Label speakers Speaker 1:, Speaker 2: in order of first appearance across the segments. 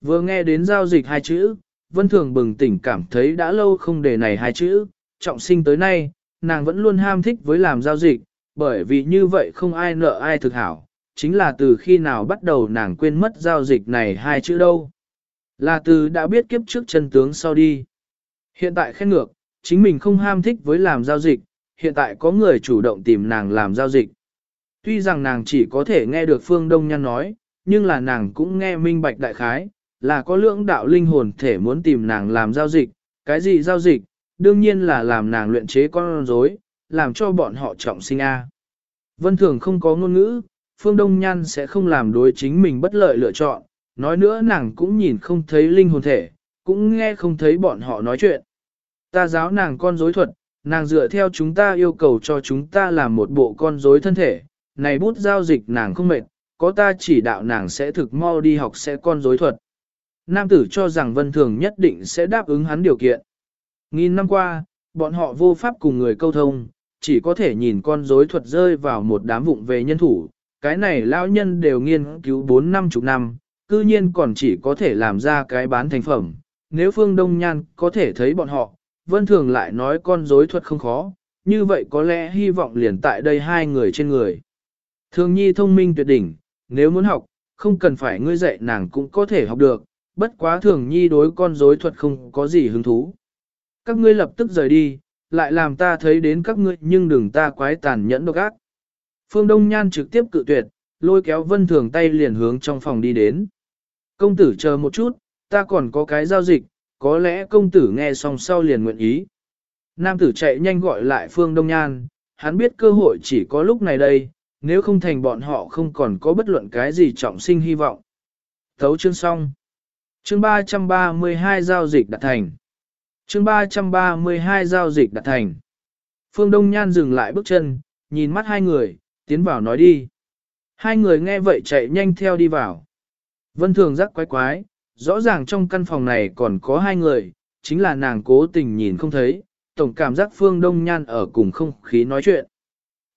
Speaker 1: Vừa nghe đến giao dịch hai chữ, Vân Thường bừng tỉnh cảm thấy đã lâu không để này hai chữ, trọng sinh tới nay, nàng vẫn luôn ham thích với làm giao dịch, bởi vì như vậy không ai nợ ai thực hảo, chính là từ khi nào bắt đầu nàng quên mất giao dịch này hai chữ đâu. Là từ đã biết kiếp trước chân tướng sau đi. Hiện tại khen ngược, chính mình không ham thích với làm giao dịch, hiện tại có người chủ động tìm nàng làm giao dịch. Tuy rằng nàng chỉ có thể nghe được Phương Đông Nhan nói, nhưng là nàng cũng nghe minh bạch đại khái, là có lưỡng đạo linh hồn thể muốn tìm nàng làm giao dịch, cái gì giao dịch, đương nhiên là làm nàng luyện chế con rối, làm cho bọn họ trọng sinh A. Vân Thường không có ngôn ngữ, Phương Đông Nhan sẽ không làm đối chính mình bất lợi lựa chọn, nói nữa nàng cũng nhìn không thấy linh hồn thể, cũng nghe không thấy bọn họ nói chuyện. Ta giáo nàng con rối thuật, nàng dựa theo chúng ta yêu cầu cho chúng ta làm một bộ con rối thân thể, này bút giao dịch nàng không mệt, có ta chỉ đạo nàng sẽ thực mau đi học sẽ con rối thuật. Nam tử cho rằng Vân Thường nhất định sẽ đáp ứng hắn điều kiện. Nghìn năm qua, bọn họ vô pháp cùng người câu thông, chỉ có thể nhìn con rối thuật rơi vào một đám vụng về nhân thủ. Cái này lão nhân đều nghiên cứu 4 năm chục năm, cư nhiên còn chỉ có thể làm ra cái bán thành phẩm. Nếu Phương Đông Nhan có thể thấy bọn họ, Vân Thường lại nói con rối thuật không khó, như vậy có lẽ hy vọng liền tại đây hai người trên người. Thường nhi thông minh tuyệt đỉnh, nếu muốn học, không cần phải ngươi dạy nàng cũng có thể học được, bất quá thường nhi đối con rối thuật không có gì hứng thú. Các ngươi lập tức rời đi, lại làm ta thấy đến các ngươi nhưng đừng ta quái tàn nhẫn độc ác. Phương Đông Nhan trực tiếp cự tuyệt, lôi kéo vân thường tay liền hướng trong phòng đi đến. Công tử chờ một chút, ta còn có cái giao dịch, có lẽ công tử nghe xong sau liền nguyện ý. Nam tử chạy nhanh gọi lại Phương Đông Nhan, hắn biết cơ hội chỉ có lúc này đây, nếu không thành bọn họ không còn có bất luận cái gì trọng sinh hy vọng. Thấu chương xong. Chương 332 giao dịch đạt thành. Chương 332 giao dịch đạt thành. Phương Đông Nhan dừng lại bước chân, nhìn mắt hai người, tiến vào nói đi. Hai người nghe vậy chạy nhanh theo đi vào. Vân Thường giác quái quái, rõ ràng trong căn phòng này còn có hai người, chính là nàng cố tình nhìn không thấy, tổng cảm giác Phương Đông Nhan ở cùng không khí nói chuyện.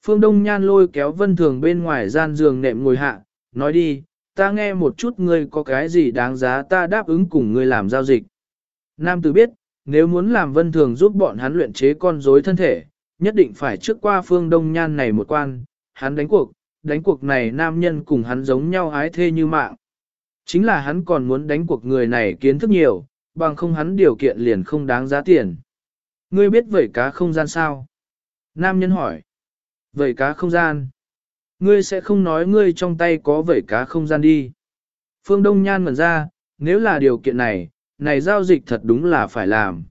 Speaker 1: Phương Đông Nhan lôi kéo Vân Thường bên ngoài gian giường nệm ngồi hạ, nói đi, ta nghe một chút ngươi có cái gì đáng giá ta đáp ứng cùng ngươi làm giao dịch. Nam tử biết, nếu muốn làm Vân Thường giúp bọn hắn luyện chế con rối thân thể, nhất định phải trước qua Phương Đông Nhan này một quan, hắn đánh cuộc, đánh cuộc này nam nhân cùng hắn giống nhau ái thê như mạng. Chính là hắn còn muốn đánh cuộc người này kiến thức nhiều, bằng không hắn điều kiện liền không đáng giá tiền. Ngươi biết vẩy cá không gian sao? Nam nhân hỏi. Vẩy cá không gian. Ngươi sẽ không nói ngươi trong tay có vẩy cá không gian đi. Phương Đông Nhan mở ra, nếu là điều kiện này, này giao dịch thật đúng là phải làm.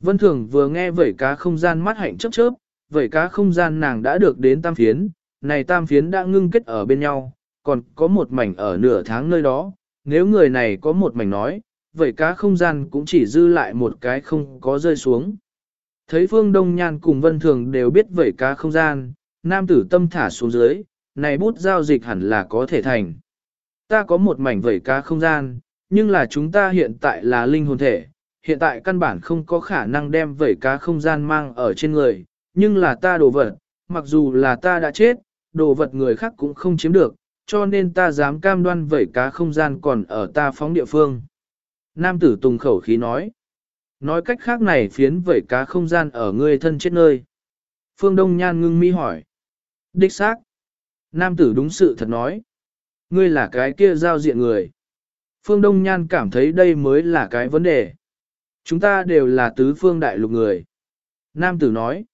Speaker 1: Vân Thường vừa nghe vẩy cá không gian mắt hạnh chớp chớp, vẩy cá không gian nàng đã được đến tam phiến, này tam phiến đã ngưng kết ở bên nhau, còn có một mảnh ở nửa tháng nơi đó, nếu người này có một mảnh nói, vẩy cá không gian cũng chỉ dư lại một cái không có rơi xuống. Thấy Phương Đông Nhan cùng Vân Thường đều biết vẩy cá không gian, nam tử tâm thả xuống dưới, này bút giao dịch hẳn là có thể thành. Ta có một mảnh vẩy cá không gian, nhưng là chúng ta hiện tại là linh hồn thể, hiện tại căn bản không có khả năng đem vẩy cá không gian mang ở trên người, nhưng là ta đồ vật, mặc dù là ta đã chết, đồ vật người khác cũng không chiếm được, cho nên ta dám cam đoan vẩy cá không gian còn ở ta phóng địa phương. Nam tử tùng khẩu khí nói. Nói cách khác này phiến vẩy cá không gian ở ngươi thân chết nơi. Phương Đông Nhan ngưng mi hỏi. Đích xác. Nam tử đúng sự thật nói. Ngươi là cái kia giao diện người. Phương Đông Nhan cảm thấy đây mới là cái vấn đề. Chúng ta đều là tứ phương đại lục người. Nam tử nói.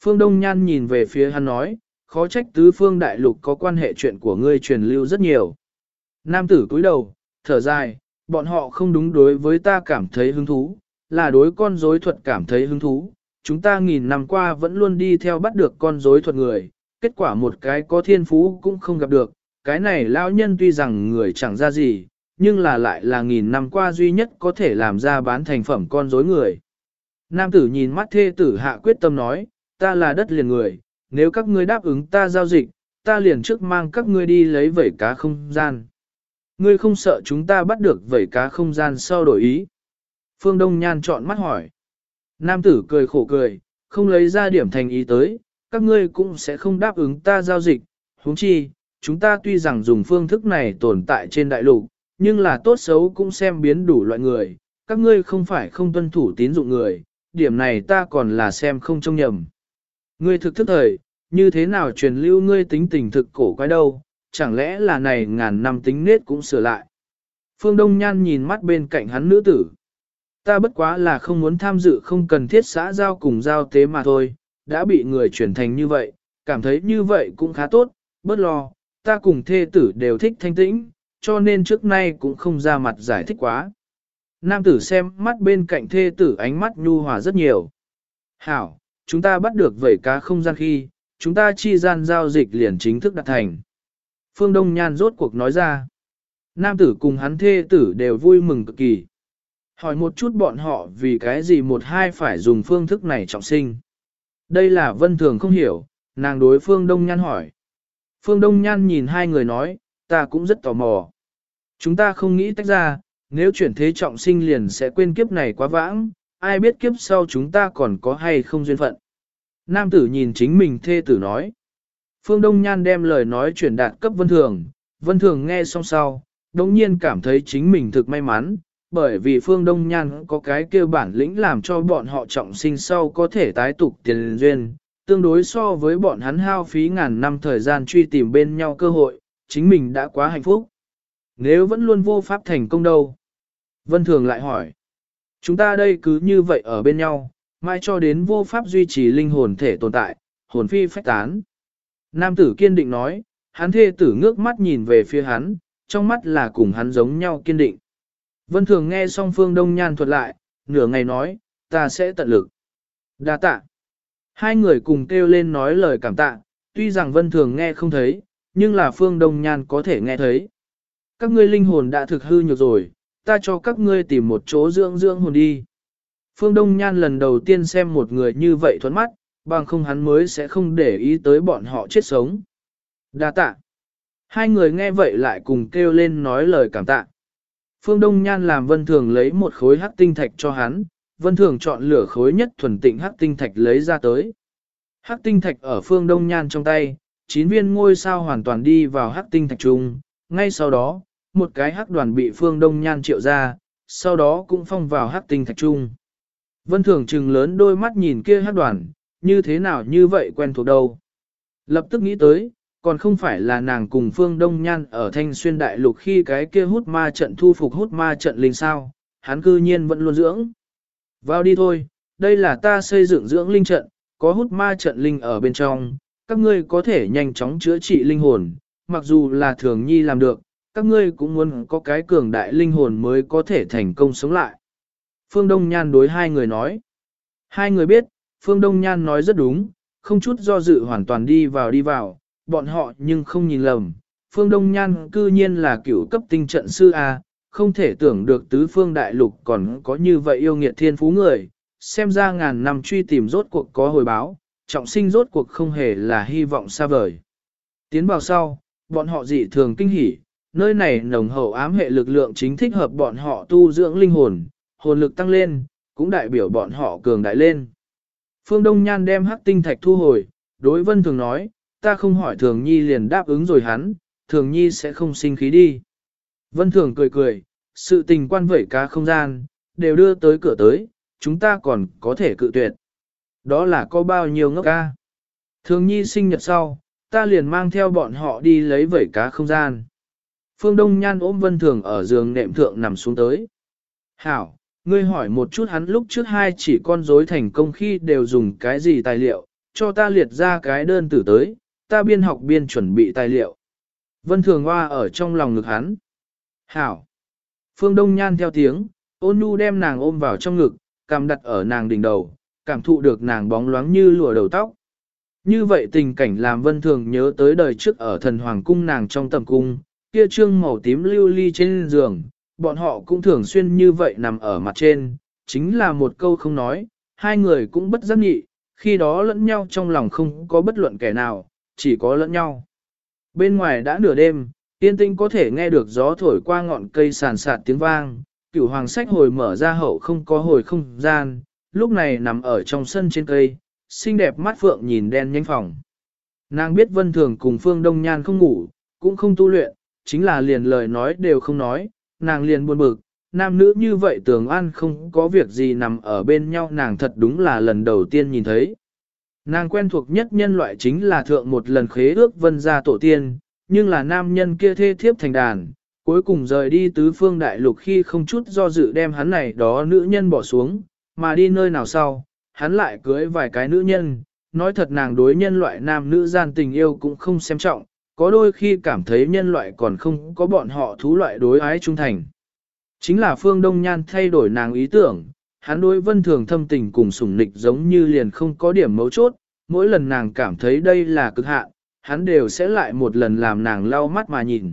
Speaker 1: Phương Đông Nhan nhìn về phía hắn nói, khó trách tứ phương đại lục có quan hệ chuyện của ngươi truyền lưu rất nhiều. Nam tử cúi đầu, thở dài, bọn họ không đúng đối với ta cảm thấy hứng thú, là đối con rối thuật cảm thấy hứng thú. Chúng ta nghìn năm qua vẫn luôn đi theo bắt được con rối thuật người, kết quả một cái có thiên phú cũng không gặp được. Cái này lão nhân tuy rằng người chẳng ra gì, nhưng là lại là nghìn năm qua duy nhất có thể làm ra bán thành phẩm con rối người. Nam tử nhìn mắt thê tử hạ quyết tâm nói, ta là đất liền người, nếu các ngươi đáp ứng ta giao dịch, ta liền trước mang các ngươi đi lấy vẩy cá không gian. Ngươi không sợ chúng ta bắt được vẩy cá không gian sau đổi ý. Phương Đông Nhan chọn mắt hỏi. Nam tử cười khổ cười, không lấy ra điểm thành ý tới, các ngươi cũng sẽ không đáp ứng ta giao dịch. huống chi, chúng ta tuy rằng dùng phương thức này tồn tại trên đại lục, nhưng là tốt xấu cũng xem biến đủ loại người, các ngươi không phải không tuân thủ tín dụng người, điểm này ta còn là xem không trông nhầm. Ngươi thực thức thời, như thế nào truyền lưu ngươi tính tình thực cổ quái đâu, chẳng lẽ là này ngàn năm tính nết cũng sửa lại. Phương Đông Nhan nhìn mắt bên cạnh hắn nữ tử. Ta bất quá là không muốn tham dự không cần thiết xã giao cùng giao tế mà thôi, đã bị người chuyển thành như vậy, cảm thấy như vậy cũng khá tốt, bớt lo, ta cùng thê tử đều thích thanh tĩnh, cho nên trước nay cũng không ra mặt giải thích quá. Nam tử xem mắt bên cạnh thê tử ánh mắt nhu hòa rất nhiều. Hảo, chúng ta bắt được vẩy cá không gian khi, chúng ta chi gian giao dịch liền chính thức đạt thành. Phương Đông Nhan rốt cuộc nói ra. Nam tử cùng hắn thê tử đều vui mừng cực kỳ. Hỏi một chút bọn họ vì cái gì một hai phải dùng phương thức này trọng sinh. Đây là vân thường không hiểu, nàng đối Phương Đông Nhan hỏi. Phương Đông Nhan nhìn hai người nói, ta cũng rất tò mò. Chúng ta không nghĩ tách ra, nếu chuyển thế trọng sinh liền sẽ quên kiếp này quá vãng, ai biết kiếp sau chúng ta còn có hay không duyên phận. Nam tử nhìn chính mình thê tử nói. Phương Đông Nhan đem lời nói chuyển đạt cấp Vân Thường, Vân Thường nghe xong sau, đồng nhiên cảm thấy chính mình thực may mắn, bởi vì Phương Đông Nhan có cái kêu bản lĩnh làm cho bọn họ trọng sinh sau có thể tái tục tiền duyên, tương đối so với bọn hắn hao phí ngàn năm thời gian truy tìm bên nhau cơ hội, chính mình đã quá hạnh phúc. Nếu vẫn luôn vô pháp thành công đâu? Vân Thường lại hỏi. Chúng ta đây cứ như vậy ở bên nhau, mai cho đến vô pháp duy trì linh hồn thể tồn tại, hồn phi phách tán. Nam tử kiên định nói, hắn thê tử ngước mắt nhìn về phía hắn, trong mắt là cùng hắn giống nhau kiên định. Vân Thường nghe xong Phương Đông Nhan thuật lại, nửa ngày nói, ta sẽ tận lực. Đa tạ. Hai người cùng kêu lên nói lời cảm tạ, tuy rằng Vân Thường nghe không thấy, nhưng là Phương Đông Nhan có thể nghe thấy. Các ngươi linh hồn đã thực hư nhược rồi, ta cho các ngươi tìm một chỗ dưỡng dưỡng hồn đi. Phương Đông Nhan lần đầu tiên xem một người như vậy thuẫn mắt, bằng không hắn mới sẽ không để ý tới bọn họ chết sống. Đa tạ. Hai người nghe vậy lại cùng kêu lên nói lời cảm tạ. Phương Đông Nhan làm Vân Thường lấy một khối hắc tinh thạch cho hắn, Vân Thường chọn lửa khối nhất thuần tịnh hắc tinh thạch lấy ra tới. Hắc tinh thạch ở Phương Đông Nhan trong tay, chín viên ngôi sao hoàn toàn đi vào hắc tinh thạch trung, ngay sau đó, một cái hắc đoàn bị Phương Đông Nhan triệu ra, sau đó cũng phong vào hắc tinh thạch trung. Vân Thường trừng lớn đôi mắt nhìn kia hắc đoàn, như thế nào như vậy quen thuộc đâu. Lập tức nghĩ tới, còn không phải là nàng cùng Phương Đông Nhan ở Thanh Xuyên Đại Lục khi cái kia hút ma trận thu phục hút ma trận linh sao, hắn cư nhiên vẫn luôn dưỡng. Vào đi thôi, đây là ta xây dựng dưỡng linh trận, có hút ma trận linh ở bên trong, các ngươi có thể nhanh chóng chữa trị linh hồn, mặc dù là thường nhi làm được, các ngươi cũng muốn có cái cường đại linh hồn mới có thể thành công sống lại. Phương Đông Nhan đối hai người nói. Hai người biết, Phương Đông Nhan nói rất đúng, không chút do dự hoàn toàn đi vào đi vào, bọn họ nhưng không nhìn lầm. Phương Đông Nhan cư nhiên là cửu cấp tinh trận sư A, không thể tưởng được tứ phương đại lục còn có như vậy yêu nghiệt thiên phú người, xem ra ngàn năm truy tìm rốt cuộc có hồi báo, trọng sinh rốt cuộc không hề là hy vọng xa vời. Tiến vào sau, bọn họ dị thường kinh hỉ, nơi này nồng hậu ám hệ lực lượng chính thích hợp bọn họ tu dưỡng linh hồn, hồn lực tăng lên, cũng đại biểu bọn họ cường đại lên. Phương Đông Nhan đem hắc tinh thạch thu hồi, đối vân thường nói, ta không hỏi thường nhi liền đáp ứng rồi hắn, thường nhi sẽ không sinh khí đi. Vân thường cười cười, sự tình quan vẩy cá không gian, đều đưa tới cửa tới, chúng ta còn có thể cự tuyệt. Đó là có bao nhiêu ngốc ca. Thường nhi sinh nhật sau, ta liền mang theo bọn họ đi lấy vẩy cá không gian. Phương Đông Nhan ôm Vân Thường ở giường nệm thượng nằm xuống tới. Hảo, ngươi hỏi một chút hắn lúc trước hai chỉ con rối thành công khi đều dùng cái gì tài liệu, cho ta liệt ra cái đơn tử tới, ta biên học biên chuẩn bị tài liệu. Vân Thường Hoa ở trong lòng ngực hắn. Hảo. Phương Đông Nhan theo tiếng, ôn nhu đem nàng ôm vào trong ngực, cằm đặt ở nàng đỉnh đầu, cảm thụ được nàng bóng loáng như lụa đầu tóc. Như vậy tình cảnh làm Vân Thường nhớ tới đời trước ở thần hoàng cung nàng trong tầm cung, kia trương màu tím lưu ly trên giường, bọn họ cũng thường xuyên như vậy nằm ở mặt trên, chính là một câu không nói, hai người cũng bất giác nhị, khi đó lẫn nhau trong lòng không có bất luận kẻ nào, chỉ có lẫn nhau. Bên ngoài đã nửa đêm, tiên tinh có thể nghe được gió thổi qua ngọn cây sàn sạt tiếng vang, cửu hoàng sách hồi mở ra hậu không có hồi không gian, lúc này nằm ở trong sân trên cây, xinh đẹp mắt phượng nhìn đen nhanh phòng. Nàng biết vân thường cùng phương đông nhan không ngủ, cũng không tu luyện, chính là liền lời nói đều không nói, nàng liền buồn bực, nam nữ như vậy tưởng an không có việc gì nằm ở bên nhau nàng thật đúng là lần đầu tiên nhìn thấy. Nàng quen thuộc nhất nhân loại chính là thượng một lần khế ước vân gia tổ tiên, nhưng là nam nhân kia thê thiếp thành đàn, cuối cùng rời đi tứ phương đại lục khi không chút do dự đem hắn này đó nữ nhân bỏ xuống, mà đi nơi nào sau, hắn lại cưới vài cái nữ nhân, nói thật nàng đối nhân loại nam nữ gian tình yêu cũng không xem trọng, có đôi khi cảm thấy nhân loại còn không có bọn họ thú loại đối ái trung thành. Chính là phương Đông Nhan thay đổi nàng ý tưởng, hắn đối vân thường thâm tình cùng sủng nịch giống như liền không có điểm mấu chốt, mỗi lần nàng cảm thấy đây là cực hạn, hắn đều sẽ lại một lần làm nàng lau mắt mà nhìn.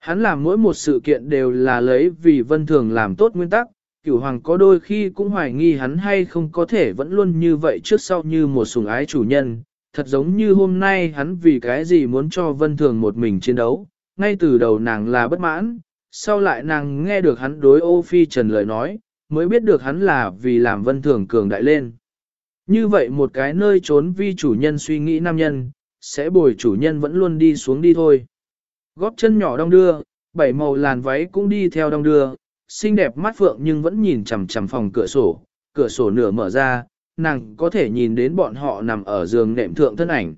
Speaker 1: Hắn làm mỗi một sự kiện đều là lấy vì vân thường làm tốt nguyên tắc, cửu hoàng có đôi khi cũng hoài nghi hắn hay không có thể vẫn luôn như vậy trước sau như một sủng ái chủ nhân, thật giống như hôm nay hắn vì cái gì muốn cho vân thường một mình chiến đấu, ngay từ đầu nàng là bất mãn, sau lại nàng nghe được hắn đối ô phi trần lời nói, mới biết được hắn là vì làm vân thường cường đại lên. Như vậy một cái nơi trốn vi chủ nhân suy nghĩ nam nhân, sẽ bồi chủ nhân vẫn luôn đi xuống đi thôi. Góp chân nhỏ đong đưa, bảy màu làn váy cũng đi theo đong đưa, xinh đẹp mắt phượng nhưng vẫn nhìn chằm chằm phòng cửa sổ, cửa sổ nửa mở ra, nàng có thể nhìn đến bọn họ nằm ở giường nệm thượng thân ảnh.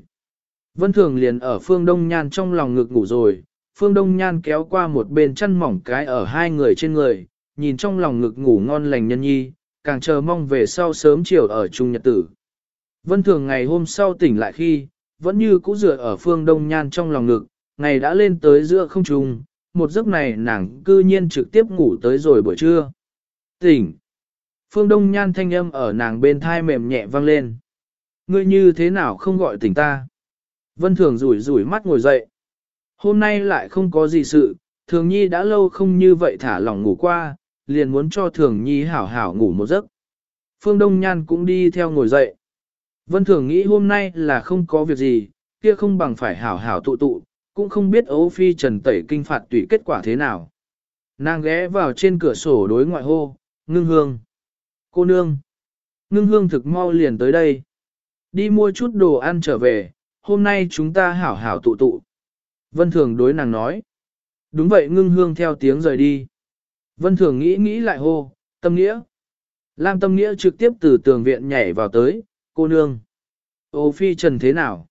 Speaker 1: Vân Thường liền ở phương Đông Nhan trong lòng ngực ngủ rồi, phương Đông Nhan kéo qua một bên chăn mỏng cái ở hai người trên người, nhìn trong lòng ngực ngủ ngon lành nhân nhi, càng chờ mong về sau sớm chiều ở chung Nhật Tử. Vân Thường ngày hôm sau tỉnh lại khi, vẫn như cũ dựa ở phương Đông Nhan trong lòng ngực, ngày đã lên tới giữa không trung, một giấc này nàng cư nhiên trực tiếp ngủ tới rồi buổi trưa. Tỉnh! Phương Đông Nhan thanh âm ở nàng bên thai mềm nhẹ vang lên. Ngươi như thế nào không gọi tỉnh ta? Vân Thường rủi rủi mắt ngồi dậy. Hôm nay lại không có gì sự, Thường Nhi đã lâu không như vậy thả lỏng ngủ qua, liền muốn cho Thường Nhi hảo hảo ngủ một giấc. Phương Đông Nhan cũng đi theo ngồi dậy. Vân Thường nghĩ hôm nay là không có việc gì, kia không bằng phải hảo hảo tụ tụ, cũng không biết Âu Phi Trần tẩy kinh phạt tùy kết quả thế nào. Nàng ghé vào trên cửa sổ đối ngoại hô, ngưng hương. Cô nương. Ngưng hương thực mau liền tới đây. Đi mua chút đồ ăn trở về, hôm nay chúng ta hảo hảo tụ tụ. Vân Thường đối nàng nói. Đúng vậy ngưng hương theo tiếng rời đi. Vân Thường nghĩ nghĩ lại hô, tâm nghĩa. Lam tâm nghĩa trực tiếp từ tường viện nhảy vào tới, cô nương. Ô phi trần thế nào?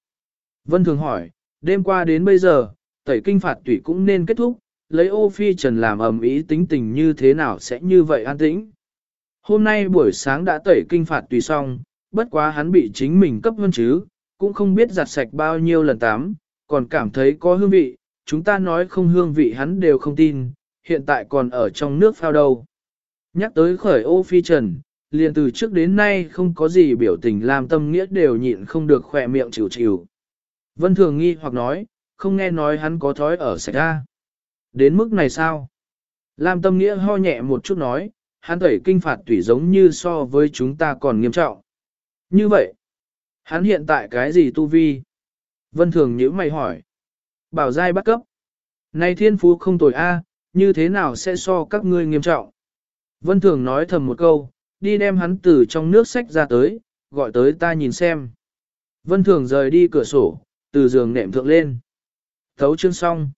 Speaker 1: Vân Thường hỏi, đêm qua đến bây giờ, tẩy kinh phạt tủy cũng nên kết thúc, lấy ô phi trần làm ầm ý tính tình như thế nào sẽ như vậy an tĩnh. Hôm nay buổi sáng đã tẩy kinh phạt tùy xong, bất quá hắn bị chính mình cấp hơn chứ, cũng không biết giặt sạch bao nhiêu lần tắm, còn cảm thấy có hương vị, chúng ta nói không hương vị hắn đều không tin, hiện tại còn ở trong nước phao đâu. Nhắc tới khởi ô phi trần, liền từ trước đến nay không có gì biểu tình làm tâm nghĩa đều nhịn không được khỏe miệng chịu chịu. Vân thường nghi hoặc nói, không nghe nói hắn có thói ở sạch ra. Đến mức này sao? Lam tâm nghĩa ho nhẹ một chút nói, hắn tẩy kinh phạt tủy giống như so với chúng ta còn nghiêm trọng. Như vậy, hắn hiện tại cái gì tu vi? Vân thường nhữ mày hỏi. Bảo giai bắt cấp. Này thiên phú không tồi a, như thế nào sẽ so các ngươi nghiêm trọng? Vân thường nói thầm một câu, đi đem hắn từ trong nước sách ra tới, gọi tới ta nhìn xem. Vân thường rời đi cửa sổ, từ giường nệm thượng lên. Thấu chương xong.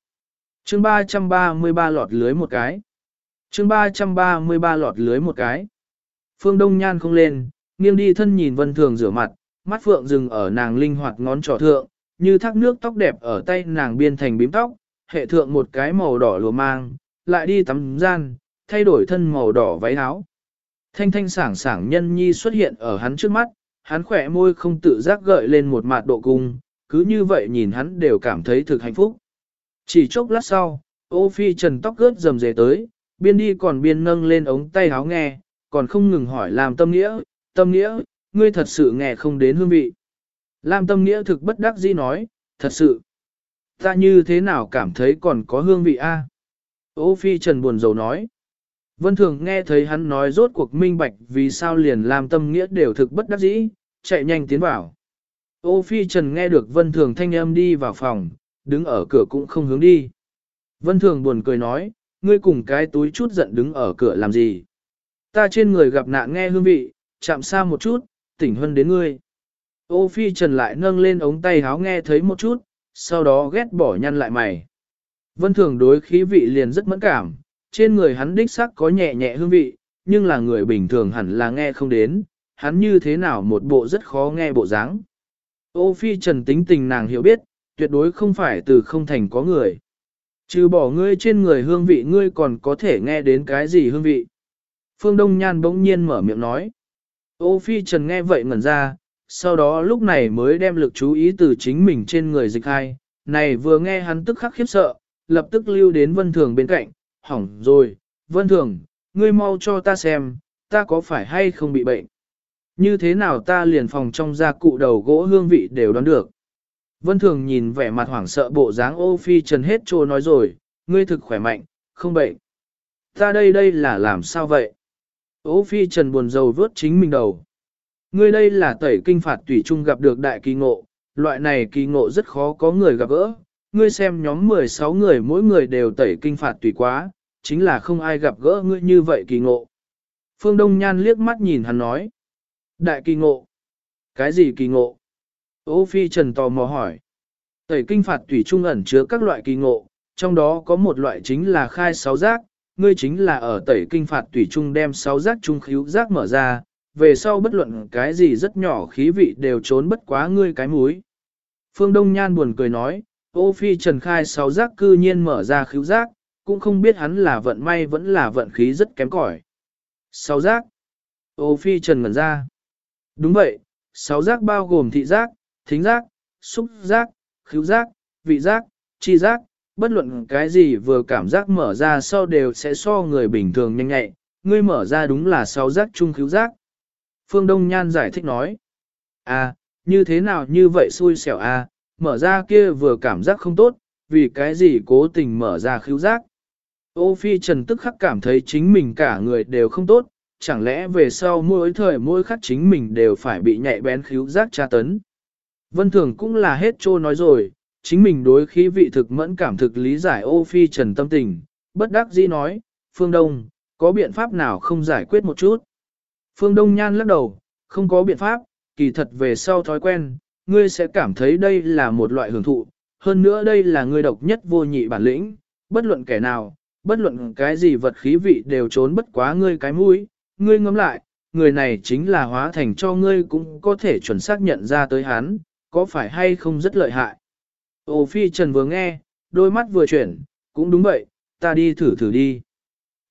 Speaker 1: Chương 333 lọt lưới một cái. Chương 333 lọt lưới một cái. Phương Đông Nhan không lên, nghiêng đi thân nhìn Vân Thường rửa mặt, mắt phượng dừng ở nàng linh hoạt ngón trỏ thượng, như thác nước tóc đẹp ở tay nàng biên thành bím tóc, hệ thượng một cái màu đỏ lùa mang, lại đi tắm gian, thay đổi thân màu đỏ váy áo. Thanh thanh sảng sảng nhân nhi xuất hiện ở hắn trước mắt, hắn khỏe môi không tự giác gợi lên một mạt độ cung, cứ như vậy nhìn hắn đều cảm thấy thực hạnh phúc. Chỉ chốc lát sau, ô phi trần tóc gớt rầm rề tới, biên đi còn biên nâng lên ống tay háo nghe, còn không ngừng hỏi làm tâm nghĩa, tâm nghĩa, ngươi thật sự nghe không đến hương vị. Lam tâm nghĩa thực bất đắc dĩ nói, thật sự, ta như thế nào cảm thấy còn có hương vị a? Ô phi trần buồn rầu nói. Vân thường nghe thấy hắn nói rốt cuộc minh bạch vì sao liền làm tâm nghĩa đều thực bất đắc dĩ, chạy nhanh tiến vào. Ô phi trần nghe được vân thường thanh âm đi vào phòng, đứng ở cửa cũng không hướng đi. Vân thường buồn cười nói, ngươi cùng cái túi chút giận đứng ở cửa làm gì. Ta trên người gặp nạn nghe hương vị, chạm xa một chút, tỉnh hơn đến ngươi. Ô phi trần lại nâng lên ống tay háo nghe thấy một chút, sau đó ghét bỏ nhăn lại mày. Vân thường đối khí vị liền rất mẫn cảm, trên người hắn đích sắc có nhẹ nhẹ hương vị, nhưng là người bình thường hẳn là nghe không đến, hắn như thế nào một bộ rất khó nghe bộ dáng. Ô phi trần tính tình nàng hiểu biết, tuyệt đối không phải từ không thành có người. Trừ bỏ ngươi trên người hương vị ngươi còn có thể nghe đến cái gì hương vị. Phương Đông Nhan bỗng nhiên mở miệng nói. Ô phi trần nghe vậy ngẩn ra, sau đó lúc này mới đem lực chú ý từ chính mình trên người dịch hai. Này vừa nghe hắn tức khắc khiếp sợ, lập tức lưu đến vân thường bên cạnh, hỏng rồi, vân thường, ngươi mau cho ta xem, ta có phải hay không bị bệnh. Như thế nào ta liền phòng trong gia cụ đầu gỗ hương vị đều đoán được. Vân thường nhìn vẻ mặt hoảng sợ bộ dáng ô phi trần hết trô nói rồi, ngươi thực khỏe mạnh, không bệnh. Ta đây đây là làm sao vậy? Ô phi trần buồn rầu vớt chính mình đầu. Ngươi đây là tẩy kinh phạt tùy trung gặp được đại kỳ ngộ, loại này kỳ ngộ rất khó có người gặp gỡ. Ngươi xem nhóm 16 người mỗi người đều tẩy kinh phạt tùy quá, chính là không ai gặp gỡ ngươi như vậy kỳ ngộ. Phương Đông Nhan liếc mắt nhìn hắn nói. Đại kỳ ngộ. Cái gì kỳ ngộ? Ô Phi Trần tò mò hỏi. Tẩy kinh phạt tùy trung ẩn chứa các loại kỳ ngộ, trong đó có một loại chính là khai sáu giác, ngươi chính là ở tẩy kinh phạt tùy trung đem sáu giác trung khíu giác mở ra, về sau bất luận cái gì rất nhỏ khí vị đều trốn bất quá ngươi cái múi. Phương Đông Nhan buồn cười nói, ô phi trần khai sáu giác cư nhiên mở ra khíu giác, cũng không biết hắn là vận may vẫn là vận khí rất kém cỏi. Sáu giác. Ô phi trần ngẩn ra. Đúng vậy, sáu giác bao gồm thị giác, thính giác, xúc giác, khíu giác, vị giác, chi giác, bất luận cái gì vừa cảm giác mở ra sau đều sẽ so người bình thường nhanh nhẹ, ngươi mở ra đúng là sáu giác chung khíu giác. Phương Đông Nhan giải thích nói, à, như thế nào như vậy xui xẻo à, mở ra kia vừa cảm giác không tốt, vì cái gì cố tình mở ra khíu giác. Ô Phi Trần tức khắc cảm thấy chính mình cả người đều không tốt, chẳng lẽ về sau mỗi thời mỗi khắc chính mình đều phải bị nhạy bén khíu giác tra tấn. Vân Thường cũng là hết trô nói rồi, chính mình đối khí vị thực mẫn cảm thực lý giải ô phi trần tâm tình, bất đắc dĩ nói, Phương Đông, có biện pháp nào không giải quyết một chút? Phương Đông nhan lắc đầu, không có biện pháp, kỳ thật về sau thói quen, ngươi sẽ cảm thấy đây là một loại hưởng thụ, hơn nữa đây là ngươi độc nhất vô nhị bản lĩnh, bất luận kẻ nào, bất luận cái gì vật khí vị đều trốn bất quá ngươi cái mũi, ngươi ngẫm lại, người này chính là hóa thành cho ngươi cũng có thể chuẩn xác nhận ra tới hắn, có phải hay không rất lợi hại. Ô phi trần vừa nghe, đôi mắt vừa chuyển, cũng đúng vậy, ta đi thử thử đi.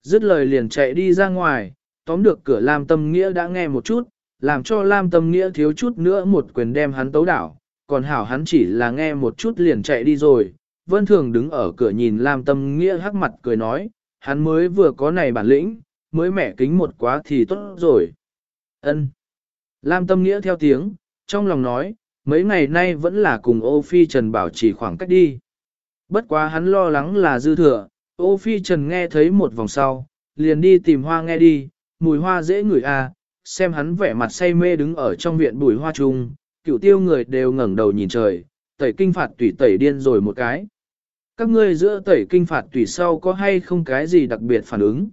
Speaker 1: Dứt lời liền chạy đi ra ngoài, tóm được cửa Lam Tâm Nghĩa đã nghe một chút, làm cho Lam Tâm Nghĩa thiếu chút nữa một quyền đem hắn tấu đảo, còn hảo hắn chỉ là nghe một chút liền chạy đi rồi. Vân Thường đứng ở cửa nhìn Lam Tâm Nghĩa hắc mặt cười nói, hắn mới vừa có này bản lĩnh, mới mẻ kính một quá thì tốt rồi. Ân. Lam Tâm Nghĩa theo tiếng, trong lòng nói, mấy ngày nay vẫn là cùng ô phi trần bảo trì khoảng cách đi. Bất quá hắn lo lắng là dư thừa, ô phi trần nghe thấy một vòng sau, liền đi tìm hoa nghe đi, mùi hoa dễ ngửi à, xem hắn vẻ mặt say mê đứng ở trong viện bùi hoa trung, cựu tiêu người đều ngẩng đầu nhìn trời, tẩy kinh phạt tùy tẩy điên rồi một cái. Các ngươi giữa tẩy kinh phạt tùy sau có hay không cái gì đặc biệt phản ứng?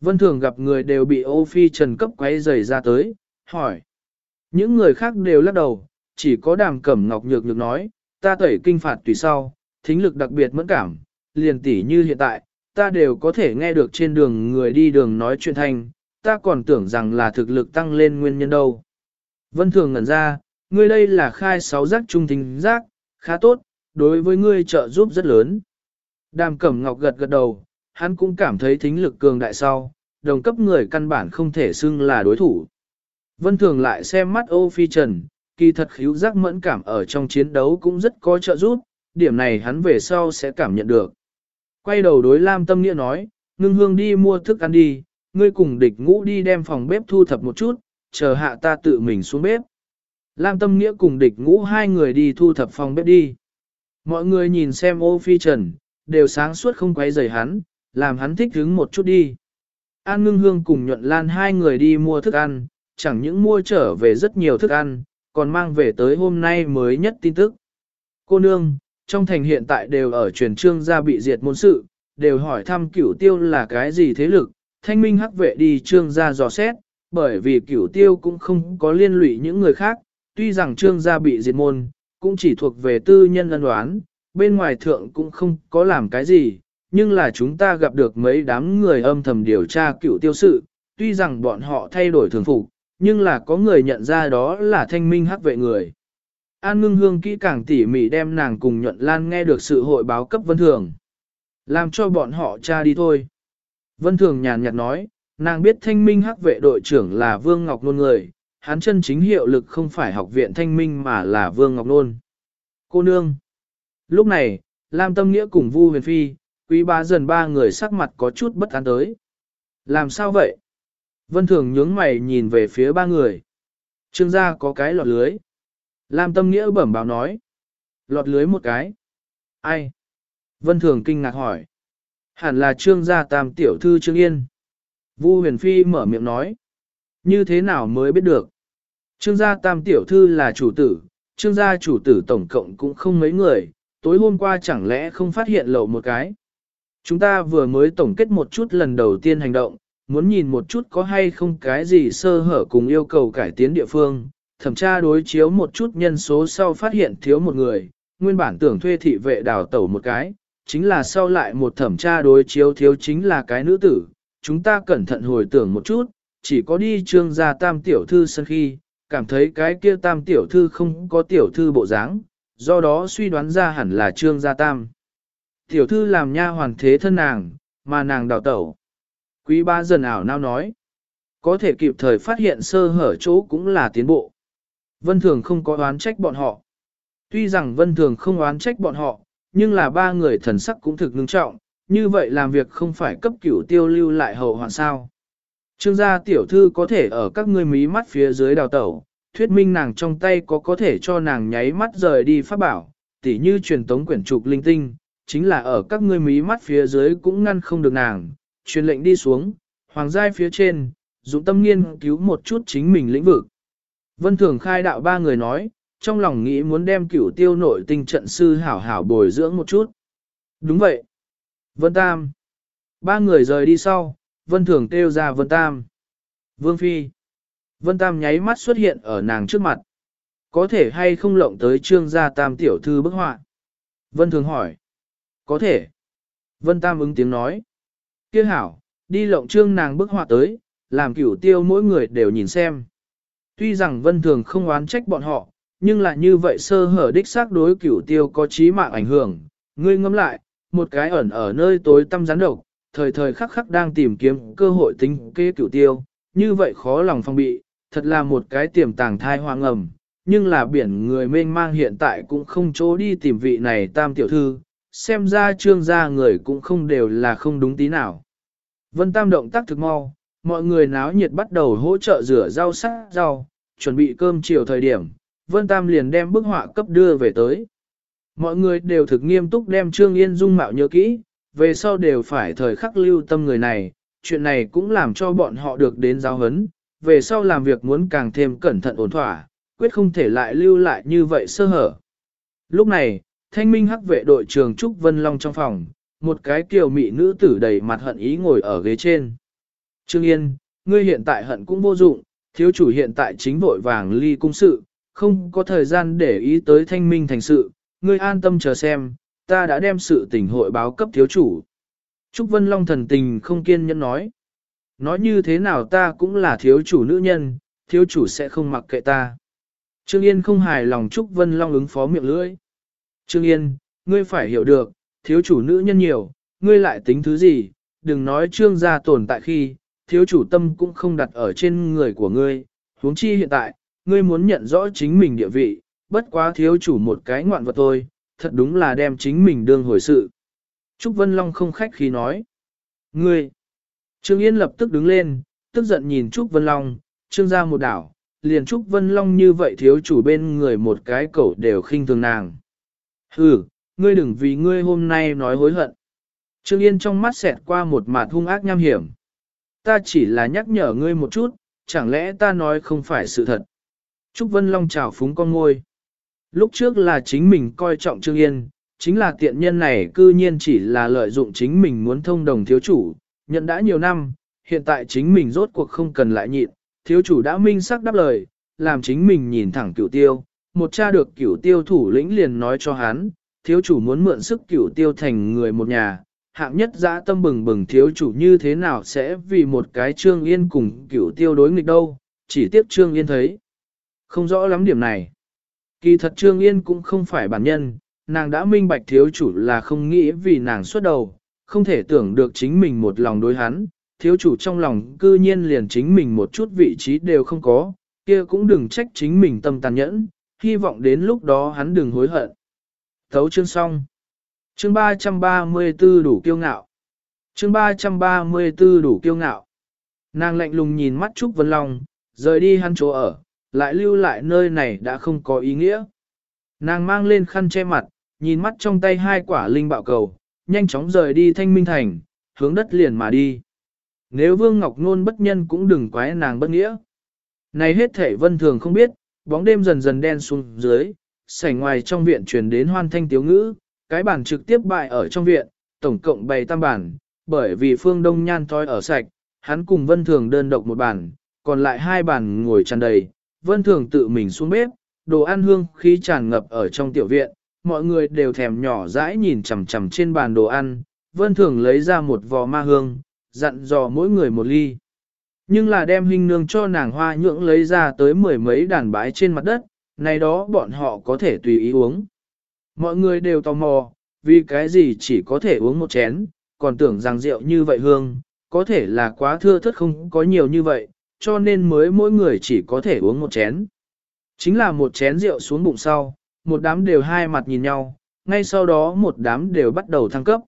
Speaker 1: Vân thường gặp người đều bị ô phi trần cấp quấy rầy ra tới, hỏi. Những người khác đều lắc đầu, chỉ có đàm cẩm ngọc nhược nhược nói, ta tẩy kinh phạt tùy sau, thính lực đặc biệt mẫn cảm, liền tỉ như hiện tại, ta đều có thể nghe được trên đường người đi đường nói chuyện thanh, ta còn tưởng rằng là thực lực tăng lên nguyên nhân đâu. Vân thường ngẩn ra, ngươi đây là khai sáu giác trung thính giác, khá tốt, đối với ngươi trợ giúp rất lớn. Đàm cẩm ngọc gật gật đầu, hắn cũng cảm thấy thính lực cường đại sau, đồng cấp người căn bản không thể xưng là đối thủ. Vân thường lại xem mắt ô phi trần, kỳ thật khíu giác mẫn cảm ở trong chiến đấu cũng rất có trợ giúp, điểm này hắn về sau sẽ cảm nhận được. Quay đầu đối Lam Tâm Nghĩa nói, ngưng hương đi mua thức ăn đi, ngươi cùng địch ngũ đi đem phòng bếp thu thập một chút, chờ hạ ta tự mình xuống bếp. Lam Tâm Nghĩa cùng địch ngũ hai người đi thu thập phòng bếp đi. Mọi người nhìn xem ô phi trần, đều sáng suốt không quấy rầy hắn, làm hắn thích hứng một chút đi. An ngưng hương cùng nhuận lan hai người đi mua thức ăn, chẳng những mua trở về rất nhiều thức ăn, còn mang về tới hôm nay mới nhất tin tức. Cô nương, trong thành hiện tại đều ở truyền trương gia bị diệt môn sự, đều hỏi thăm cửu tiêu là cái gì thế lực, thanh minh hắc vệ đi trương gia dò xét, bởi vì cửu tiêu cũng không có liên lụy những người khác, tuy rằng trương gia bị diệt môn, cũng chỉ thuộc về tư nhân ân đoán, bên ngoài thượng cũng không có làm cái gì, nhưng là chúng ta gặp được mấy đám người âm thầm điều tra cựu tiêu sự, tuy rằng bọn họ thay đổi thường phục, nhưng là có người nhận ra đó là thanh minh hắc vệ người. An ngưng hương kỹ càng tỉ mỉ đem nàng cùng nhuận lan nghe được sự hội báo cấp vân thường. Làm cho bọn họ tra đi thôi. Vân thường nhàn nhạt nói, nàng biết thanh minh hắc vệ đội trưởng là Vương Ngọc Nôn người, hắn chân chính hiệu lực không phải học viện thanh minh mà là Vương Ngọc Nôn. Cô nương. Lúc này, Lam Tâm Nghĩa cùng Vu Huyền Phi, quý bá dần ba người sắc mặt có chút bất an tới. Làm sao vậy? Vân Thường nhướng mày nhìn về phía ba người. Trương gia có cái lọt lưới. Lam Tâm Nghĩa bẩm báo nói. Lọt lưới một cái. Ai? Vân Thường kinh ngạc hỏi. Hẳn là trương gia tam tiểu thư Trương Yên. Vu huyền phi mở miệng nói. Như thế nào mới biết được? Trương gia tam tiểu thư là chủ tử, trương gia chủ tử tổng cộng cũng không mấy người, tối hôm qua chẳng lẽ không phát hiện lộ một cái. Chúng ta vừa mới tổng kết một chút lần đầu tiên hành động, muốn nhìn một chút có hay không cái gì sơ hở cùng yêu cầu cải tiến địa phương, thẩm tra đối chiếu một chút nhân số sau phát hiện thiếu một người, nguyên bản tưởng thuê thị vệ đào tẩu một cái, chính là sau lại một thẩm tra đối chiếu thiếu chính là cái nữ tử, chúng ta cẩn thận hồi tưởng một chút, chỉ có đi trương gia tam tiểu thư sân khi, cảm thấy cái kia tam tiểu thư không có tiểu thư bộ dáng, do đó suy đoán ra hẳn là trương gia tam. Tiểu thư làm nha hoàn thế thân nàng, mà nàng đào tẩu. Quý ba dần ảo nao nói, có thể kịp thời phát hiện sơ hở chỗ cũng là tiến bộ. Vân Thường không có oán trách bọn họ. Tuy rằng Vân Thường không oán trách bọn họ, nhưng là ba người thần sắc cũng thực ngưng trọng, như vậy làm việc không phải cấp cửu tiêu lưu lại hậu hoạn sao. Trương gia tiểu thư có thể ở các ngươi mí mắt phía dưới đào tẩu, thuyết minh nàng trong tay có có thể cho nàng nháy mắt rời đi pháp bảo, tỉ như truyền tống quyển trục linh tinh, chính là ở các ngươi mí mắt phía dưới cũng ngăn không được nàng, truyền lệnh đi xuống, hoàng giai phía trên, dụng tâm nghiên cứu một chút chính mình lĩnh vực. Vân Thường khai đạo ba người nói, trong lòng nghĩ muốn đem cửu tiêu nội tinh trận sư hảo hảo bồi dưỡng một chút. Đúng vậy. Vân Tam. Ba người rời đi sau, Vân Thường kêu ra Vân Tam. Vương Phi. Vân Tam nháy mắt xuất hiện ở nàng trước mặt. Có thể hay không lộng tới trương gia Tam tiểu thư bức họa? Vân Thường hỏi. Có thể. Vân Tam ứng tiếng nói. Kia hảo, đi lộng trương nàng bức họa tới, làm cửu tiêu mỗi người đều nhìn xem. Tuy rằng Vân Thường không oán trách bọn họ, nhưng là như vậy sơ hở đích xác đối cửu tiêu có chí mạng ảnh hưởng. Ngươi ngẫm lại, một cái ẩn ở nơi tối tăm rắn độc, thời thời khắc khắc đang tìm kiếm cơ hội tính kế cửu tiêu, như vậy khó lòng phong bị, thật là một cái tiềm tàng thai hoang ngầm. Nhưng là biển người mênh mang hiện tại cũng không chỗ đi tìm vị này tam tiểu thư, xem ra trương gia người cũng không đều là không đúng tí nào. Vân Tam động tác thực mau, mọi người náo nhiệt bắt đầu hỗ trợ rửa rau sắc rau, chuẩn bị cơm chiều thời điểm, Vân Tam liền đem bức họa cấp đưa về tới. Mọi người đều thực nghiêm túc đem Trương Yên dung mạo nhớ kỹ, về sau đều phải thời khắc lưu tâm người này, chuyện này cũng làm cho bọn họ được đến giáo hấn, về sau làm việc muốn càng thêm cẩn thận ổn thỏa, quyết không thể lại lưu lại như vậy sơ hở. Lúc này, thanh minh hắc vệ đội trường Trúc Vân Long trong phòng, một cái kiều mị nữ tử đầy mặt hận ý ngồi ở ghế trên. Trương Yên, ngươi hiện tại hận cũng vô dụng, thiếu chủ hiện tại chính vội vàng ly cung sự, không có thời gian để ý tới thanh minh thành sự, ngươi an tâm chờ xem, ta đã đem sự tình hội báo cấp thiếu chủ. Trúc Vân Long thần tình không kiên nhẫn nói. Nói như thế nào ta cũng là thiếu chủ nữ nhân, thiếu chủ sẽ không mặc kệ ta. Trương Yên không hài lòng Trúc Vân Long ứng phó miệng lưỡi. Trương Yên, ngươi phải hiểu được, thiếu chủ nữ nhân nhiều, ngươi lại tính thứ gì, đừng nói trương gia tồn tại khi, thiếu chủ tâm cũng không đặt ở trên người của ngươi, huống chi hiện tại, ngươi muốn nhận rõ chính mình địa vị, bất quá thiếu chủ một cái ngoạn vật thôi, thật đúng là đem chính mình đương hồi sự. Trúc Vân Long không khách khí nói. Ngươi! Trương Yên lập tức đứng lên, tức giận nhìn Trúc Vân Long, trương ra một đảo, liền Trúc Vân Long như vậy thiếu chủ bên người một cái cậu đều khinh thường nàng. Hừ, ngươi đừng vì ngươi hôm nay nói hối hận. Trương Yên trong mắt xẹt qua một mặt hung ác nham hiểm. Ta chỉ là nhắc nhở ngươi một chút, chẳng lẽ ta nói không phải sự thật. Trúc Vân Long chào phúng con ngôi. Lúc trước là chính mình coi trọng Trương Yên, chính là tiện nhân này cư nhiên chỉ là lợi dụng chính mình muốn thông đồng thiếu chủ, nhận đã nhiều năm, hiện tại chính mình rốt cuộc không cần lại nhịn, thiếu chủ đã minh sắc đáp lời, làm chính mình nhìn thẳng cửu tiêu, một cha được cửu tiêu thủ lĩnh liền nói cho hắn, thiếu chủ muốn mượn sức cửu tiêu thành người một nhà, hạng nhất dã tâm bừng bừng thiếu chủ như thế nào sẽ vì một cái Trương Yên cùng cửu tiêu đối nghịch đâu, chỉ tiếc Trương Yên thấy. Không rõ lắm điểm này. Kỳ thật Trương Yên cũng không phải bản nhân, nàng đã minh bạch thiếu chủ là không nghĩ vì nàng xuất đầu, không thể tưởng được chính mình một lòng đối hắn, thiếu chủ trong lòng cư nhiên liền chính mình một chút vị trí đều không có, kia cũng đừng trách chính mình tâm tàn nhẫn, hy vọng đến lúc đó hắn đừng hối hận. Thấu chương xong. Chương 334 đủ kiêu ngạo. Chương 334 đủ kiêu ngạo. Nàng lạnh lùng nhìn mắt Trúc Vân Long, rời đi hắn chỗ ở, lại lưu lại nơi này đã không có ý nghĩa. Nàng mang lên khăn che mặt, nhìn mắt trong tay hai quả linh bạo cầu, nhanh chóng rời đi thanh minh thành, hướng đất liền mà đi. Nếu Vương Ngọc Nôn bất nhân cũng đừng quái nàng bất nghĩa. Này hết thể vân thường không biết, bóng đêm dần dần đen xuống dưới, sảnh ngoài trong viện truyền đến hoan thanh tiếu ngữ, cái bàn trực tiếp bại ở trong viện, tổng cộng bày tam bản, bởi vì phương đông nhan toi ở sạch, hắn cùng vân thường đơn độc một bàn, còn lại hai bàn ngồi tràn đầy, vân thường tự mình xuống bếp, đồ ăn hương khí tràn ngập ở trong tiểu viện, mọi người đều thèm nhỏ dãi nhìn chằm chằm trên bàn đồ ăn, vân thường lấy ra một vò ma hương, dặn dò mỗi người một ly. Nhưng là đem hình nương cho nàng hoa nhưỡng lấy ra tới mười mấy đàn bái trên mặt đất, này đó bọn họ có thể tùy ý uống. Mọi người đều tò mò, vì cái gì chỉ có thể uống một chén, còn tưởng rằng rượu như vậy hương, có thể là quá thưa thất không có nhiều như vậy, cho nên mới mỗi người chỉ có thể uống một chén. Chính là một chén rượu xuống bụng sau, một đám đều hai mặt nhìn nhau, ngay sau đó một đám đều bắt đầu thăng cấp.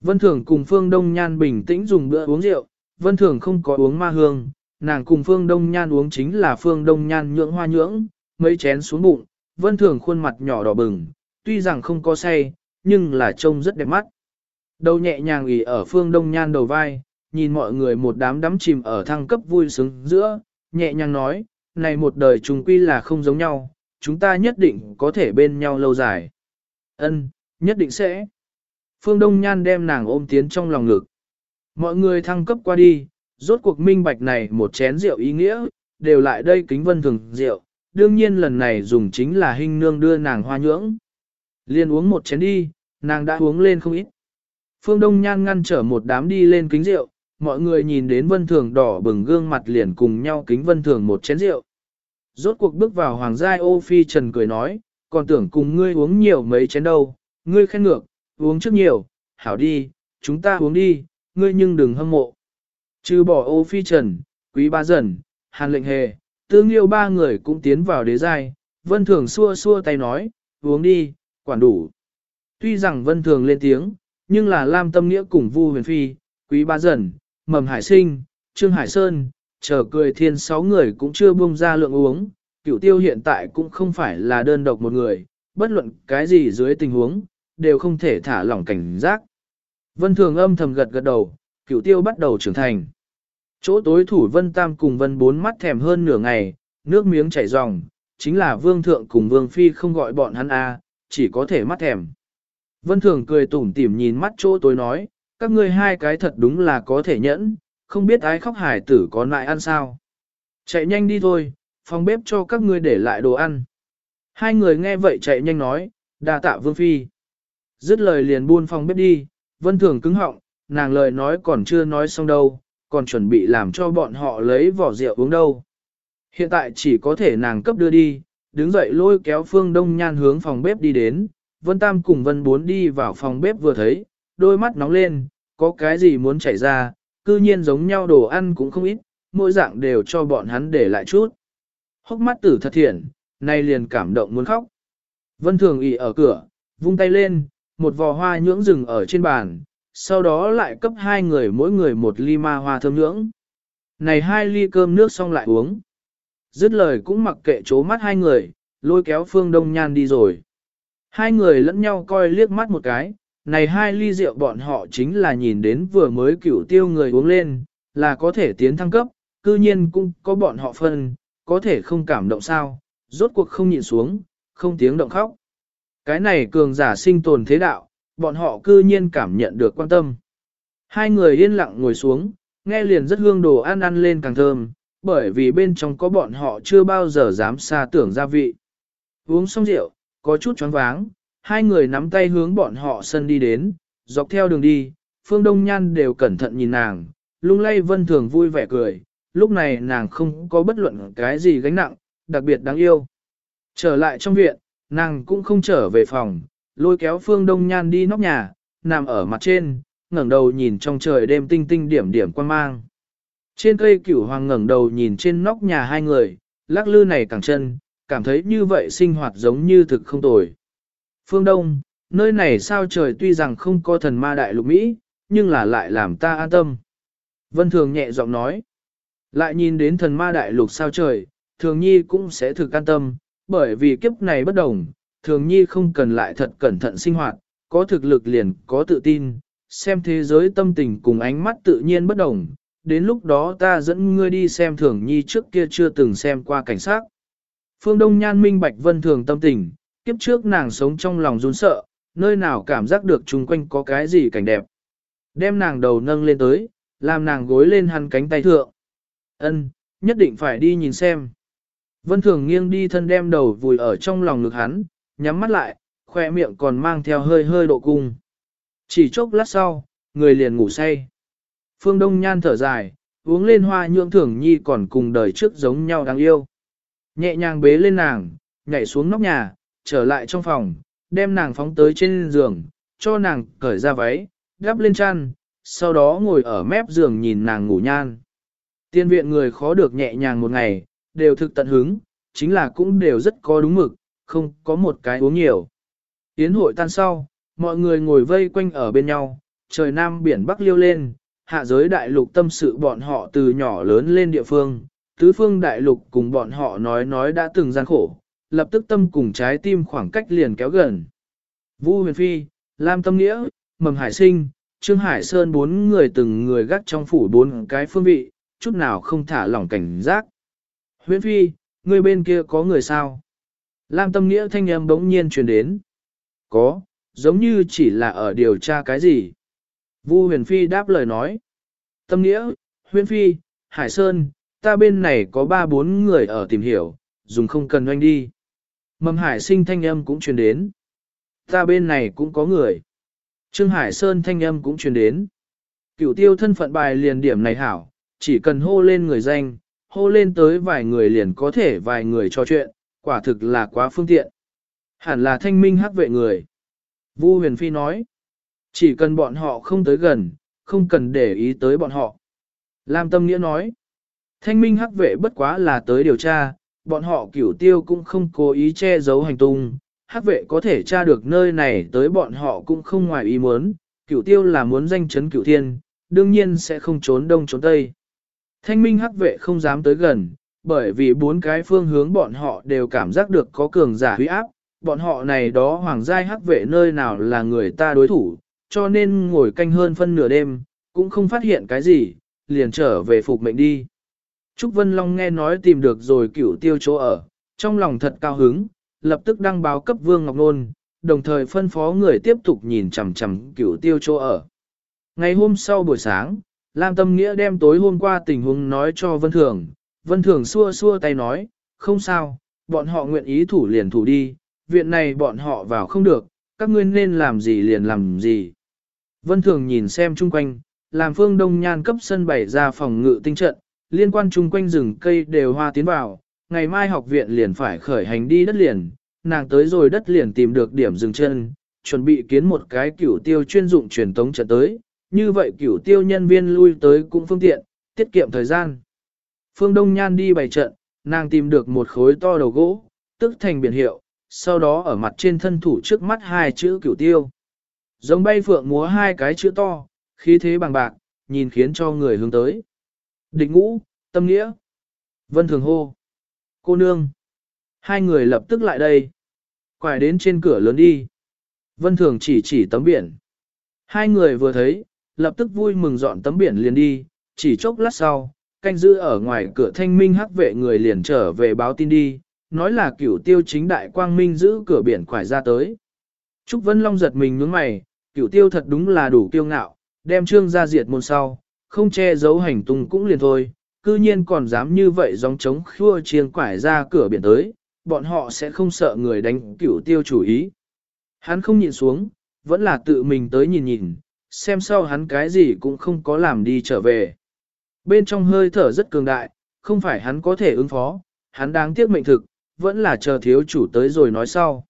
Speaker 1: Vân Thường cùng Phương Đông Nhan bình tĩnh dùng bữa uống rượu, Vân Thường không có uống ma hương, nàng cùng Phương Đông Nhan uống chính là Phương Đông Nhan nhưỡng hoa nhưỡng, mấy chén xuống bụng, Vân Thường khuôn mặt nhỏ đỏ bừng, tuy rằng không có say, nhưng là trông rất đẹp mắt. Đầu nhẹ nhàng ỉ ở Phương Đông Nhan đầu vai, nhìn mọi người một đám đắm chìm ở thăng cấp vui sướng giữa, nhẹ nhàng nói, này một đời trùng quy là không giống nhau, chúng ta nhất định có thể bên nhau lâu dài. Ân, nhất định sẽ. Phương Đông Nhan đem nàng ôm tiến trong lòng ngực. Mọi người thăng cấp qua đi, rốt cuộc minh bạch này một chén rượu ý nghĩa, đều lại đây kính vân thường rượu, đương nhiên lần này dùng chính là hình nương đưa nàng hoa nhưỡng. Liên uống một chén đi, nàng đã uống lên không ít. Phương Đông Nhan ngăn trở một đám đi lên kính rượu, mọi người nhìn đến vân thường đỏ bừng gương mặt liền cùng nhau kính vân thường một chén rượu. Rốt cuộc bước vào hoàng giai ô phi trần cười nói, còn tưởng cùng ngươi uống nhiều mấy chén đâu, ngươi khen ngược, uống trước nhiều, hảo đi, chúng ta uống đi, ngươi nhưng đừng hâm mộ. Trừ bỏ ô phi trần, quý ba dần, hàn lệnh hề, tương yêu ba người cũng tiến vào đế giai, vân thường xua xua tay nói, uống đi, quản đủ. Tuy rằng vân thường lên tiếng, nhưng là Lam Tâm Nghĩa cùng Vu Huyền Phi, Quý Ba Dần, Mầm Hải Sinh, Trương Hải Sơn, chờ cười thiên sáu người cũng chưa buông ra lượng uống, cửu tiêu hiện tại cũng không phải là đơn độc một người, bất luận cái gì dưới tình huống, đều không thể thả lỏng cảnh giác. Vân Thường âm thầm gật gật đầu, cửu tiêu bắt đầu trưởng thành. Chỗ tối thủ Vân Tam cùng Vân Bốn mắt thèm hơn nửa ngày, nước miếng chảy ròng, chính là Vương Thượng cùng Vương Phi không gọi bọn hắn a, chỉ có thể mắt thèm. Vân Thường cười tủm tỉm nhìn mắt chỗ tối nói, các ngươi hai cái thật đúng là có thể nhẫn, không biết ái khóc hải tử có lại ăn sao. Chạy nhanh đi thôi, phòng bếp cho các ngươi để lại đồ ăn. Hai người nghe vậy chạy nhanh nói, đa tạ Vương Phi. Dứt lời liền buôn phòng bếp đi, Vân Thường cứng họng, nàng lời nói còn chưa nói xong đâu, còn chuẩn bị làm cho bọn họ lấy vỏ rượu uống đâu. Hiện tại chỉ có thể nàng cấp đưa đi, đứng dậy lôi kéo Phương Đông Nhan hướng phòng bếp đi đến, Vân Tam cùng Vân Bốn đi vào phòng bếp vừa thấy, đôi mắt nóng lên, có cái gì muốn chảy ra, cư nhiên giống nhau đồ ăn cũng không ít, mỗi dạng đều cho bọn hắn để lại chút. Hốc mắt tử thật thiện, nay liền cảm động muốn khóc. Vân Thường ỉ ở cửa, vung tay lên, một vò hoa nhưỡng rừng ở trên bàn, sau đó lại cấp hai người mỗi người một ly ma hoa thơm nhưỡng. Này hai ly cơm nước xong lại uống. Dứt lời cũng mặc kệ chố mắt hai người, lôi kéo Phương Đông Nhan đi rồi. Hai người lẫn nhau coi liếc mắt một cái, này hai ly rượu bọn họ chính là nhìn đến vừa mới cửu tiêu người uống lên, là có thể tiến thăng cấp, cư nhiên cũng có bọn họ phân, có thể không cảm động sao, rốt cuộc không nhịn xuống, không tiếng động khóc. Cái này cường giả sinh tồn thế đạo, bọn họ cư nhiên cảm nhận được quan tâm. Hai người yên lặng ngồi xuống, nghe liền rất hương đồ ăn ăn lên càng thơm, bởi vì bên trong có bọn họ chưa bao giờ dám xa tưởng gia vị. Uống xong rượu, có chút choáng váng, hai người nắm tay hướng bọn họ sân đi đến, dọc theo đường đi, Phương Đông Nhan đều cẩn thận nhìn nàng, lung lay vân thường vui vẻ cười, lúc này nàng không có bất luận cái gì gánh nặng, đặc biệt đáng yêu. Trở lại trong viện, nàng cũng không trở về phòng, lôi kéo Phương Đông Nhan đi nóc nhà, nằm ở mặt trên, ngẩng đầu nhìn trong trời đêm tinh tinh điểm điểm quan mang. Trên cây cửu hoàng ngẩng đầu nhìn trên nóc nhà hai người, lắc lư này càng chân, cảm thấy như vậy sinh hoạt giống như thực không tồi. Phương Đông, nơi này sao trời tuy rằng không có thần ma đại lục Mỹ, nhưng là lại làm ta an tâm. Vân Thường nhẹ giọng nói, lại nhìn đến thần ma đại lục sao trời, Thường Nhi cũng sẽ thực an tâm, bởi vì kiếp này bất đồng, Thường Nhi không cần lại thật cẩn thận sinh hoạt, có thực lực liền có tự tin, xem thế giới tâm tình cùng ánh mắt tự nhiên bất đồng. Đến lúc đó ta dẫn ngươi đi xem Thường Nhi trước kia chưa từng xem qua cảnh sát. Phương Đông Nhan minh bạch Vân Thường tâm tình, kiếp trước nàng sống trong lòng run sợ, nơi nào cảm giác được chung quanh có cái gì cảnh đẹp. Đem nàng đầu nâng lên tới, làm nàng gối lên hắn cánh tay thượng. Ân, nhất định phải đi nhìn xem. Vân Thường nghiêng đi thân đem đầu vùi ở trong lòng ngực hắn, nhắm mắt lại, khoe miệng còn mang theo hơi hơi độ cung. Chỉ chốc lát sau, người liền ngủ say. Phương Đông Nhan thở dài, uống lên hoa nhượng thường nhi còn cùng đời trước giống nhau đáng yêu. Nhẹ nhàng bế lên nàng, nhảy xuống nóc nhà, trở lại trong phòng, đem nàng phóng tới trên giường, cho nàng cởi ra váy, đắp lên chăn, sau đó ngồi ở mép giường nhìn nàng ngủ nhan. Tiên viện người khó được nhẹ nhàng một ngày, đều thực tận hứng, chính là cũng đều rất có đúng mực, không có một cái uống nhiều. Yến hội tan sau, mọi người ngồi vây quanh ở bên nhau, trời nam biển bắc liêu lên, hạ giới đại lục tâm sự bọn họ từ nhỏ lớn lên địa phương, tứ phương đại lục cùng bọn họ nói nói đã từng gian khổ, lập tức tâm cùng trái tim khoảng cách liền kéo gần. Vu huyền phi, Lam Tâm Nghĩa, Mầm Hải Sinh, Trương Hải Sơn bốn người từng người gác trong phủ bốn cái phương vị, chút nào không thả lỏng cảnh giác. Huyền phi, người bên kia có người sao? Lam Tâm Nghĩa thanh âm bỗng nhiên truyền đến. Có, giống như chỉ là ở điều tra cái gì. Vu huyền phi đáp lời nói. Tâm Nghĩa, huyền phi, Hải Sơn, ta bên này có ba bốn người ở tìm hiểu, dùng không cần oanh đi. Mầm hải sinh thanh âm cũng truyền đến. Ta bên này cũng có người. Trương Hải Sơn thanh âm cũng truyền đến. Cửu tiêu thân phận bài liền điểm này hảo, chỉ cần hô lên người danh, hô lên tới vài người liền có thể vài người trò chuyện, quả thực là quá phương tiện. Hẳn là thanh minh hắc vệ người. Vu huyền phi nói, chỉ cần bọn họ không tới gần, không cần để ý tới bọn họ. Lam tâm nghĩa nói, thanh minh hắc vệ bất quá là tới điều tra, bọn họ cửu tiêu cũng không cố ý che giấu hành tung, hắc vệ có thể tra được nơi này tới bọn họ cũng không ngoài ý muốn, cửu tiêu là muốn danh chấn cửu thiên, đương nhiên sẽ không trốn đông trốn tây. Thanh minh hắc vệ không dám tới gần, bởi vì bốn cái phương hướng bọn họ đều cảm giác được có cường giả huy áp, bọn họ này đó hoàng giai hắc vệ nơi nào là người ta đối thủ, cho nên ngồi canh hơn phân nửa đêm, cũng không phát hiện cái gì, liền trở về phục mệnh đi. Trúc Vân Long nghe nói tìm được rồi cửu tiêu chỗ ở, trong lòng thật cao hứng, lập tức đăng báo cấp Vương Ngọc Nôn, đồng thời phân phó người tiếp tục nhìn chằm chằm cửu tiêu chỗ ở. Ngày hôm sau buổi sáng, Lam Tâm Nghĩa đem tối hôm qua tình huống nói cho Vân Thường, Vân Thường xua xua tay nói, không sao, bọn họ nguyện ý thủ liền thủ đi, viện này bọn họ vào không được, các ngươi nên làm gì liền làm gì. Vân Thường nhìn xem chung quanh, làm phương đông nhan cấp sân bày ra phòng ngự tinh trận, liên quan chung quanh rừng cây đều hoa tiến vào, ngày mai học viện liền phải khởi hành đi đất liền, nàng tới rồi đất liền tìm được điểm dừng chân, chuẩn bị kiến một cái cửu tiêu chuyên dụng truyền tống trận tới, như vậy cửu tiêu nhân viên lui tới cũng phương tiện, tiết kiệm thời gian. Phương Đông Nhan đi bày trận, nàng tìm được một khối to đầu gỗ, tức thành biển hiệu, sau đó ở mặt trên thân thủ trước mắt hai chữ cửu tiêu. Giống bay phượng múa hai cái chữ to, khí thế bằng bạc, nhìn khiến cho người hướng tới. Địch ngũ, tâm nghĩa. Vân thường hô. Cô nương. Hai người lập tức lại đây. Quải đến trên cửa lớn đi. Vân thường chỉ chỉ tấm biển. Hai người vừa thấy, lập tức vui mừng dọn tấm biển liền đi, chỉ chốc lát sau, canh giữ ở ngoài cửa thanh minh hắc vệ người liền trở về báo tin đi, nói là cửu tiêu chính đại quang minh giữ cửa biển quải ra tới. Trúc Vân Long giật mình nhướng mày, cửu tiêu thật đúng là đủ kiêu ngạo, đem trương ra diệt môn sau, không che giấu hành tung cũng liền thôi, cư nhiên còn dám như vậy dòng trống khua chiêng quải ra cửa biển tới, bọn họ sẽ không sợ người đánh cửu tiêu chủ ý. Hắn không nhìn xuống, vẫn là tự mình tới nhìn nhìn, xem sau hắn cái gì cũng không có làm đi trở về. Bên trong hơi thở rất cường đại, không phải hắn có thể ứng phó, hắn đáng tiếc mệnh thực, vẫn là chờ thiếu chủ tới rồi nói sau.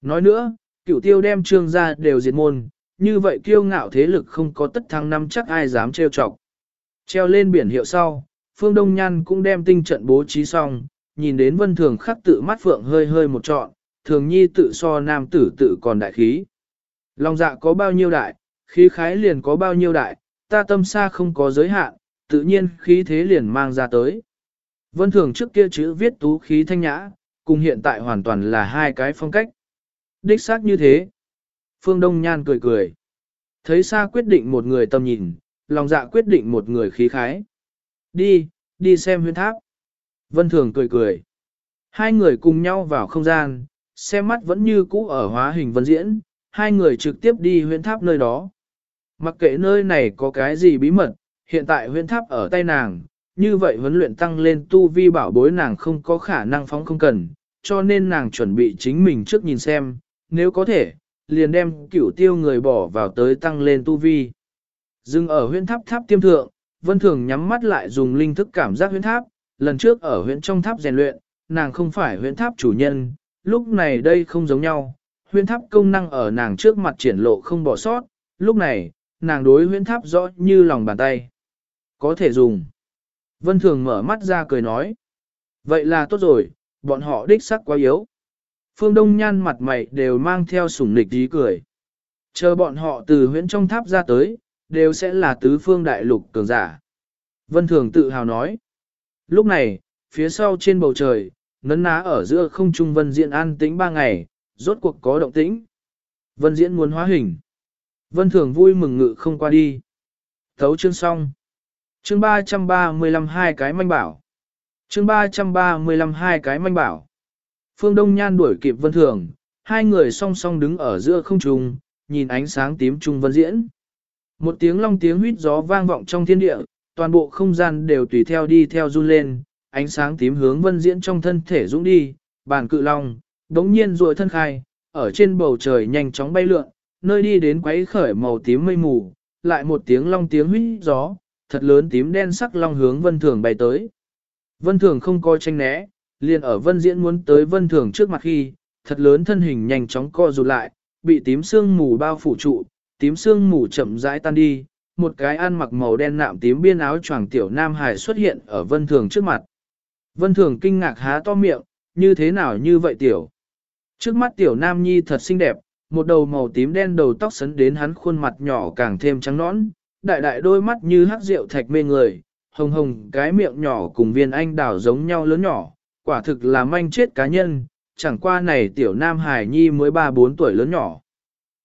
Speaker 1: Nói nữa, cựu tiêu đem trương ra đều diệt môn, như vậy kiêu ngạo thế lực không có tất thắng năm chắc ai dám trêu chọc. Treo lên biển hiệu sau, Phương Đông Nhan cũng đem tinh trận bố trí xong, nhìn đến vân thường khắc tự mắt phượng hơi hơi một trọn, thường nhi tự so nam tử tự còn đại khí. Lòng dạ có bao nhiêu đại, khí khái liền có bao nhiêu đại, ta tâm xa không có giới hạn, tự nhiên khí thế liền mang ra tới. Vân thường trước kia chữ viết tú khí thanh nhã, cùng hiện tại hoàn toàn là hai cái phong cách. Đích xác như thế. Phương Đông Nhan cười cười. Thấy xa quyết định một người tâm nhìn, lòng dạ quyết định một người khí khái. Đi, đi xem huyên tháp. Vân Thường cười cười. Hai người cùng nhau vào không gian, xem mắt vẫn như cũ ở hóa hình vân diễn, hai người trực tiếp đi huyên tháp nơi đó. Mặc kệ nơi này có cái gì bí mật, hiện tại huyên tháp ở tay nàng, như vậy huấn luyện tăng lên tu vi bảo bối nàng không có khả năng phóng không cần, cho nên nàng chuẩn bị chính mình trước nhìn xem, nếu có thể, liền đem cửu tiêu người bỏ vào tới tăng lên tu vi. Dừng ở huyễn tháp tháp tiêm thượng, vân thường nhắm mắt lại dùng linh thức cảm giác huyễn tháp, lần trước ở huyễn trong tháp rèn luyện, nàng không phải huyễn tháp chủ nhân, lúc này đây không giống nhau, huyễn tháp công năng ở nàng trước mặt triển lộ không bỏ sót, lúc này, nàng đối huyễn tháp rõ như lòng bàn tay. Có thể dùng. Vân thường mở mắt ra cười nói. Vậy là tốt rồi, bọn họ đích sắc quá yếu. Phương Đông Nhan mặt mày đều mang theo sủng nịch ý cười. Chờ bọn họ từ huyễn trong tháp ra tới, đều sẽ là tứ phương đại lục cường giả. Vân Thường tự hào nói. Lúc này, phía sau trên bầu trời, nấn ná ở giữa không trung Vân Diễn an tĩnh ba ngày, rốt cuộc có động tĩnh. Vân Diễn muốn hóa hình. Vân Thường vui mừng ngự không qua đi. Thấu chương xong. Chương 335 hai cái manh bảo. Chương 335 hai cái manh bảo. Phương Đông Nhan đuổi kịp Vân Thường, hai người song song đứng ở giữa không trung, nhìn ánh sáng tím trung vân diễn. Một tiếng long tiếng huýt gió vang vọng trong thiên địa, toàn bộ không gian đều tùy theo đi theo run lên, ánh sáng tím hướng vân diễn trong thân thể dũng đi, bàn cự long, đống nhiên ruội thân khai, ở trên bầu trời nhanh chóng bay lượn, nơi đi đến quấy khởi màu tím mây mù, lại một tiếng long tiếng huýt gió, thật lớn tím đen sắc long hướng vân thường bay tới. Vân thường không coi tranh né, liền ở vân diễn muốn tới vân thường trước mặt khi, thật lớn thân hình nhanh chóng co rụt lại, bị tím sương mù bao phủ trụ, tím sương mù chậm rãi tan đi, một cái ăn mặc màu đen nạm tím biên áo choàng tiểu nam hài xuất hiện ở vân thường trước mặt. Vân thường kinh ngạc há to miệng, như thế nào như vậy tiểu? Trước mắt tiểu nam nhi thật xinh đẹp, một đầu màu tím đen đầu tóc sấn đến hắn khuôn mặt nhỏ càng thêm trắng nõn, đại đại đôi mắt như hắc rượu thạch mê người, hồng hồng cái miệng nhỏ cùng viên anh đào giống nhau lớn nhỏ, quả thực là manh chết cá nhân, chẳng qua này tiểu nam hải nhi mới 3-4 tuổi lớn nhỏ.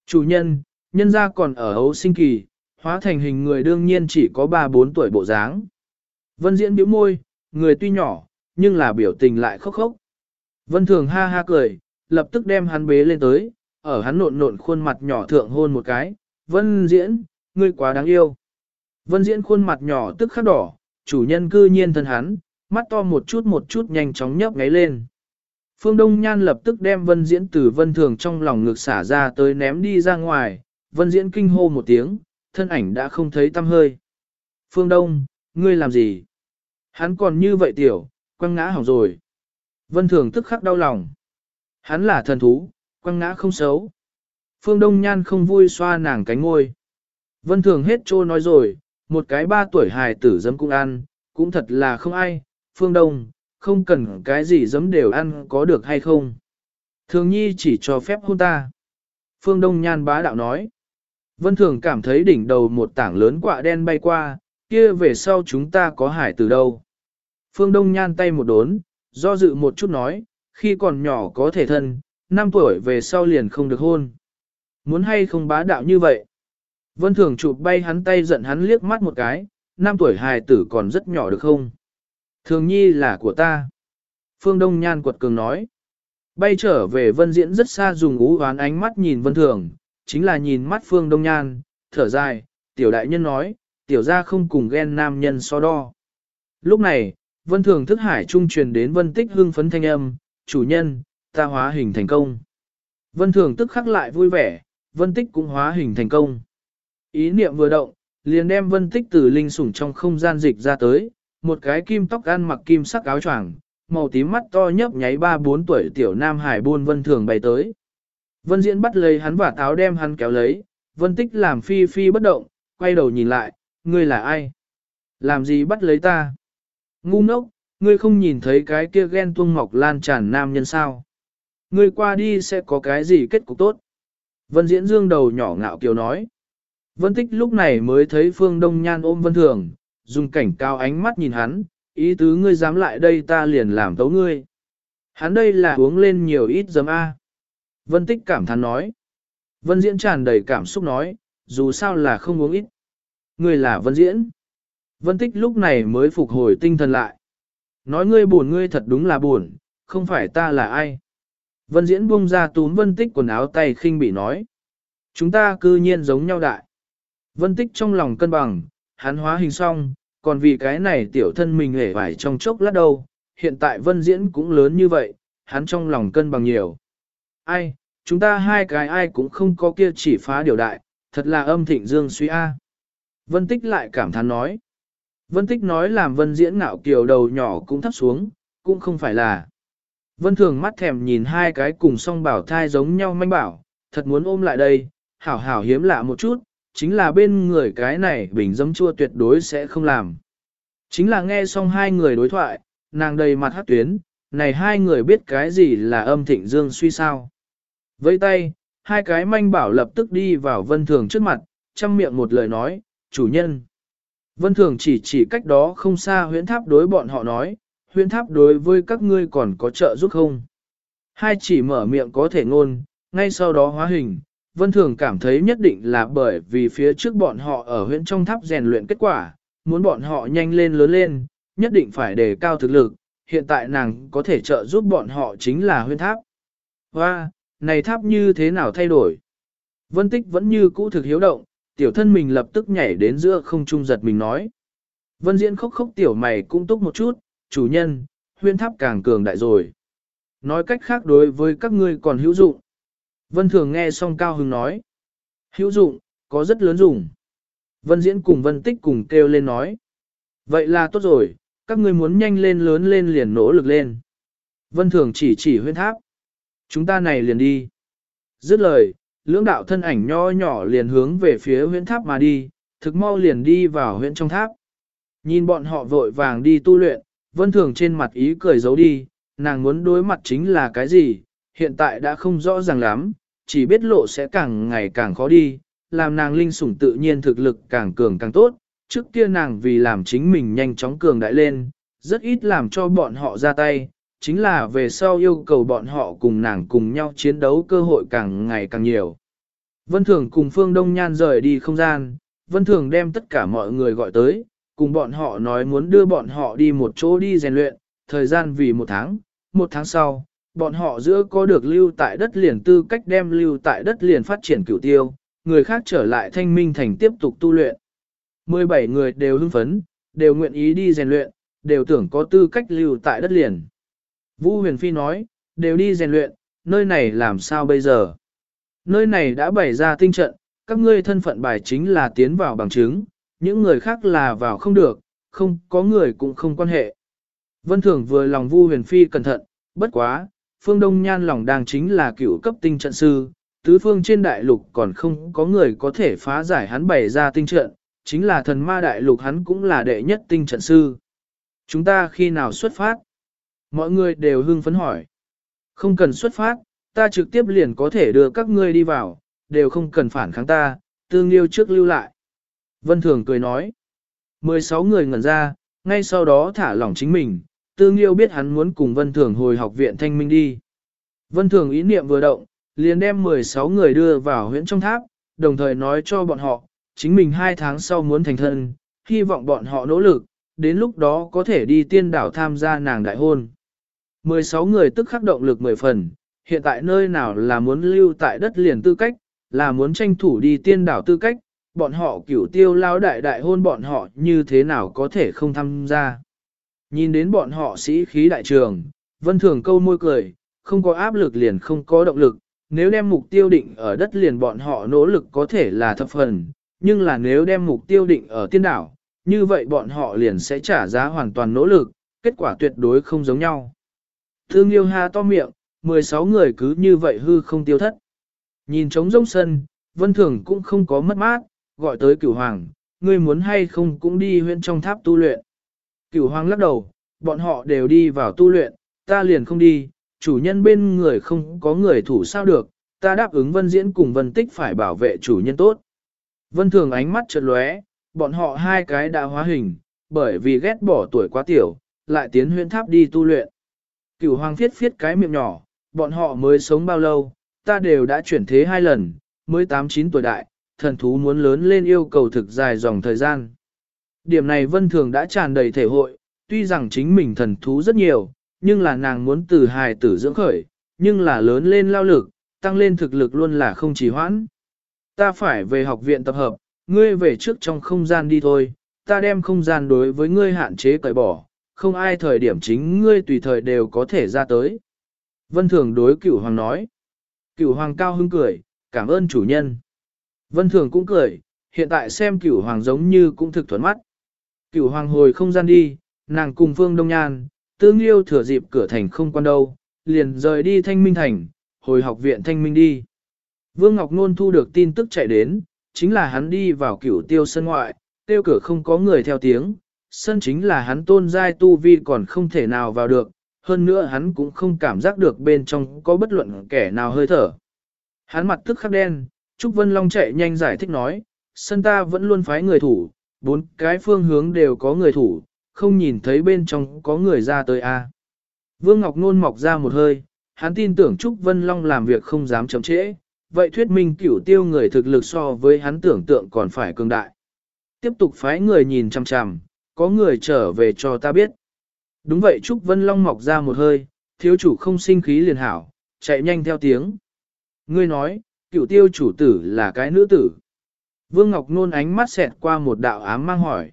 Speaker 1: Chủ nhân, nhân gia còn ở ấu sinh kỳ, hóa thành hình người đương nhiên chỉ có 3-4 tuổi bộ dáng. Vân diễn biểu môi, người tuy nhỏ, nhưng là biểu tình lại khóc khóc. Vân thường ha ha cười, lập tức đem hắn bế lên tới, ở hắn nộn nộn khuôn mặt nhỏ thượng hôn một cái. Vân diễn, ngươi quá đáng yêu. Vân diễn khuôn mặt nhỏ tức khắc đỏ, chủ nhân cư nhiên thân hắn, mắt to một chút một chút nhanh chóng nhấp ngáy lên. Phương Đông Nhan lập tức đem Vân Diễn từ Vân Thường trong lòng ngực xả ra tới ném đi ra ngoài, Vân Diễn kinh hô một tiếng, thân ảnh đã không thấy tăm hơi. Phương Đông, ngươi làm gì? Hắn còn như vậy tiểu, quăng ngã hỏng rồi. Vân Thường tức khắc đau lòng. Hắn là thần thú, quăng ngã không xấu. Phương Đông Nhan không vui xoa nàng cánh ngôi. Vân Thường hết trô nói rồi, một cái ba tuổi hài tử dấm cũng ăn, cũng thật là không ai, Phương Đông, không cần cái gì giấm đều ăn có được hay không. Thường nhi chỉ cho phép hôn ta. Phương Đông nhan bá đạo nói. Vân Thường cảm thấy đỉnh đầu một tảng lớn quạ đen bay qua, kia về sau chúng ta có hải từ đâu. Phương Đông nhan tay một đốn, do dự một chút nói, khi còn nhỏ có thể thân, 5 tuổi về sau liền không được hôn. Muốn hay không bá đạo như vậy? Vân Thường chụp bay hắn tay giận hắn liếc mắt một cái, 5 tuổi hài tử còn rất nhỏ được không? Thường nhi là của ta. Phương Đông Nhan quật cường nói. Bay trở về vân diễn rất xa dùng ú ván ánh mắt nhìn vân thường, chính là nhìn mắt Phương Đông Nhan, thở dài, tiểu đại nhân nói, tiểu ra không cùng ghen nam nhân so đo. Lúc này, vân thường thức hải trung truyền đến vân tích hương phấn thanh âm, chủ nhân, ta hóa hình thành công. Vân thường tức khắc lại vui vẻ, vân tích cũng hóa hình thành công. Ý niệm vừa động, liền đem vân tích từ linh sủng trong không gian dịch ra tới, một cái kim tóc ăn mặc kim sắc áo choàng, màu tím mắt to nhấp nháy ba bốn tuổi tiểu nam hải buôn vân thường bày tới. Vân diễn bắt lấy hắn và táo đem hắn kéo lấy, vân tích làm phi phi bất động, quay đầu nhìn lại, ngươi là ai? Làm gì bắt lấy ta? Ngu ngốc, ngươi không nhìn thấy cái kia ghen tuông mọc lan tràn nam nhân sao? Ngươi qua đi sẽ có cái gì kết cục tốt? Vân diễn dương đầu nhỏ ngạo kiều nói. Vân tích lúc này mới thấy phương đông nhan ôm vân thường, dùng cảnh cao ánh mắt nhìn hắn, ý tứ ngươi dám lại đây ta liền làm tấu ngươi. Hắn đây là uống lên nhiều ít giấm A. Vân tích cảm thán nói. Vân diễn tràn đầy cảm xúc nói, dù sao là không uống ít. Ngươi là vân diễn. Vân tích lúc này mới phục hồi tinh thần lại. Nói ngươi buồn ngươi thật đúng là buồn, không phải ta là ai. Vân diễn buông ra túm vân tích quần áo tay khinh bị nói. Chúng ta cư nhiên giống nhau đại. Vân tích trong lòng cân bằng, hắn hóa hình xong, còn vì cái này tiểu thân mình hề vải trong chốc lát đâu, hiện tại vân diễn cũng lớn như vậy, hắn trong lòng cân bằng nhiều. Ai, chúng ta hai cái ai cũng không có kia chỉ phá điều đại, thật là âm thịnh dương suy A. Vân tích lại cảm thán nói. Vân tích nói làm vân diễn ngạo kiều đầu nhỏ cũng thấp xuống, cũng không phải là. Vân thường mắt thèm nhìn hai cái cùng song bảo thai giống nhau manh bảo, thật muốn ôm lại đây, hảo hảo hiếm lạ một chút, chính là bên người cái này bình dấm chua tuyệt đối sẽ không làm. Chính là nghe xong hai người đối thoại, nàng đầy mặt hát tuyến, này hai người biết cái gì là âm thịnh dương suy sao. Với tay, hai cái manh bảo lập tức đi vào vân thường trước mặt, chăm miệng một lời nói, chủ nhân. Vân thường chỉ chỉ cách đó không xa huyễn tháp đối bọn họ nói, huyễn tháp đối với các ngươi còn có trợ giúp không? Hai chỉ mở miệng có thể ngôn, ngay sau đó hóa hình, Vân Thường cảm thấy nhất định là bởi vì phía trước bọn họ ở huyện trong tháp rèn luyện kết quả, muốn bọn họ nhanh lên lớn lên, nhất định phải đề cao thực lực, hiện tại nàng có thể trợ giúp bọn họ chính là huyện tháp. Và, này tháp như thế nào thay đổi? Vân Tích vẫn như cũ thực hiếu động, tiểu thân mình lập tức nhảy đến giữa không trung giật mình nói. Vân Diễn khóc khóc tiểu mày cũng túc một chút, chủ nhân, huyên tháp càng cường đại rồi. Nói cách khác đối với các ngươi còn hữu dụng. Vân Thường nghe xong cao hứng nói. Hữu dụng, có rất lớn dùng. Vân Diễn cùng Vân Tích cùng kêu lên nói. Vậy là tốt rồi, các ngươi muốn nhanh lên lớn lên liền nỗ lực lên. Vân Thường chỉ chỉ huyên tháp. Chúng ta này liền đi. Dứt lời, lưỡng đạo thân ảnh nho nhỏ liền hướng về phía huyễn tháp mà đi, thực mau liền đi vào huyễn trong tháp. Nhìn bọn họ vội vàng đi tu luyện, Vân Thường trên mặt ý cười giấu đi, nàng muốn đối mặt chính là cái gì, hiện tại đã không rõ ràng lắm, chỉ biết lộ sẽ càng ngày càng khó đi, làm nàng linh sủng tự nhiên thực lực càng cường càng tốt, trước kia nàng vì làm chính mình nhanh chóng cường đại lên, rất ít làm cho bọn họ ra tay, chính là về sau yêu cầu bọn họ cùng nàng cùng nhau chiến đấu cơ hội càng ngày càng nhiều. Vân Thường cùng Phương Đông Nhan rời đi không gian, Vân Thường đem tất cả mọi người gọi tới, cùng bọn họ nói muốn đưa bọn họ đi một chỗ đi rèn luyện, thời gian vì một tháng, một tháng sau, bọn họ giữa có được lưu tại đất liền tư cách đem lưu tại đất liền phát triển cửu tiêu, người khác trở lại thanh minh thành tiếp tục tu luyện. 17 người đều hưng phấn, đều nguyện ý đi rèn luyện, đều tưởng có tư cách lưu tại đất liền. Vũ huyền phi nói, đều đi rèn luyện, nơi này làm sao bây giờ? Nơi này đã bày ra tinh trận, các ngươi thân phận bài chính là tiến vào bằng chứng, những người khác là vào không được, không có người cũng không quan hệ. Vân Thường vừa lòng Vu Huyền Phi cẩn thận, bất quá, Phương Đông Nhan lòng đang chính là cựu cấp tinh trận sư, tứ phương trên đại lục còn không có người có thể phá giải hắn bày ra tinh trận, chính là thần ma đại lục hắn cũng là đệ nhất tinh trận sư. Chúng ta khi nào xuất phát? Mọi người đều hưng phấn hỏi. Không cần xuất phát, ta trực tiếp liền có thể đưa các ngươi đi vào, đều không cần phản kháng ta, tương liêu trước lưu lại. Vân Thường cười nói. 16 người ngẩn ra, ngay sau đó thả lỏng chính mình, tương Nghiêu biết hắn muốn cùng Vân Thường hồi học viện thanh minh đi. Vân Thường ý niệm vừa động, liền đem 16 người đưa vào huyện trong tháp, đồng thời nói cho bọn họ, chính mình hai tháng sau muốn thành thân, hy vọng bọn họ nỗ lực, đến lúc đó có thể đi tiên đảo tham gia nàng đại hôn. 16 người tức khắc động lực 10 phần, hiện tại nơi nào là muốn lưu tại đất liền tư cách, là muốn tranh thủ đi tiên đảo tư cách, bọn họ cửu tiêu lao đại đại hôn bọn họ như thế nào có thể không tham gia. Nhìn đến bọn họ sĩ khí đại trường, vân thường câu môi cười, không có áp lực liền không có động lực, nếu đem mục tiêu định ở đất liền bọn họ nỗ lực có thể là thập phần, nhưng là nếu đem mục tiêu định ở tiên đảo, như vậy bọn họ liền sẽ trả giá hoàn toàn nỗ lực, kết quả tuyệt đối không giống nhau. Thương yêu ha to miệng, 16 người cứ như vậy hư không tiêu thất. Nhìn trống rông sân, vân thường cũng không có mất mát, gọi tới cửu hoàng, ngươi muốn hay không cũng đi huyện trong tháp tu luyện. Cửu hoàng lắc đầu, bọn họ đều đi vào tu luyện, ta liền không đi, chủ nhân bên người không có người thủ sao được, ta đáp ứng vân diễn cùng vân tích phải bảo vệ chủ nhân tốt. Vân thường ánh mắt chợt lóe, bọn họ hai cái đã hóa hình, bởi vì ghét bỏ tuổi quá tiểu, lại tiến huyện tháp đi tu luyện. Cửu hoàng phiết phiết cái miệng nhỏ, bọn họ mới sống bao lâu, ta đều đã chuyển thế hai lần, mới 8-9 tuổi đại, thần thú muốn lớn lên yêu cầu thực dài dòng thời gian. Điểm này vân thường đã tràn đầy thể hội, tuy rằng chính mình thần thú rất nhiều, nhưng là nàng muốn từ hài tử dưỡng khởi, nhưng là lớn lên lao lực, tăng lên thực lực luôn là không chỉ hoãn. Ta phải về học viện tập hợp, ngươi về trước trong không gian đi thôi, ta đem không gian đối với ngươi hạn chế cởi bỏ, không ai thời điểm chính ngươi tùy thời đều có thể ra tới. Vân Thường đối cửu hoàng nói. Cửu hoàng cao hưng cười, cảm ơn chủ nhân. Vân Thường cũng cười, hiện tại xem cửu hoàng giống như cũng thực thuận mắt. Cửu hoàng hồi không gian đi, nàng cùng phương đông nhan, tương yêu thừa dịp cửa thành không quan đâu, liền rời đi thanh minh thành, hồi học viện thanh minh đi. Vương Ngọc Nôn thu được tin tức chạy đến, chính là hắn đi vào cửu tiêu sân ngoại, tiêu cửa không có người theo tiếng, sân chính là hắn tôn giai tu vi còn không thể nào vào được, hơn nữa hắn cũng không cảm giác được bên trong có bất luận kẻ nào hơi thở. Hắn mặt tức khắc đen, Trúc Vân Long chạy nhanh giải thích nói, sân ta vẫn luôn phái người thủ, bốn cái phương hướng đều có người thủ, không nhìn thấy bên trong có người ra tới a. Vương Ngọc Nôn mọc ra một hơi, hắn tin tưởng Trúc Vân Long làm việc không dám chậm trễ, vậy thuyết minh cửu tiêu người thực lực so với hắn tưởng tượng còn phải cường đại. Tiếp tục phái người nhìn chằm chằm, có người trở về cho ta biết. Đúng vậy Trúc Vân Long mọc ra một hơi, thiếu chủ không sinh khí liền hảo, chạy nhanh theo tiếng. Ngươi nói, cựu tiêu chủ tử là cái nữ tử. Vương Ngọc Nôn ánh mắt xẹt qua một đạo ám mang hỏi.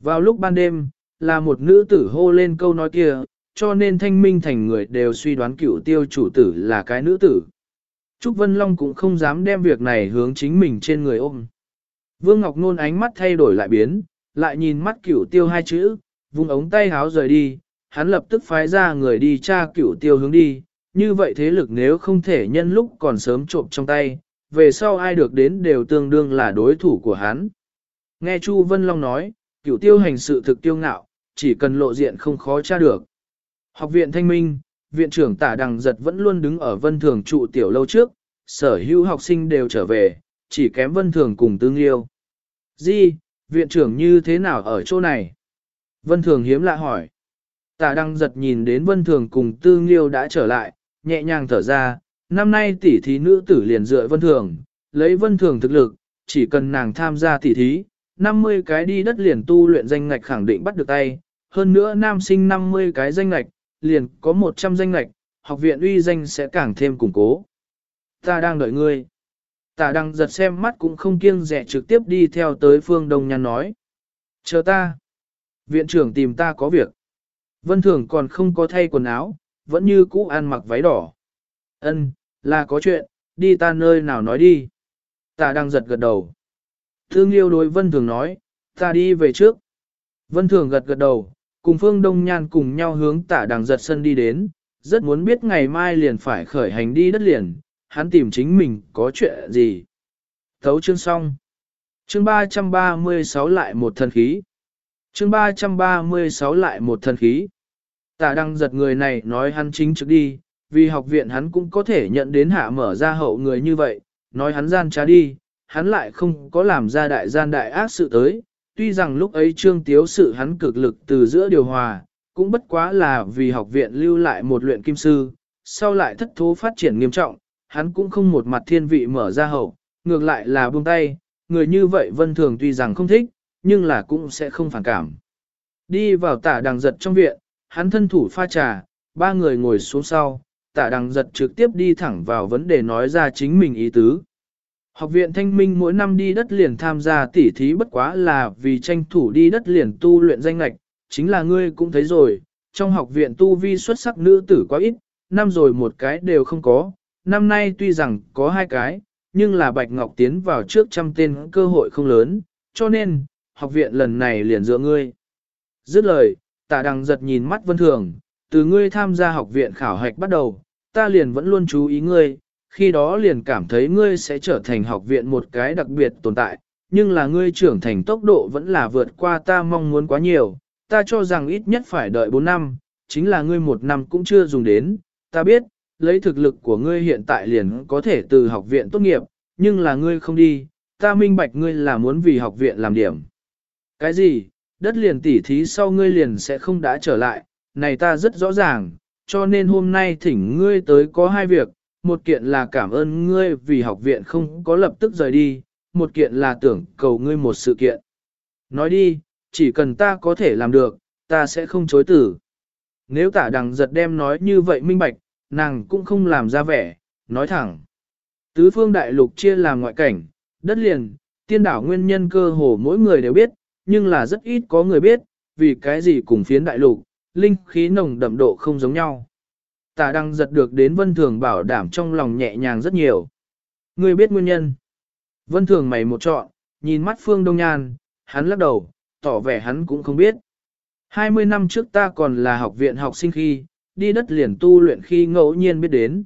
Speaker 1: Vào lúc ban đêm, là một nữ tử hô lên câu nói kia, cho nên thanh minh thành người đều suy đoán cựu tiêu chủ tử là cái nữ tử. Trúc Vân Long cũng không dám đem việc này hướng chính mình trên người ôm. Vương Ngọc Nôn ánh mắt thay đổi lại biến, lại nhìn mắt cửu tiêu hai chữ, vùng ống tay háo rời đi, hắn lập tức phái ra người đi tra cửu tiêu hướng đi, như vậy thế lực nếu không thể nhân lúc còn sớm trộm trong tay, về sau ai được đến đều tương đương là đối thủ của hắn. Nghe Chu Vân Long nói, cửu tiêu hành sự thực tiêu ngạo, chỉ cần lộ diện không khó tra được. Học viện Thanh Minh, viện trưởng tả đằng giật vẫn luôn đứng ở vân thường trụ tiểu lâu trước, sở hữu học sinh đều trở về, chỉ kém vân thường cùng tương yêu. Di, viện trưởng như thế nào ở chỗ này? Vân thường hiếm lạ hỏi. Tả đăng giật nhìn đến vân thường cùng tư nghiêu đã trở lại, nhẹ nhàng thở ra, năm nay tỷ thí nữ tử liền dựa vân thường, lấy vân thường thực lực, chỉ cần nàng tham gia tỷ thí, 50 cái đi đất liền tu luyện danh ngạch khẳng định bắt được tay, hơn nữa nam sinh 50 cái danh ngạch, liền có 100 danh ngạch, học viện uy danh sẽ càng thêm củng cố. Ta đang đợi ngươi. Tả đang giật xem mắt cũng không kiêng rẻ trực tiếp đi theo tới phương đông nhăn nói. Chờ ta. Viện trưởng tìm ta có việc. Vân Thường còn không có thay quần áo, vẫn như cũ ăn mặc váy đỏ. Ân, là có chuyện, đi ta nơi nào nói đi. Tạ đang giật gật đầu. Thương yêu đối Vân Thường nói, ta đi về trước. Vân Thường gật gật đầu, cùng Phương Đông Nhan cùng nhau hướng tả đằng giật sân đi đến, rất muốn biết ngày mai liền phải khởi hành đi đất liền, hắn tìm chính mình có chuyện gì. Thấu chương xong. Chương 336 lại một thần khí. Chương 336 lại một thần khí. Tả đăng giật người này nói hắn chính trực đi, vì học viện hắn cũng có thể nhận đến hạ mở ra hậu người như vậy, nói hắn gian trá đi, hắn lại không có làm ra đại gian đại ác sự tới, tuy rằng lúc ấy trương tiếu sự hắn cực lực từ giữa điều hòa, cũng bất quá là vì học viện lưu lại một luyện kim sư, sau lại thất thố phát triển nghiêm trọng, hắn cũng không một mặt thiên vị mở ra hậu, ngược lại là buông tay, người như vậy vân thường tuy rằng không thích, nhưng là cũng sẽ không phản cảm. Đi vào tả đằng giật trong viện, hắn thân thủ pha trà, ba người ngồi xuống sau, tả đằng giật trực tiếp đi thẳng vào vấn đề nói ra chính mình ý tứ. Học viện Thanh Minh mỗi năm đi đất liền tham gia tỉ thí bất quá là vì tranh thủ đi đất liền tu luyện danh lạch, chính là ngươi cũng thấy rồi, trong học viện tu vi xuất sắc nữ tử quá ít, năm rồi một cái đều không có, năm nay tuy rằng có hai cái, nhưng là Bạch Ngọc tiến vào trước trăm tên cơ hội không lớn, cho nên, học viện lần này liền dựa ngươi. Dứt lời, tạ đằng giật nhìn mắt vân thường, từ ngươi tham gia học viện khảo hạch bắt đầu, ta liền vẫn luôn chú ý ngươi, khi đó liền cảm thấy ngươi sẽ trở thành học viện một cái đặc biệt tồn tại, nhưng là ngươi trưởng thành tốc độ vẫn là vượt qua ta mong muốn quá nhiều, ta cho rằng ít nhất phải đợi 4 năm, chính là ngươi một năm cũng chưa dùng đến, ta biết, lấy thực lực của ngươi hiện tại liền có thể từ học viện tốt nghiệp, nhưng là ngươi không đi, ta minh bạch ngươi là muốn vì học viện làm điểm. Cái gì, đất liền tỉ thí sau ngươi liền sẽ không đã trở lại, này ta rất rõ ràng, cho nên hôm nay thỉnh ngươi tới có hai việc, một kiện là cảm ơn ngươi vì học viện không có lập tức rời đi, một kiện là tưởng cầu ngươi một sự kiện. Nói đi, chỉ cần ta có thể làm được, ta sẽ không chối tử. Nếu tả đằng giật đem nói như vậy minh bạch, nàng cũng không làm ra vẻ, nói thẳng. Tứ phương đại lục chia làm ngoại cảnh, đất liền, tiên đảo nguyên nhân cơ hồ mỗi người đều biết, nhưng là rất ít có người biết, vì cái gì cùng phiến đại lục, linh khí nồng đậm độ không giống nhau. Tả đăng giật được đến vân thường bảo đảm trong lòng nhẹ nhàng rất nhiều. Ngươi biết nguyên nhân. Vân thường mày một trọn, nhìn mắt phương đông nhan, hắn lắc đầu, tỏ vẻ hắn cũng không biết. 20 năm trước ta còn là học viện học sinh khi, đi đất liền tu luyện khi ngẫu nhiên biết đến.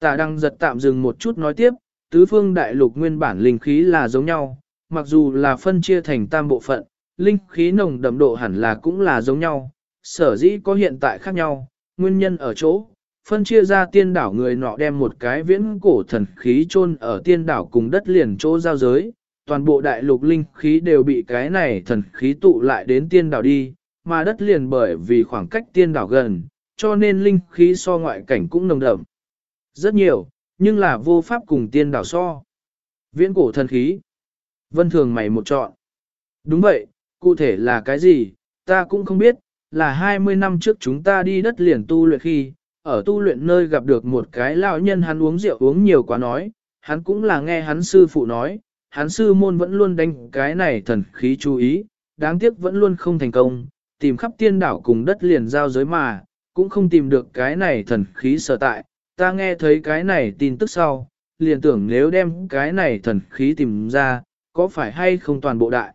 Speaker 1: Tả đăng giật tạm dừng một chút nói tiếp, tứ phương đại lục nguyên bản linh khí là giống nhau, mặc dù là phân chia thành tam bộ phận, linh khí nồng đậm độ hẳn là cũng là giống nhau, sở dĩ có hiện tại khác nhau, nguyên nhân ở chỗ, phân chia ra tiên đảo người nọ đem một cái viễn cổ thần khí chôn ở tiên đảo cùng đất liền chỗ giao giới, toàn bộ đại lục linh khí đều bị cái này thần khí tụ lại đến tiên đảo đi, mà đất liền bởi vì khoảng cách tiên đảo gần, cho nên linh khí so ngoại cảnh cũng nồng đậm. Rất nhiều, nhưng là vô pháp cùng tiên đảo so. Viễn cổ thần khí. Vân thường mày một chọn. Đúng vậy, cụ thể là cái gì, ta cũng không biết, là 20 năm trước chúng ta đi đất liền tu luyện khi, ở tu luyện nơi gặp được một cái lão nhân hắn uống rượu uống nhiều quá nói, hắn cũng là nghe hắn sư phụ nói, hắn sư môn vẫn luôn đánh cái này thần khí chú ý, đáng tiếc vẫn luôn không thành công, tìm khắp tiên đảo cùng đất liền giao giới mà, cũng không tìm được cái này thần khí sở tại, ta nghe thấy cái này tin tức sau, liền tưởng nếu đem cái này thần khí tìm ra, có phải hay không toàn bộ đại.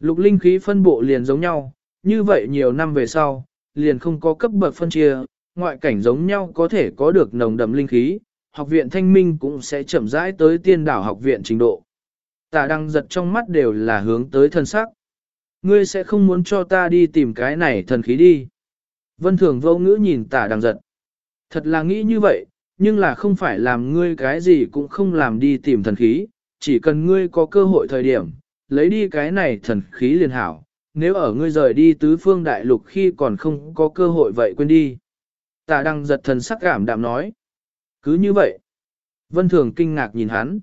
Speaker 1: Lục linh khí phân bộ liền giống nhau, như vậy nhiều năm về sau, liền không có cấp bậc phân chia, ngoại cảnh giống nhau có thể có được nồng đậm linh khí, học viện thanh minh cũng sẽ chậm rãi tới tiên đảo học viện trình độ. Tà đăng giật trong mắt đều là hướng tới thân sắc. Ngươi sẽ không muốn cho ta đi tìm cái này thần khí đi. Vân thường vô ngữ nhìn tả đang giật. Thật là nghĩ như vậy, nhưng là không phải làm ngươi cái gì cũng không làm đi tìm thần khí, chỉ cần ngươi có cơ hội thời điểm, lấy đi cái này thần khí liền hảo, nếu ở ngươi rời đi tứ phương đại lục khi còn không có cơ hội vậy quên đi. Tạ đăng giật thần sắc cảm đạm nói. Cứ như vậy. Vân thường kinh ngạc nhìn hắn.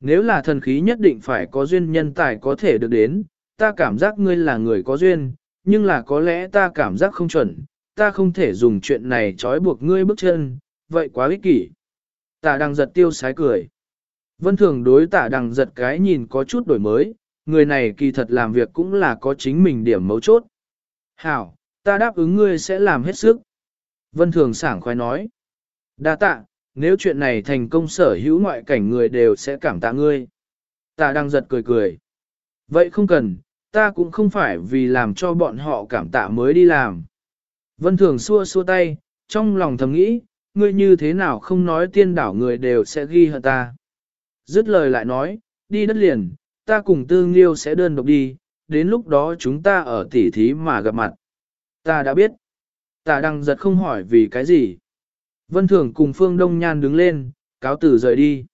Speaker 1: Nếu là thần khí nhất định phải có duyên nhân tài có thể được đến, ta cảm giác ngươi là người có duyên, nhưng là có lẽ ta cảm giác không chuẩn, ta không thể dùng chuyện này trói buộc ngươi bước chân, vậy quá ích kỷ. Tả đằng giật tiêu sái cười. Vân thường đối tả đằng giật cái nhìn có chút đổi mới, người này kỳ thật làm việc cũng là có chính mình điểm mấu chốt. Hảo, ta đáp ứng ngươi sẽ làm hết sức. Vân thường sảng khoái nói. Đa tạ, nếu chuyện này thành công sở hữu ngoại cảnh người đều sẽ cảm tạ ngươi. Ta đang giật cười cười. Vậy không cần, ta cũng không phải vì làm cho bọn họ cảm tạ mới đi làm. Vân Thường xua xua tay, trong lòng thầm nghĩ, ngươi như thế nào không nói tiên đảo người đều sẽ ghi hận ta. Dứt lời lại nói, đi đất liền, ta cùng tương liêu sẽ đơn độc đi, đến lúc đó chúng ta ở tỉ thí mà gặp mặt. Ta đã biết. Ta đang giật không hỏi vì cái gì. Vân Thường cùng Phương Đông Nhan đứng lên, cáo tử rời đi.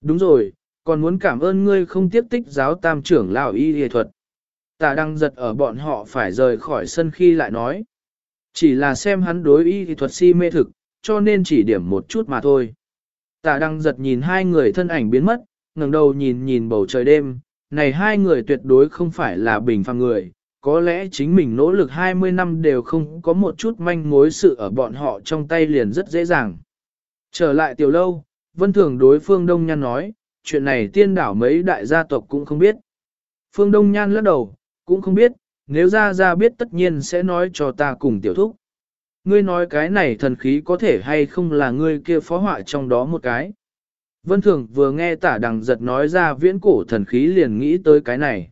Speaker 1: Đúng rồi, còn muốn cảm ơn ngươi không tiếp tích giáo tam trưởng lão y y thuật. Ta đăng giật ở bọn họ phải rời khỏi sân khi lại nói. Chỉ là xem hắn đối y y thuật si mê thực, cho nên chỉ điểm một chút mà thôi. Ta đăng giật nhìn hai người thân ảnh biến mất, ngẩng đầu nhìn nhìn bầu trời đêm, này hai người tuyệt đối không phải là bình phàm người, có lẽ chính mình nỗ lực 20 năm đều không có một chút manh mối sự ở bọn họ trong tay liền rất dễ dàng. Trở lại tiểu lâu, vân thường đối phương Đông Nhan nói, chuyện này tiên đảo mấy đại gia tộc cũng không biết. Phương Đông Nhan lắc đầu, cũng không biết, nếu ra ra biết tất nhiên sẽ nói cho ta cùng tiểu thúc. Ngươi nói cái này thần khí có thể hay không là ngươi kia phó họa trong đó một cái. Vân Thường vừa nghe tả đằng giật nói ra viễn cổ thần khí liền nghĩ tới cái này.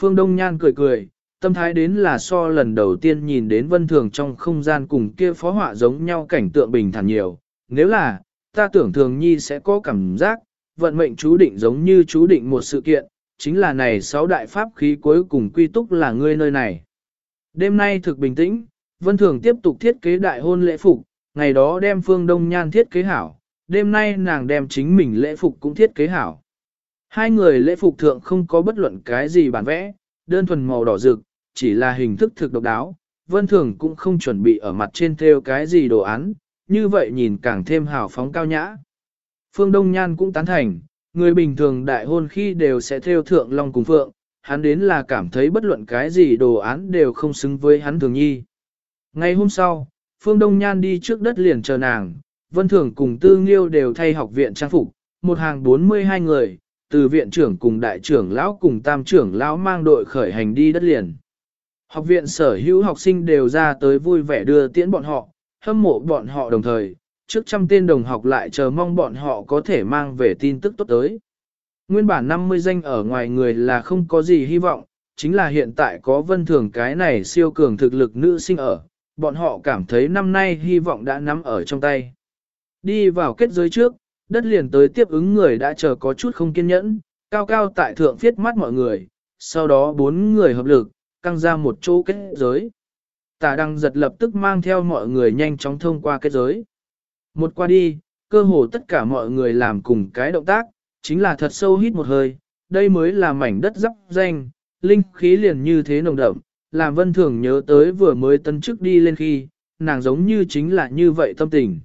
Speaker 1: Phương Đông Nhan cười cười, tâm thái đến là so lần đầu tiên nhìn đến Vân Thường trong không gian cùng kia phó họa giống nhau cảnh tượng bình thản nhiều. Nếu là, ta tưởng Thường Nhi sẽ có cảm giác, vận mệnh chú định giống như chú định một sự kiện, chính là này sáu đại pháp khí cuối cùng quy túc là ngươi nơi này. Đêm nay thực bình tĩnh, Vân Thường tiếp tục thiết kế đại hôn lễ phục, ngày đó đem Phương Đông Nhan thiết kế hảo, đêm nay nàng đem chính mình lễ phục cũng thiết kế hảo. Hai người lễ phục thượng không có bất luận cái gì bản vẽ, đơn thuần màu đỏ rực, chỉ là hình thức thực độc đáo, Vân Thường cũng không chuẩn bị ở mặt trên theo cái gì đồ án, như vậy nhìn càng thêm hào phóng cao nhã. Phương Đông Nhan cũng tán thành, người bình thường đại hôn khi đều sẽ theo thượng long cùng phượng, hắn đến là cảm thấy bất luận cái gì đồ án đều không xứng với hắn thường nhi. Ngày hôm sau, Phương Đông Nhan đi trước đất liền chờ nàng, Vân Thường cùng Tư Nghiêu đều thay học viện trang phục, một hàng 42 người, từ viện trưởng cùng đại trưởng lão cùng tam trưởng lão mang đội khởi hành đi đất liền. Học viện sở hữu học sinh đều ra tới vui vẻ đưa tiễn bọn họ, hâm mộ bọn họ đồng thời, trước trăm tên đồng học lại chờ mong bọn họ có thể mang về tin tức tốt tới. Nguyên bản 50 danh ở ngoài người là không có gì hy vọng, chính là hiện tại có vân thường cái này siêu cường thực lực nữ sinh ở, bọn họ cảm thấy năm nay hy vọng đã nắm ở trong tay. Đi vào kết giới trước, đất liền tới tiếp ứng người đã chờ có chút không kiên nhẫn, cao cao tại thượng phiết mắt mọi người, sau đó bốn người hợp lực, căng ra một chỗ kết giới. Tả đăng giật lập tức mang theo mọi người nhanh chóng thông qua kết giới. Một qua đi, cơ hồ tất cả mọi người làm cùng cái động tác, chính là thật sâu hít một hơi, đây mới là mảnh đất dắp danh, linh khí liền như thế nồng đậm, làm vân thường nhớ tới vừa mới tân chức đi lên khi, nàng giống như chính là như vậy tâm tình.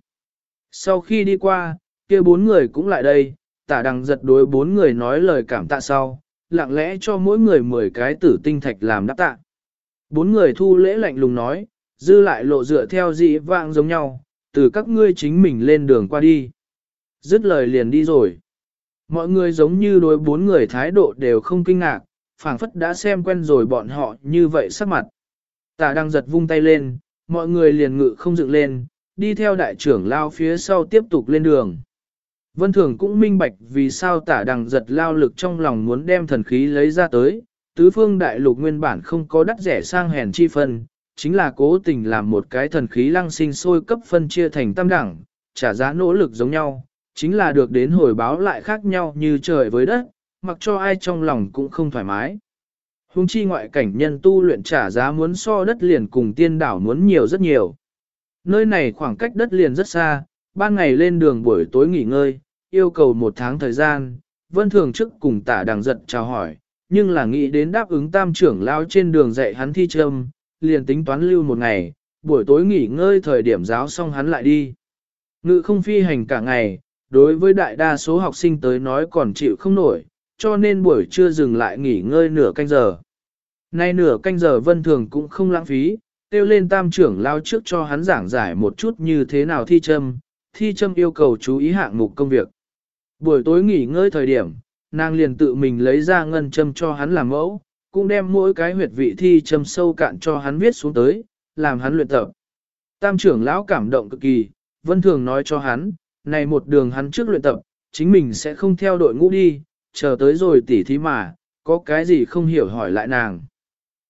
Speaker 1: Sau khi đi qua, kia bốn người cũng lại đây, tả đằng giật đối bốn người nói lời cảm tạ sau, lặng lẽ cho mỗi người mười cái tử tinh thạch làm đáp tạ. Bốn người thu lễ lạnh lùng nói, dư lại lộ dựa theo dị vạng giống nhau, từ các ngươi chính mình lên đường qua đi. Dứt lời liền đi rồi. Mọi người giống như đối bốn người thái độ đều không kinh ngạc, phảng phất đã xem quen rồi bọn họ như vậy sắc mặt. Tả đang giật vung tay lên, mọi người liền ngự không dựng lên, đi theo đại trưởng lao phía sau tiếp tục lên đường. Vân Thường cũng minh bạch vì sao tả đằng giật lao lực trong lòng muốn đem thần khí lấy ra tới, tứ phương đại lục nguyên bản không có đắt rẻ sang hèn chi phân, chính là cố tình làm một cái thần khí lăng sinh sôi cấp phân chia thành tam đẳng, trả giá nỗ lực giống nhau, chính là được đến hồi báo lại khác nhau như trời với đất, mặc cho ai trong lòng cũng không thoải mái. Hùng chi ngoại cảnh nhân tu luyện trả giá muốn so đất liền cùng tiên đảo muốn nhiều rất nhiều. Nơi này khoảng cách đất liền rất xa, ban ngày lên đường buổi tối nghỉ ngơi, yêu cầu một tháng thời gian, vân thường trước cùng tả đằng giật chào hỏi, nhưng là nghĩ đến đáp ứng tam trưởng lao trên đường dạy hắn thi trâm, liền tính toán lưu một ngày, buổi tối nghỉ ngơi thời điểm giáo xong hắn lại đi. Ngự không phi hành cả ngày, đối với đại đa số học sinh tới nói còn chịu không nổi, cho nên buổi trưa dừng lại nghỉ ngơi nửa canh giờ. Nay nửa canh giờ vân thường cũng không lãng phí, tiêu lên tam trưởng lao trước cho hắn giảng giải một chút như thế nào thi châm, thi châm yêu cầu chú ý hạng mục công việc. Buổi tối nghỉ ngơi thời điểm, nàng liền tự mình lấy ra ngân châm cho hắn làm mẫu, cũng đem mỗi cái huyệt vị thi châm sâu cạn cho hắn viết xuống tới, làm hắn luyện tập. Tam trưởng lão cảm động cực kỳ, vân thường nói cho hắn, này một đường hắn trước luyện tập, chính mình sẽ không theo đội ngũ đi, chờ tới rồi tỉ thí mà, có cái gì không hiểu hỏi lại nàng.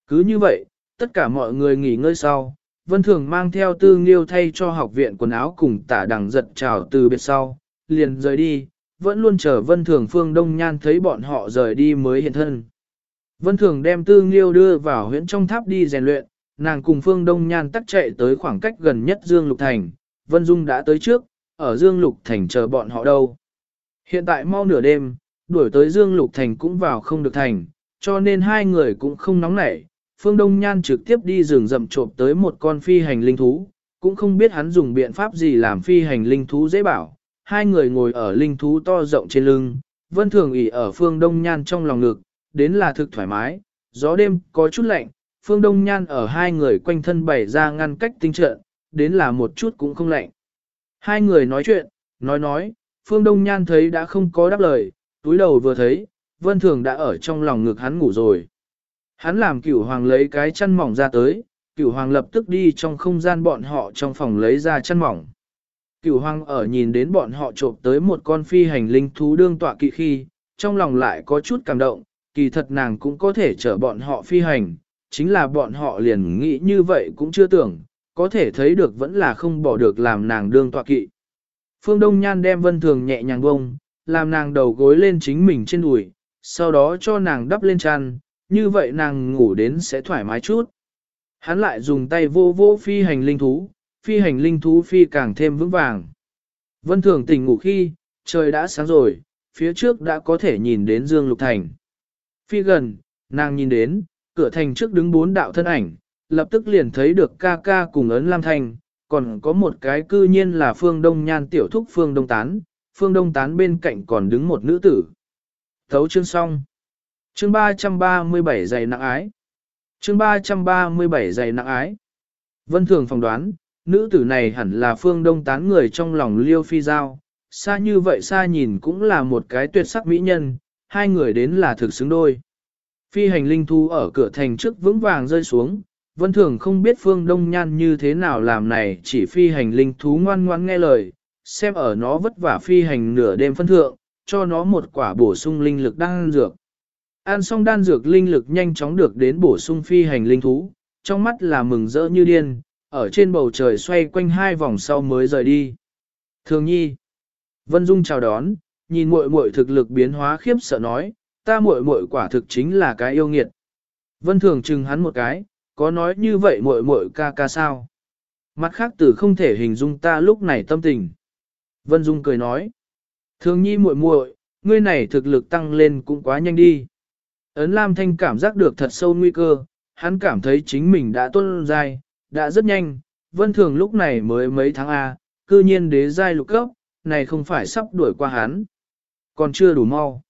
Speaker 1: Cứ như vậy, tất cả mọi người nghỉ ngơi sau, Vân Thường mang theo tư nghiêu thay cho học viện quần áo cùng tả đằng giật chào từ biệt sau, liền rời đi, vẫn luôn chờ Vân Thường Phương Đông Nhan thấy bọn họ rời đi mới hiện thân. Vân Thường đem tư nghiêu đưa vào huyện trong tháp đi rèn luyện, nàng cùng Phương Đông Nhan tắt chạy tới khoảng cách gần nhất Dương Lục Thành, Vân Dung đã tới trước, ở Dương Lục Thành chờ bọn họ đâu. Hiện tại mau nửa đêm, đuổi tới Dương Lục Thành cũng vào không được thành, cho nên hai người cũng không nóng nảy. Phương Đông Nhan trực tiếp đi rừng rậm trộm tới một con phi hành linh thú, cũng không biết hắn dùng biện pháp gì làm phi hành linh thú dễ bảo. Hai người ngồi ở linh thú to rộng trên lưng, vân thường ỉ ở Phương Đông Nhan trong lòng ngực, đến là thực thoải mái, gió đêm có chút lạnh, Phương Đông Nhan ở hai người quanh thân bày ra ngăn cách tinh trận, đến là một chút cũng không lạnh. Hai người nói chuyện, nói nói, Phương Đông Nhan thấy đã không có đáp lời, túi đầu vừa thấy, Vân Thường đã ở trong lòng ngực hắn ngủ rồi. Hắn làm cửu hoàng lấy cái chăn mỏng ra tới, cửu hoàng lập tức đi trong không gian bọn họ trong phòng lấy ra chăn mỏng. Cửu hoàng ở nhìn đến bọn họ trộm tới một con phi hành linh thú đương tọa kỵ khi, trong lòng lại có chút cảm động, kỳ thật nàng cũng có thể chở bọn họ phi hành, chính là bọn họ liền nghĩ như vậy cũng chưa tưởng, có thể thấy được vẫn là không bỏ được làm nàng đương tọa kỵ. Phương Đông Nhan đem vân thường nhẹ nhàng bông, làm nàng đầu gối lên chính mình trên đùi, sau đó cho nàng đắp lên chăn, như vậy nàng ngủ đến sẽ thoải mái chút. Hắn lại dùng tay vô vô phi hành linh thú, phi hành linh thú phi càng thêm vững vàng. Vân thường tỉnh ngủ khi, trời đã sáng rồi, phía trước đã có thể nhìn đến Dương Lục Thành. Phi gần, nàng nhìn đến, cửa thành trước đứng bốn đạo thân ảnh, lập tức liền thấy được ca ca cùng ấn Lam thành còn có một cái cư nhiên là Phương Đông Nhan tiểu thúc Phương Đông Tán, Phương Đông Tán bên cạnh còn đứng một nữ tử. Thấu chương xong. Chương 337 giày nặng ái. Chương 337 giày nặng ái. Vân Thường phỏng đoán, nữ tử này hẳn là Phương Đông Tán người trong lòng Liêu Phi Giao, xa như vậy xa nhìn cũng là một cái tuyệt sắc mỹ nhân, hai người đến là thực xứng đôi. Phi hành linh thu ở cửa thành trước vững vàng rơi xuống, vân thường không biết phương đông nhan như thế nào làm này chỉ phi hành linh thú ngoan ngoan nghe lời, xem ở nó vất vả phi hành nửa đêm phân thượng, cho nó một quả bổ sung linh lực đang dược. Ăn xong đan dược linh lực nhanh chóng được đến bổ sung phi hành linh thú, trong mắt là mừng rỡ như điên, ở trên bầu trời xoay quanh hai vòng sau mới rời đi. Thường nhi, Vân Dung chào đón, nhìn muội muội thực lực biến hóa khiếp sợ nói, ta muội muội quả thực chính là cái yêu nghiệt. Vân Thường chừng hắn một cái, có nói như vậy muội muội ca ca sao? Mặt khác tử không thể hình dung ta lúc này tâm tình. Vân Dung cười nói, Thường nhi muội muội, ngươi này thực lực tăng lên cũng quá nhanh đi. Ấn Lam Thanh cảm giác được thật sâu nguy cơ, hắn cảm thấy chính mình đã tuân dài đã rất nhanh, Vân Thường lúc này mới mấy tháng A, cư nhiên đế giai lục cấp, này không phải sắp đuổi qua hắn. Còn chưa đủ mau.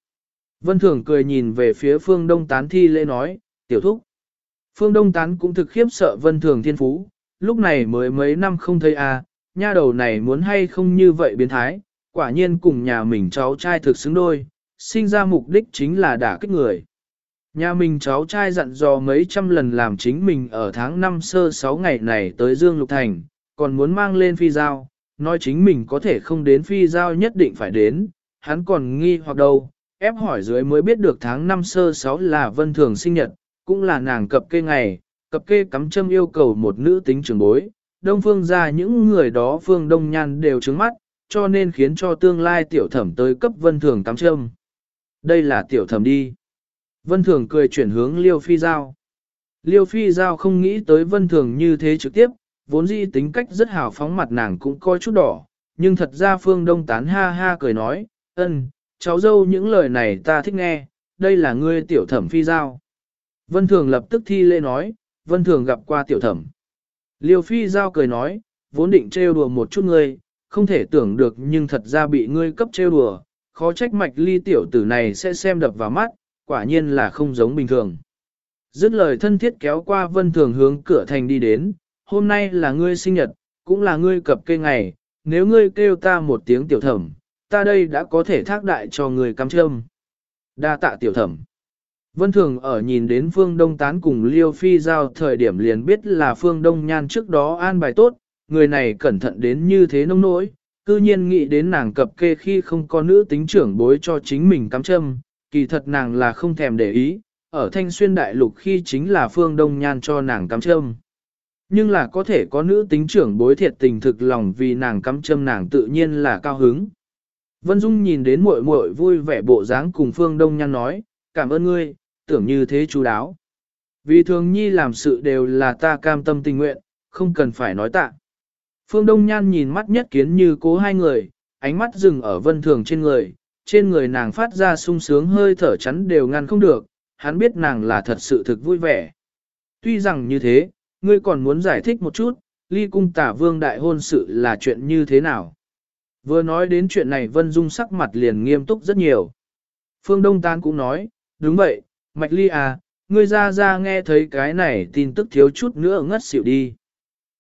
Speaker 1: Vân Thường cười nhìn về phía phương đông tán thi lễ nói, tiểu thúc. Phương đông tán cũng thực khiếp sợ Vân Thường thiên phú, lúc này mới mấy năm không thấy a, nha đầu này muốn hay không như vậy biến thái, quả nhiên cùng nhà mình cháu trai thực xứng đôi, sinh ra mục đích chính là đả kích người. Nhà mình cháu trai dặn dò mấy trăm lần làm chính mình ở tháng 5 sơ 6 ngày này tới Dương Lục Thành, còn muốn mang lên phi giao, nói chính mình có thể không đến phi giao nhất định phải đến, hắn còn nghi hoặc đâu, ép hỏi dưới mới biết được tháng 5 sơ 6 là vân thường sinh nhật, cũng là nàng cập kê ngày, cập kê cắm châm yêu cầu một nữ tính trưởng bối, đông phương ra những người đó phương đông nhan đều trứng mắt, cho nên khiến cho tương lai tiểu thẩm tới cấp vân thường cắm châm. Đây là tiểu thẩm đi. Vân thường cười chuyển hướng liêu phi giao. Liêu phi giao không nghĩ tới vân thường như thế trực tiếp, vốn dĩ tính cách rất hào phóng mặt nàng cũng coi chút đỏ, nhưng thật ra phương đông tán ha ha cười nói, ân, cháu dâu những lời này ta thích nghe, đây là ngươi tiểu thẩm phi giao. Vân Thường lập tức thi lễ nói, Vân Thường gặp qua tiểu thẩm. Liêu phi giao cười nói, vốn định trêu đùa một chút ngươi, không thể tưởng được nhưng thật ra bị ngươi cấp trêu đùa, khó trách mạch ly tiểu tử này sẽ xem đập vào mắt, quả nhiên là không giống bình thường. Dứt lời thân thiết kéo qua Vân Thường hướng cửa thành đi đến, hôm nay là ngươi sinh nhật, cũng là ngươi cập cây ngày, nếu ngươi kêu ta một tiếng tiểu thẩm, ta đây đã có thể thác đại cho ngươi cắm châm. Đa tạ tiểu thẩm. Vân Thường ở nhìn đến Phương Đông Tán cùng Liêu Phi giao thời điểm liền biết là Phương Đông Nhan trước đó an bài tốt, người này cẩn thận đến như thế nông nỗi, cư nhiên nghĩ đến nàng cập kê khi không có nữ tính trưởng bối cho chính mình cắm châm, kỳ thật nàng là không thèm để ý, ở Thanh Xuyên Đại Lục khi chính là Phương Đông Nhan cho nàng cắm châm. Nhưng là có thể có nữ tính trưởng bối thiệt tình thực lòng vì nàng cắm châm nàng tự nhiên là cao hứng. Vân Dung nhìn đến muội muội vui vẻ bộ dáng cùng Phương Đông Nhan nói, cảm ơn ngươi, tưởng như thế chú đáo. Vì thường nhi làm sự đều là ta cam tâm tình nguyện, không cần phải nói tạ. Phương Đông Nhan nhìn mắt nhất kiến như cố hai người, ánh mắt dừng ở vân thường trên người, trên người nàng phát ra sung sướng hơi thở chắn đều ngăn không được, hắn biết nàng là thật sự thực vui vẻ. Tuy rằng như thế, ngươi còn muốn giải thích một chút, ly cung tả vương đại hôn sự là chuyện như thế nào? Vừa nói đến chuyện này Vân Dung sắc mặt liền nghiêm túc rất nhiều. Phương Đông Tán cũng nói, đúng vậy, Mạch Ly à, ngươi ra ra nghe thấy cái này tin tức thiếu chút nữa ngất xỉu đi.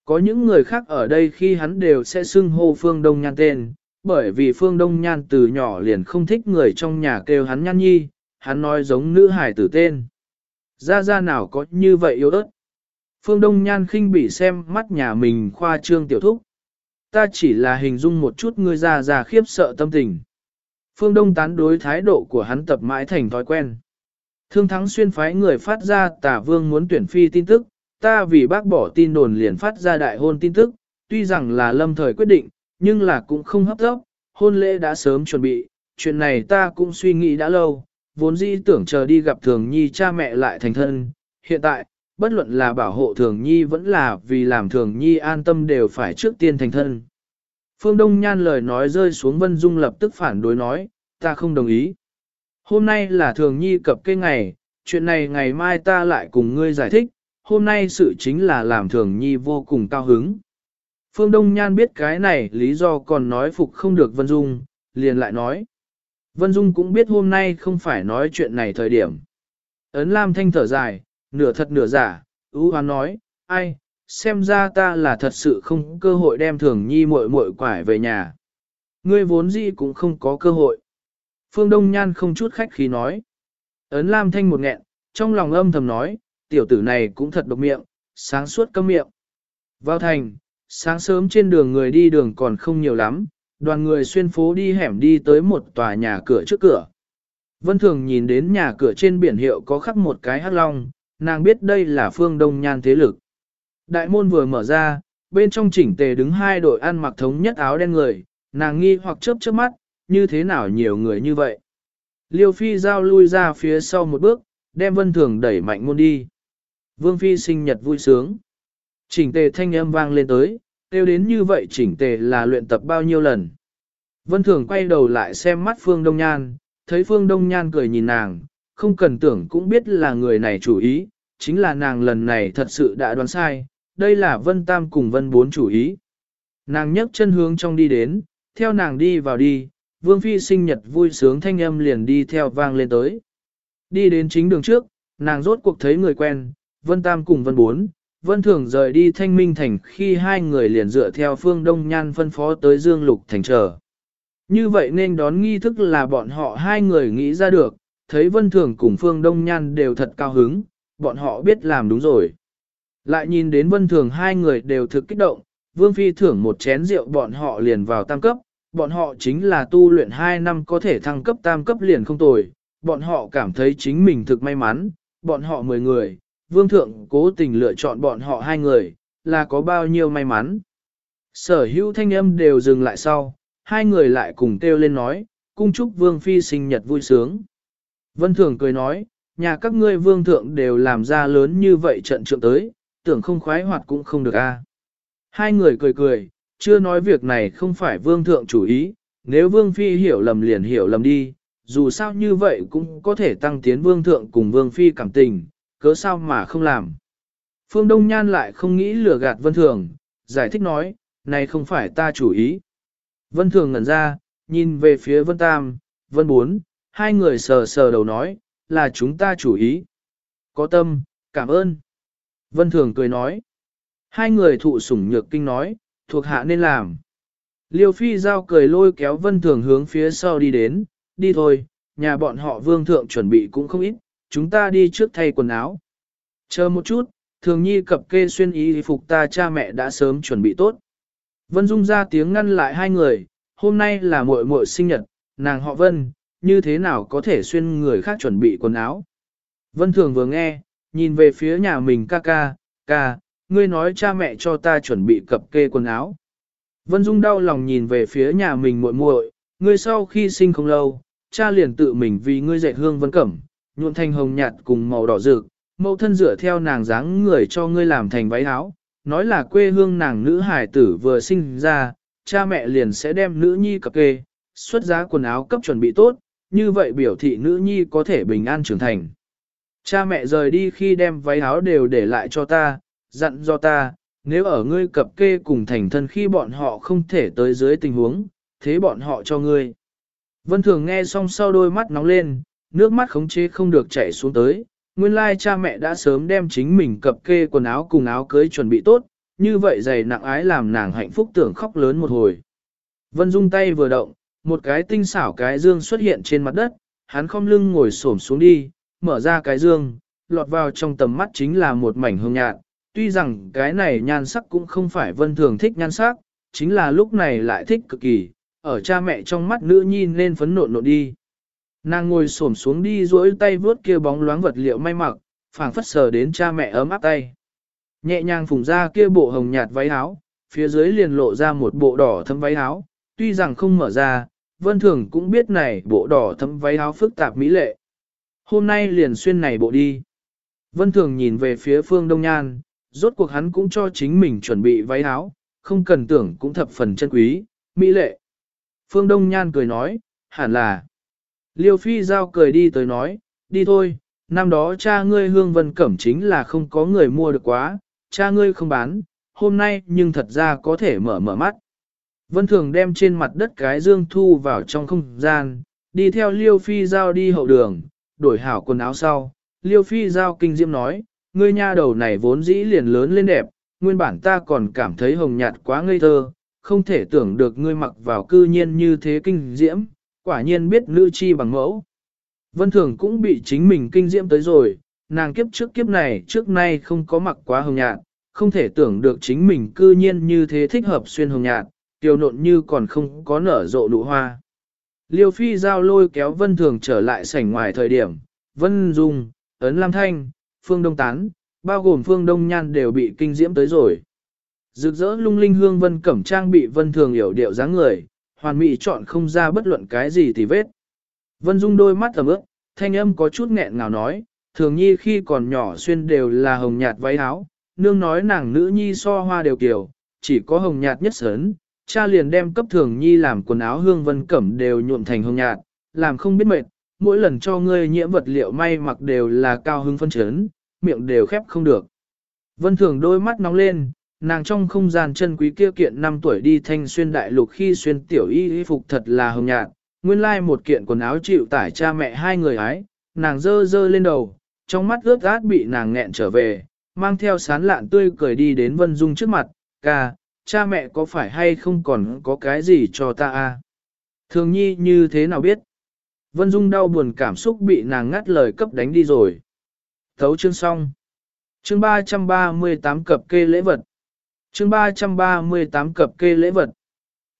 Speaker 1: Có những người khác ở đây khi hắn đều sẽ xưng hô Phương Đông Nhan tên, bởi vì Phương Đông Nhan từ nhỏ liền không thích người trong nhà kêu hắn Nhan Nhi, hắn nói giống nữ hải tử tên. Ra ra nào có như vậy yếu ớt. Phương Đông Nhan khinh bỉ xem mắt nhà mình khoa trương tiểu thúc. Ta chỉ là hình dung một chút ngươi ra ra khiếp sợ tâm tình. Phương Đông tán đối thái độ của hắn tập mãi thành thói quen. Thương thắng xuyên phái người phát ra tả vương muốn tuyển phi tin tức, ta vì bác bỏ tin đồn liền phát ra đại hôn tin tức, tuy rằng là lâm thời quyết định, nhưng là cũng không hấp tấp, hôn lễ đã sớm chuẩn bị, chuyện này ta cũng suy nghĩ đã lâu, vốn dĩ tưởng chờ đi gặp thường nhi cha mẹ lại thành thân, hiện tại, bất luận là bảo hộ thường nhi vẫn là vì làm thường nhi an tâm đều phải trước tiên thành thân. Phương Đông Nhan lời nói rơi xuống Vân Dung lập tức phản đối nói, ta không đồng ý. Hôm nay là thường nhi cập cây ngày, chuyện này ngày mai ta lại cùng ngươi giải thích, hôm nay sự chính là làm thường nhi vô cùng cao hứng. Phương Đông Nhan biết cái này lý do còn nói phục không được Vân Dung, liền lại nói. Vân Dung cũng biết hôm nay không phải nói chuyện này thời điểm. Ấn Lam Thanh thở dài, nửa thật nửa giả, ưu hoán nói, ai, xem ra ta là thật sự không cơ hội đem thường nhi muội muội quải về nhà. Ngươi vốn gì cũng không có cơ hội. Phương Đông Nhan không chút khách khí nói. Ấn Lam Thanh một nghẹn, trong lòng âm thầm nói, tiểu tử này cũng thật độc miệng, sáng suốt cấm miệng. Vào thành, sáng sớm trên đường người đi đường còn không nhiều lắm, đoàn người xuyên phố đi hẻm đi tới một tòa nhà cửa trước cửa. Vân Thường nhìn đến nhà cửa trên biển hiệu có khắc một cái hắc long, nàng biết đây là phương đông nhan thế lực. Đại môn vừa mở ra, bên trong chỉnh tề đứng hai đội ăn mặc thống nhất áo đen người, nàng nghi hoặc chớp chớp mắt, như thế nào nhiều người như vậy. Liêu Phi giao lui ra phía sau một bước, đem Vân Thường đẩy mạnh môn đi. Vương Phi sinh nhật vui sướng. Chỉnh tề thanh âm vang lên tới, tiêu đến như vậy chỉnh tề là luyện tập bao nhiêu lần. Vân Thường quay đầu lại xem mắt Phương Đông Nhan, thấy Phương Đông Nhan cười nhìn nàng, không cần tưởng cũng biết là người này chủ ý, chính là nàng lần này thật sự đã đoán sai, đây là Vân Tam cùng Vân Bốn chủ ý. Nàng nhấc chân hướng trong đi đến, theo nàng đi vào đi, Vương Phi sinh nhật vui sướng thanh âm liền đi theo vang lên tới. Đi đến chính đường trước, nàng rốt cuộc thấy người quen, Vân Tam cùng Vân Bốn, Vân Thường rời đi Thanh Minh Thành khi hai người liền dựa theo phương Đông Nhan phân phó tới Dương Lục Thành chờ. Như vậy nên đón nghi thức là bọn họ hai người nghĩ ra được, thấy Vân Thường cùng Phương Đông Nhan đều thật cao hứng, bọn họ biết làm đúng rồi. Lại nhìn đến Vân Thường hai người đều thực kích động, Vương Phi thưởng một chén rượu bọn họ liền vào tam cấp, bọn họ chính là tu luyện hai năm có thể thăng cấp tam cấp liền không tồi, bọn họ cảm thấy chính mình thực may mắn, bọn họ mười người, Vương Thượng cố tình lựa chọn bọn họ hai người, là có bao nhiêu may mắn. Sở hữu thanh âm đều dừng lại sau, hai người lại cùng kêu lên nói, cung chúc Vương Phi sinh nhật vui sướng. Vân Thường cười nói, nhà các ngươi vương thượng đều làm ra lớn như vậy trận trượng tới, tưởng không khoái hoạt cũng không được a. Hai người cười cười, chưa nói việc này không phải vương thượng chủ ý, nếu vương phi hiểu lầm liền hiểu lầm đi, dù sao như vậy cũng có thể tăng tiến vương thượng cùng vương phi cảm tình, cớ sao mà không làm. Phương Đông Nhan lại không nghĩ lừa gạt vân thường, giải thích nói, này không phải ta chủ ý. Vân thường ngẩn ra, nhìn về phía vân tam, vân bốn, hai người sờ sờ đầu nói, là chúng ta chủ ý. Có tâm, cảm ơn. Vân Thường cười nói. Hai người thụ sủng nhược kinh nói, thuộc hạ nên làm. Liêu Phi Giao cười lôi kéo Vân Thường hướng phía sau đi đến, đi thôi, nhà bọn họ vương thượng chuẩn bị cũng không ít, chúng ta đi trước thay quần áo. Chờ một chút, thường nhi cập kê xuyên y phục ta cha mẹ đã sớm chuẩn bị tốt. Vân Dung ra tiếng ngăn lại hai người, hôm nay là muội muội sinh nhật, nàng họ Vân, như thế nào có thể xuyên người khác chuẩn bị quần áo. Vân Thường vừa nghe, nhìn về phía nhà mình ca ca, ca, ngươi nói cha mẹ cho ta chuẩn bị cập kê quần áo. Vân Dung đau lòng nhìn về phía nhà mình muội muội, ngươi sau khi sinh không lâu, cha liền tự mình vì ngươi dạy hương vân cẩm, nhuộm thành hồng nhạt cùng màu đỏ rực, mẫu thân dựa theo nàng dáng người cho ngươi làm thành váy áo, nói là quê hương nàng nữ hải tử vừa sinh ra, cha mẹ liền sẽ đem nữ nhi cập kê, xuất giá quần áo cấp chuẩn bị tốt, như vậy biểu thị nữ nhi có thể bình an trưởng thành. Cha mẹ rời đi khi đem váy áo đều để lại cho ta, dặn do ta, nếu ở ngươi cập kê cùng thành thân khi bọn họ không thể tới dưới tình huống, thế bọn họ cho ngươi. Vân Thường nghe xong sau đôi mắt nóng lên, nước mắt khống chế không được chảy xuống tới, nguyên lai cha mẹ đã sớm đem chính mình cập kê quần áo cùng áo cưới chuẩn bị tốt, như vậy dày nặng ái làm nàng hạnh phúc tưởng khóc lớn một hồi. Vân Dung tay vừa động, một cái tinh xảo cái dương xuất hiện trên mặt đất, hắn không lưng ngồi xổm xuống đi, mở ra cái dương, lọt vào trong tầm mắt chính là một mảnh hương nhạt. Tuy rằng cái này nhan sắc cũng không phải vân thường thích nhan sắc, chính là lúc này lại thích cực kỳ, ở cha mẹ trong mắt nữ nhi nên phấn nộn nộn đi. Nàng ngồi xổm xuống đi duỗi tay vướt kia bóng loáng vật liệu may mặc, phảng phất sờ đến cha mẹ ấm áp tay. Nhẹ nhàng phùng ra kia bộ hồng nhạt váy áo, phía dưới liền lộ ra một bộ đỏ thâm váy áo, tuy rằng không mở ra, vân thường cũng biết này bộ đỏ thâm váy áo phức tạp mỹ lệ. Hôm nay liền xuyên này bộ đi. Vân thường nhìn về phía phương đông nhan, rốt cuộc hắn cũng cho chính mình chuẩn bị váy áo, không cần tưởng cũng thập phần chân quý, mỹ lệ. Phương Đông Nhan cười nói, hẳn là. Liêu Phi Giao cười đi tới nói, đi thôi, năm đó cha ngươi hương vân cẩm chính là không có người mua được quá, cha ngươi không bán, hôm nay nhưng thật ra có thể mở mở mắt. Vân Thường đem trên mặt đất cái dương thu vào trong không gian, đi theo Liêu Phi Giao đi hậu đường, đổi hảo quần áo sau. Liêu Phi Giao kinh diễm nói, ngươi nha đầu này vốn dĩ liền lớn lên đẹp, nguyên bản ta còn cảm thấy hồng nhạt quá ngây thơ, không thể tưởng được ngươi mặc vào cư nhiên như thế kinh diễm, quả nhiên biết nữ chi bằng mẫu. Vân Thường cũng bị chính mình kinh diễm tới rồi, nàng kiếp trước kiếp này trước nay không có mặc quá hồng nhạt, không thể tưởng được chính mình cư nhiên như thế thích hợp xuyên hồng nhạt, tiêu nộn như còn không có nở rộ nụ hoa. Liêu Phi giao lôi kéo Vân Thường trở lại sảnh ngoài thời điểm, Vân Dung, Ấn Lam Thanh, Phương Đông Tán, bao gồm Phương Đông Nhan đều bị kinh diễm tới rồi. Rực rỡ lung linh hương vân cẩm trang bị vân thường hiểu điệu dáng người, hoàn mỹ chọn không ra bất luận cái gì thì vết. Vân dung đôi mắt ẩm ướt, thanh âm có chút nghẹn ngào nói, thường nhi khi còn nhỏ xuyên đều là hồng nhạt váy áo, nương nói nàng nữ nhi so hoa đều kiểu, chỉ có hồng nhạt nhất sớn, cha liền đem cấp thường nhi làm quần áo hương vân cẩm đều nhuộm thành hồng nhạt, làm không biết mệt, mỗi lần cho ngươi nhiễm vật liệu may mặc đều là cao hưng phân chấn, miệng đều khép không được. Vân thường đôi mắt nóng lên, nàng trong không gian chân quý kia kiện năm tuổi đi thanh xuyên đại lục khi xuyên tiểu y y phục thật là hồng nhạt, nguyên lai một kiện quần áo chịu tải cha mẹ hai người ái, nàng dơ dơ lên đầu, trong mắt ướt át bị nàng nghẹn trở về, mang theo sán lạn tươi cười đi đến Vân Dung trước mặt, ca, cha mẹ có phải hay không còn có cái gì cho ta a? Thường nhi như thế nào biết? Vân Dung đau buồn cảm xúc bị nàng ngắt lời cấp đánh đi rồi. Thấu chương xong. Chương 338 cập kê lễ vật chương 338 cập kê lễ vật.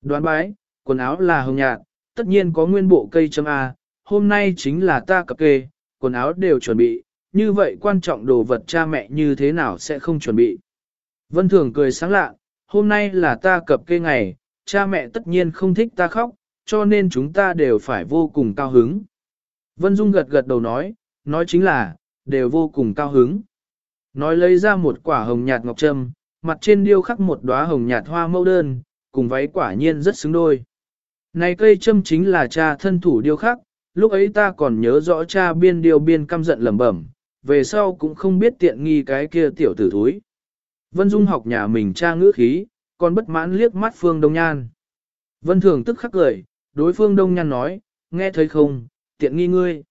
Speaker 1: Đoán bái, quần áo là hồng nhạt, tất nhiên có nguyên bộ cây châm A, hôm nay chính là ta cập kê, quần áo đều chuẩn bị, như vậy quan trọng đồ vật cha mẹ như thế nào sẽ không chuẩn bị. Vân Thường cười sáng lạ, hôm nay là ta cập kê ngày, cha mẹ tất nhiên không thích ta khóc, cho nên chúng ta đều phải vô cùng cao hứng. Vân Dung gật gật đầu nói, nói chính là, đều vô cùng cao hứng. Nói lấy ra một quả hồng nhạt ngọc trâm, mặt trên điêu khắc một đóa hồng nhạt hoa mẫu đơn, cùng váy quả nhiên rất xứng đôi. Này cây châm chính là cha thân thủ điêu khắc, lúc ấy ta còn nhớ rõ cha biên điêu biên căm giận lẩm bẩm, về sau cũng không biết tiện nghi cái kia tiểu tử thúi. Vân Dung học nhà mình cha ngữ khí, còn bất mãn liếc mắt Phương Đông Nhan. Vân Thường tức khắc cười, đối Phương Đông Nhan nói, nghe thấy không, tiện nghi ngươi.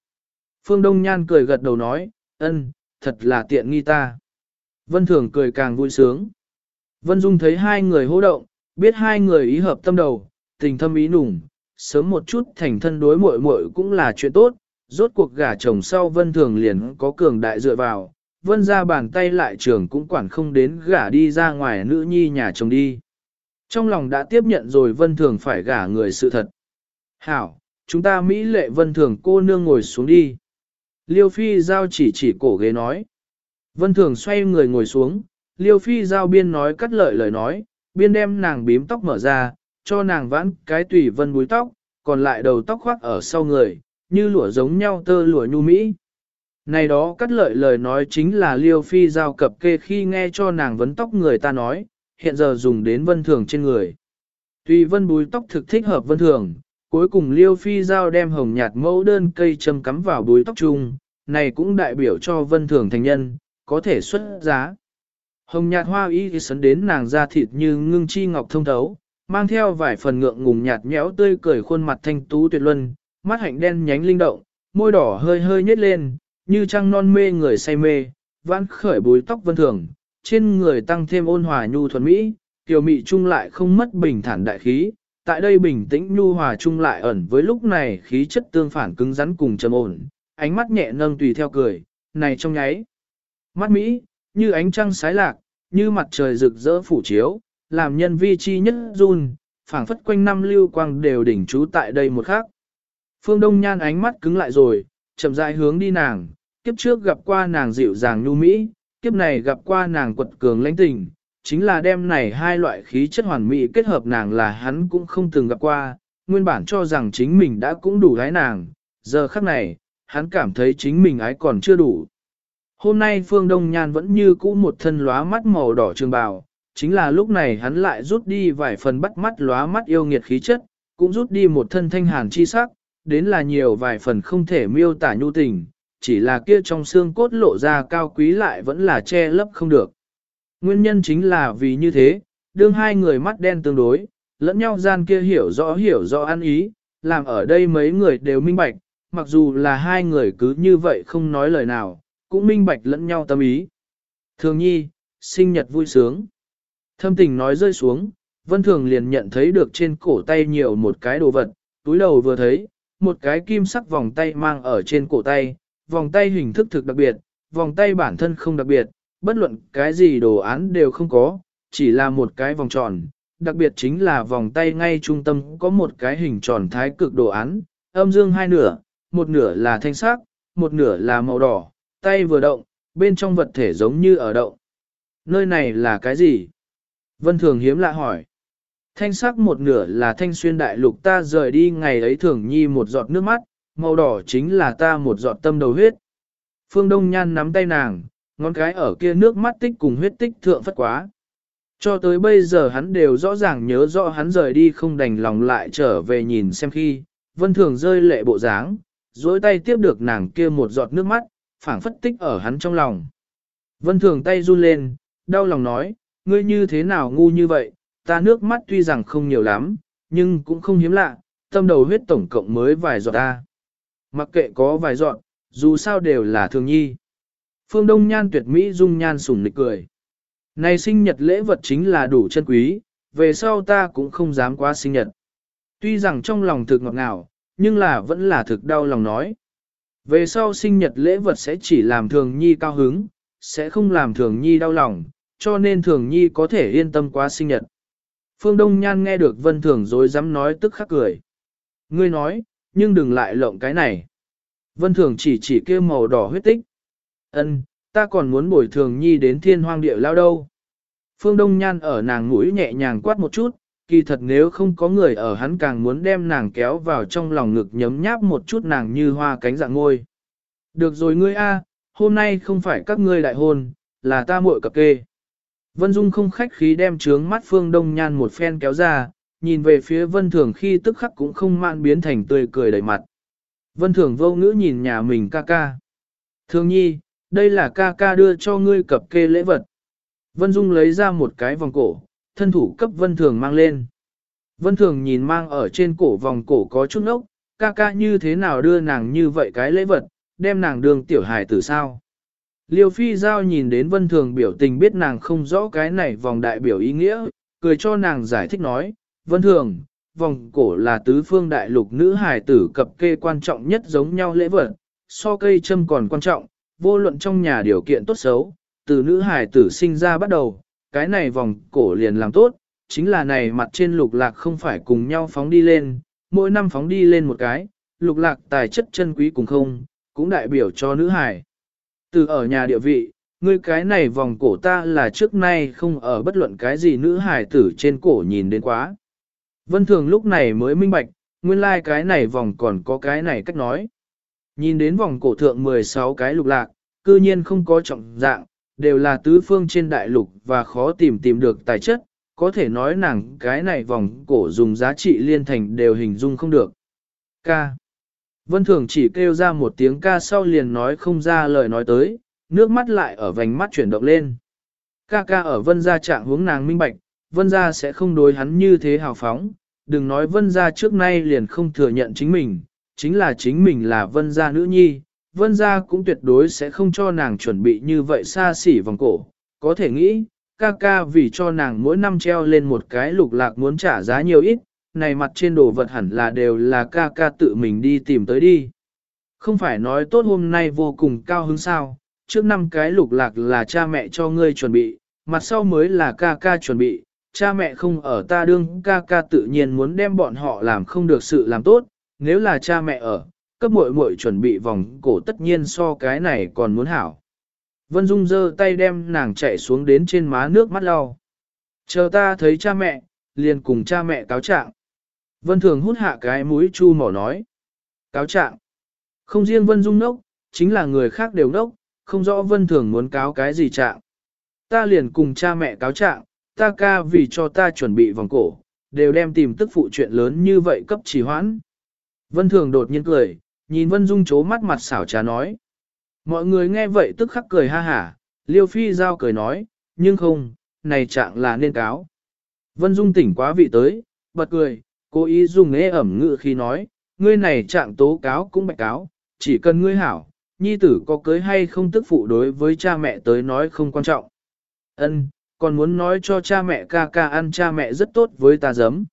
Speaker 1: Phương Đông Nhan cười gật đầu nói, ân, thật là tiện nghi ta. Vân Thường cười càng vui sướng. Vân Dung thấy hai người hô động, biết hai người ý hợp tâm đầu, tình thâm ý nùng, sớm một chút thành thân đối muội muội cũng là chuyện tốt, rốt cuộc gả chồng sau Vân Thường liền có cường đại dựa vào, Vân ra bàn tay lại trường cũng quản không đến gả đi ra ngoài nữ nhi nhà chồng đi. Trong lòng đã tiếp nhận rồi Vân Thường phải gả người sự thật. Hảo, chúng ta Mỹ lệ Vân Thường cô nương ngồi xuống đi. Liêu Phi giao chỉ chỉ cổ ghế nói. Vân Thường xoay người ngồi xuống, Liêu phi giao biên nói cắt lợi lời nói, biên đem nàng bím tóc mở ra, cho nàng vãn cái tùy vân búi tóc, còn lại đầu tóc khoác ở sau người, như lụa giống nhau tơ lụa nhu mỹ. Này đó cắt lợi lời nói chính là liêu phi giao cập kê khi nghe cho nàng vấn tóc người ta nói, hiện giờ dùng đến vân thường trên người. Tùy vân búi tóc thực thích hợp vân thường, cuối cùng liêu phi giao đem hồng nhạt mẫu đơn cây châm cắm vào búi tóc chung, này cũng đại biểu cho vân thường thành nhân, có thể xuất giá. Hồng nhạt hoa y thì sấn đến nàng da thịt như ngưng chi ngọc thông thấu, mang theo vài phần ngượng ngùng nhạt nhẽo tươi cười khuôn mặt thanh tú tuyệt luân, mắt hạnh đen nhánh linh động, môi đỏ hơi hơi nhếch lên, như trăng non mê người say mê, vãn khởi búi tóc vân thường, trên người tăng thêm ôn hòa nhu thuần mỹ, tiểu mị trung lại không mất bình thản đại khí, tại đây bình tĩnh nhu hòa trung lại ẩn với lúc này khí chất tương phản cứng rắn cùng trầm ổn, ánh mắt nhẹ nâng tùy theo cười, này trong nháy. Mắt Mỹ, như ánh trăng sái lạc, như mặt trời rực rỡ phủ chiếu, làm nhân vi chi nhất run, phảng phất quanh năm lưu quang đều đỉnh trú tại đây một khắc. Phương Đông Nhan ánh mắt cứng lại rồi, chậm rãi hướng đi nàng, kiếp trước gặp qua nàng dịu dàng nhu mỹ, kiếp này gặp qua nàng quật cường lãnh tình, chính là đem này hai loại khí chất hoàn mỹ kết hợp nàng là hắn cũng không từng gặp qua, nguyên bản cho rằng chính mình đã cũng đủ gái nàng, giờ khắc này, hắn cảm thấy chính mình ái còn chưa đủ. Hôm nay Phương Đông Nhan vẫn như cũ một thân lóa mắt màu đỏ trường bào, chính là lúc này hắn lại rút đi vài phần bắt mắt lóa mắt yêu nghiệt khí chất, cũng rút đi một thân thanh hàn chi sắc, đến là nhiều vài phần không thể miêu tả nhu tình, chỉ là kia trong xương cốt lộ ra cao quý lại vẫn là che lấp không được. Nguyên nhân chính là vì như thế, đương hai người mắt đen tương đối, lẫn nhau gian kia hiểu rõ hiểu rõ ăn ý, làm ở đây mấy người đều minh bạch, mặc dù là hai người cứ như vậy không nói lời nào, cũng minh bạch lẫn nhau tâm ý. Thường nhi, sinh nhật vui sướng. Thâm tình nói rơi xuống, vân thường liền nhận thấy được trên cổ tay nhiều một cái đồ vật, túi đầu vừa thấy, một cái kim sắc vòng tay mang ở trên cổ tay, vòng tay hình thức thực đặc biệt, vòng tay bản thân không đặc biệt, bất luận cái gì đồ án đều không có, chỉ là một cái vòng tròn, đặc biệt chính là vòng tay ngay trung tâm có một cái hình tròn thái cực đồ án, âm dương hai nửa, một nửa là thanh sắc, một nửa là màu đỏ, tay vừa động, bên trong vật thể giống như ở động. Nơi này là cái gì? Vân Thường hiếm lạ hỏi. Thanh sắc một nửa là thanh xuyên đại lục ta rời đi ngày ấy thường nhi một giọt nước mắt, màu đỏ chính là ta một giọt tâm đầu huyết. Phương Đông Nhan nắm tay nàng, ngón cái ở kia nước mắt tích cùng huyết tích thượng phất quá. Cho tới bây giờ hắn đều rõ ràng nhớ rõ hắn rời đi không đành lòng lại trở về nhìn xem khi, vân thường rơi lệ bộ dáng, dối tay tiếp được nàng kia một giọt nước mắt, phảng phất tích ở hắn trong lòng. Vân thường tay run lên, đau lòng nói, ngươi như thế nào ngu như vậy, ta nước mắt tuy rằng không nhiều lắm, nhưng cũng không hiếm lạ, tâm đầu huyết tổng cộng mới vài giọt ta. Mặc kệ có vài giọt, dù sao đều là thường nhi. Phương Đông Nhan tuyệt mỹ dung nhan sủng nịch cười. Này sinh nhật lễ vật chính là đủ chân quý, về sau ta cũng không dám quá sinh nhật. Tuy rằng trong lòng thực ngọt ngào, nhưng là vẫn là thực đau lòng nói. Về sau sinh nhật lễ vật sẽ chỉ làm thường nhi cao hứng, sẽ không làm thường nhi đau lòng, cho nên thường nhi có thể yên tâm qua sinh nhật. Phương Đông Nhan nghe được Vân Thường dối dám nói tức khắc cười. Ngươi nói, nhưng đừng lại lộng cái này. Vân Thường chỉ chỉ kêu màu đỏ huyết tích. Ân, ta còn muốn bồi thường nhi đến thiên hoang địa lao đâu. Phương Đông Nhan ở nàng mũi nhẹ nhàng quát một chút, kỳ thật nếu không có người ở hắn càng muốn đem nàng kéo vào trong lòng ngực nhấm nháp một chút nàng như hoa cánh dạng ngôi. Được rồi ngươi a, hôm nay không phải các ngươi đại hôn, là ta muội cập kê. Vân Dung không khách khí đem trướng mắt Phương Đông Nhan một phen kéo ra, nhìn về phía Vân Thường khi tức khắc cũng không mạn biến thành tươi cười đầy mặt. Vân Thường vô ngữ nhìn nhà mình ca ca. Thường nhi, đây là ca ca đưa cho ngươi cập kê lễ vật. Vân Dung lấy ra một cái vòng cổ, thân thủ cấp Vân Thường mang lên. Vân Thường nhìn mang ở trên cổ vòng cổ có chút ốc, ca ca như thế nào đưa nàng như vậy cái lễ vật, đem nàng đường tiểu hài tử sao. Liêu Phi Giao nhìn đến Vân Thường biểu tình biết nàng không rõ cái này vòng đại biểu ý nghĩa, cười cho nàng giải thích nói, Vân Thường, vòng cổ là tứ phương đại lục nữ hài tử cập kê quan trọng nhất giống nhau lễ vật, so cây châm còn quan trọng, vô luận trong nhà điều kiện tốt xấu, từ nữ hài tử sinh ra bắt đầu, cái này vòng cổ liền làm tốt, chính là này mặt trên lục lạc không phải cùng nhau phóng đi lên, mỗi năm phóng đi lên một cái, lục lạc tài chất chân quý cùng không, cũng đại biểu cho nữ hài. Từ ở nhà địa vị, ngươi cái này vòng cổ ta là trước nay không ở bất luận cái gì nữ hài tử trên cổ nhìn đến quá. Vân Thường lúc này mới minh bạch, nguyên lai like cái này vòng còn có cái này cách nói. Nhìn đến vòng cổ thượng 16 cái lục lạc, cư nhiên không có trọng dạng, đều là tứ phương trên đại lục và khó tìm tìm được tài chất, có thể nói nàng cái này vòng cổ dùng giá trị liên thành đều hình dung không được. Ca. Vân Thường chỉ kêu ra một tiếng ca sau liền nói không ra lời nói tới, nước mắt lại ở vành mắt chuyển động lên. Ca ca ở vân gia trạng hướng nàng minh bạch, vân gia sẽ không đối hắn như thế hào phóng, đừng nói vân gia trước nay liền không thừa nhận chính mình, chính là chính mình là vân gia nữ nhi, vân gia cũng tuyệt đối sẽ không cho nàng chuẩn bị như vậy xa xỉ vòng cổ, có thể nghĩ, ca ca vì cho nàng mỗi năm treo lên một cái lục lạc muốn trả giá nhiều ít, này mặt trên đồ vật hẳn là đều là ca ca tự mình đi tìm tới đi. Không phải nói tốt hôm nay vô cùng cao hứng sao, trước năm cái lục lạc là cha mẹ cho ngươi chuẩn bị, mặt sau mới là ca ca chuẩn bị, cha mẹ không ở ta đương ca ca tự nhiên muốn đem bọn họ làm không được sự làm tốt, nếu là cha mẹ ở, cấp muội muội chuẩn bị vòng cổ tất nhiên so cái này còn muốn hảo. Vân Dung giơ tay đem nàng chạy xuống đến trên má nước mắt lau. Chờ ta thấy cha mẹ, liền cùng cha mẹ cáo trạng. Vân Thường hút hạ cái mũi chu mỏ nói. Cáo trạng. Không riêng Vân Dung nốc, chính là người khác đều nốc, không rõ Vân Thường muốn cáo cái gì trạng. Ta liền cùng cha mẹ cáo trạng, ta ca vì cho ta chuẩn bị vòng cổ, đều đem tìm tức phụ chuyện lớn như vậy cấp trì hoãn. Vân Thường đột nhiên cười, nhìn Vân Dung chố mắt mặt xảo trá nói. Mọi người nghe vậy tức khắc cười ha hả, Liêu Phi Giao cười nói, nhưng không, này trạng là nên cáo. Vân Dung tỉnh quá vị tới, bật cười, cố ý dùng nghe ẩm ngự khi nói, ngươi này trạng tố cáo cũng bạch cáo, chỉ cần ngươi hảo, nhi tử có cưới hay không tức phụ đối với cha mẹ tới nói không quan trọng. Ân, còn muốn nói cho cha mẹ ca ca ăn cha mẹ rất tốt với ta giấm.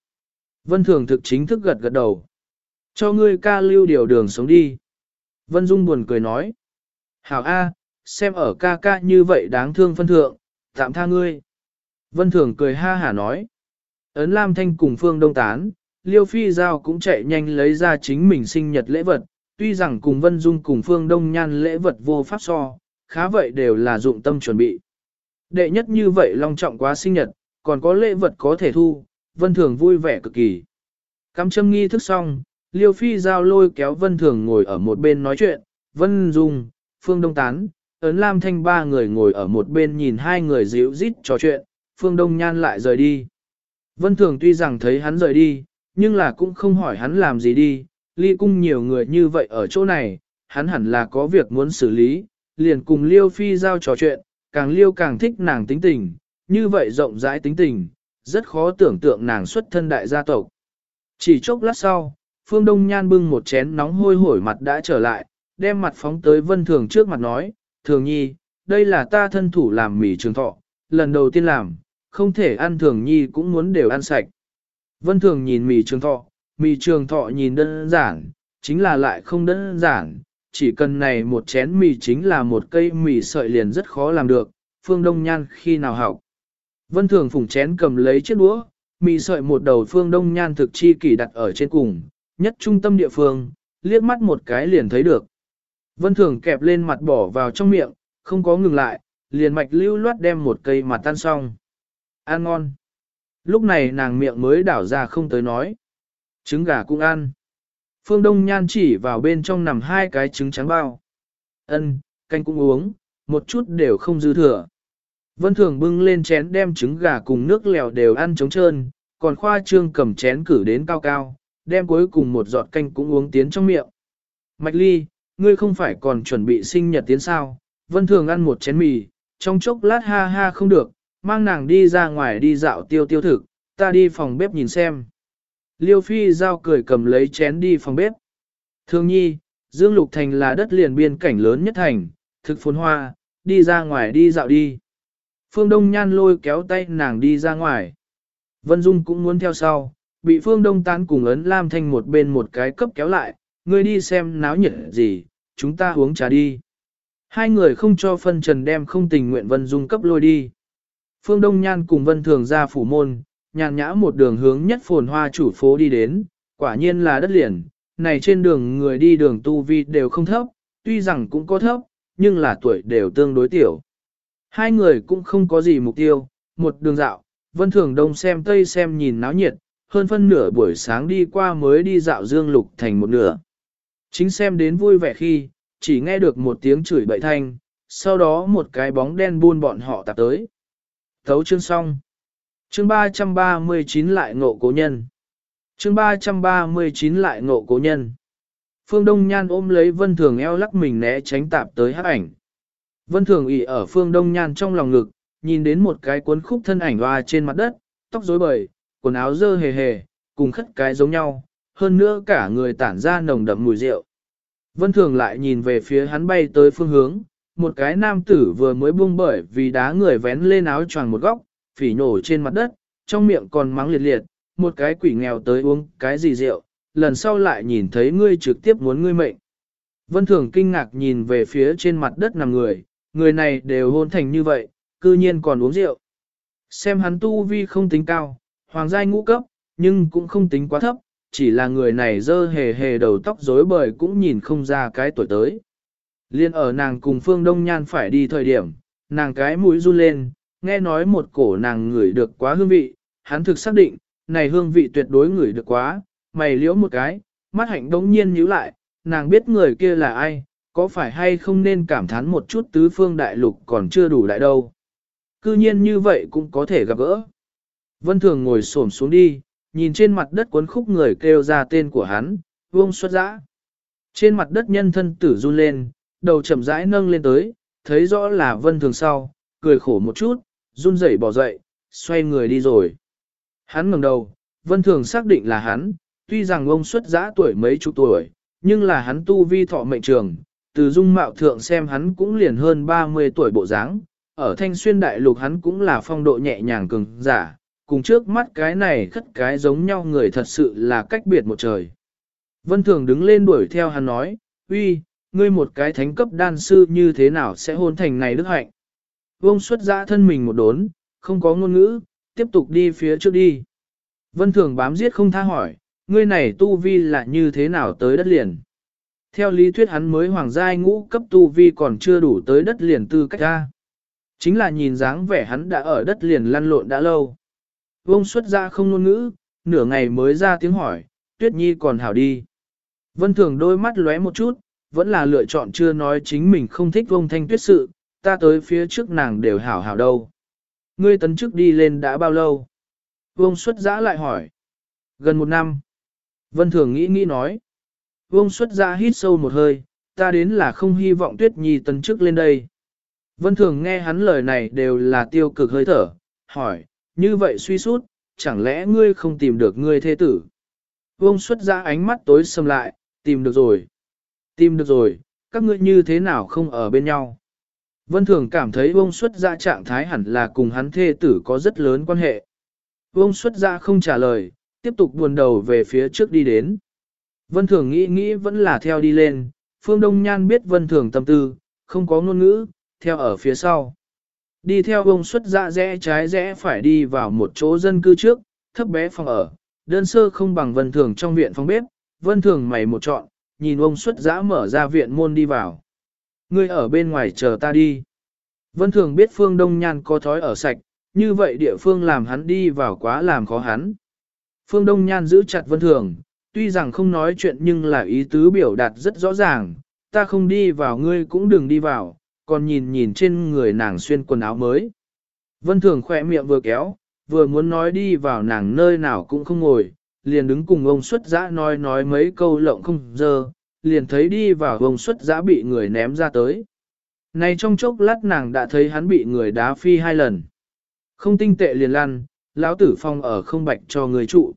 Speaker 1: Vân Thường thực chính thức gật gật đầu. Cho ngươi ca lưu điều đường sống đi. Vân Dung buồn cười nói. Hảo A, xem ở ca ca như vậy đáng thương phân thượng, tạm tha ngươi. Vân Thường cười ha hả nói. Ấn Lam Thanh cùng Phương Đông Tán, Liêu Phi Giao cũng chạy nhanh lấy ra chính mình sinh nhật lễ vật, tuy rằng cùng Vân Dung cùng Phương Đông Nhan lễ vật vô pháp so, khá vậy đều là dụng tâm chuẩn bị. Đệ nhất như vậy long trọng quá sinh nhật, còn có lễ vật có thể thu, Vân Thường vui vẻ cực kỳ. Cắm châm nghi thức xong, Liêu Phi Giao lôi kéo Vân Thường ngồi ở một bên nói chuyện, Vân Dung, Phương Đông Tán, Ấn Lam Thanh ba người ngồi ở một bên nhìn hai người dịu rít trò chuyện, Phương Đông Nhan lại rời đi. Vân Thường tuy rằng thấy hắn rời đi, nhưng là cũng không hỏi hắn làm gì đi, ly cung nhiều người như vậy ở chỗ này, hắn hẳn là có việc muốn xử lý, liền cùng Liêu Phi giao trò chuyện, càng Liêu càng thích nàng tính tình, như vậy rộng rãi tính tình, rất khó tưởng tượng nàng xuất thân đại gia tộc. Chỉ chốc lát sau, Phương Đông Nhan bưng một chén nóng hôi hổi mặt đã trở lại, đem mặt phóng tới Vân Thường trước mặt nói, Thường Nhi, đây là ta thân thủ làm mì trường thọ, lần đầu tiên làm, không thể ăn Thường Nhi cũng muốn đều ăn sạch. Vân Thường nhìn mì trường thọ, mì trường thọ nhìn đơn giản, chính là lại không đơn giản, chỉ cần này một chén mì chính là một cây mì sợi liền rất khó làm được, Phương Đông Nhan khi nào học. Vân Thường phùng chén cầm lấy chiếc đũa, mì sợi một đầu Phương Đông Nhan thực chi kỷ đặt ở trên cùng, nhất trung tâm địa phương, liếc mắt một cái liền thấy được. Vân Thường kẹp lên mặt bỏ vào trong miệng, không có ngừng lại, liền mạch lưu loát đem một cây mặt tan xong. Ăn ngon. Lúc này nàng miệng mới đảo ra không tới nói. Trứng gà cũng ăn. Phương Đông Nhan chỉ vào bên trong nằm hai cái trứng trắng bao. Ân, canh cũng uống, một chút đều không dư thừa. Vân Thường bưng lên chén đem trứng gà cùng nước lèo đều ăn trống trơn, còn khoa trương cầm chén cử đến cao cao, đem cuối cùng một giọt canh cũng uống tiến trong miệng. Mạch Ly, ngươi không phải còn chuẩn bị sinh nhật tiến sao? Vân Thường ăn một chén mì, trong chốc lát ha ha không được, mang nàng đi ra ngoài đi dạo tiêu tiêu thực, ta đi phòng bếp nhìn xem. Liêu Phi giao cười cầm lấy chén đi phòng bếp. Thương nhi, Dương Lục Thành là đất liền biên cảnh lớn nhất thành, thực phồn hoa, đi ra ngoài đi dạo đi. Phương Đông Nhan lôi kéo tay nàng đi ra ngoài. Vân Dung cũng muốn theo sau, bị Phương Đông tán cùng ấn Lam Thanh một bên một cái cấp kéo lại, ngươi đi xem náo nhiệt gì, chúng ta uống trà đi. Hai người không cho phân trần đem không tình nguyện Vân Dung cấp lôi đi. Phương Đông Nhan cùng Vân Thường ra phủ môn, nhàn nhã một đường hướng nhất phồn hoa chủ phố đi đến, quả nhiên là đất liền, này trên đường người đi đường tu vi đều không thấp, tuy rằng cũng có thấp, nhưng là tuổi đều tương đối tiểu. Hai người cũng không có gì mục tiêu, một đường dạo, Vân Thường Đông xem Tây xem nhìn náo nhiệt, hơn phân nửa buổi sáng đi qua mới đi dạo Dương Lục thành một nửa. Chính xem đến vui vẻ khi, chỉ nghe được một tiếng chửi bậy thanh, sau đó một cái bóng đen buôn bọn họ tạp tới. Thấu chương xong. Chương 339 lại ngộ cố nhân. Chương 339 lại ngộ cố nhân. Phương Đông Nhan ôm lấy Vân Thường eo lắc mình né tránh tạp tới hắc ảnh. Vân Thường ỉ ở Phương Đông Nhan trong lòng ngực, nhìn đến một cái cuốn khúc thân ảnh hoa trên mặt đất, tóc rối bời, quần áo dơ hề hề, cùng khất cái giống nhau, hơn nữa cả người tản ra nồng đậm mùi rượu. Vân Thường lại nhìn về phía hắn bay tới phương hướng, một cái nam tử vừa mới buông bởi vì đá người vén lên áo choàng một góc, phỉ nổ trên mặt đất, trong miệng còn mắng liệt liệt, một cái quỷ nghèo tới uống cái gì rượu, lần sau lại nhìn thấy ngươi trực tiếp muốn ngươi mệnh. Vân Thường kinh ngạc nhìn về phía trên mặt đất nằm người, người này đều hôn thành như vậy, cư nhiên còn uống rượu. Xem hắn tu vi không tính cao, hoàng giai ngũ cấp, nhưng cũng không tính quá thấp, chỉ là người này dơ hề hề đầu tóc rối bời cũng nhìn không ra cái tuổi tới. Liên ở nàng cùng Phương Đông Nhan phải đi thời điểm, nàng cái mũi run lên, nghe nói một cổ nàng ngửi được quá hương vị, hắn thực xác định, này hương vị tuyệt đối ngửi được quá, mày liễu một cái, mắt hạnh đống nhiên nhíu lại, nàng biết người kia là ai, có phải hay không nên cảm thán một chút tứ phương đại lục còn chưa đủ đại đâu. Cư nhiên như vậy cũng có thể gặp gỡ. Vân Thường ngồi xổm xuống đi, nhìn trên mặt đất cuốn khúc người kêu ra tên của hắn, vông xuất giã. Trên mặt đất nhân thân tử run lên, đầu chậm rãi nâng lên tới, thấy rõ là Vân Thường sau, cười khổ một chút, run rẩy bỏ dậy, xoay người đi rồi. Hắn ngẩng đầu, Vân Thường xác định là hắn, tuy rằng ông xuất giã tuổi mấy chục tuổi, nhưng là hắn tu vi thọ mệnh trường, từ dung mạo thượng xem hắn cũng liền hơn 30 tuổi bộ dáng, ở thanh xuyên đại lục hắn cũng là phong độ nhẹ nhàng cường giả, cùng trước mắt cái này khất cái giống nhau người thật sự là cách biệt một trời. Vân Thường đứng lên đuổi theo hắn nói, uy, ngươi một cái thánh cấp đan sư như thế nào sẽ hôn thành này đức hạnh. Vông xuất ra thân mình một đốn, không có ngôn ngữ, tiếp tục đi phía trước đi. Vân Thường bám giết không tha hỏi, ngươi này tu vi là như thế nào tới đất liền. Theo lý thuyết hắn mới hoàng giai ngũ cấp tu vi còn chưa đủ tới đất liền tư cách ra. Chính là nhìn dáng vẻ hắn đã ở đất liền lăn lộn đã lâu. Vông xuất ra không ngôn ngữ, nửa ngày mới ra tiếng hỏi, tuyết nhi còn hảo đi. Vân thường đôi mắt lóe một chút, vẫn là lựa chọn chưa nói chính mình không thích vông thanh tuyết sự, ta tới phía trước nàng đều hảo hảo đâu. Ngươi tấn chức đi lên đã bao lâu? Vông xuất giã lại hỏi. Gần một năm. Vân thường nghĩ nghĩ nói. Vông xuất giã hít sâu một hơi, ta đến là không hy vọng tuyết nhi tấn chức lên đây. Vân thường nghe hắn lời này đều là tiêu cực hơi thở, hỏi, như vậy suy sút, chẳng lẽ ngươi không tìm được ngươi thế tử? Vông xuất ra ánh mắt tối sầm lại, tìm được rồi. Tìm được rồi, các ngươi như thế nào không ở bên nhau? Vân Thường cảm thấy vông xuất ra trạng thái hẳn là cùng hắn thê tử có rất lớn quan hệ. Vông xuất ra không trả lời, tiếp tục buồn đầu về phía trước đi đến. Vân Thường nghĩ nghĩ vẫn là theo đi lên, Phương Đông Nhan biết Vân Thường tâm tư, không có ngôn ngữ, theo ở phía sau. Đi theo ông xuất dạ rẽ trái rẽ phải đi vào một chỗ dân cư trước, thấp bé phòng ở, đơn sơ không bằng vân thường trong viện phòng bếp, vân thường mày một chọn, nhìn ông xuất dã mở ra viện môn đi vào. Ngươi ở bên ngoài chờ ta đi. Vân thường biết phương đông nhan có thói ở sạch, như vậy địa phương làm hắn đi vào quá làm khó hắn. Phương đông nhan giữ chặt vân thường, tuy rằng không nói chuyện nhưng là ý tứ biểu đạt rất rõ ràng, ta không đi vào ngươi cũng đừng đi vào, còn nhìn nhìn trên người nàng xuyên quần áo mới. Vân Thường khỏe miệng vừa kéo, vừa muốn nói đi vào nàng nơi nào cũng không ngồi, liền đứng cùng ông xuất giã nói nói mấy câu lộng không dơ, liền thấy đi vào ông xuất giã bị người ném ra tới. Này trong chốc lát nàng đã thấy hắn bị người đá phi hai lần. Không tinh tệ liền lăn, lão tử phong ở không bạch cho người trụ.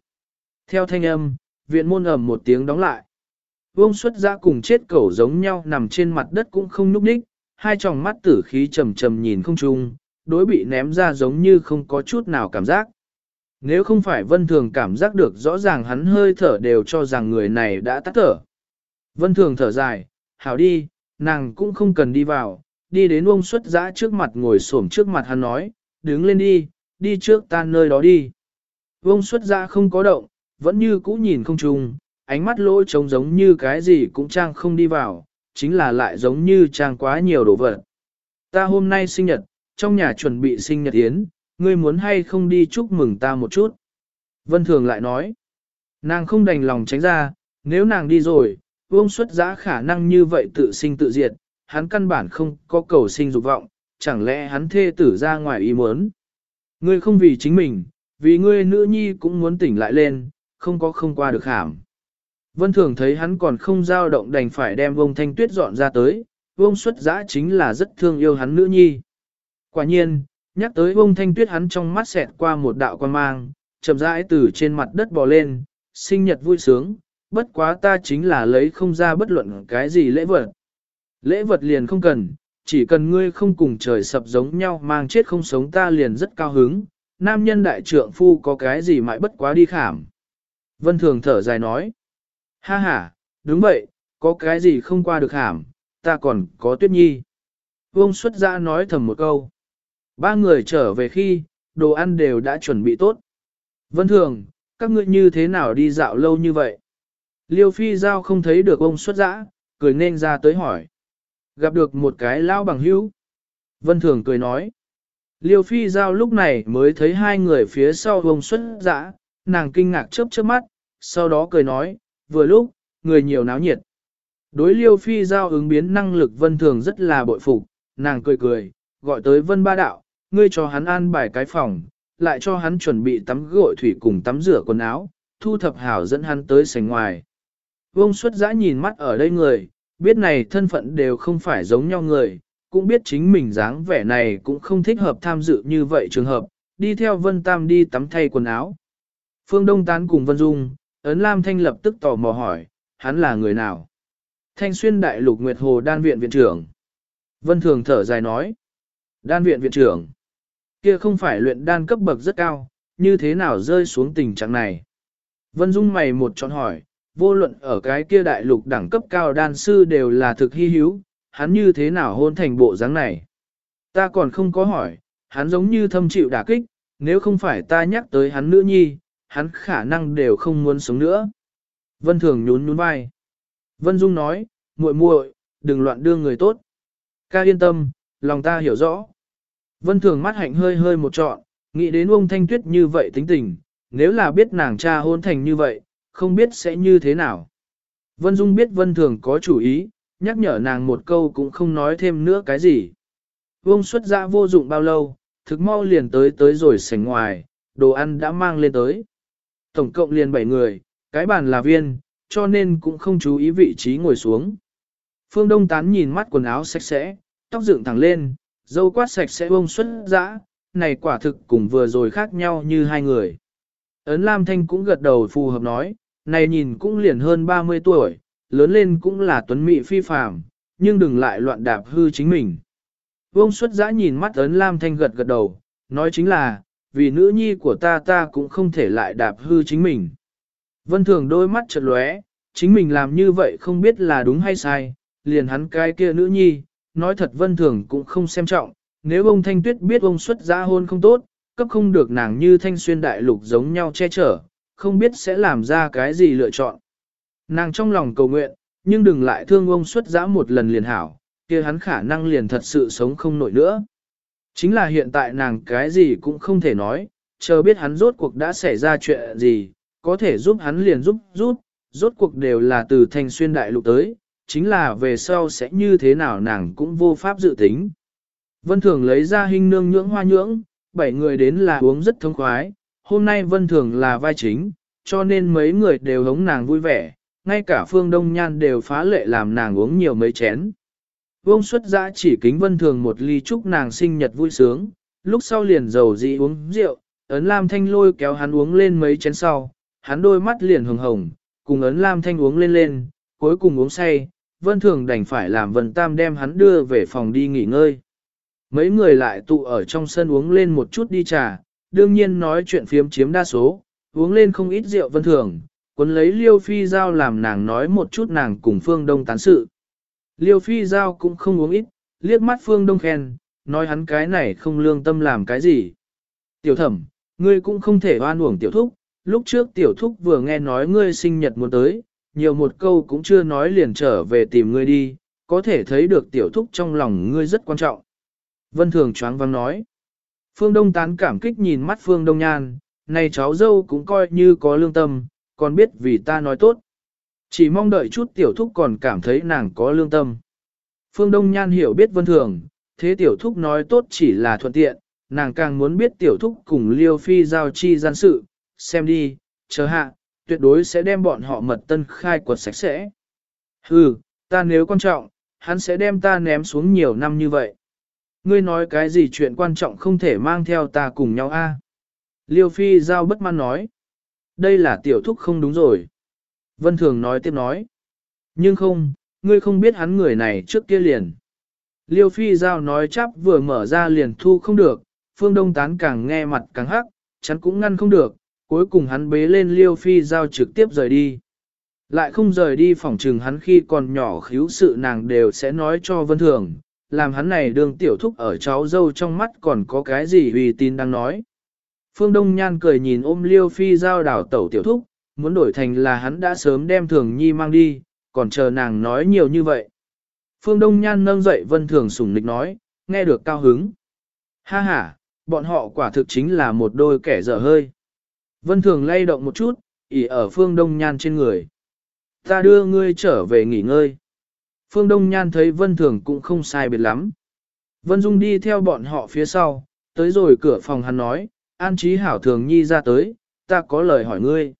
Speaker 1: Theo thanh âm, viện môn ầm một tiếng đóng lại. Vương xuất ra cùng chết cẩu giống nhau nằm trên mặt đất cũng không nhúc đích hai tròng mắt tử khí trầm trầm nhìn không chung, đối bị ném ra giống như không có chút nào cảm giác. Nếu không phải vân thường cảm giác được rõ ràng hắn hơi thở đều cho rằng người này đã tắt thở. Vân thường thở dài, hảo đi, nàng cũng không cần đi vào, đi đến ông xuất giã trước mặt ngồi xổm trước mặt hắn nói, đứng lên đi, đi trước ta nơi đó đi. Ông xuất giã không có động, vẫn như cũ nhìn không trùng, ánh mắt lỗ trống giống như cái gì cũng trang không đi vào, chính là lại giống như trang quá nhiều đồ vật. Ta hôm nay sinh nhật, trong nhà chuẩn bị sinh nhật yến, ngươi muốn hay không đi chúc mừng ta một chút. Vân Thường lại nói, nàng không đành lòng tránh ra, nếu nàng đi rồi, vương xuất giã khả năng như vậy tự sinh tự diệt, hắn căn bản không có cầu sinh dục vọng, chẳng lẽ hắn thê tử ra ngoài ý muốn. Ngươi không vì chính mình, vì ngươi nữ nhi cũng muốn tỉnh lại lên, không có không qua được hàm. Vân Thường thấy hắn còn không dao động đành phải đem vông thanh tuyết dọn ra tới, vông xuất giã chính là rất thương yêu hắn nữ nhi. Quả nhiên, nhắc tới vông thanh tuyết hắn trong mắt xẹt qua một đạo quan mang, chậm rãi từ trên mặt đất bò lên, sinh nhật vui sướng, bất quá ta chính là lấy không ra bất luận cái gì lễ vật. Lễ vật liền không cần, chỉ cần ngươi không cùng trời sập giống nhau mang chết không sống ta liền rất cao hứng, nam nhân đại trượng phu có cái gì mãi bất quá đi khảm. Vân Thường thở dài nói. Ha ha, đúng vậy, có cái gì không qua được hàm, ta còn có tuyết nhi. Vương xuất ra nói thầm một câu. Ba người trở về khi, đồ ăn đều đã chuẩn bị tốt. Vân thường, các ngươi như thế nào đi dạo lâu như vậy? Liêu phi giao không thấy được ông xuất Giã, cười nên ra tới hỏi. Gặp được một cái lao bằng hữu. Vân thường cười nói. Liêu phi giao lúc này mới thấy hai người phía sau ông xuất Giã, nàng kinh ngạc chớp chớp mắt, sau đó cười nói, vừa lúc, người nhiều náo nhiệt. Đối liêu phi giao ứng biến năng lực vân thường rất là bội phục, nàng cười cười, gọi tới vân ba đạo, ngươi cho hắn an bài cái phòng, lại cho hắn chuẩn bị tắm gội thủy cùng tắm rửa quần áo, thu thập hảo dẫn hắn tới sảnh ngoài. Vông xuất giã nhìn mắt ở đây người, biết này thân phận đều không phải giống nhau người, cũng biết chính mình dáng vẻ này cũng không thích hợp tham dự như vậy trường hợp, đi theo Vân Tam đi tắm thay quần áo. Phương Đông Tán cùng Vân Dung, Ấn Lam Thanh lập tức tò mò hỏi, hắn là người nào? Thanh xuyên đại lục Nguyệt Hồ đan viện viện trưởng. Vân Thường thở dài nói, đan viện viện trưởng. Kia không phải luyện đan cấp bậc rất cao, như thế nào rơi xuống tình trạng này? Vân Dung mày một trọn hỏi, vô luận ở cái kia đại lục đẳng cấp cao đan sư đều là thực hy hữu, hắn như thế nào hôn thành bộ dáng này? Ta còn không có hỏi, hắn giống như thâm chịu đả kích, nếu không phải ta nhắc tới hắn nữ nhi, hắn khả năng đều không muốn sống nữa. Vân Thường nhún nhún vai. Vân Dung nói, muội muội, đừng loạn đưa người tốt. Ca yên tâm, lòng ta hiểu rõ. Vân Thường mắt hạnh hơi hơi một trọn, nghĩ đến ông Thanh Tuyết như vậy tính tình, nếu là biết nàng cha hôn thành như vậy, không biết sẽ như thế nào. Vân Dung biết Vân Thường có chủ ý, nhắc nhở nàng một câu cũng không nói thêm nữa cái gì. Vương xuất ra vô dụng bao lâu, thực mau liền tới tới rồi sảnh ngoài, đồ ăn đã mang lên tới. Tổng cộng liền 7 người, cái bàn là viên, cho nên cũng không chú ý vị trí ngồi xuống. Phương Đông Tán nhìn mắt quần áo sạch sẽ, tóc dựng thẳng lên, dâu quát sạch sẽ bông xuất dã, này quả thực cùng vừa rồi khác nhau như hai người. Ấn Lam Thanh cũng gật đầu phù hợp nói, này nhìn cũng liền hơn 30 tuổi, lớn lên cũng là tuấn mỹ phi phàm, nhưng đừng lại loạn đạp hư chính mình. Vương xuất giã nhìn mắt ấn Lam Thanh gật gật đầu, nói chính là, vì nữ nhi của ta ta cũng không thể lại đạp hư chính mình. Vân thường đôi mắt chợt lóe, chính mình làm như vậy không biết là đúng hay sai, liền hắn cái kia nữ nhi, nói thật vân thường cũng không xem trọng, nếu ông Thanh Tuyết biết ông xuất gia hôn không tốt, cấp không được nàng như thanh xuyên đại lục giống nhau che chở, không biết sẽ làm ra cái gì lựa chọn. Nàng trong lòng cầu nguyện, nhưng đừng lại thương ông xuất giã một lần liền hảo, kia hắn khả năng liền thật sự sống không nổi nữa. Chính là hiện tại nàng cái gì cũng không thể nói, chờ biết hắn rốt cuộc đã xảy ra chuyện gì, có thể giúp hắn liền giúp rút, rốt cuộc đều là từ thanh xuyên đại lục tới, chính là về sau sẽ như thế nào nàng cũng vô pháp dự tính. Vân Thường lấy ra hình nương nhưỡng hoa nhưỡng, bảy người đến là uống rất thông khoái, hôm nay Vân Thường là vai chính, cho nên mấy người đều hống nàng vui vẻ, ngay cả Phương Đông Nhan đều phá lệ làm nàng uống nhiều mấy chén. Vương xuất giã chỉ kính Vân Thường một ly chúc nàng sinh nhật vui sướng, lúc sau liền dầu dị uống rượu, ấn Lam Thanh lôi kéo hắn uống lên mấy chén sau, hắn đôi mắt liền hồng hồng, cùng ấn Lam Thanh uống lên lên, cuối cùng uống say, Vân Thường đành phải làm Vân Tam đem hắn đưa về phòng đi nghỉ ngơi. Mấy người lại tụ ở trong sân uống lên một chút đi trà, đương nhiên nói chuyện phiếm chiếm đa số, uống lên không ít rượu Vân Thường, cuốn lấy Liêu Phi Giao làm nàng nói một chút nàng cùng Phương Đông tán sự. Liêu Phi Giao cũng không uống ít, liếc mắt Phương Đông khen, nói hắn cái này không lương tâm làm cái gì. Tiểu thẩm, ngươi cũng không thể oan uổng tiểu thúc, lúc trước tiểu thúc vừa nghe nói ngươi sinh nhật muốn tới, nhiều một câu cũng chưa nói liền trở về tìm ngươi đi, có thể thấy được tiểu thúc trong lòng ngươi rất quan trọng. Vân Thường choáng vang nói. Phương Đông tán cảm kích nhìn mắt Phương Đông Nhan, này cháu dâu cũng coi như có lương tâm, còn biết vì ta nói tốt. Chỉ mong đợi chút tiểu thúc còn cảm thấy nàng có lương tâm. Phương Đông Nhan hiểu biết Vân Thường, thế tiểu thúc nói tốt chỉ là thuận tiện, nàng càng muốn biết tiểu thúc cùng Liêu Phi giao chi gian sự, xem đi, chờ hạ, tuyệt đối sẽ đem bọn họ mật tân khai quật sạch sẽ. Hừ, ta nếu quan trọng, hắn sẽ đem ta ném xuống nhiều năm như vậy. Ngươi nói cái gì chuyện quan trọng không thể mang theo ta cùng nhau a? Liêu Phi giao bất mãn nói. Đây là tiểu thúc không đúng rồi. Vân Thường nói tiếp nói. Nhưng không, ngươi không biết hắn người này trước kia liền. Liêu Phi giao nói chắp vừa mở ra liền thu không được, phương đông tán càng nghe mặt càng hắc, chắn cũng ngăn không được, cuối cùng hắn bế lên liêu phi giao trực tiếp rời đi. Lại không rời đi phòng trừng hắn khi còn nhỏ khíu sự nàng đều sẽ nói cho vân thường, làm hắn này Đường tiểu thúc ở cháu dâu trong mắt còn có cái gì uy tín đang nói. Phương Đông Nhan cười nhìn ôm Liêu Phi giao đảo tẩu tiểu thúc, muốn đổi thành là hắn đã sớm đem Thường Nhi mang đi, còn chờ nàng nói nhiều như vậy. Phương Đông Nhan nâng dậy Vân Thường sủng nịch nói, nghe được cao hứng. Ha ha, bọn họ quả thực chính là một đôi kẻ dở hơi. Vân Thường lay động một chút, ỉ ở Phương Đông Nhan trên người. Ta đưa ngươi trở về nghỉ ngơi. Phương Đông Nhan thấy Vân Thường cũng không sai biệt lắm. Vân Dung đi theo bọn họ phía sau, tới rồi cửa phòng hắn nói, An Trí Hảo Thường Nhi ra tới, ta có lời hỏi ngươi.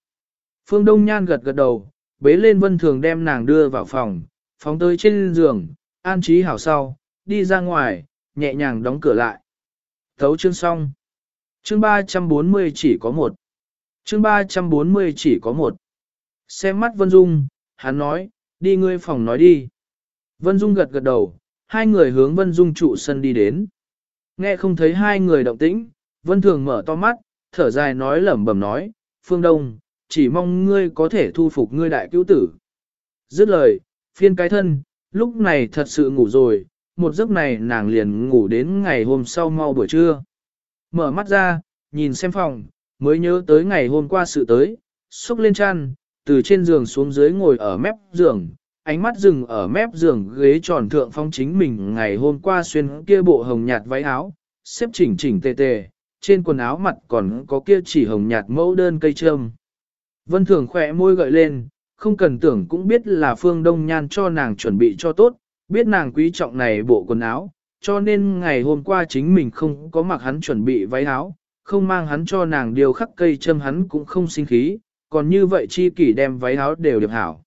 Speaker 1: Phương Đông Nhan gật gật đầu, bế lên Vân Thường đem nàng đưa vào phòng, phóng tới trên giường, An Trí Hảo sau, đi ra ngoài, nhẹ nhàng đóng cửa lại. Thấu chương xong. Chương 340 chỉ có một. Chương 340 chỉ có một. Xem mắt Vân Dung, hắn nói, đi ngươi phòng nói đi. Vân Dung gật gật đầu, hai người hướng Vân Dung trụ sân đi đến. Nghe không thấy hai người động tĩnh, Vân Thường mở to mắt, thở dài nói lẩm bẩm nói, Phương Đông, chỉ mong ngươi có thể thu phục ngươi đại cứu tử. Dứt lời, phiên cái thân, lúc này thật sự ngủ rồi, một giấc này nàng liền ngủ đến ngày hôm sau mau buổi trưa. Mở mắt ra, nhìn xem phòng, mới nhớ tới ngày hôm qua sự tới, xúc lên chăn, từ trên giường xuống dưới ngồi ở mép giường, ánh mắt dừng ở mép giường ghế tròn thượng phong chính mình ngày hôm qua xuyên kia bộ hồng nhạt váy áo, xếp chỉnh chỉnh tề tề, trên quần áo mặt còn có kia chỉ hồng nhạt mẫu đơn cây trâm. Vân Thường khỏe môi gợi lên, không cần tưởng cũng biết là Phương Đông Nhan cho nàng chuẩn bị cho tốt, biết nàng quý trọng này bộ quần áo, cho nên ngày hôm qua chính mình không có mặc hắn chuẩn bị váy áo, không mang hắn cho nàng điều khắc cây châm hắn cũng không sinh khí, còn như vậy chi kỷ đem váy áo đều điệp hảo.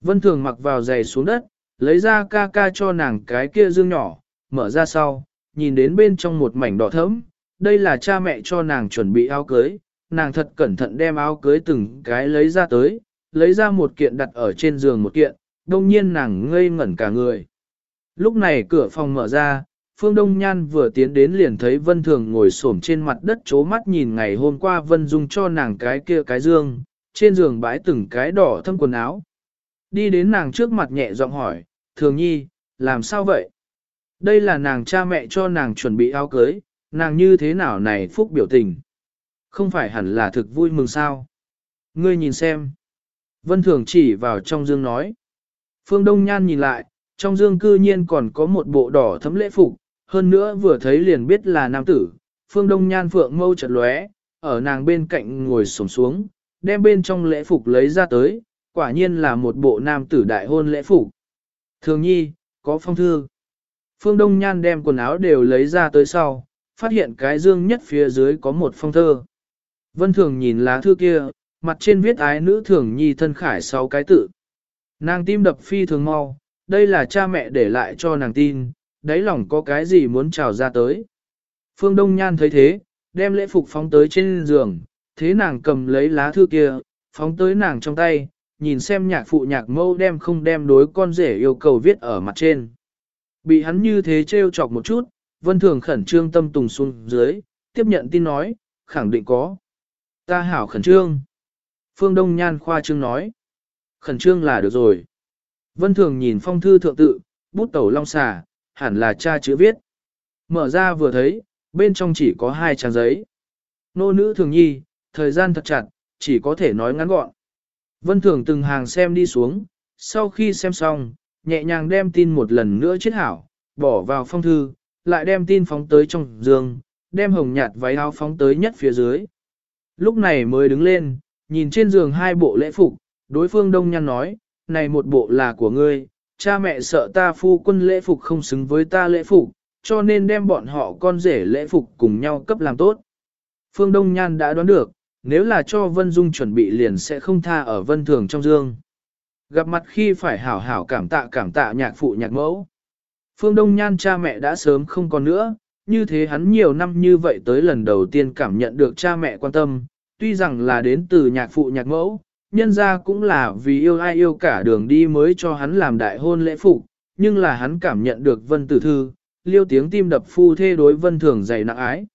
Speaker 1: Vân Thường mặc vào giày xuống đất, lấy ra ca ca cho nàng cái kia dương nhỏ, mở ra sau, nhìn đến bên trong một mảnh đỏ thẫm, đây là cha mẹ cho nàng chuẩn bị áo cưới, nàng thật cẩn thận đem áo cưới từng cái lấy ra tới, lấy ra một kiện đặt ở trên giường một kiện, đông nhiên nàng ngây ngẩn cả người. Lúc này cửa phòng mở ra, Phương Đông Nhan vừa tiến đến liền thấy Vân Thường ngồi xổm trên mặt đất chố mắt nhìn ngày hôm qua Vân Dung cho nàng cái kia cái dương, trên giường bãi từng cái đỏ thâm quần áo. Đi đến nàng trước mặt nhẹ giọng hỏi, Thường Nhi, làm sao vậy? Đây là nàng cha mẹ cho nàng chuẩn bị áo cưới, nàng như thế nào này phúc biểu tình? Không phải hẳn là thực vui mừng sao? Ngươi nhìn xem. Vân Thường chỉ vào trong dương nói. Phương Đông Nhan nhìn lại, trong dương cư nhiên còn có một bộ đỏ thấm lễ phục, hơn nữa vừa thấy liền biết là nam tử. Phương Đông Nhan phượng mâu chật lóe, ở nàng bên cạnh ngồi sổng xuống, đem bên trong lễ phục lấy ra tới, quả nhiên là một bộ nam tử đại hôn lễ phục. Thường nhi, có phong thư. Phương Đông Nhan đem quần áo đều lấy ra tới sau, phát hiện cái dương nhất phía dưới có một phong thơ. Vân Thường nhìn lá thư kia, mặt trên viết ái nữ thường nhi thân khải sáu cái tự. Nàng tim đập phi thường mau, đây là cha mẹ để lại cho nàng tin, đáy lòng có cái gì muốn trào ra tới. Phương Đông Nhan thấy thế, đem lễ phục phóng tới trên giường, thế nàng cầm lấy lá thư kia, phóng tới nàng trong tay, nhìn xem nhạc phụ nhạc mâu đem không đem đối con rể yêu cầu viết ở mặt trên. Bị hắn như thế trêu chọc một chút, vân thường khẩn trương tâm tùng xuống dưới, tiếp nhận tin nói, khẳng định có. Ta hảo khẩn trương. Phương Đông Nhan khoa trương nói. Khẩn trương là được rồi. Vân thường nhìn phong thư thượng tự, bút tẩu long xà, hẳn là cha chữ viết. Mở ra vừa thấy, bên trong chỉ có hai trang giấy. Nô nữ thường nhi, thời gian thật chặt, chỉ có thể nói ngắn gọn. Vân Thường từng hàng xem đi xuống, sau khi xem xong, nhẹ nhàng đem tin một lần nữa chết hảo, bỏ vào phong thư, lại đem tin phóng tới trong giường, đem hồng nhạt váy áo phóng tới nhất phía dưới. Lúc này mới đứng lên, nhìn trên giường hai bộ lễ phục, đối phương đông nhăn nói, này một bộ là của ngươi, cha mẹ sợ ta phu quân lễ phục không xứng với ta lễ phục, cho nên đem bọn họ con rể lễ phục cùng nhau cấp làm tốt. Phương Đông Nhan đã đoán được, nếu là cho Vân Dung chuẩn bị liền sẽ không tha ở Vân Thường trong dương. Gặp mặt khi phải hảo hảo cảm tạ cảm tạ nhạc phụ nhạc mẫu. Phương Đông Nhan cha mẹ đã sớm không còn nữa, như thế hắn nhiều năm như vậy tới lần đầu tiên cảm nhận được cha mẹ quan tâm, tuy rằng là đến từ nhạc phụ nhạc mẫu, nhân ra cũng là vì yêu ai yêu cả đường đi mới cho hắn làm đại hôn lễ phục, nhưng là hắn cảm nhận được Vân Tử Thư, liêu tiếng tim đập phu thê đối Vân Thường dày nặng ái.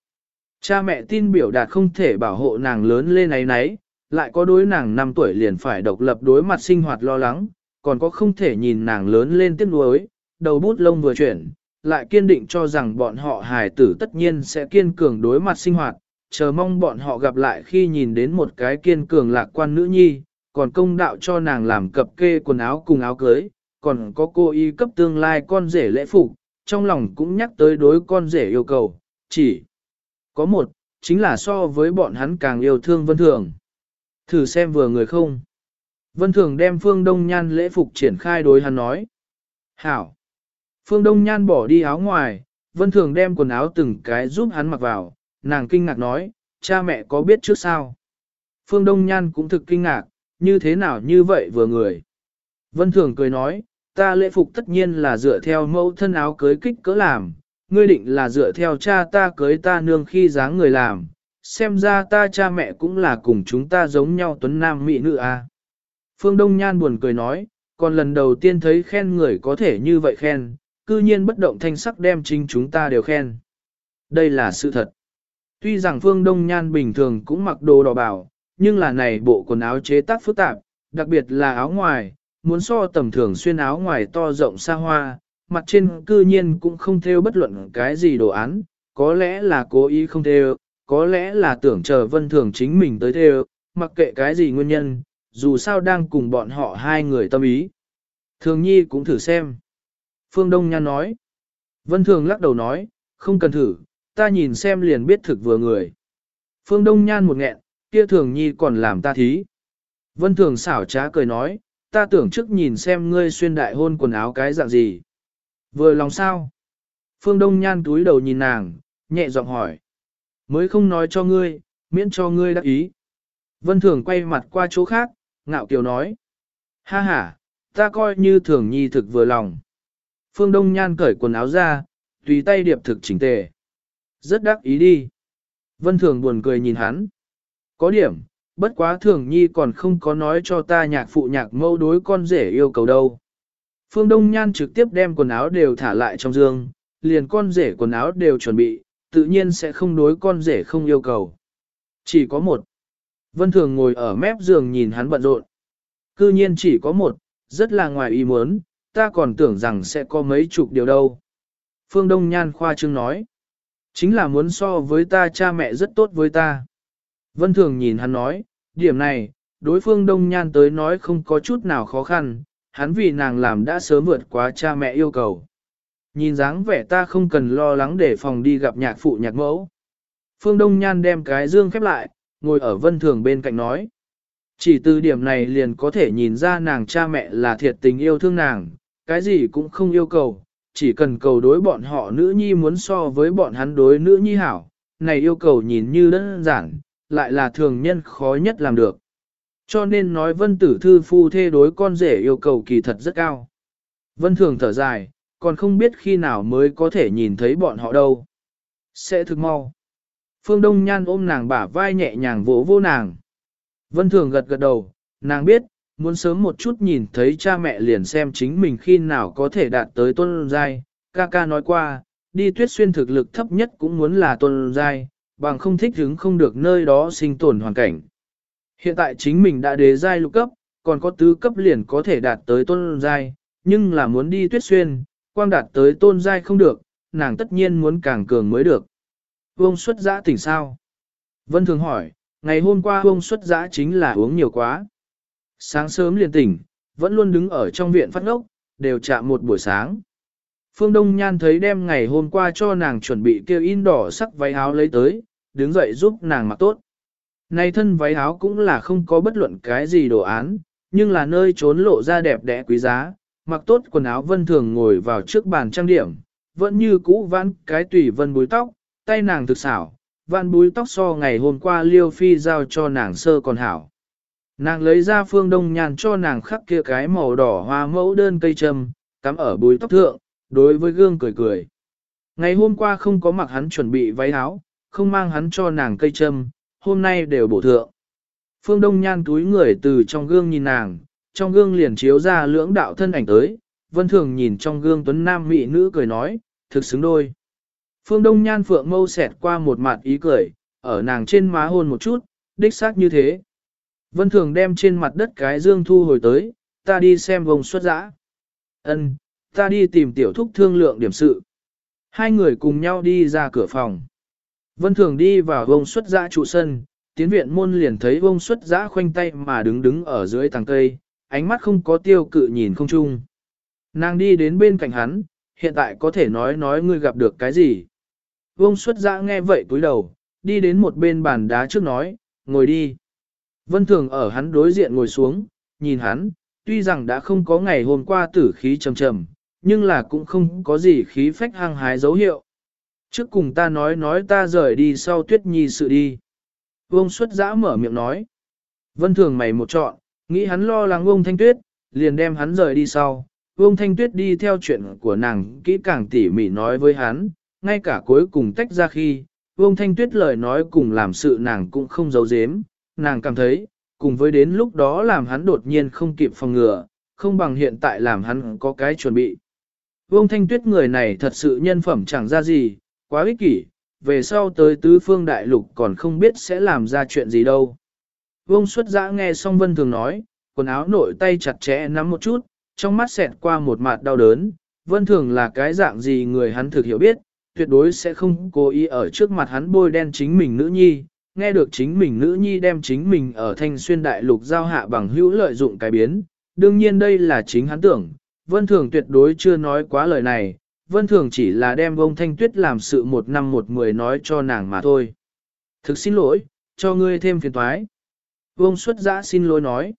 Speaker 1: Cha mẹ tin biểu đạt không thể bảo hộ nàng lớn lên ấy nấy, lại có đối nàng 5 tuổi liền phải độc lập đối mặt sinh hoạt lo lắng, còn có không thể nhìn nàng lớn lên tiếc nuối, đầu bút lông vừa chuyển, lại kiên định cho rằng bọn họ hài tử tất nhiên sẽ kiên cường đối mặt sinh hoạt, chờ mong bọn họ gặp lại khi nhìn đến một cái kiên cường lạc quan nữ nhi, còn công đạo cho nàng làm cập kê quần áo cùng áo cưới, còn có cô y cấp tương lai con rể lễ phục, trong lòng cũng nhắc tới đối con rể yêu cầu, chỉ có một, chính là so với bọn hắn càng yêu thương Vân Thường. Thử xem vừa người không. Vân Thường đem Phương Đông Nhan lễ phục triển khai đối hắn nói. Hảo. Phương Đông Nhan bỏ đi áo ngoài, Vân Thường đem quần áo từng cái giúp hắn mặc vào, nàng kinh ngạc nói, cha mẹ có biết trước sao? Phương Đông Nhan cũng thực kinh ngạc, như thế nào như vậy vừa người. Vân Thường cười nói, ta lễ phục tất nhiên là dựa theo mẫu thân áo cưới kích cỡ làm, ngươi định là dựa theo cha ta cưới ta nương khi dáng người làm, xem ra ta cha mẹ cũng là cùng chúng ta giống nhau tuấn nam mỹ nữ a. À. Phương Đông Nhan buồn cười nói, còn lần đầu tiên thấy khen người có thể như vậy khen, cư nhiên bất động thanh sắc đem chính chúng ta đều khen. Đây là sự thật. Tuy rằng Phương Đông Nhan bình thường cũng mặc đồ đỏ bảo, nhưng là này bộ quần áo chế tác phức tạp, đặc biệt là áo ngoài, muốn so tầm thường xuyên áo ngoài to rộng xa hoa, mặt trên cư nhiên cũng không theo bất luận cái gì đồ án, có lẽ là cố ý không theo, có lẽ là tưởng chờ vân thường chính mình tới theo, mặc kệ cái gì nguyên nhân, dù sao đang cùng bọn họ hai người tâm ý. Thường nhi cũng thử xem. Phương Đông Nhan nói. Vân Thường lắc đầu nói, không cần thử, ta nhìn xem liền biết thực vừa người. Phương Đông Nhan một nghẹn, kia Thường Nhi còn làm ta thí. Vân Thường xảo trá cười nói, ta tưởng trước nhìn xem ngươi xuyên đại hôn quần áo cái dạng gì. Vừa lòng sao? Phương Đông Nhan túi đầu nhìn nàng, nhẹ giọng hỏi. Mới không nói cho ngươi, miễn cho ngươi đắc ý. Vân Thường quay mặt qua chỗ khác, ngạo kiều nói. Ha ha, ta coi như Thường Nhi thực vừa lòng. Phương Đông Nhan cởi quần áo ra, tùy tay điệp thực chỉnh tề. Rất đắc ý đi. Vân Thường buồn cười nhìn hắn. Có điểm, bất quá Thường Nhi còn không có nói cho ta nhạc phụ nhạc mâu đối con rể yêu cầu đâu. Phương Đông Nhan trực tiếp đem quần áo đều thả lại trong giường, liền con rể quần áo đều chuẩn bị, tự nhiên sẽ không đối con rể không yêu cầu. Chỉ có một. Vân Thường ngồi ở mép giường nhìn hắn bận rộn. Cư nhiên chỉ có một, rất là ngoài ý muốn, ta còn tưởng rằng sẽ có mấy chục điều đâu. Phương Đông Nhan khoa trương nói. Chính là muốn so với ta cha mẹ rất tốt với ta. Vân Thường nhìn hắn nói, điểm này, đối phương Đông Nhan tới nói không có chút nào khó khăn, hắn vì nàng làm đã sớm vượt quá cha mẹ yêu cầu. Nhìn dáng vẻ ta không cần lo lắng để phòng đi gặp nhạc phụ nhạc mẫu. Phương Đông Nhan đem cái dương khép lại, ngồi ở Vân Thường bên cạnh nói. Chỉ từ điểm này liền có thể nhìn ra nàng cha mẹ là thiệt tình yêu thương nàng, cái gì cũng không yêu cầu, chỉ cần cầu đối bọn họ nữ nhi muốn so với bọn hắn đối nữ nhi hảo, này yêu cầu nhìn như đơn giản, lại là thường nhân khó nhất làm được. Cho nên nói vân tử thư phu thê đối con rể yêu cầu kỳ thật rất cao. Vân thường thở dài, còn không biết khi nào mới có thể nhìn thấy bọn họ đâu. Sẽ thực mau. Phương Đông Nhan ôm nàng bả vai nhẹ nhàng vỗ vô nàng. Vân thường gật gật đầu, nàng biết, muốn sớm một chút nhìn thấy cha mẹ liền xem chính mình khi nào có thể đạt tới tôn giai. Ca ca nói qua, đi tuyết xuyên thực lực thấp nhất cũng muốn là tôn giai, bằng không thích hứng không được nơi đó sinh tồn hoàn cảnh. Hiện tại chính mình đã đế giai lục cấp, còn có tứ cấp liền có thể đạt tới tôn giai, nhưng là muốn đi tuyết xuyên, quang đạt tới tôn giai không được, nàng tất nhiên muốn càng cường mới được. Vương xuất giã tỉnh sao? Vân thường hỏi, ngày hôm qua Vương xuất giã chính là uống nhiều quá. Sáng sớm liền tỉnh, vẫn luôn đứng ở trong viện phát ngốc, đều chạm một buổi sáng. Phương Đông Nhan thấy đem ngày hôm qua cho nàng chuẩn bị kêu in đỏ sắc váy áo lấy tới, đứng dậy giúp nàng mặc tốt. Này thân váy áo cũng là không có bất luận cái gì đồ án, nhưng là nơi trốn lộ ra đẹp đẽ quý giá, mặc tốt quần áo vân thường ngồi vào trước bàn trang điểm, vẫn như cũ vãn cái tùy vân búi tóc, tay nàng thực xảo, vãn búi tóc so ngày hôm qua liêu phi giao cho nàng sơ còn hảo. Nàng lấy ra phương đông nhàn cho nàng khắc kia cái màu đỏ hoa mẫu đơn cây trâm, cắm ở búi tóc thượng, đối với gương cười cười. Ngày hôm qua không có mặc hắn chuẩn bị váy áo, không mang hắn cho nàng cây trâm, hôm nay đều bổ thượng. Phương Đông Nhan túi người từ trong gương nhìn nàng, trong gương liền chiếu ra lưỡng đạo thân ảnh tới, vân thường nhìn trong gương tuấn nam mỹ nữ cười nói, thực xứng đôi. Phương Đông Nhan phượng mâu xẹt qua một mặt ý cười, ở nàng trên má hôn một chút, đích xác như thế. Vân thường đem trên mặt đất cái dương thu hồi tới, ta đi xem vùng xuất giã. Ân, ta đi tìm tiểu thúc thương lượng điểm sự. Hai người cùng nhau đi ra cửa phòng. Vân Thường đi vào vùng xuất giã trụ sân, tiến viện môn liền thấy vùng xuất giã khoanh tay mà đứng đứng ở dưới tàng cây, ánh mắt không có tiêu cự nhìn không chung. Nàng đi đến bên cạnh hắn, hiện tại có thể nói nói ngươi gặp được cái gì. Vông xuất giã nghe vậy túi đầu, đi đến một bên bàn đá trước nói, ngồi đi. Vân Thường ở hắn đối diện ngồi xuống, nhìn hắn, tuy rằng đã không có ngày hôm qua tử khí trầm trầm, nhưng là cũng không có gì khí phách hăng hái dấu hiệu. Trước cùng ta nói nói ta rời đi sau tuyết nhi sự đi. Vương xuất giã mở miệng nói. Vân thường mày một chọn, nghĩ hắn lo lắng ông thanh tuyết, liền đem hắn rời đi sau. Vương Thanh Tuyết đi theo chuyện của nàng kỹ càng tỉ mỉ nói với hắn, ngay cả cuối cùng tách ra khi, Vương Thanh Tuyết lời nói cùng làm sự nàng cũng không giấu giếm, nàng cảm thấy, cùng với đến lúc đó làm hắn đột nhiên không kịp phòng ngừa, không bằng hiện tại làm hắn có cái chuẩn bị. Vương Thanh Tuyết người này thật sự nhân phẩm chẳng ra gì, quá ích kỷ, về sau tới tứ phương đại lục còn không biết sẽ làm ra chuyện gì đâu. Vương xuất giã nghe xong vân thường nói, quần áo nội tay chặt chẽ nắm một chút, trong mắt xẹt qua một mặt đau đớn, vân thường là cái dạng gì người hắn thực hiểu biết, tuyệt đối sẽ không cố ý ở trước mặt hắn bôi đen chính mình nữ nhi, nghe được chính mình nữ nhi đem chính mình ở thanh xuyên đại lục giao hạ bằng hữu lợi dụng cái biến, đương nhiên đây là chính hắn tưởng, vân thường tuyệt đối chưa nói quá lời này, vân thường chỉ là đem ông thanh tuyết làm sự một năm một mười nói cho nàng mà thôi. Thực xin lỗi, cho ngươi thêm phiền toái. Vông xuất giã xin lỗi nói.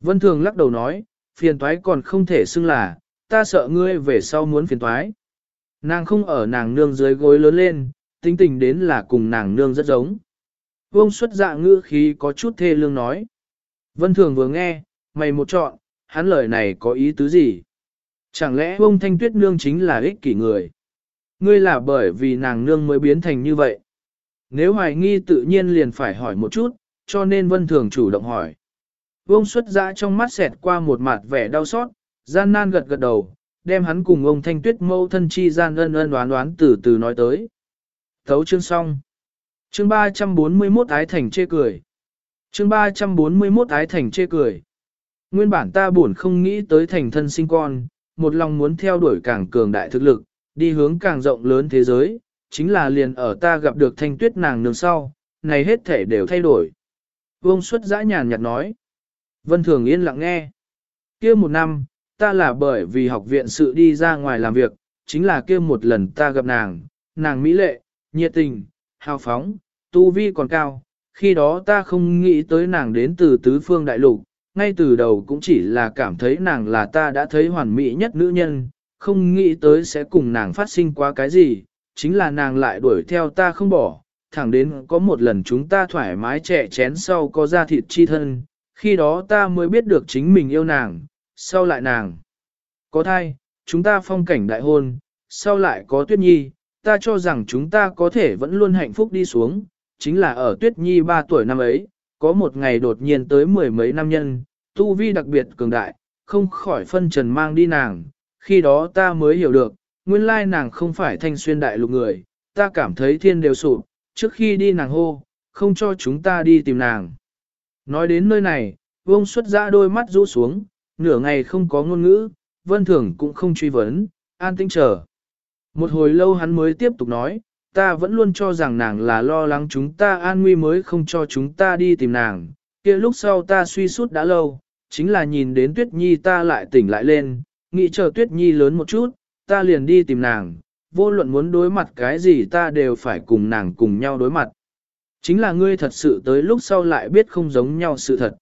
Speaker 1: Vân thường lắc đầu nói, phiền toái còn không thể xưng là, ta sợ ngươi về sau muốn phiền toái. Nàng không ở nàng nương dưới gối lớn lên, tính tình đến là cùng nàng nương rất giống. Vương xuất dạ ngữ khí có chút thê lương nói. Vân thường vừa nghe, mày một chọn, hắn lời này có ý tứ gì? Chẳng lẽ ông thanh tuyết nương chính là ích kỷ người? Ngươi là bởi vì nàng nương mới biến thành như vậy. Nếu hoài nghi tự nhiên liền phải hỏi một chút, cho nên vân thường chủ động hỏi. Vương xuất dã trong mắt xẹt qua một mặt vẻ đau xót, gian nan gật gật đầu, đem hắn cùng ông thanh tuyết mâu thân chi gian ân ân đoán đoán từ từ nói tới. Thấu chương xong. Chương 341 ái thành chê cười. Chương 341 ái thành chê cười. Nguyên bản ta buồn không nghĩ tới thành thân sinh con, một lòng muốn theo đuổi càng cường đại thực lực, đi hướng càng rộng lớn thế giới, chính là liền ở ta gặp được thanh tuyết nàng nương sau, này hết thể đều thay đổi. Vương xuất giã nhàn nhạt nói. Vân Thường yên lặng nghe. kia một năm, ta là bởi vì học viện sự đi ra ngoài làm việc, chính là kia một lần ta gặp nàng, nàng mỹ lệ, nhiệt tình, hào phóng, tu vi còn cao, khi đó ta không nghĩ tới nàng đến từ tứ phương đại lục, ngay từ đầu cũng chỉ là cảm thấy nàng là ta đã thấy hoàn mỹ nhất nữ nhân, không nghĩ tới sẽ cùng nàng phát sinh quá cái gì, chính là nàng lại đuổi theo ta không bỏ, thẳng đến có một lần chúng ta thoải mái trẻ chén sau có ra thịt chi thân, khi đó ta mới biết được chính mình yêu nàng, sau lại nàng. Có thai, chúng ta phong cảnh đại hôn, sau lại có tuyết nhi, ta cho rằng chúng ta có thể vẫn luôn hạnh phúc đi xuống, chính là ở tuyết nhi 3 tuổi năm ấy, có một ngày đột nhiên tới mười mấy năm nhân, tu vi đặc biệt cường đại, không khỏi phân trần mang đi nàng, khi đó ta mới hiểu được, nguyên lai nàng không phải thanh xuyên đại lục người, ta cảm thấy thiên đều sụp, trước khi đi nàng hô, không cho chúng ta đi tìm nàng. Nói đến nơi này, vông xuất ra đôi mắt rũ xuống, nửa ngày không có ngôn ngữ, vân thường cũng không truy vấn, an tinh chờ. Một hồi lâu hắn mới tiếp tục nói, ta vẫn luôn cho rằng nàng là lo lắng chúng ta an nguy mới không cho chúng ta đi tìm nàng. kia lúc sau ta suy sút đã lâu, chính là nhìn đến Tuyết Nhi ta lại tỉnh lại lên, nghĩ chờ Tuyết Nhi lớn một chút, ta liền đi tìm nàng, vô luận muốn đối mặt cái gì ta đều phải cùng nàng cùng nhau đối mặt. Chính là ngươi thật sự tới lúc sau lại biết không giống nhau sự thật.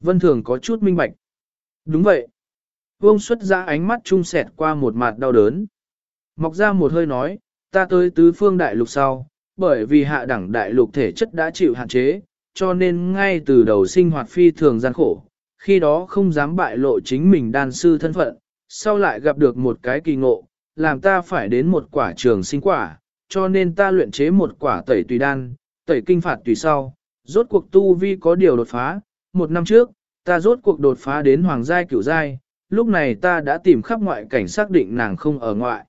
Speaker 1: Vân Thường có chút minh bạch. Đúng vậy. Vương xuất ra ánh mắt trung sẹt qua một mặt đau đớn. Mọc ra một hơi nói, ta tới tứ phương đại lục sau, bởi vì hạ đẳng đại lục thể chất đã chịu hạn chế, cho nên ngay từ đầu sinh hoạt phi thường gian khổ, khi đó không dám bại lộ chính mình đan sư thân phận, sau lại gặp được một cái kỳ ngộ, làm ta phải đến một quả trường sinh quả, cho nên ta luyện chế một quả tẩy tùy đan, tẩy kinh phạt tùy sau, rốt cuộc tu vi có điều đột phá, một năm trước, ta rốt cuộc đột phá đến hoàng giai cửu giai, lúc này ta đã tìm khắp ngoại cảnh xác định nàng không ở ngoại.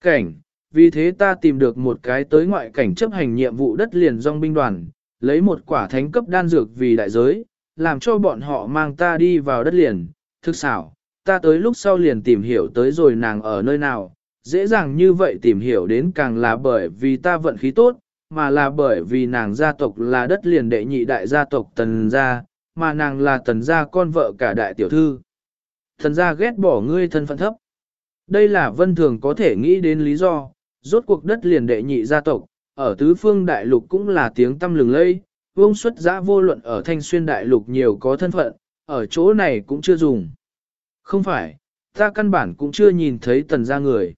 Speaker 1: Cảnh, vì thế ta tìm được một cái tới ngoại cảnh chấp hành nhiệm vụ đất liền dòng binh đoàn, lấy một quả thánh cấp đan dược vì đại giới, làm cho bọn họ mang ta đi vào đất liền, thực xảo, ta tới lúc sau liền tìm hiểu tới rồi nàng ở nơi nào, dễ dàng như vậy tìm hiểu đến càng là bởi vì ta vận khí tốt, mà là bởi vì nàng gia tộc là đất liền đệ nhị đại gia tộc tần gia, mà nàng là tần gia con vợ cả đại tiểu thư. Tần gia ghét bỏ ngươi thân phận thấp. Đây là vân thường có thể nghĩ đến lý do, rốt cuộc đất liền đệ nhị gia tộc, ở tứ phương đại lục cũng là tiếng tăm lừng lây, vông xuất giã vô luận ở thanh xuyên đại lục nhiều có thân phận, ở chỗ này cũng chưa dùng. Không phải, ta căn bản cũng chưa nhìn thấy tần gia người.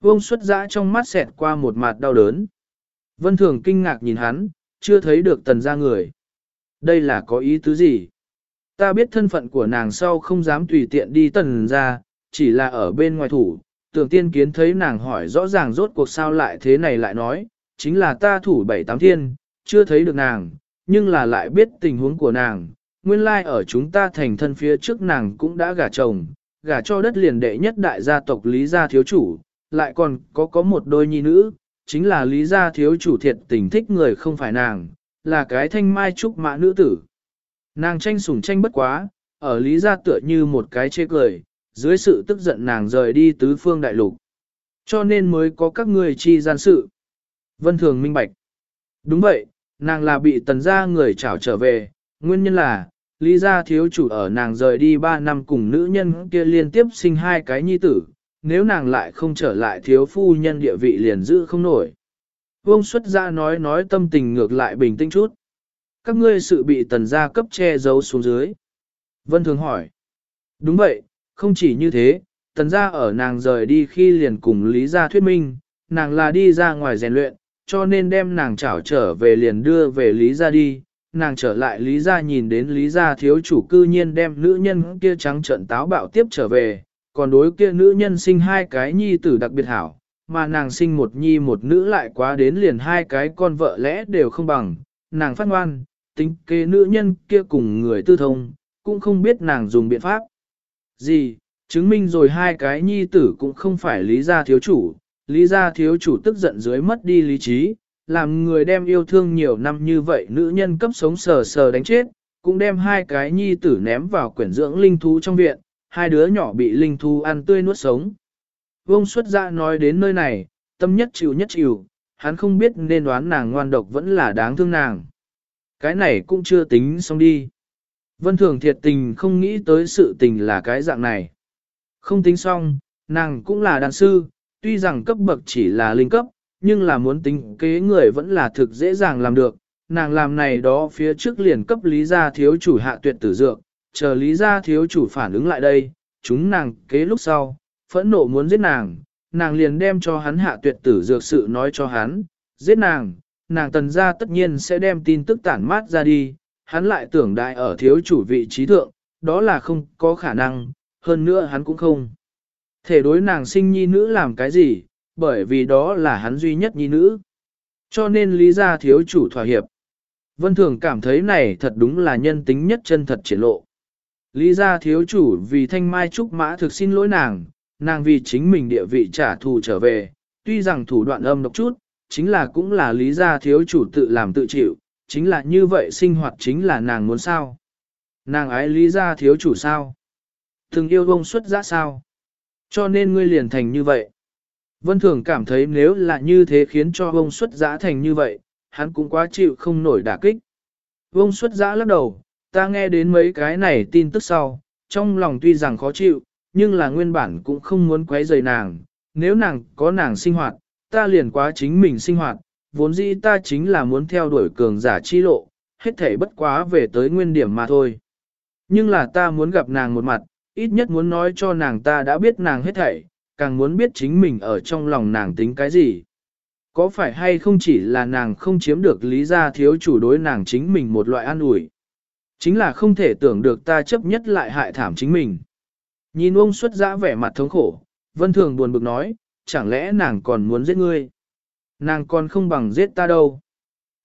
Speaker 1: Vông xuất giã trong mắt xẹt qua một mặt đau đớn. Vân thường kinh ngạc nhìn hắn, chưa thấy được tần gia người. Đây là có ý tứ gì? Ta biết thân phận của nàng sau không dám tùy tiện đi tần gia, chỉ là ở bên ngoài thủ, tưởng tiên kiến thấy nàng hỏi rõ ràng rốt cuộc sao lại thế này lại nói, chính là ta thủ bảy tám thiên, chưa thấy được nàng, nhưng là lại biết tình huống của nàng, nguyên lai like ở chúng ta thành thân phía trước nàng cũng đã gả chồng, gả cho đất liền đệ nhất đại gia tộc Lý Gia Thiếu Chủ, lại còn có có một đôi nhi nữ, chính là Lý Gia Thiếu Chủ thiệt tình thích người không phải nàng, là cái thanh mai trúc mã nữ tử. Nàng tranh sủng tranh bất quá, ở Lý Gia tựa như một cái chê cười, dưới sự tức giận nàng rời đi tứ phương đại lục. Cho nên mới có các người chi gian sự. Vân Thường minh bạch. Đúng vậy, nàng là bị tần gia người trảo trở về, nguyên nhân là, lý gia thiếu chủ ở nàng rời đi 3 năm cùng nữ nhân kia liên tiếp sinh hai cái nhi tử, nếu nàng lại không trở lại thiếu phu nhân địa vị liền giữ không nổi. Vương xuất gia nói nói tâm tình ngược lại bình tĩnh chút. Các ngươi sự bị tần gia cấp che giấu xuống dưới. Vân Thường hỏi. Đúng vậy, không chỉ như thế, tần gia ở nàng rời đi khi liền cùng Lý gia thuyết minh, nàng là đi ra ngoài rèn luyện, cho nên đem nàng trảo trở về liền đưa về Lý gia đi. Nàng trở lại Lý gia nhìn đến Lý gia thiếu chủ cư nhiên đem nữ nhân kia trắng trợn táo bạo tiếp trở về, còn đối kia nữ nhân sinh hai cái nhi tử đặc biệt hảo, mà nàng sinh một nhi một nữ lại quá đến liền hai cái con vợ lẽ đều không bằng, nàng phát ngoan, tính kế nữ nhân kia cùng người tư thông, cũng không biết nàng dùng biện pháp. Gì, chứng minh rồi hai cái nhi tử cũng không phải lý gia thiếu chủ, lý gia thiếu chủ tức giận dưới mất đi lý trí, làm người đem yêu thương nhiều năm như vậy nữ nhân cấp sống sờ sờ đánh chết, cũng đem hai cái nhi tử ném vào quyển dưỡng linh thú trong viện, hai đứa nhỏ bị linh thú ăn tươi nuốt sống. Vông xuất ra nói đến nơi này, tâm nhất chịu nhất chịu, hắn không biết nên đoán nàng ngoan độc vẫn là đáng thương nàng. Cái này cũng chưa tính xong đi. Vân Thường thiệt tình không nghĩ tới sự tình là cái dạng này. Không tính xong, nàng cũng là đàn sư, tuy rằng cấp bậc chỉ là linh cấp, nhưng là muốn tính kế người vẫn là thực dễ dàng làm được. Nàng làm này đó phía trước liền cấp lý gia thiếu chủ hạ tuyệt tử dược, chờ lý gia thiếu chủ phản ứng lại đây, chúng nàng kế lúc sau, phẫn nộ muốn giết nàng, nàng liền đem cho hắn hạ tuyệt tử dược sự nói cho hắn, giết nàng, nàng tần gia tất nhiên sẽ đem tin tức tản mát ra đi, hắn lại tưởng đại ở thiếu chủ vị trí thượng, đó là không có khả năng, hơn nữa hắn cũng không. Thể đối nàng sinh nhi nữ làm cái gì, bởi vì đó là hắn duy nhất nhi nữ. Cho nên lý gia thiếu chủ thỏa hiệp. Vân Thường cảm thấy này thật đúng là nhân tính nhất chân thật triển lộ. Lý gia thiếu chủ vì thanh mai trúc mã thực xin lỗi nàng, nàng vì chính mình địa vị trả thù trở về, tuy rằng thủ đoạn âm độc chút, chính là cũng là lý gia thiếu chủ tự làm tự chịu, chính là như vậy sinh hoạt chính là nàng muốn sao. Nàng ái lý gia thiếu chủ sao? Từng yêu vông xuất ra sao? Cho nên ngươi liền thành như vậy. Vân Thường cảm thấy nếu là như thế khiến cho vông xuất giã thành như vậy, hắn cũng quá chịu không nổi đả kích. Vông xuất giã lắc đầu, ta nghe đến mấy cái này tin tức sau, trong lòng tuy rằng khó chịu, nhưng là nguyên bản cũng không muốn quấy rầy nàng, nếu nàng có nàng sinh hoạt, ta liền quá chính mình sinh hoạt, vốn dĩ ta chính là muốn theo đuổi cường giả chi lộ, hết thể bất quá về tới nguyên điểm mà thôi. Nhưng là ta muốn gặp nàng một mặt, ít nhất muốn nói cho nàng ta đã biết nàng hết thảy, càng muốn biết chính mình ở trong lòng nàng tính cái gì. Có phải hay không chỉ là nàng không chiếm được lý gia thiếu chủ đối nàng chính mình một loại an ủi. Chính là không thể tưởng được ta chấp nhất lại hại thảm chính mình. Nhìn ông xuất giã vẻ mặt thống khổ, vân thường buồn bực nói, chẳng lẽ nàng còn muốn giết ngươi? Nàng còn không bằng giết ta đâu.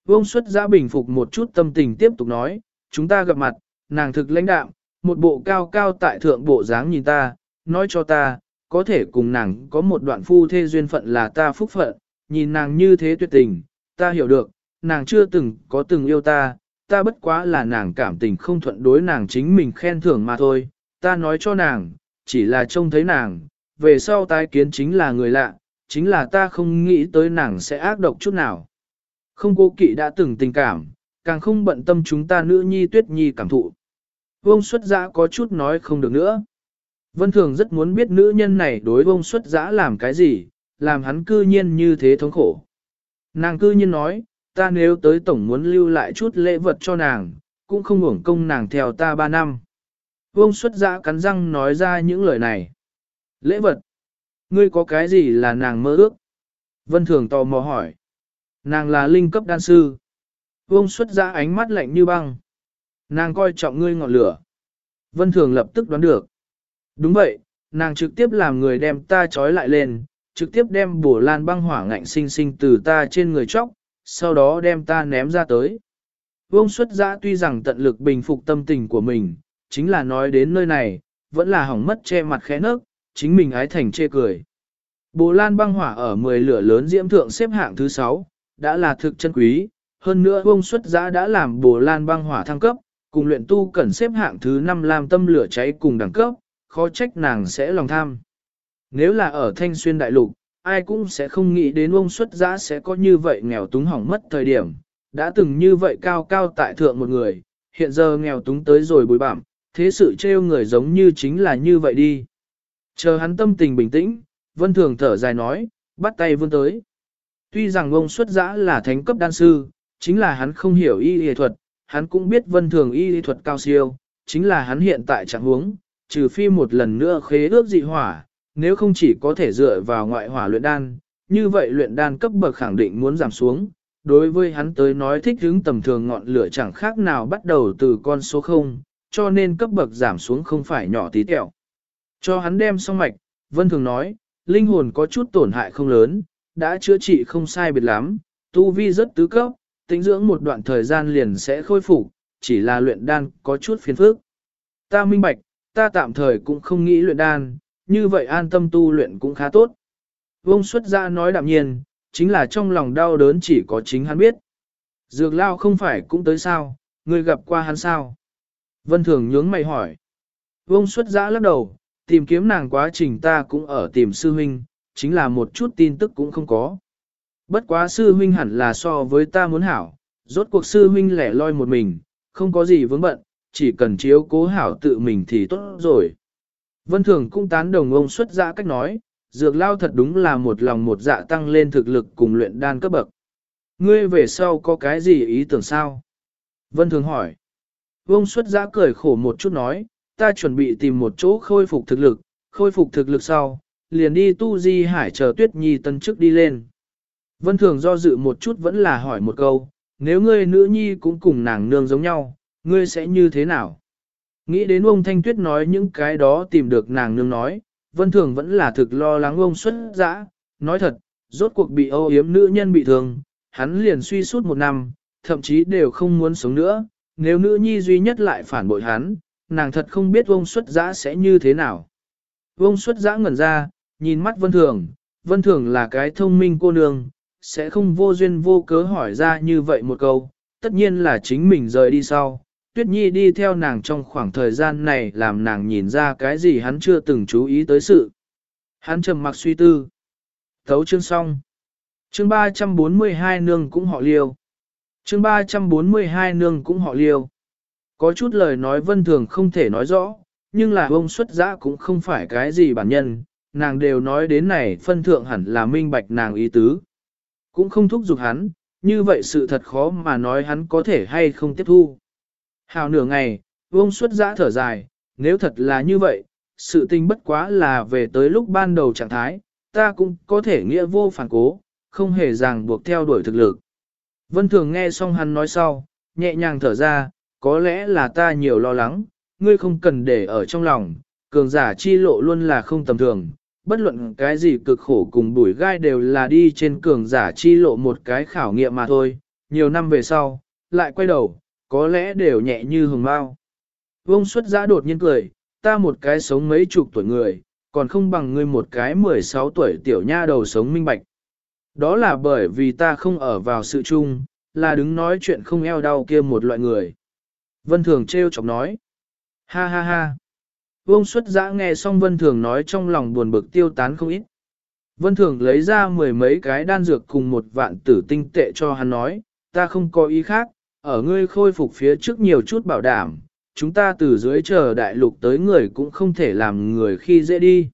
Speaker 1: Vương xuất giã bình phục một chút tâm tình tiếp tục nói, chúng ta gặp mặt, nàng thực lãnh đạm, một bộ cao cao tại thượng bộ dáng nhìn ta, nói cho ta, có thể cùng nàng có một đoạn phu thê duyên phận là ta phúc phận, nhìn nàng như thế tuyệt tình, ta hiểu được, nàng chưa từng có từng yêu ta, ta bất quá là nàng cảm tình không thuận đối nàng chính mình khen thưởng mà thôi, ta nói cho nàng, chỉ là trông thấy nàng, về sau tái kiến chính là người lạ, chính là ta không nghĩ tới nàng sẽ ác độc chút nào. Không cố kỵ đã từng tình cảm, càng không bận tâm chúng ta nữ nhi tuyết nhi cảm thụ. Vông xuất giã có chút nói không được nữa. Vân Thường rất muốn biết nữ nhân này đối vông xuất giã làm cái gì, làm hắn cư nhiên như thế thống khổ. Nàng cư nhiên nói, ta nếu tới tổng muốn lưu lại chút lễ vật cho nàng, cũng không uổng công nàng theo ta ba năm. Vông xuất giã cắn răng nói ra những lời này. Lễ vật? Ngươi có cái gì là nàng mơ ước? Vân Thường tò mò hỏi. Nàng là linh cấp đan sư. Vương xuất ra ánh mắt lạnh như băng. Nàng coi trọng ngươi ngọn lửa. Vân Thường lập tức đoán được. Đúng vậy, nàng trực tiếp làm người đem ta trói lại lên, trực tiếp đem bổ lan băng hỏa ngạnh sinh sinh từ ta trên người chóc, sau đó đem ta ném ra tới. Vương xuất giã tuy rằng tận lực bình phục tâm tình của mình, chính là nói đến nơi này, vẫn là hỏng mất che mặt khẽ nước chính mình ái thành chê cười. Bồ lan băng hỏa ở 10 lửa lớn diễm thượng xếp hạng thứ 6, đã là thực chân quý, hơn nữa vông xuất giã đã làm bồ lan băng hỏa thăng cấp, cùng luyện tu cần xếp hạng thứ 5 làm tâm lửa cháy cùng đẳng cấp, khó trách nàng sẽ lòng tham. Nếu là ở thanh xuyên đại lục, ai cũng sẽ không nghĩ đến ông xuất giã sẽ có như vậy nghèo túng hỏng mất thời điểm, đã từng như vậy cao cao tại thượng một người, hiện giờ nghèo túng tới rồi bùi bạm, thế sự trêu người giống như chính là như vậy đi. Chờ hắn tâm tình bình tĩnh, vân thường thở dài nói, bắt tay vươn tới. Tuy rằng ông xuất giã là thánh cấp đan sư, chính là hắn không hiểu y y thuật, hắn cũng biết vân thường y y thuật cao siêu, chính là hắn hiện tại trạng huống, trừ phi một lần nữa khế ước dị hỏa, nếu không chỉ có thể dựa vào ngoại hỏa luyện đan, như vậy luyện đan cấp bậc khẳng định muốn giảm xuống. Đối với hắn tới nói thích hướng tầm thường ngọn lửa chẳng khác nào bắt đầu từ con số 0, cho nên cấp bậc giảm xuống không phải nhỏ tí tẹo. Cho hắn đem xong mạch, Vân Thường nói, linh hồn có chút tổn hại không lớn, đã chữa trị không sai biệt lắm, tu vi rất tứ cấp, tính dưỡng một đoạn thời gian liền sẽ khôi phục, chỉ là luyện đan có chút phiền phức. Ta minh bạch, ta tạm thời cũng không nghĩ luyện đan, như vậy an tâm tu luyện cũng khá tốt. Vông xuất ra nói đạm nhiên, chính là trong lòng đau đớn chỉ có chính hắn biết. Dược lao không phải cũng tới sao, người gặp qua hắn sao? Vân Thường nhướng mày hỏi. Vông xuất giã lắc đầu, tìm kiếm nàng quá trình ta cũng ở tìm sư huynh, chính là một chút tin tức cũng không có. Bất quá sư huynh hẳn là so với ta muốn hảo, rốt cuộc sư huynh lẻ loi một mình, không có gì vướng bận, chỉ cần chiếu cố hảo tự mình thì tốt rồi. Vân Thường cũng tán đồng ông xuất ra cách nói, dược lao thật đúng là một lòng một dạ tăng lên thực lực cùng luyện đan cấp bậc. Ngươi về sau có cái gì ý tưởng sao? Vân Thường hỏi. Ông xuất ra cười khổ một chút nói, ta chuẩn bị tìm một chỗ khôi phục thực lực, khôi phục thực lực sau, liền đi tu di hải chờ tuyết nhi tân chức đi lên. Vân Thường do dự một chút vẫn là hỏi một câu, nếu ngươi nữ nhi cũng cùng nàng nương giống nhau, ngươi sẽ như thế nào? Nghĩ đến ông Thanh Tuyết nói những cái đó tìm được nàng nương nói, Vân Thường vẫn là thực lo lắng ông xuất dã, nói thật, rốt cuộc bị âu yếm nữ nhân bị thương, hắn liền suy suốt một năm, thậm chí đều không muốn sống nữa, nếu nữ nhi duy nhất lại phản bội hắn, nàng thật không biết vông xuất giã sẽ như thế nào. Vông xuất giã ngẩn ra, nhìn mắt Vân Thường, Vân Thường là cái thông minh cô nương, sẽ không vô duyên vô cớ hỏi ra như vậy một câu, tất nhiên là chính mình rời đi sau, Tuyết Nhi đi theo nàng trong khoảng thời gian này làm nàng nhìn ra cái gì hắn chưa từng chú ý tới sự. Hắn trầm mặc suy tư. Thấu chương xong. Chương 342 nương cũng họ liêu. Chương 342 nương cũng họ liêu. Có chút lời nói vân thường không thể nói rõ, nhưng là ông xuất giã cũng không phải cái gì bản nhân, nàng đều nói đến này phân thượng hẳn là minh bạch nàng ý tứ. Cũng không thúc giục hắn, như vậy sự thật khó mà nói hắn có thể hay không tiếp thu. Hào nửa ngày, ông xuất giã thở dài, nếu thật là như vậy, sự tình bất quá là về tới lúc ban đầu trạng thái, ta cũng có thể nghĩa vô phản cố, không hề ràng buộc theo đuổi thực lực. Vân Thường nghe xong hắn nói sau, nhẹ nhàng thở ra, có lẽ là ta nhiều lo lắng, ngươi không cần để ở trong lòng, cường giả chi lộ luôn là không tầm thường, bất luận cái gì cực khổ cùng bùi gai đều là đi trên cường giả chi lộ một cái khảo nghiệm mà thôi, nhiều năm về sau, lại quay đầu, có lẽ đều nhẹ như hồng bao. Vông xuất giã đột nhiên cười, ta một cái sống mấy chục tuổi người, còn không bằng ngươi một cái 16 tuổi tiểu nha đầu sống minh bạch. Đó là bởi vì ta không ở vào sự chung, là đứng nói chuyện không eo đau kia một loại người. Vân Thường trêu chọc nói. Ha ha ha. Vương xuất giã nghe xong Vân Thường nói trong lòng buồn bực tiêu tán không ít. Vân Thường lấy ra mười mấy cái đan dược cùng một vạn tử tinh tệ cho hắn nói, ta không có ý khác, ở ngươi khôi phục phía trước nhiều chút bảo đảm, chúng ta từ dưới chờ đại lục tới người cũng không thể làm người khi dễ đi.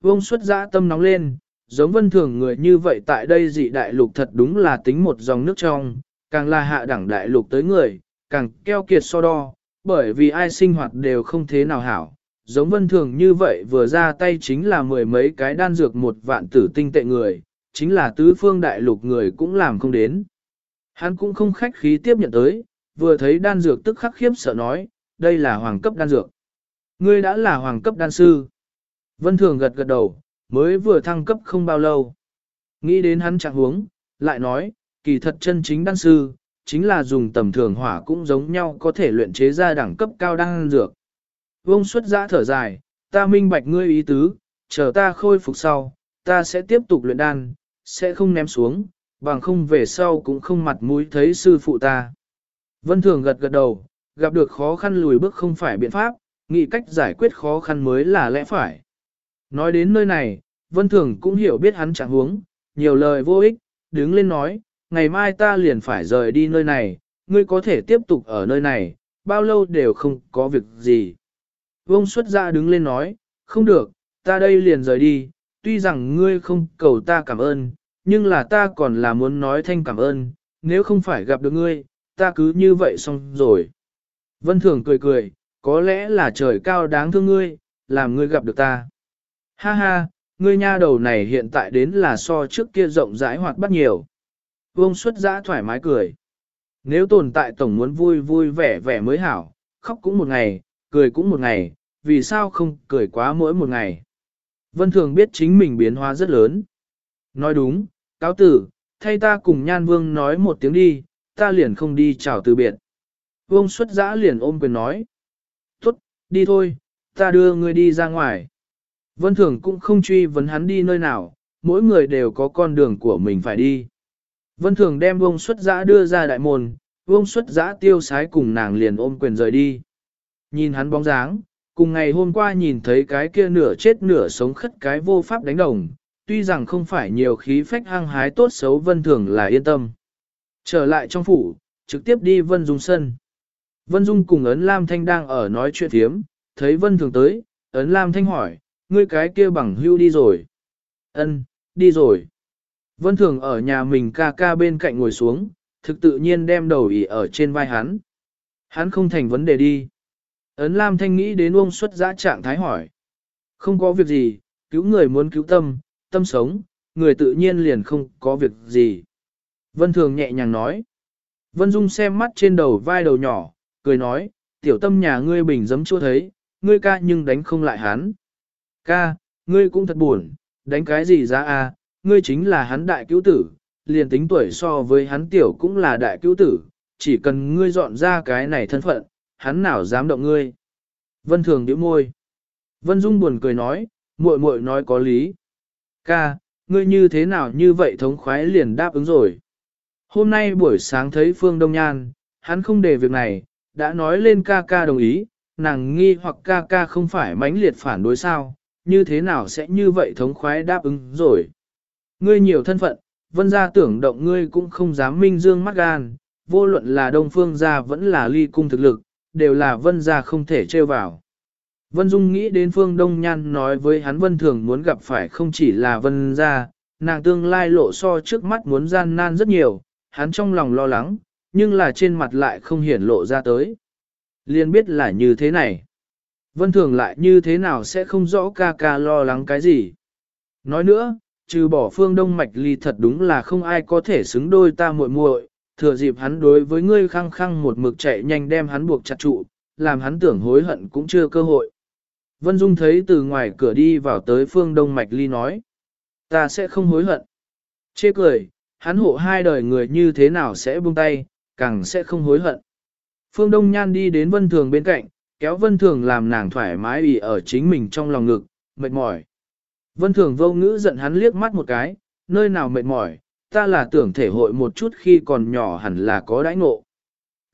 Speaker 1: Vương xuất giã tâm nóng lên, giống vân thường người như vậy tại đây dị đại lục thật đúng là tính một dòng nước trong, càng là hạ đẳng đại lục tới người, càng keo kiệt so đo, bởi vì ai sinh hoạt đều không thế nào hảo. Giống vân thường như vậy vừa ra tay chính là mười mấy cái đan dược một vạn tử tinh tệ người, chính là tứ phương đại lục người cũng làm không đến. Hắn cũng không khách khí tiếp nhận tới, vừa thấy đan dược tức khắc khiếp sợ nói, đây là hoàng cấp đan dược. Ngươi đã là hoàng cấp đan sư. Vân Thường gật gật đầu, mới vừa thăng cấp không bao lâu. Nghĩ đến hắn trạng huống, lại nói, kỳ thật chân chính đan sư, chính là dùng tầm thường hỏa cũng giống nhau có thể luyện chế ra đẳng cấp cao đan dược. Vông xuất giã thở dài, ta minh bạch ngươi ý tứ, chờ ta khôi phục sau, ta sẽ tiếp tục luyện đan, sẽ không ném xuống, bằng không về sau cũng không mặt mũi thấy sư phụ ta. Vân Thường gật gật đầu, gặp được khó khăn lùi bước không phải biện pháp, nghĩ cách giải quyết khó khăn mới là lẽ phải. Nói đến nơi này, Vân Thường cũng hiểu biết hắn trạng huống, nhiều lời vô ích, đứng lên nói, ngày mai ta liền phải rời đi nơi này, ngươi có thể tiếp tục ở nơi này, bao lâu đều không có việc gì. Vông xuất ra đứng lên nói, không được, ta đây liền rời đi, tuy rằng ngươi không cầu ta cảm ơn, nhưng là ta còn là muốn nói thanh cảm ơn, nếu không phải gặp được ngươi, ta cứ như vậy xong rồi. Vân Thường cười cười, có lẽ là trời cao đáng thương ngươi, làm ngươi gặp được ta. Ha ha, ngươi nha đầu này hiện tại đến là so trước kia rộng rãi hoạt bắt nhiều. Vương xuất giã thoải mái cười. Nếu tồn tại tổng muốn vui vui vẻ vẻ mới hảo, khóc cũng một ngày, cười cũng một ngày, vì sao không cười quá mỗi một ngày. Vân Thường biết chính mình biến hóa rất lớn. Nói đúng, cáo tử, thay ta cùng Nhan Vương nói một tiếng đi, ta liền không đi chào từ biệt. Vương xuất giã liền ôm quyền nói. Tốt, đi thôi, ta đưa ngươi đi ra ngoài. Vân Thường cũng không truy vấn hắn đi nơi nào, mỗi người đều có con đường của mình phải đi. Vân Thường đem Vương xuất giã đưa ra đại môn, Vương xuất giã tiêu sái cùng nàng liền ôm quyền rời đi. Nhìn hắn bóng dáng, cùng ngày hôm qua nhìn thấy cái kia nửa chết nửa sống khất cái vô pháp đánh đồng, tuy rằng không phải nhiều khí phách hăng hái tốt xấu Vân Thường là yên tâm. Trở lại trong phủ, trực tiếp đi Vân Dung sân. Vân Dung cùng Ấn Lam Thanh đang ở nói chuyện thiếm, thấy Vân Thường tới, Ấn Lam Thanh hỏi, ngươi cái kia bằng hưu đi rồi. Ân, đi rồi. Vân Thường ở nhà mình ca ca bên cạnh ngồi xuống, thực tự nhiên đem đầu ỉ ở trên vai hắn. Hắn không thành vấn đề đi. Ấn Lam Thanh nghĩ đến ông xuất giã trạng thái hỏi. Không có việc gì, cứu người muốn cứu tâm, tâm sống, người tự nhiên liền không có việc gì. Vân Thường nhẹ nhàng nói. Vân Dung xem mắt trên đầu vai đầu nhỏ, cười nói, tiểu tâm nhà ngươi bình dấm chua thấy, ngươi ca nhưng đánh không lại hắn. Ca, ngươi cũng thật buồn, đánh cái gì ra à, ngươi chính là hắn đại cứu tử, liền tính tuổi so với hắn tiểu cũng là đại cứu tử, chỉ cần ngươi dọn ra cái này thân phận, hắn nào dám động ngươi. Vân Thường nhíu môi. Vân Dung buồn cười nói, muội muội nói có lý. Ca, ngươi như thế nào như vậy thống khoái liền đáp ứng rồi. Hôm nay buổi sáng thấy Phương Đông Nhan, hắn không để việc này, đã nói lên ca ca đồng ý, nàng nghi hoặc ca ca không phải mãnh liệt phản đối sao, như thế nào sẽ như vậy thống khoái đáp ứng rồi. Ngươi nhiều thân phận, vân gia tưởng động ngươi cũng không dám minh dương mắt gan, vô luận là đông phương gia vẫn là ly cung thực lực, đều là vân gia không thể trêu vào. Vân Dung nghĩ đến phương Đông Nhan nói với hắn vân thường muốn gặp phải không chỉ là vân gia, nàng tương lai lộ so trước mắt muốn gian nan rất nhiều, hắn trong lòng lo lắng, nhưng là trên mặt lại không hiển lộ ra tới. Liên biết là như thế này. Vân thường lại như thế nào sẽ không rõ ca ca lo lắng cái gì. Nói nữa, trừ bỏ phương đông mạch ly thật đúng là không ai có thể xứng đôi ta muội muội. thừa dịp hắn đối với ngươi khăng khăng một mực chạy nhanh đem hắn buộc chặt trụ, làm hắn tưởng hối hận cũng chưa cơ hội. Vân Dung thấy từ ngoài cửa đi vào tới phương đông mạch ly nói, ta sẽ không hối hận. Chê cười, hắn hộ hai đời người như thế nào sẽ buông tay, càng sẽ không hối hận. Phương Đông Nhan đi đến Vân Thường bên cạnh, kéo Vân Thường làm nàng thoải mái ủy ở chính mình trong lòng ngực, mệt mỏi. Vân Thường vô ngữ giận hắn liếc mắt một cái, nơi nào mệt mỏi, ta là tưởng thể hội một chút khi còn nhỏ hẳn là có đãi ngộ.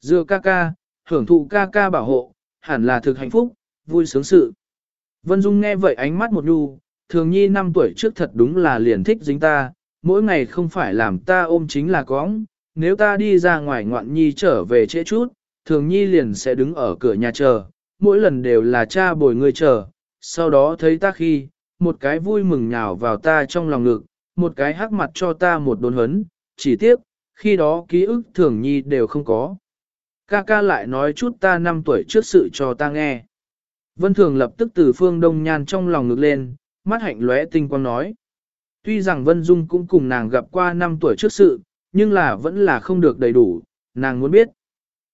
Speaker 1: Dựa ca ca, hưởng thụ ca ca bảo hộ, hẳn là thực hạnh phúc, vui sướng sự. Vân Dung nghe vậy ánh mắt một nhu, thường nhi năm tuổi trước thật đúng là liền thích dính ta, mỗi ngày không phải làm ta ôm chính là cóng, nếu ta đi ra ngoài ngoạn nhi trở về trễ chút, thường nhi liền sẽ đứng ở cửa nhà chờ, mỗi lần đều là cha bồi người chờ, sau đó thấy ta khi, một cái vui mừng nhào vào ta trong lòng ngực, một cái hắc mặt cho ta một đốn hấn, chỉ tiếc, khi đó ký ức thường nhi đều không có. Ca ca lại nói chút ta năm tuổi trước sự cho ta nghe. Vân Thường lập tức từ phương đông nhan trong lòng ngực lên, mắt hạnh lóe tinh quang nói. Tuy rằng Vân Dung cũng cùng nàng gặp qua năm tuổi trước sự, nhưng là vẫn là không được đầy đủ, nàng muốn biết.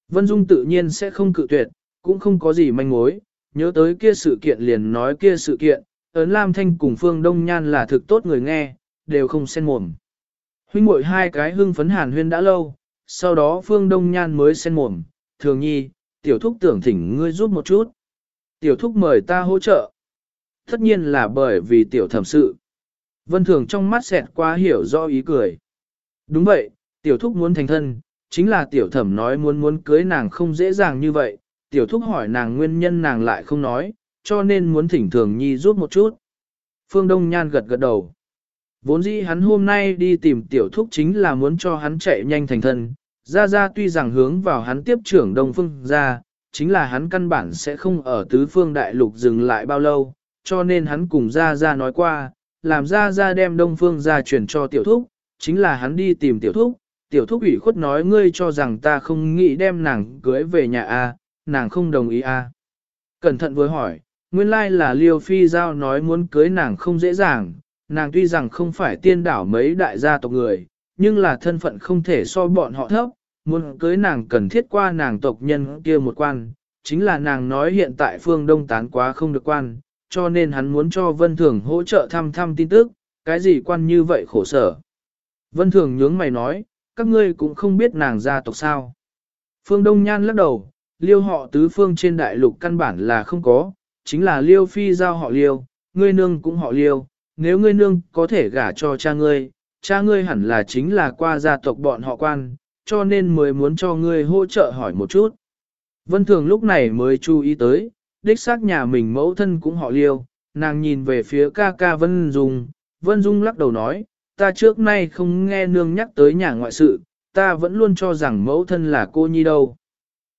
Speaker 1: Vân Dung tự nhiên sẽ không cự tuyệt, cũng không có gì manh mối, nhớ tới kia sự kiện liền nói kia sự kiện, ấn Lam Thanh cùng Phương Đông Nhan là thực tốt người nghe, đều không sen mồm. Huynh muội hai cái hưng phấn hàn huyên đã lâu, sau đó Phương Đông Nhan mới sen mồm, thường nhi, tiểu thúc tưởng thỉnh ngươi giúp một chút. Tiểu thúc mời ta hỗ trợ. Tất nhiên là bởi vì tiểu thẩm sự. Vân Thường trong mắt xẹt qua hiểu rõ ý cười. Đúng vậy, tiểu thúc muốn thành thân, chính là tiểu thẩm nói muốn muốn cưới nàng không dễ dàng như vậy, tiểu thúc hỏi nàng nguyên nhân nàng lại không nói, cho nên muốn thỉnh thường nhi giúp một chút. Phương Đông Nhan gật gật đầu. Vốn dĩ hắn hôm nay đi tìm tiểu thúc chính là muốn cho hắn chạy nhanh thành thân, ra ra tuy rằng hướng vào hắn tiếp trưởng Đông Phương ra, chính là hắn căn bản sẽ không ở tứ phương đại lục dừng lại bao lâu, cho nên hắn cùng ra ra nói qua, làm ra ra đem Đông Phương ra chuyển cho tiểu thúc, chính là hắn đi tìm tiểu thúc, tiểu thúc ủy khuất nói ngươi cho rằng ta không nghĩ đem nàng cưới về nhà a, nàng không đồng ý a. Cẩn thận với hỏi, nguyên lai là Liêu Phi Giao nói muốn cưới nàng không dễ dàng, nàng tuy rằng không phải tiên đảo mấy đại gia tộc người, nhưng là thân phận không thể so bọn họ thấp, muốn cưới nàng cần thiết qua nàng tộc nhân kia một quan, chính là nàng nói hiện tại phương đông tán quá không được quan, cho nên hắn muốn cho Vân Thường hỗ trợ thăm thăm tin tức, cái gì quan như vậy khổ sở. Vân Thường nhướng mày nói, các ngươi cũng không biết nàng gia tộc sao. Phương Đông Nhan lắc đầu, liêu họ tứ phương trên đại lục căn bản là không có, chính là liêu phi giao họ liêu, ngươi nương cũng họ liêu, nếu ngươi nương có thể gả cho cha ngươi, cha ngươi hẳn là chính là qua gia tộc bọn họ quan, cho nên mới muốn cho ngươi hỗ trợ hỏi một chút. Vân Thường lúc này mới chú ý tới, đích xác nhà mình mẫu thân cũng họ liêu, nàng nhìn về phía ca ca Vân Dung, Vân Dung lắc đầu nói, ta trước nay không nghe nương nhắc tới nhà ngoại sự, ta vẫn luôn cho rằng mẫu thân là cô nhi đâu.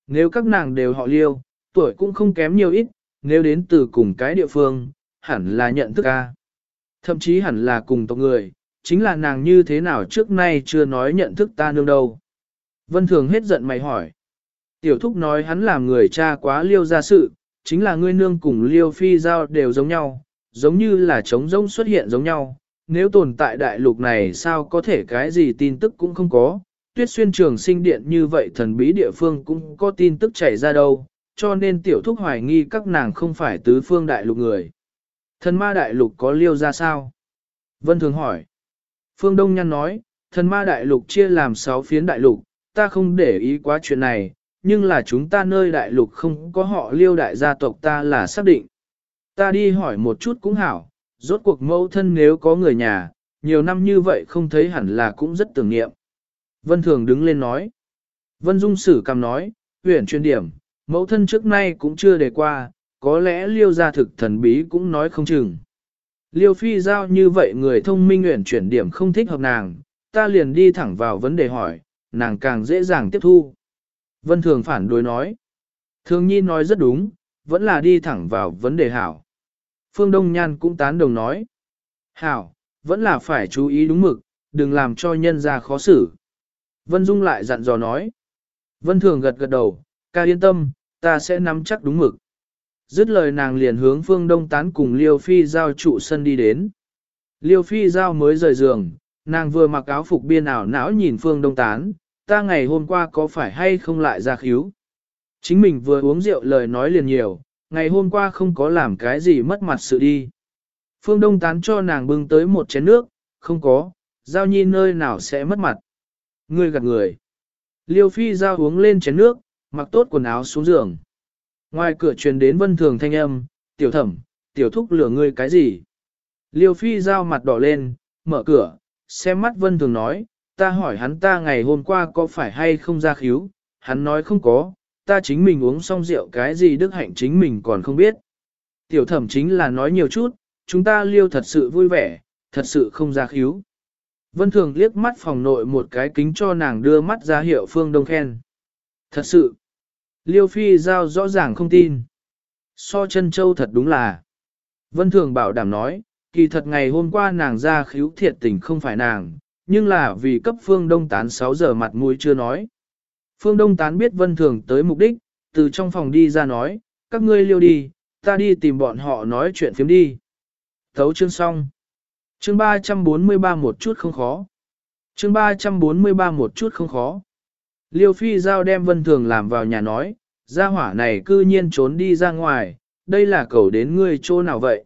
Speaker 1: Nếu các nàng đều họ liêu, tuổi cũng không kém nhiều ít, nếu đến từ cùng cái địa phương, hẳn là nhận thức A. Thậm chí hẳn là cùng tộc người, chính là nàng như thế nào trước nay chưa nói nhận thức ta nương đâu. Vân Thường hết giận mày hỏi. Tiểu thúc nói hắn làm người cha quá liêu ra sự, chính là ngươi nương cùng liêu phi giao đều giống nhau, giống như là trống rỗng xuất hiện giống nhau. Nếu tồn tại đại lục này sao có thể cái gì tin tức cũng không có, tuyết xuyên trường sinh điện như vậy thần bí địa phương cũng có tin tức chảy ra đâu, cho nên tiểu thúc hoài nghi các nàng không phải tứ phương đại lục người. Thần ma đại lục có liêu ra sao? Vân Thường hỏi. Phương Đông Nhăn nói, thần ma đại lục chia làm 6 phiến đại lục, ta không để ý quá chuyện này, nhưng là chúng ta nơi đại lục không có họ liêu đại gia tộc ta là xác định. Ta đi hỏi một chút cũng hảo, rốt cuộc mẫu thân nếu có người nhà, nhiều năm như vậy không thấy hẳn là cũng rất tưởng niệm. Vân Thường đứng lên nói. Vân Dung Sử cầm nói, huyền chuyên điểm, mẫu thân trước nay cũng chưa đề qua, có lẽ liêu gia thực thần bí cũng nói không chừng. Liêu phi giao như vậy người thông minh nguyện chuyển điểm không thích hợp nàng, ta liền đi thẳng vào vấn đề hỏi, nàng càng dễ dàng tiếp thu. Vân Thường phản đối nói. Thường Nhi nói rất đúng, vẫn là đi thẳng vào vấn đề hảo. Phương Đông Nhan cũng tán đồng nói. Hảo, vẫn là phải chú ý đúng mực, đừng làm cho nhân ra khó xử. Vân Dung lại dặn dò nói. Vân Thường gật gật đầu, ca yên tâm, ta sẽ nắm chắc đúng mực. Dứt lời nàng liền hướng phương đông tán cùng Liêu Phi Giao trụ sân đi đến. Liêu Phi Giao mới rời giường, nàng vừa mặc áo phục biên ảo não nhìn phương đông tán, ta ngày hôm qua có phải hay không lại ra khíu. Chính mình vừa uống rượu lời nói liền nhiều, ngày hôm qua không có làm cái gì mất mặt sự đi. Phương Đông tán cho nàng bưng tới một chén nước, không có, giao nhi nơi nào sẽ mất mặt. Ngươi gạt người. Liêu Phi giao uống lên chén nước, mặc tốt quần áo xuống giường. Ngoài cửa truyền đến vân thường thanh âm, tiểu thẩm, tiểu thúc lửa ngươi cái gì? Liêu phi giao mặt đỏ lên, mở cửa, xem mắt vân thường nói, ta hỏi hắn ta ngày hôm qua có phải hay không ra khíu, hắn nói không có, ta chính mình uống xong rượu cái gì đức hạnh chính mình còn không biết. Tiểu thẩm chính là nói nhiều chút, chúng ta liêu thật sự vui vẻ, thật sự không ra khíu. Vân Thường liếc mắt phòng nội một cái kính cho nàng đưa mắt ra hiệu Phương Đông khen. Thật sự, Liêu Phi Giao rõ ràng không tin. So chân châu thật đúng là. Vân Thường bảo đảm nói, kỳ thật ngày hôm qua nàng ra khíu thiệt tình không phải nàng, nhưng là vì cấp Phương Đông Tán 6 giờ mặt mũi chưa nói. Phương Đông Tán biết Vân Thường tới mục đích, từ trong phòng đi ra nói, các ngươi liêu đi, ta đi tìm bọn họ nói chuyện phiếm đi. Thấu chương xong. Chương 343 một chút không khó. Chương 343 một chút không khó. Liêu Phi Giao đem Vân Thường làm vào nhà nói, gia hỏa này cư nhiên trốn đi ra ngoài, đây là cầu đến ngươi chỗ nào vậy?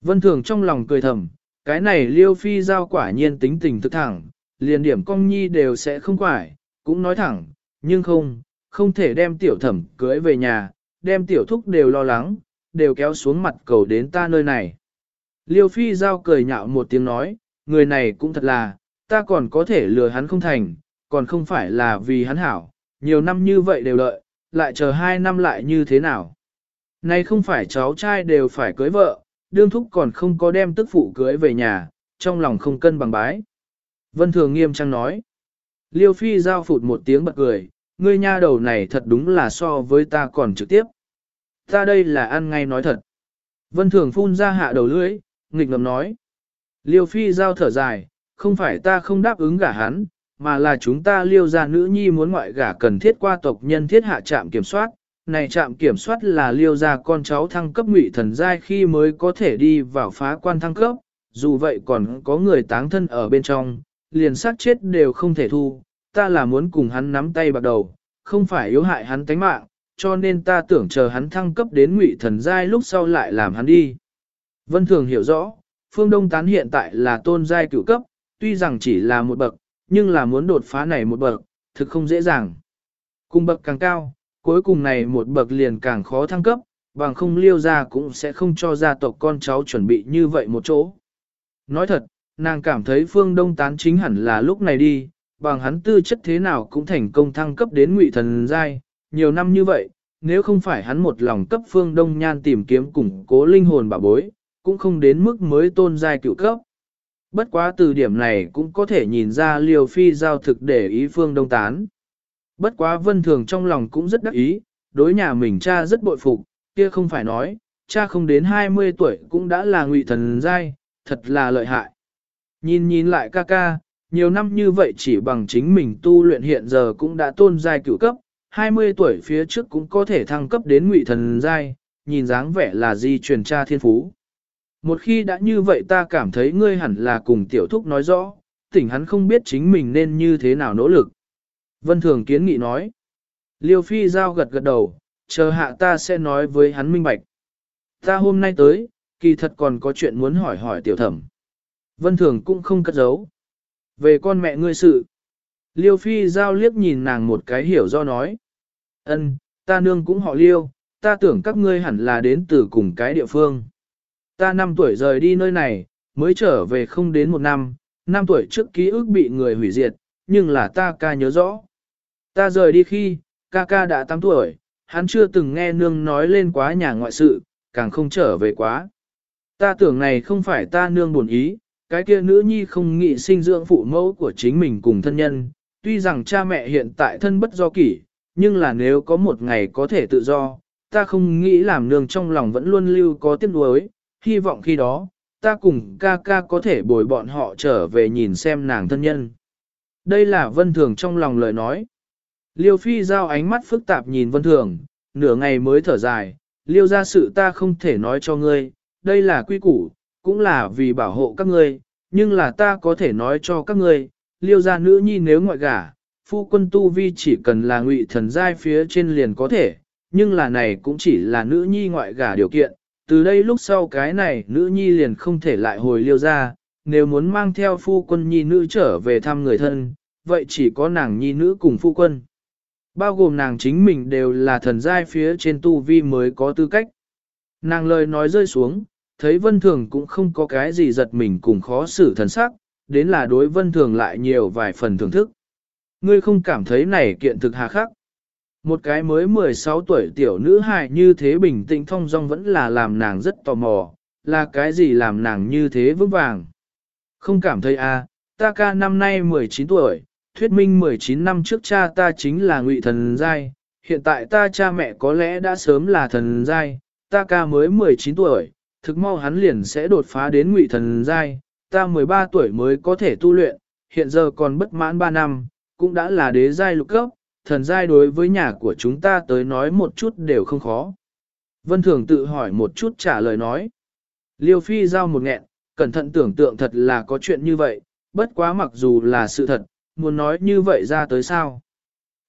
Speaker 1: Vân Thường trong lòng cười thầm, cái này Liêu Phi Giao quả nhiên tính tình thực thẳng, liền điểm cong nhi đều sẽ không quải, cũng nói thẳng, nhưng không, không thể đem tiểu thẩm cưới về nhà, đem tiểu thúc đều lo lắng, đều kéo xuống mặt cầu đến ta nơi này. Liêu Phi Giao cười nhạo một tiếng nói, người này cũng thật là, ta còn có thể lừa hắn không thành, còn không phải là vì hắn hảo, nhiều năm như vậy đều đợi, lại chờ hai năm lại như thế nào. nay không phải cháu trai đều phải cưới vợ, đương thúc còn không có đem tức phụ cưới về nhà, trong lòng không cân bằng bái. Vân Thường nghiêm trang nói. Liêu Phi giao phụt một tiếng bật cười, ngươi nha đầu này thật đúng là so với ta còn trực tiếp. Ta đây là ăn ngay nói thật. Vân Thường phun ra hạ đầu lưỡi, nghịch ngầm nói. Liêu Phi giao thở dài, không phải ta không đáp ứng gả hắn, mà là chúng ta liêu ra nữ nhi muốn ngoại gả cần thiết qua tộc nhân thiết hạ trạm kiểm soát. Này trạm kiểm soát là liêu ra con cháu thăng cấp ngụy thần giai khi mới có thể đi vào phá quan thăng cấp, dù vậy còn có người táng thân ở bên trong, liền sát chết đều không thể thu, ta là muốn cùng hắn nắm tay bạc đầu, không phải yếu hại hắn tánh mạng, cho nên ta tưởng chờ hắn thăng cấp đến ngụy thần giai lúc sau lại làm hắn đi. Vân Thường hiểu rõ, phương Đông Tán hiện tại là tôn giai cửu cấp, tuy rằng chỉ là một bậc, nhưng là muốn đột phá này một bậc, thực không dễ dàng. Cùng bậc càng cao, cuối cùng này một bậc liền càng khó thăng cấp, bằng không liêu ra cũng sẽ không cho gia tộc con cháu chuẩn bị như vậy một chỗ. Nói thật, nàng cảm thấy phương Đông Tán chính hẳn là lúc này đi, bằng hắn tư chất thế nào cũng thành công thăng cấp đến ngụy thần giai, nhiều năm như vậy, nếu không phải hắn một lòng cấp phương Đông Nhan tìm kiếm củng cố linh hồn bảo bối, cũng không đến mức mới tôn giai cựu cấp. Bất quá từ điểm này cũng có thể nhìn ra liều phi giao thực để ý phương đông tán. Bất quá vân thường trong lòng cũng rất đắc ý, đối nhà mình cha rất bội phục, kia không phải nói, cha không đến 20 tuổi cũng đã là ngụy thần giai, thật là lợi hại. Nhìn nhìn lại ca ca, nhiều năm như vậy chỉ bằng chính mình tu luyện hiện giờ cũng đã tôn giai cửu cấp, 20 tuổi phía trước cũng có thể thăng cấp đến ngụy thần giai, nhìn dáng vẻ là di truyền cha thiên phú. Một khi đã như vậy ta cảm thấy ngươi hẳn là cùng tiểu thúc nói rõ, tỉnh hắn không biết chính mình nên như thế nào nỗ lực. Vân Thường kiến nghị nói. Liêu Phi Giao gật gật đầu, chờ hạ ta sẽ nói với hắn minh bạch. Ta hôm nay tới, kỳ thật còn có chuyện muốn hỏi hỏi tiểu thẩm. Vân Thường cũng không cất giấu. Về con mẹ ngươi sự. Liêu Phi Giao liếc nhìn nàng một cái hiểu do nói. ân ta nương cũng họ Liêu, ta tưởng các ngươi hẳn là đến từ cùng cái địa phương. Ta năm tuổi rời đi nơi này, mới trở về không đến một năm, năm tuổi trước ký ức bị người hủy diệt, nhưng là ta ca nhớ rõ. Ta rời đi khi, ca ca đã 8 tuổi, hắn chưa từng nghe nương nói lên quá nhà ngoại sự, càng không trở về quá. Ta tưởng này không phải ta nương buồn ý, cái kia nữ nhi không nghĩ sinh dưỡng phụ mẫu của chính mình cùng thân nhân, tuy rằng cha mẹ hiện tại thân bất do kỷ, nhưng là nếu có một ngày có thể tự do, ta không nghĩ làm nương trong lòng vẫn luôn lưu có tiếc nuối, hy vọng khi đó, ta cùng ca ca có thể bồi bọn họ trở về nhìn xem nàng thân nhân. Đây là Vân Thường trong lòng lời nói. Liêu Phi giao ánh mắt phức tạp nhìn Vân Thường, nửa ngày mới thở dài, Liêu ra sự ta không thể nói cho ngươi, đây là quy củ, cũng là vì bảo hộ các ngươi, nhưng là ta có thể nói cho các ngươi, Liêu ra nữ nhi nếu ngoại gả, phu quân tu vi chỉ cần là ngụy thần giai phía trên liền có thể, nhưng là này cũng chỉ là nữ nhi ngoại gả điều kiện, từ đây lúc sau cái này nữ nhi liền không thể lại hồi liêu ra, nếu muốn mang theo phu quân nhi nữ trở về thăm người thân, vậy chỉ có nàng nhi nữ cùng phu quân. Bao gồm nàng chính mình đều là thần giai phía trên tu vi mới có tư cách. Nàng lời nói rơi xuống, thấy vân thường cũng không có cái gì giật mình cùng khó xử thần sắc, đến là đối vân thường lại nhiều vài phần thưởng thức. Ngươi không cảm thấy này kiện thực hà khắc. Một cái mới 16 tuổi tiểu nữ hài như thế bình tĩnh thong dong vẫn là làm nàng rất tò mò, là cái gì làm nàng như thế vững vàng. Không cảm thấy à, ta ca năm nay 19 tuổi, thuyết minh 19 năm trước cha ta chính là ngụy thần giai, hiện tại ta cha mẹ có lẽ đã sớm là thần giai, ta ca mới 19 tuổi, thực mau hắn liền sẽ đột phá đến ngụy thần giai, ta 13 tuổi mới có thể tu luyện, hiện giờ còn bất mãn 3 năm, cũng đã là đế giai lục cấp, thần giai đối với nhà của chúng ta tới nói một chút đều không khó. Vân Thường tự hỏi một chút trả lời nói. Liêu Phi giao một nghẹn, cẩn thận tưởng tượng thật là có chuyện như vậy, bất quá mặc dù là sự thật, muốn nói như vậy ra tới sao?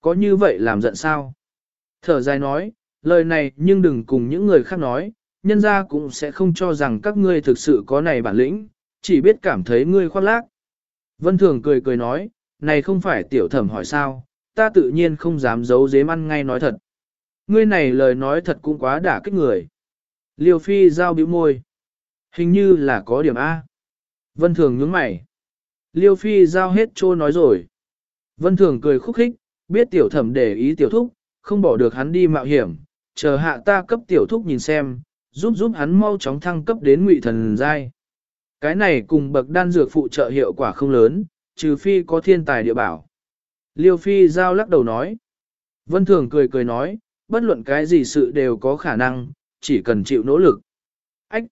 Speaker 1: Có như vậy làm giận sao? Thở dài nói, lời này nhưng đừng cùng những người khác nói, nhân ra cũng sẽ không cho rằng các ngươi thực sự có này bản lĩnh, chỉ biết cảm thấy ngươi khoác lác. Vân Thường cười cười nói, này không phải tiểu thẩm hỏi sao, ta tự nhiên không dám giấu dếm ăn ngay nói thật. Ngươi này lời nói thật cũng quá đả kích người. Liêu Phi giao bĩu môi. Hình như là có điểm A. Vân Thường nhướng mày. Liêu Phi giao hết trô nói rồi. Vân Thường cười khúc khích, biết tiểu thẩm để ý tiểu thúc, không bỏ được hắn đi mạo hiểm, chờ hạ ta cấp tiểu thúc nhìn xem, giúp giúp hắn mau chóng thăng cấp đến ngụy thần giai. Cái này cùng bậc đan dược phụ trợ hiệu quả không lớn, trừ phi có thiên tài địa bảo. Liêu Phi giao lắc đầu nói. Vân Thường cười cười nói, bất luận cái gì sự đều có khả năng, chỉ cần chịu nỗ lực. Ách!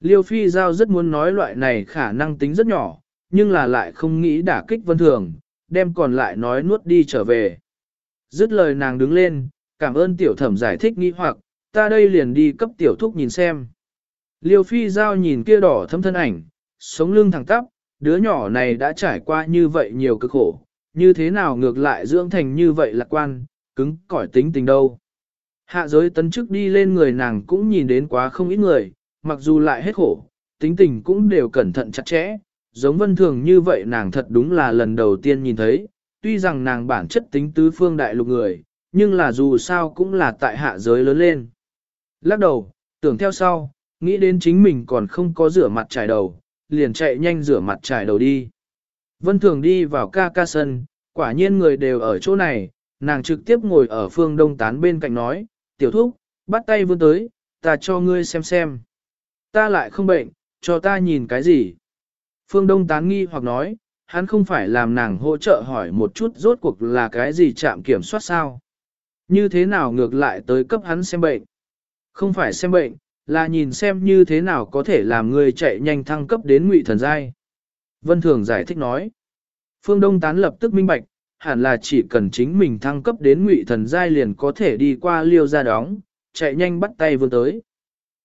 Speaker 1: Liêu Phi giao rất muốn nói loại này khả năng tính rất nhỏ, nhưng là lại không nghĩ đả kích Vân Thường, đem còn lại nói nuốt đi trở về. Dứt lời nàng đứng lên, cảm ơn tiểu thẩm giải thích nghi hoặc, ta đây liền đi cấp tiểu thúc nhìn xem. Liêu phi giao nhìn kia đỏ thâm thân ảnh, sống lưng thẳng tắp, đứa nhỏ này đã trải qua như vậy nhiều cực khổ, như thế nào ngược lại dưỡng thành như vậy lạc quan, cứng cỏi tính tình đâu. Hạ giới tấn chức đi lên người nàng cũng nhìn đến quá không ít người, mặc dù lại hết khổ, tính tình cũng đều cẩn thận chặt chẽ, giống vân thường như vậy nàng thật đúng là lần đầu tiên nhìn thấy, tuy rằng nàng bản chất tính tứ phương đại lục người, nhưng là dù sao cũng là tại hạ giới lớn lên. Lắc đầu, tưởng theo sau, nghĩ đến chính mình còn không có rửa mặt trải đầu, liền chạy nhanh rửa mặt trải đầu đi. Vân Thường đi vào ca ca sân, quả nhiên người đều ở chỗ này, nàng trực tiếp ngồi ở phương đông tán bên cạnh nói, tiểu thúc, bắt tay vươn tới, ta cho ngươi xem xem. Ta lại không bệnh, cho ta nhìn cái gì. Phương Đông tán nghi hoặc nói, hắn không phải làm nàng hỗ trợ hỏi một chút rốt cuộc là cái gì chạm kiểm soát sao. Như thế nào ngược lại tới cấp hắn xem bệnh. Không phải xem bệnh, là nhìn xem như thế nào có thể làm người chạy nhanh thăng cấp đến ngụy thần giai. Vân Thường giải thích nói. Phương Đông tán lập tức minh bạch, hẳn là chỉ cần chính mình thăng cấp đến ngụy thần giai liền có thể đi qua liêu ra đóng, chạy nhanh bắt tay vươn tới.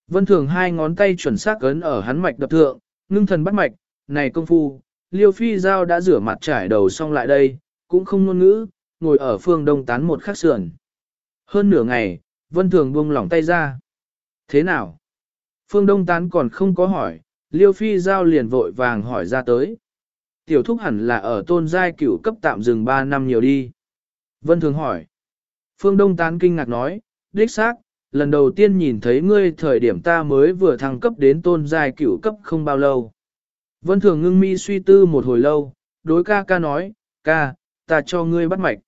Speaker 1: Vân Thường hai ngón tay chuẩn xác ấn ở hắn mạch đập thượng, ngưng thần bắt mạch, này công phu, liêu phi giao đã rửa mặt trải đầu xong lại đây, cũng không ngôn ngữ, ngồi ở phương đông tán một khắc sườn. Hơn nửa ngày, Vân Thường buông lỏng tay ra. Thế nào? Phương Đông Tán còn không có hỏi, Liêu Phi Giao liền vội vàng hỏi ra tới. Tiểu thúc hẳn là ở tôn giai cửu cấp tạm dừng 3 năm nhiều đi. Vân Thường hỏi. Phương Đông Tán kinh ngạc nói, đích xác, lần đầu tiên nhìn thấy ngươi thời điểm ta mới vừa thăng cấp đến tôn giai cửu cấp không bao lâu. Vân Thường ngưng mi suy tư một hồi lâu, đối ca ca nói, ca, ta cho ngươi bắt mạch.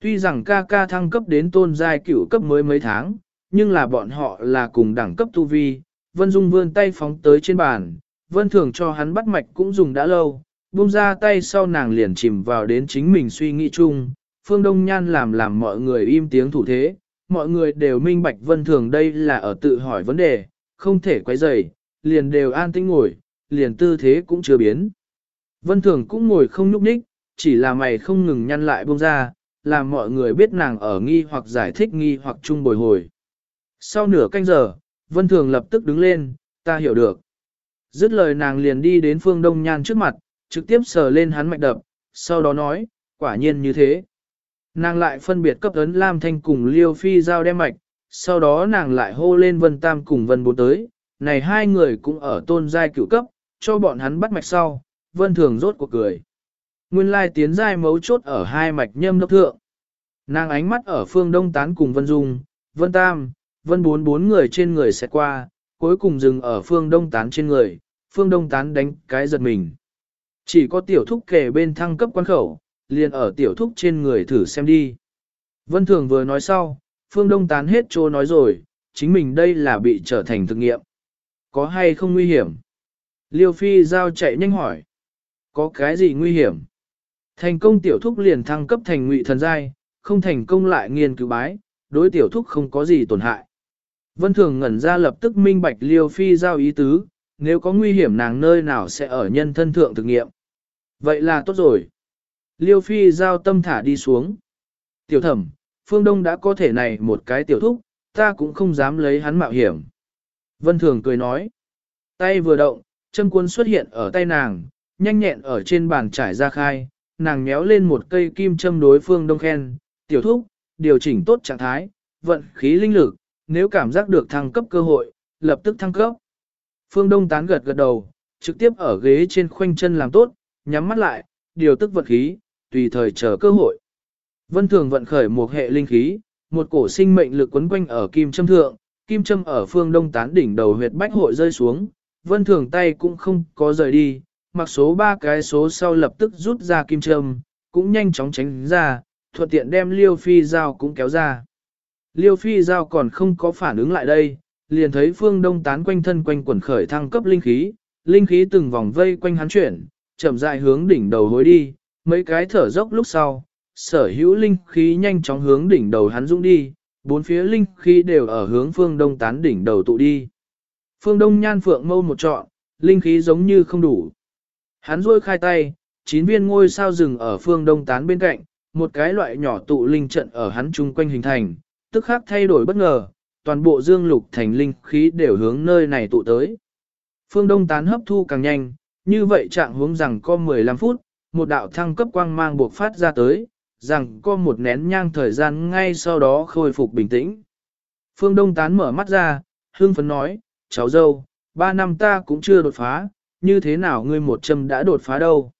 Speaker 1: Tuy rằng ca ca thăng cấp đến tôn giai cửu cấp mới mấy tháng, nhưng là bọn họ là cùng đẳng cấp tu vi. Vân Dung vươn tay phóng tới trên bàn, Vân Thường cho hắn bắt mạch cũng dùng đã lâu, buông ra tay sau nàng liền chìm vào đến chính mình suy nghĩ chung. Phương Đông Nhan làm làm mọi người im tiếng thủ thế, mọi người đều minh bạch Vân Thường đây là ở tự hỏi vấn đề, không thể quay rầy, liền đều an tĩnh ngồi, liền tư thế cũng chưa biến. Vân Thường cũng ngồi không nhúc nhích, chỉ là mày không ngừng nhăn lại buông ra, làm mọi người biết nàng ở nghi hoặc giải thích nghi hoặc chung bồi hồi. Sau nửa canh giờ, Vân Thường lập tức đứng lên, ta hiểu được. Dứt lời nàng liền đi đến phương Đông Nhan trước mặt, trực tiếp sờ lên hắn mạch đập, sau đó nói, quả nhiên như thế. Nàng lại phân biệt cấp ấn Lam Thanh cùng Liêu Phi giao đem mạch, sau đó nàng lại hô lên Vân Tam cùng Vân Bốn tới, này hai người cũng ở tôn giai cửu cấp, cho bọn hắn bắt mạch sau, Vân Thường rốt cuộc cười. Nguyên lai tiến giai mấu chốt ở hai mạch nhâm đốc thượng. Nàng ánh mắt ở phương đông tán cùng Vân Dung, Vân Tam, Vân bốn bốn người trên người sẽ qua, cuối cùng dừng ở phương đông tán trên người, phương đông tán đánh cái giật mình. Chỉ có tiểu thúc kề bên thăng cấp quan khẩu, liền ở tiểu thúc trên người thử xem đi. Vân Thường vừa nói sau, phương đông tán hết trô nói rồi, chính mình đây là bị trở thành thực nghiệm. có hay không nguy hiểm? Liêu phi giao chạy nhanh hỏi. Có cái gì nguy hiểm? Thành công tiểu thúc liền thăng cấp thành ngụy thần giai, không thành công lại nghiên cứu bái, đối tiểu thúc không có gì tổn hại. Vân Thường ngẩn ra lập tức minh bạch Liêu Phi giao ý tứ, nếu có nguy hiểm nàng nơi nào sẽ ở nhân thân thượng thực nghiệm. Vậy là tốt rồi. Liêu Phi giao tâm thả đi xuống. Tiểu thẩm, Phương Đông đã có thể này một cái tiểu thúc, ta cũng không dám lấy hắn mạo hiểm. Vân Thường cười nói. Tay vừa động, châm cuốn xuất hiện ở tay nàng, nhanh nhẹn ở trên bàn trải ra khai, nàng méo lên một cây kim châm đối Phương Đông khen, tiểu thúc, điều chỉnh tốt trạng thái, vận khí linh lực, nếu cảm giác được thăng cấp cơ hội, lập tức thăng cấp. Phương Đông tán gật gật đầu, trực tiếp ở ghế trên khoanh chân làm tốt, nhắm mắt lại, điều tức vật khí, tùy thời chờ cơ hội. Vân Thường vận khởi một hệ linh khí, một cổ sinh mệnh lực quấn quanh ở kim châm thượng, kim châm ở phương đông tán đỉnh đầu huyệt bách hội rơi xuống, Vân Thường tay cũng không có rời đi, mặc số ba cái số sau lập tức rút ra kim châm, cũng nhanh chóng tránh ra, thuận tiện đem Liêu Phi dao cũng kéo ra. Liêu Phi Giao còn không có phản ứng lại đây, liền thấy phương đông tán quanh thân quanh quần khởi thăng cấp linh khí, linh khí từng vòng vây quanh hắn chuyển, chậm rãi hướng đỉnh đầu hối đi, mấy cái thở dốc lúc sau, sở hữu linh khí nhanh chóng hướng đỉnh đầu hắn dũng đi, bốn phía linh khí đều ở hướng phương đông tán đỉnh đầu tụ đi. Phương đông nhan phượng mâu một trọn, linh khí giống như không đủ. Hắn rôi khai tay, chín viên ngôi sao rừng ở phương đông tán bên cạnh, một cái loại nhỏ tụ linh trận ở hắn chung quanh hình thành, tức khắc thay đổi bất ngờ, toàn bộ dương lục thành linh khí đều hướng nơi này tụ tới. Phương đông tán hấp thu càng nhanh, như vậy trạng hướng rằng có 15 phút, một đạo thăng cấp quang mang buộc phát ra tới, rằng có một nén nhang thời gian ngay sau đó khôi phục bình tĩnh. Phương Đông Tán mở mắt ra, hương phấn nói, cháu dâu, ba năm ta cũng chưa đột phá, như thế nào ngươi một châm đã đột phá đâu.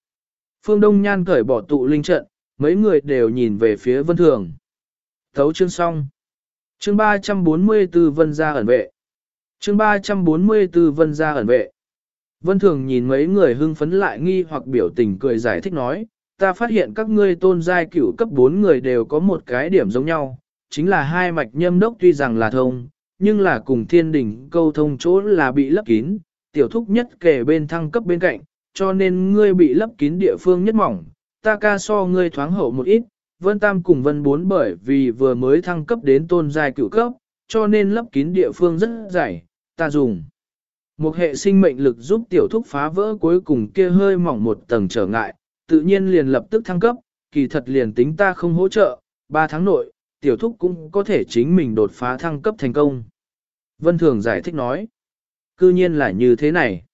Speaker 1: Phương Đông Nhan cởi bỏ tụ linh trận, mấy người đều nhìn về phía Vân Thường. Thấu chương xong. Chương 344 Vân gia ẩn vệ. Chương 344 Vân gia ẩn vệ. Vân Thường nhìn mấy người hưng phấn lại nghi hoặc biểu tình cười giải thích nói, ta phát hiện các ngươi tôn giai cửu cấp 4 người đều có một cái điểm giống nhau, chính là hai mạch nhâm đốc tuy rằng là thông, nhưng là cùng thiên đỉnh câu thông chỗ là bị lấp kín, tiểu thúc nhất kể bên thăng cấp bên cạnh, cho nên ngươi bị lấp kín địa phương nhất mỏng, ta ca so ngươi thoáng hậu một ít, vân tam cùng vân bốn bởi vì vừa mới thăng cấp đến tôn giai cửu cấp, cho nên lấp kín địa phương rất dày, ta dùng. Một hệ sinh mệnh lực giúp tiểu thúc phá vỡ cuối cùng kia hơi mỏng một tầng trở ngại, tự nhiên liền lập tức thăng cấp, kỳ thật liền tính ta không hỗ trợ, 3 tháng nội, tiểu thúc cũng có thể chính mình đột phá thăng cấp thành công. Vân Thường giải thích nói, cư nhiên là như thế này.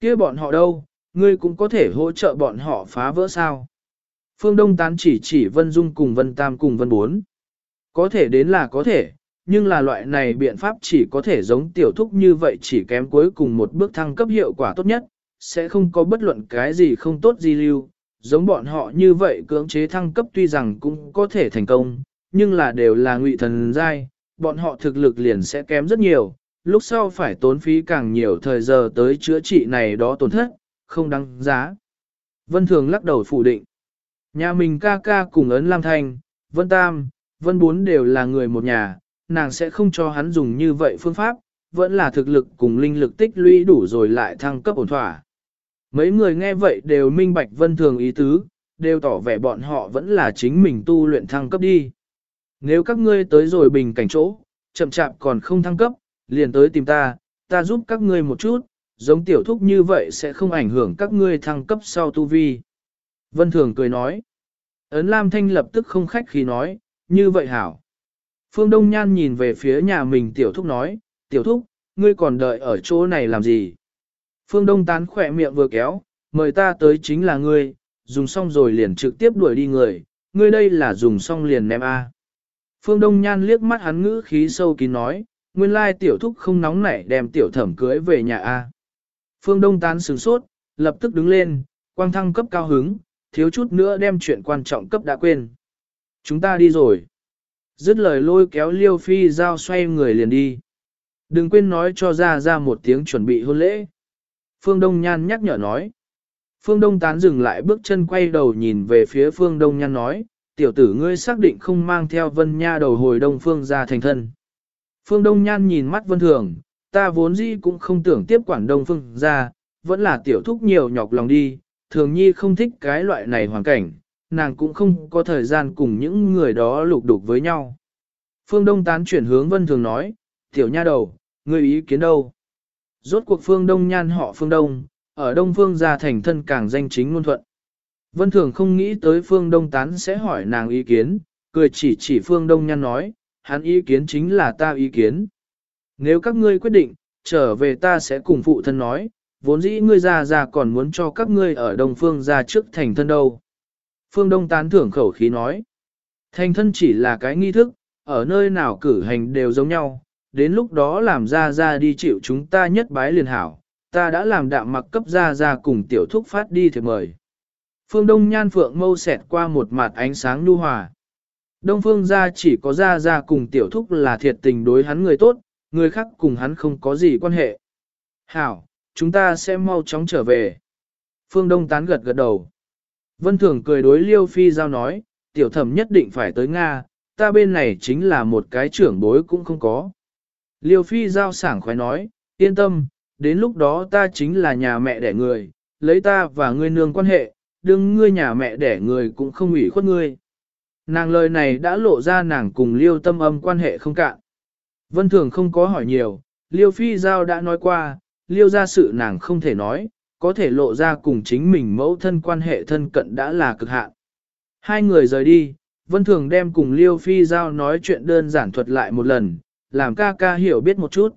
Speaker 1: kia bọn họ đâu, ngươi cũng có thể hỗ trợ bọn họ phá vỡ sao. Phương Đông Tán chỉ chỉ Vân Dung cùng Vân Tam cùng Vân Bốn. Có thể đến là có thể, nhưng là loại này biện pháp chỉ có thể giống tiểu thúc như vậy chỉ kém cuối cùng một bước thăng cấp hiệu quả tốt nhất, sẽ không có bất luận cái gì không tốt gì lưu. Giống bọn họ như vậy cưỡng chế thăng cấp tuy rằng cũng có thể thành công, nhưng là đều là ngụy thần giai, bọn họ thực lực liền sẽ kém rất nhiều, lúc sau phải tốn phí càng nhiều thời giờ tới chữa trị này đó tổn thất, không đáng giá. Vân Thường lắc đầu phủ định. Nhà mình ca ca cùng ấn Lam Thanh, Vân Tam, Vân Bốn đều là người một nhà, nàng sẽ không cho hắn dùng như vậy phương pháp, vẫn là thực lực cùng linh lực tích lũy đủ rồi lại thăng cấp ổn thỏa. Mấy người nghe vậy đều minh bạch vân thường ý tứ, đều tỏ vẻ bọn họ vẫn là chính mình tu luyện thăng cấp đi. Nếu các ngươi tới rồi bình cảnh chỗ, chậm chạp còn không thăng cấp, liền tới tìm ta, ta giúp các ngươi một chút, giống tiểu thúc như vậy sẽ không ảnh hưởng các ngươi thăng cấp sau tu vi. Vân Thường cười nói. Ấn Lam Thanh lập tức không khách khí nói, như vậy hảo. Phương Đông Nhan nhìn về phía nhà mình tiểu thúc nói, tiểu thúc, ngươi còn đợi ở chỗ này làm gì? Phương Đông tán khỏe miệng vừa kéo, mời ta tới chính là ngươi, dùng xong rồi liền trực tiếp đuổi đi người, ngươi đây là dùng xong liền ném A. Phương Đông Nhan liếc mắt hắn ngữ khí sâu kín nói, nguyên lai tiểu thúc không nóng nảy đem tiểu thẩm cưới về nhà A. Phương Đông tán sửng sốt, lập tức đứng lên, quang thăng cấp cao hứng, thiếu chút nữa đem chuyện quan trọng cấp đã quên. Chúng ta đi rồi. Dứt lời lôi kéo liêu phi giao xoay người liền đi. Đừng quên nói cho ra ra một tiếng chuẩn bị hôn lễ. Phương Đông Nhan nhắc nhở nói. Phương Đông tán dừng lại bước chân quay đầu nhìn về phía Phương Đông Nhan nói, tiểu tử ngươi xác định không mang theo vân nha đầu hồi đông phương ra thành thân. Phương Đông Nhan nhìn mắt vân thường, ta vốn dĩ cũng không tưởng tiếp quản đông phương ra, vẫn là tiểu thúc nhiều nhọc lòng đi, thường nhi không thích cái loại này hoàn cảnh, nàng cũng không có thời gian cùng những người đó lục đục với nhau. Phương Đông tán chuyển hướng vân thường nói, tiểu nha đầu, ngươi ý kiến đâu? Rốt cuộc Phương Đông nhan họ Phương Đông, ở Đông Phương gia thành thân càng danh chính ngôn thuận. Vân thường không nghĩ tới Phương Đông tán sẽ hỏi nàng ý kiến, cười chỉ chỉ Phương Đông nhan nói, hắn ý kiến chính là ta ý kiến. Nếu các ngươi quyết định, trở về ta sẽ cùng phụ thân nói, vốn dĩ ngươi ra ra còn muốn cho các ngươi ở Đông Phương ra trước thành thân đâu. Phương Đông tán thưởng khẩu khí nói, thành thân chỉ là cái nghi thức, ở nơi nào cử hành đều giống nhau, đến lúc đó làm ra ra đi chịu chúng ta nhất bái liền hảo, ta đã làm đạm mặc cấp ra ra cùng tiểu thúc phát đi thì mời. Phương Đông nhan phượng mâu xẹt qua một mặt ánh sáng nhu hòa. Đông phương gia chỉ có ra ra cùng tiểu thúc là thiệt tình đối hắn người tốt, người khác cùng hắn không có gì quan hệ. Hảo, chúng ta sẽ mau chóng trở về. Phương Đông tán gật gật đầu. Vân Thường cười đối Liêu Phi Giao nói, tiểu thẩm nhất định phải tới Nga, ta bên này chính là một cái trưởng bối cũng không có. Liêu Phi Giao sảng khoái nói, yên tâm, đến lúc đó ta chính là nhà mẹ đẻ người, lấy ta và ngươi nương quan hệ, đương ngươi nhà mẹ đẻ người cũng không ủy khuất ngươi. Nàng lời này đã lộ ra nàng cùng Liêu tâm âm quan hệ không cạn. Vân Thường không có hỏi nhiều, Liêu Phi Giao đã nói qua, Liêu ra sự nàng không thể nói, có thể lộ ra cùng chính mình mẫu thân quan hệ thân cận đã là cực hạn. Hai người rời đi, Vân Thường đem cùng Liêu Phi Giao nói chuyện đơn giản thuật lại một lần, làm ca ca hiểu biết một chút.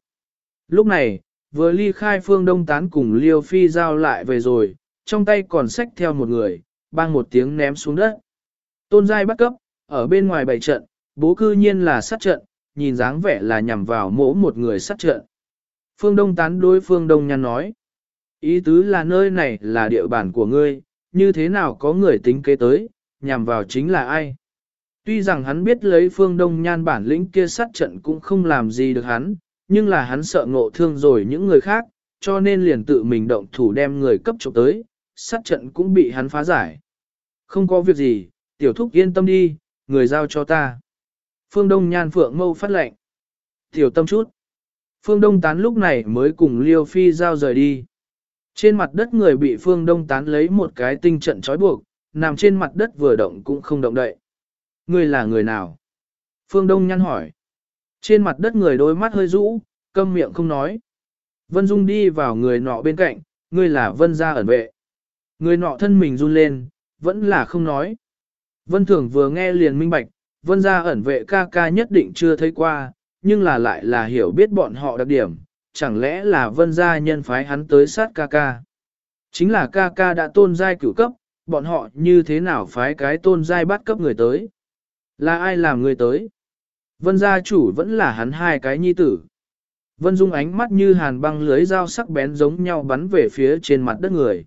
Speaker 1: Lúc này, vừa ly khai phương đông tán cùng Liêu Phi Giao lại về rồi, trong tay còn xách theo một người, bang một tiếng ném xuống đất. Tôn giai bắt cấp, ở bên ngoài bày trận, bố cư nhiên là sát trận, nhìn dáng vẻ là nhằm vào mỗ một người sát trận. Phương Đông tán đối Phương Đông nhăn nói. Ý tứ là nơi này là địa bàn của ngươi, như thế nào có người tính kế tới, nhằm vào chính là ai. Tuy rằng hắn biết lấy Phương Đông nhan bản lĩnh kia sát trận cũng không làm gì được hắn, nhưng là hắn sợ ngộ thương rồi những người khác, cho nên liền tự mình động thủ đem người cấp trộm tới, sát trận cũng bị hắn phá giải. Không có việc gì, tiểu thúc yên tâm đi, người giao cho ta. Phương Đông nhan phượng mâu phát lệnh. Tiểu tâm chút. Phương Đông tán lúc này mới cùng Liêu Phi giao rời đi. Trên mặt đất người bị Phương Đông tán lấy một cái tinh trận trói buộc, nằm trên mặt đất vừa động cũng không động đậy. Người là người nào? Phương Đông nhăn hỏi. Trên mặt đất người đôi mắt hơi rũ, câm miệng không nói. Vân Dung đi vào người nọ bên cạnh, người là Vân gia ẩn vệ. Người nọ thân mình run lên, vẫn là không nói. Vân Thường vừa nghe liền minh bạch, Vân gia ẩn vệ ca ca nhất định chưa thấy qua, nhưng là lại là hiểu biết bọn họ đặc điểm, chẳng lẽ là Vân gia nhân phái hắn tới sát ca ca. Chính là ca ca đã tôn giai cửu cấp, bọn họ như thế nào phái cái tôn giai bắt cấp người tới. Là ai làm người tới? Vân gia chủ vẫn là hắn hai cái nhi tử. Vân Dung ánh mắt như hàn băng lưới dao sắc bén giống nhau bắn về phía trên mặt đất người.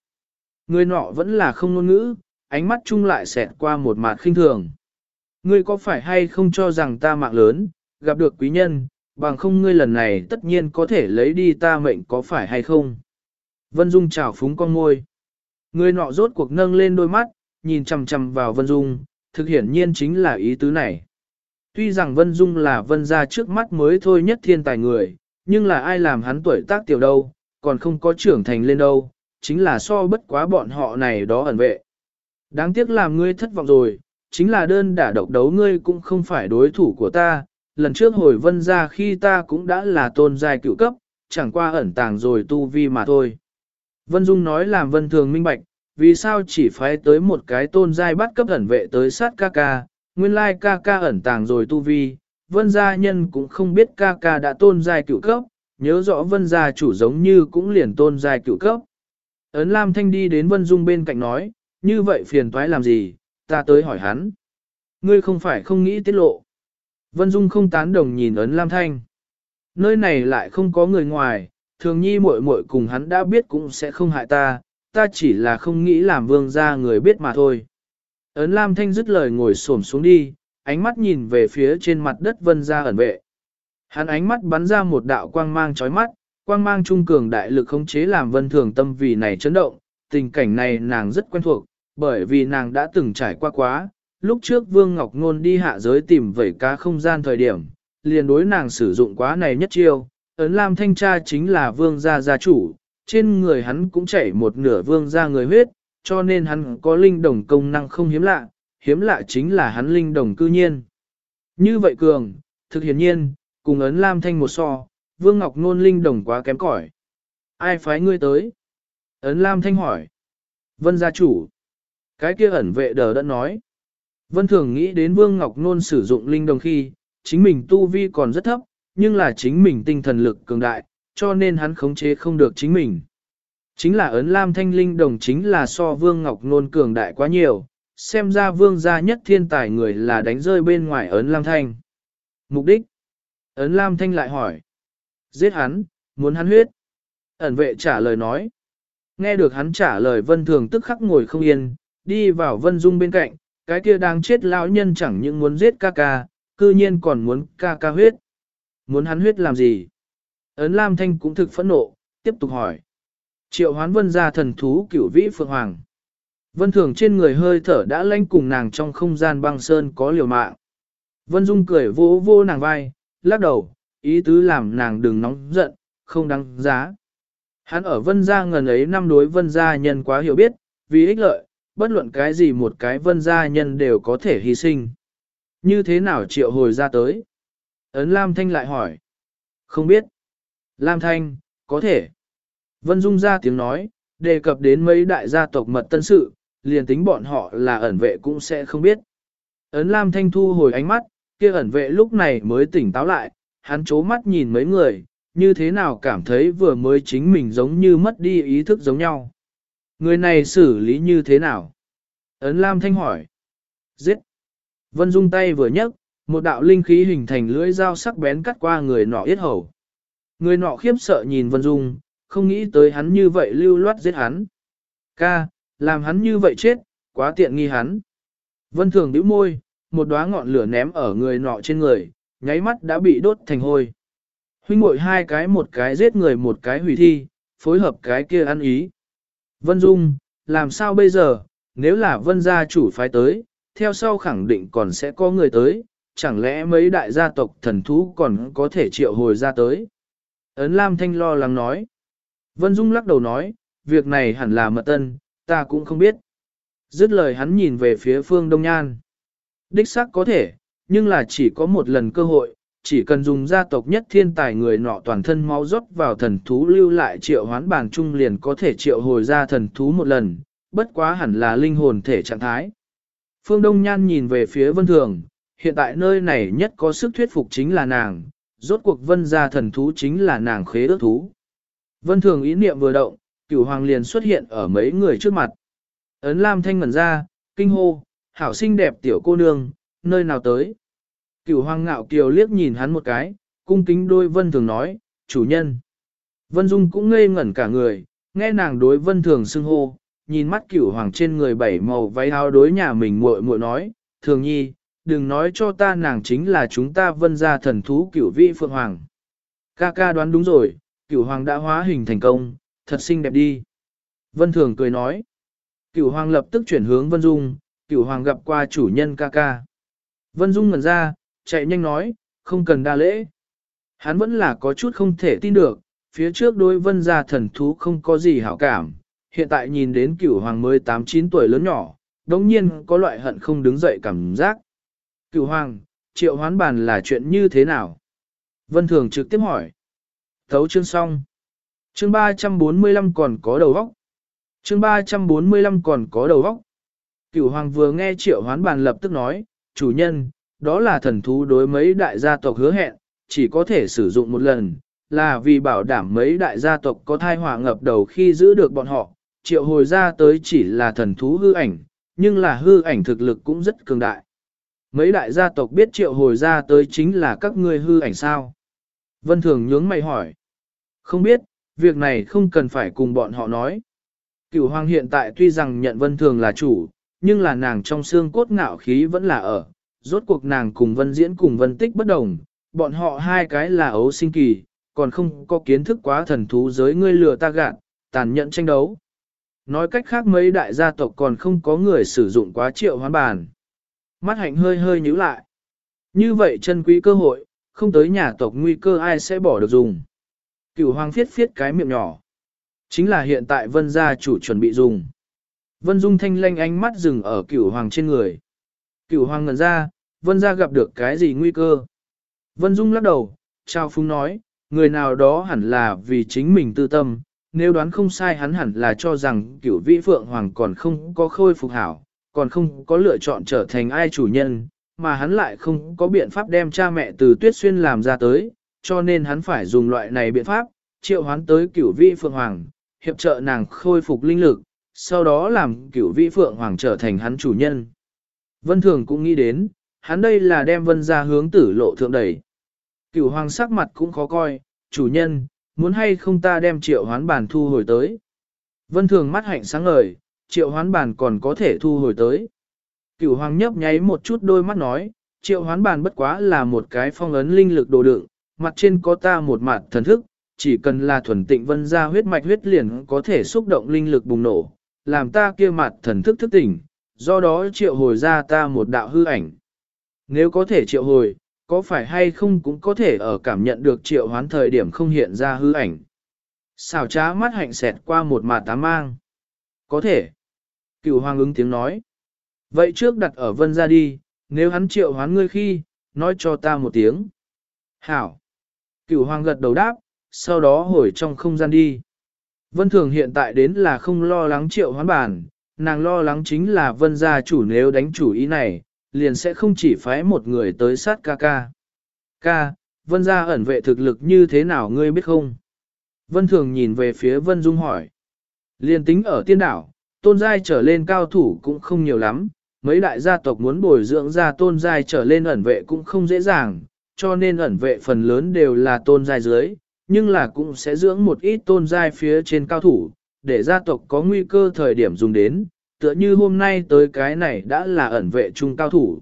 Speaker 1: Người nọ vẫn là không ngôn ngữ, ánh mắt chung lại xẹt qua một mặt khinh thường. Ngươi có phải hay không cho rằng ta mạng lớn, gặp được quý nhân, bằng không ngươi lần này tất nhiên có thể lấy đi ta mệnh có phải hay không? Vân Dung chào phúng con môi. Người nọ rốt cuộc nâng lên đôi mắt, nhìn chằm chằm vào Vân Dung, thực hiển nhiên chính là ý tứ này. Tuy rằng Vân Dung là Vân gia trước mắt mới thôi nhất thiên tài người, nhưng là ai làm hắn tuổi tác tiểu đâu, còn không có trưởng thành lên đâu, chính là so bất quá bọn họ này đó ẩn vệ. Đáng tiếc làm ngươi thất vọng rồi, chính là đơn đả độc đấu ngươi cũng không phải đối thủ của ta, lần trước hồi vân ra khi ta cũng đã là tôn giai cựu cấp, chẳng qua ẩn tàng rồi tu vi mà thôi. Vân Dung nói làm vân thường minh bạch, vì sao chỉ phái tới một cái tôn giai bắt cấp ẩn vệ tới sát ca ca, nguyên lai ca ca ẩn tàng rồi tu vi, vân gia nhân cũng không biết ca ca đã tôn giai cựu cấp, nhớ rõ vân gia chủ giống như cũng liền tôn giai cựu cấp. Ấn Lam Thanh đi đến Vân Dung bên cạnh nói, như vậy phiền toái làm gì, ta tới hỏi hắn. Ngươi không phải không nghĩ tiết lộ. Vân Dung không tán đồng nhìn ấn Lam Thanh. Nơi này lại không có người ngoài, thường nhi muội muội cùng hắn đã biết cũng sẽ không hại ta, ta chỉ là không nghĩ làm vương gia người biết mà thôi. Ấn Lam Thanh dứt lời ngồi xổm xuống đi, ánh mắt nhìn về phía trên mặt đất vân gia ẩn vệ. Hắn ánh mắt bắn ra một đạo quang mang chói mắt, quang mang trung cường đại lực khống chế làm vân thường tâm vì này chấn động, tình cảnh này nàng rất quen thuộc, bởi vì nàng đã từng trải qua quá, lúc trước Vương Ngọc Ngôn đi hạ giới tìm vẩy cá không gian thời điểm, liền đối nàng sử dụng quá này nhất chiêu, Ấn Lam Thanh Cha chính là vương gia gia chủ, trên người hắn cũng chảy một nửa vương gia người huyết, cho nên hắn có linh đồng công năng không hiếm lạ, hiếm lạ chính là hắn linh đồng cư nhiên. Như vậy cường, thực hiển nhiên, cùng ấn Lam Thanh một so, Vương Ngọc Nôn linh đồng quá kém cỏi. Ai phái ngươi tới? Ấn Lam Thanh hỏi. Vân gia chủ. Cái kia ẩn vệ đờ đã nói. Vân thường nghĩ đến Vương Ngọc Nôn sử dụng linh đồng khi, chính mình tu vi còn rất thấp, nhưng là chính mình tinh thần lực cường đại, cho nên hắn khống chế không được chính mình. Chính là ấn Lam Thanh Linh đồng chính là so Vương Ngọc Nôn cường đại quá nhiều, xem ra Vương gia nhất thiên tài người là đánh rơi bên ngoài ấn Lam Thanh. Mục đích? Ấn Lam Thanh lại hỏi. Giết hắn, muốn hắn huyết. Ẩn vệ trả lời nói. Nghe được hắn trả lời Vân Thường tức khắc ngồi không yên, đi vào Vân Dung bên cạnh, cái kia đang chết lão nhân chẳng những muốn giết ca ca, cư nhiên còn muốn ca ca huyết. Muốn hắn huyết làm gì? Ấn Lam Thanh cũng thực phẫn nộ, tiếp tục hỏi. Triệu hoán vân ra thần thú cửu vĩ phượng hoàng. Vân thường trên người hơi thở đã lanh cùng nàng trong không gian băng sơn có liều mạng. Vân Dung cười vô vô nàng vai, lắc đầu, ý tứ làm nàng đừng nóng giận, không đáng giá. Hắn ở vân gia ngần ấy năm đối vân gia nhân quá hiểu biết, vì ích lợi, bất luận cái gì một cái vân gia nhân đều có thể hy sinh. Như thế nào triệu hồi ra tới? Ấn Lam Thanh lại hỏi. Không biết. Lam Thanh, có thể. Vân Dung ra tiếng nói, đề cập đến mấy đại gia tộc mật tân sự, liền tính bọn họ là ẩn vệ cũng sẽ không biết. Ấn Lam Thanh thu hồi ánh mắt, kia ẩn vệ lúc này mới tỉnh táo lại, hắn chố mắt nhìn mấy người, như thế nào cảm thấy vừa mới chính mình giống như mất đi ý thức giống nhau. Người này xử lý như thế nào? Ấn Lam Thanh hỏi. Giết. Vân Dung tay vừa nhấc, một đạo linh khí hình thành lưỡi dao sắc bén cắt qua người nọ yết hầu. Người nọ khiếp sợ nhìn Vân Dung, không nghĩ tới hắn như vậy lưu loát giết hắn. Ca, làm hắn như vậy chết, quá tiện nghi hắn. Vân Thường bĩu môi, một đóa ngọn lửa ném ở người nọ trên người, nháy mắt đã bị đốt thành hôi. Huynh muội hai cái một cái giết người một cái hủy thi, phối hợp cái kia ăn ý. Vân Dung, làm sao bây giờ, nếu là vân gia chủ phái tới, theo sau khẳng định còn sẽ có người tới, chẳng lẽ mấy đại gia tộc thần thú còn có thể triệu hồi ra tới. Ấn Lam Thanh lo lắng nói. Vân Dung lắc đầu nói, việc này hẳn là mật tân, ta cũng không biết. Dứt lời hắn nhìn về phía phương Đông Nhan. Đích xác có thể, nhưng là chỉ có một lần cơ hội, chỉ cần dùng gia tộc nhất thiên tài người nọ toàn thân máu rót vào thần thú lưu lại triệu hoán bản trung liền có thể triệu hồi ra thần thú một lần, bất quá hẳn là linh hồn thể trạng thái. Phương Đông Nhan nhìn về phía Vân Thường, hiện tại nơi này nhất có sức thuyết phục chính là nàng, rốt cuộc vân gia thần thú chính là nàng khế ước thú. Vân Thường ý niệm vừa động, cửu hoàng liền xuất hiện ở mấy người trước mặt. Ấn Lam Thanh ngẩn ra, kinh hô, hảo xinh đẹp tiểu cô nương, nơi nào tới. Cửu hoàng ngạo kiều liếc nhìn hắn một cái, cung kính đôi Vân Thường nói, chủ nhân. Vân Dung cũng ngây ngẩn cả người, nghe nàng đối Vân Thường xưng hô, nhìn mắt cửu hoàng trên người bảy màu váy áo đối nhà mình muội muội nói, thường nhi, đừng nói cho ta nàng chính là chúng ta vân gia thần thú cửu vị phượng hoàng. Ca ca đoán đúng rồi, cửu hoàng đã hóa hình thành công, thật xinh đẹp đi. Vân thường cười nói, cửu hoàng lập tức chuyển hướng Vân Dung, cửu hoàng gặp qua chủ nhân ca ca. Vân Dung ngẩn ra, chạy nhanh nói, không cần đa lễ. Hắn vẫn là có chút không thể tin được, phía trước đối vân gia thần thú không có gì hảo cảm, hiện tại nhìn đến cửu hoàng mới 8-9 tuổi lớn nhỏ, đồng nhiên có loại hận không đứng dậy cảm giác. Cửu hoàng, triệu hoán bàn là chuyện như thế nào? Vân Thường trực tiếp hỏi. Thấu chương xong. Chương 345 còn có đầu vóc. Chương 345 còn có đầu vóc. Cửu hoàng vừa nghe triệu hoán bàn lập tức nói, chủ nhân, đó là thần thú đối mấy đại gia tộc hứa hẹn, chỉ có thể sử dụng một lần, là vì bảo đảm mấy đại gia tộc có thai hỏa ngập đầu khi giữ được bọn họ, triệu hồi ra tới chỉ là thần thú hư ảnh, nhưng là hư ảnh thực lực cũng rất cường đại. Mấy đại gia tộc biết triệu hồi ra tới chính là các ngươi hư ảnh sao? Vân Thường nhướng mày hỏi. Không biết, việc này không cần phải cùng bọn họ nói. Cửu Hoàng hiện tại tuy rằng nhận Vân Thường là chủ, nhưng là nàng trong xương cốt ngạo khí vẫn là ở. Rốt cuộc nàng cùng Vân Diễn cùng Vân Tích bất đồng, bọn họ hai cái là ấu sinh kỳ, còn không có kiến thức quá thần thú giới ngươi lừa ta gạt, tàn nhẫn tranh đấu. Nói cách khác mấy đại gia tộc còn không có người sử dụng quá triệu hoán bàn. Mắt hạnh hơi hơi nhíu lại. Như vậy chân quý cơ hội, không tới nhà tộc nguy cơ ai sẽ bỏ được dùng. Cửu hoàng phiết phiết cái miệng nhỏ. Chính là hiện tại vân gia chủ chuẩn bị dùng. Vân Dung thanh lanh ánh mắt dừng ở cửu hoàng trên người. Cửu hoàng ngần ra, vân gia gặp được cái gì nguy cơ. Vân Dung lắc đầu, trao phúng nói, người nào đó hẳn là vì chính mình tư tâm, nếu đoán không sai hắn hẳn là cho rằng cửu vĩ phượng hoàng còn không có khôi phục hảo, còn không có lựa chọn trở thành ai chủ nhân, mà hắn lại không có biện pháp đem cha mẹ từ tuyết xuyên làm ra tới, cho nên hắn phải dùng loại này biện pháp, triệu hoán tới cửu vĩ phượng hoàng, hiệp trợ nàng khôi phục linh lực, sau đó làm cửu vĩ phượng hoàng trở thành hắn chủ nhân. Vân Thường cũng nghĩ đến, hắn đây là đem vân ra hướng tử lộ thượng đẩy. Cửu hoàng sắc mặt cũng khó coi, chủ nhân, muốn hay không ta đem triệu hoán bản thu hồi tới. Vân thường mắt hạnh sáng ngời, triệu hoán bản còn có thể thu hồi tới. Cửu hoàng nhấp nháy một chút đôi mắt nói, triệu hoán bản bất quá là một cái phong ấn linh lực đồ đựng, mặt trên có ta một mặt thần thức, chỉ cần là thuần tịnh vân ra huyết mạch huyết liền có thể xúc động linh lực bùng nổ, làm ta kia mặt thần thức thức tỉnh, do đó triệu hồi ra ta một đạo hư ảnh. Nếu có thể triệu hồi, có phải hay không cũng có thể ở cảm nhận được triệu hoán thời điểm không hiện ra hư ảnh. Xào trá mắt hạnh xẹt qua một mà tá mang. Có thể. Cựu hoàng ứng tiếng nói. Vậy trước đặt ở vân ra đi, nếu hắn triệu hoán ngươi khi, nói cho ta một tiếng. Hảo. Cựu hoàng gật đầu đáp, sau đó hồi trong không gian đi. Vân thường hiện tại đến là không lo lắng triệu hoán bản, nàng lo lắng chính là vân gia chủ nếu đánh chủ ý này, liền sẽ không chỉ phái một người tới sát ca ca. Ca, vân gia ẩn vệ thực lực như thế nào ngươi biết không? Vân thường nhìn về phía vân dung hỏi. Liền tính ở tiên đảo, tôn giai trở lên cao thủ cũng không nhiều lắm, mấy đại gia tộc muốn bồi dưỡng ra tôn giai trở lên ẩn vệ cũng không dễ dàng, cho nên ẩn vệ phần lớn đều là tôn giai dưới, nhưng là cũng sẽ dưỡng một ít tôn giai phía trên cao thủ, để gia tộc có nguy cơ thời điểm dùng đến, tựa như hôm nay tới cái này đã là ẩn vệ trung cao thủ.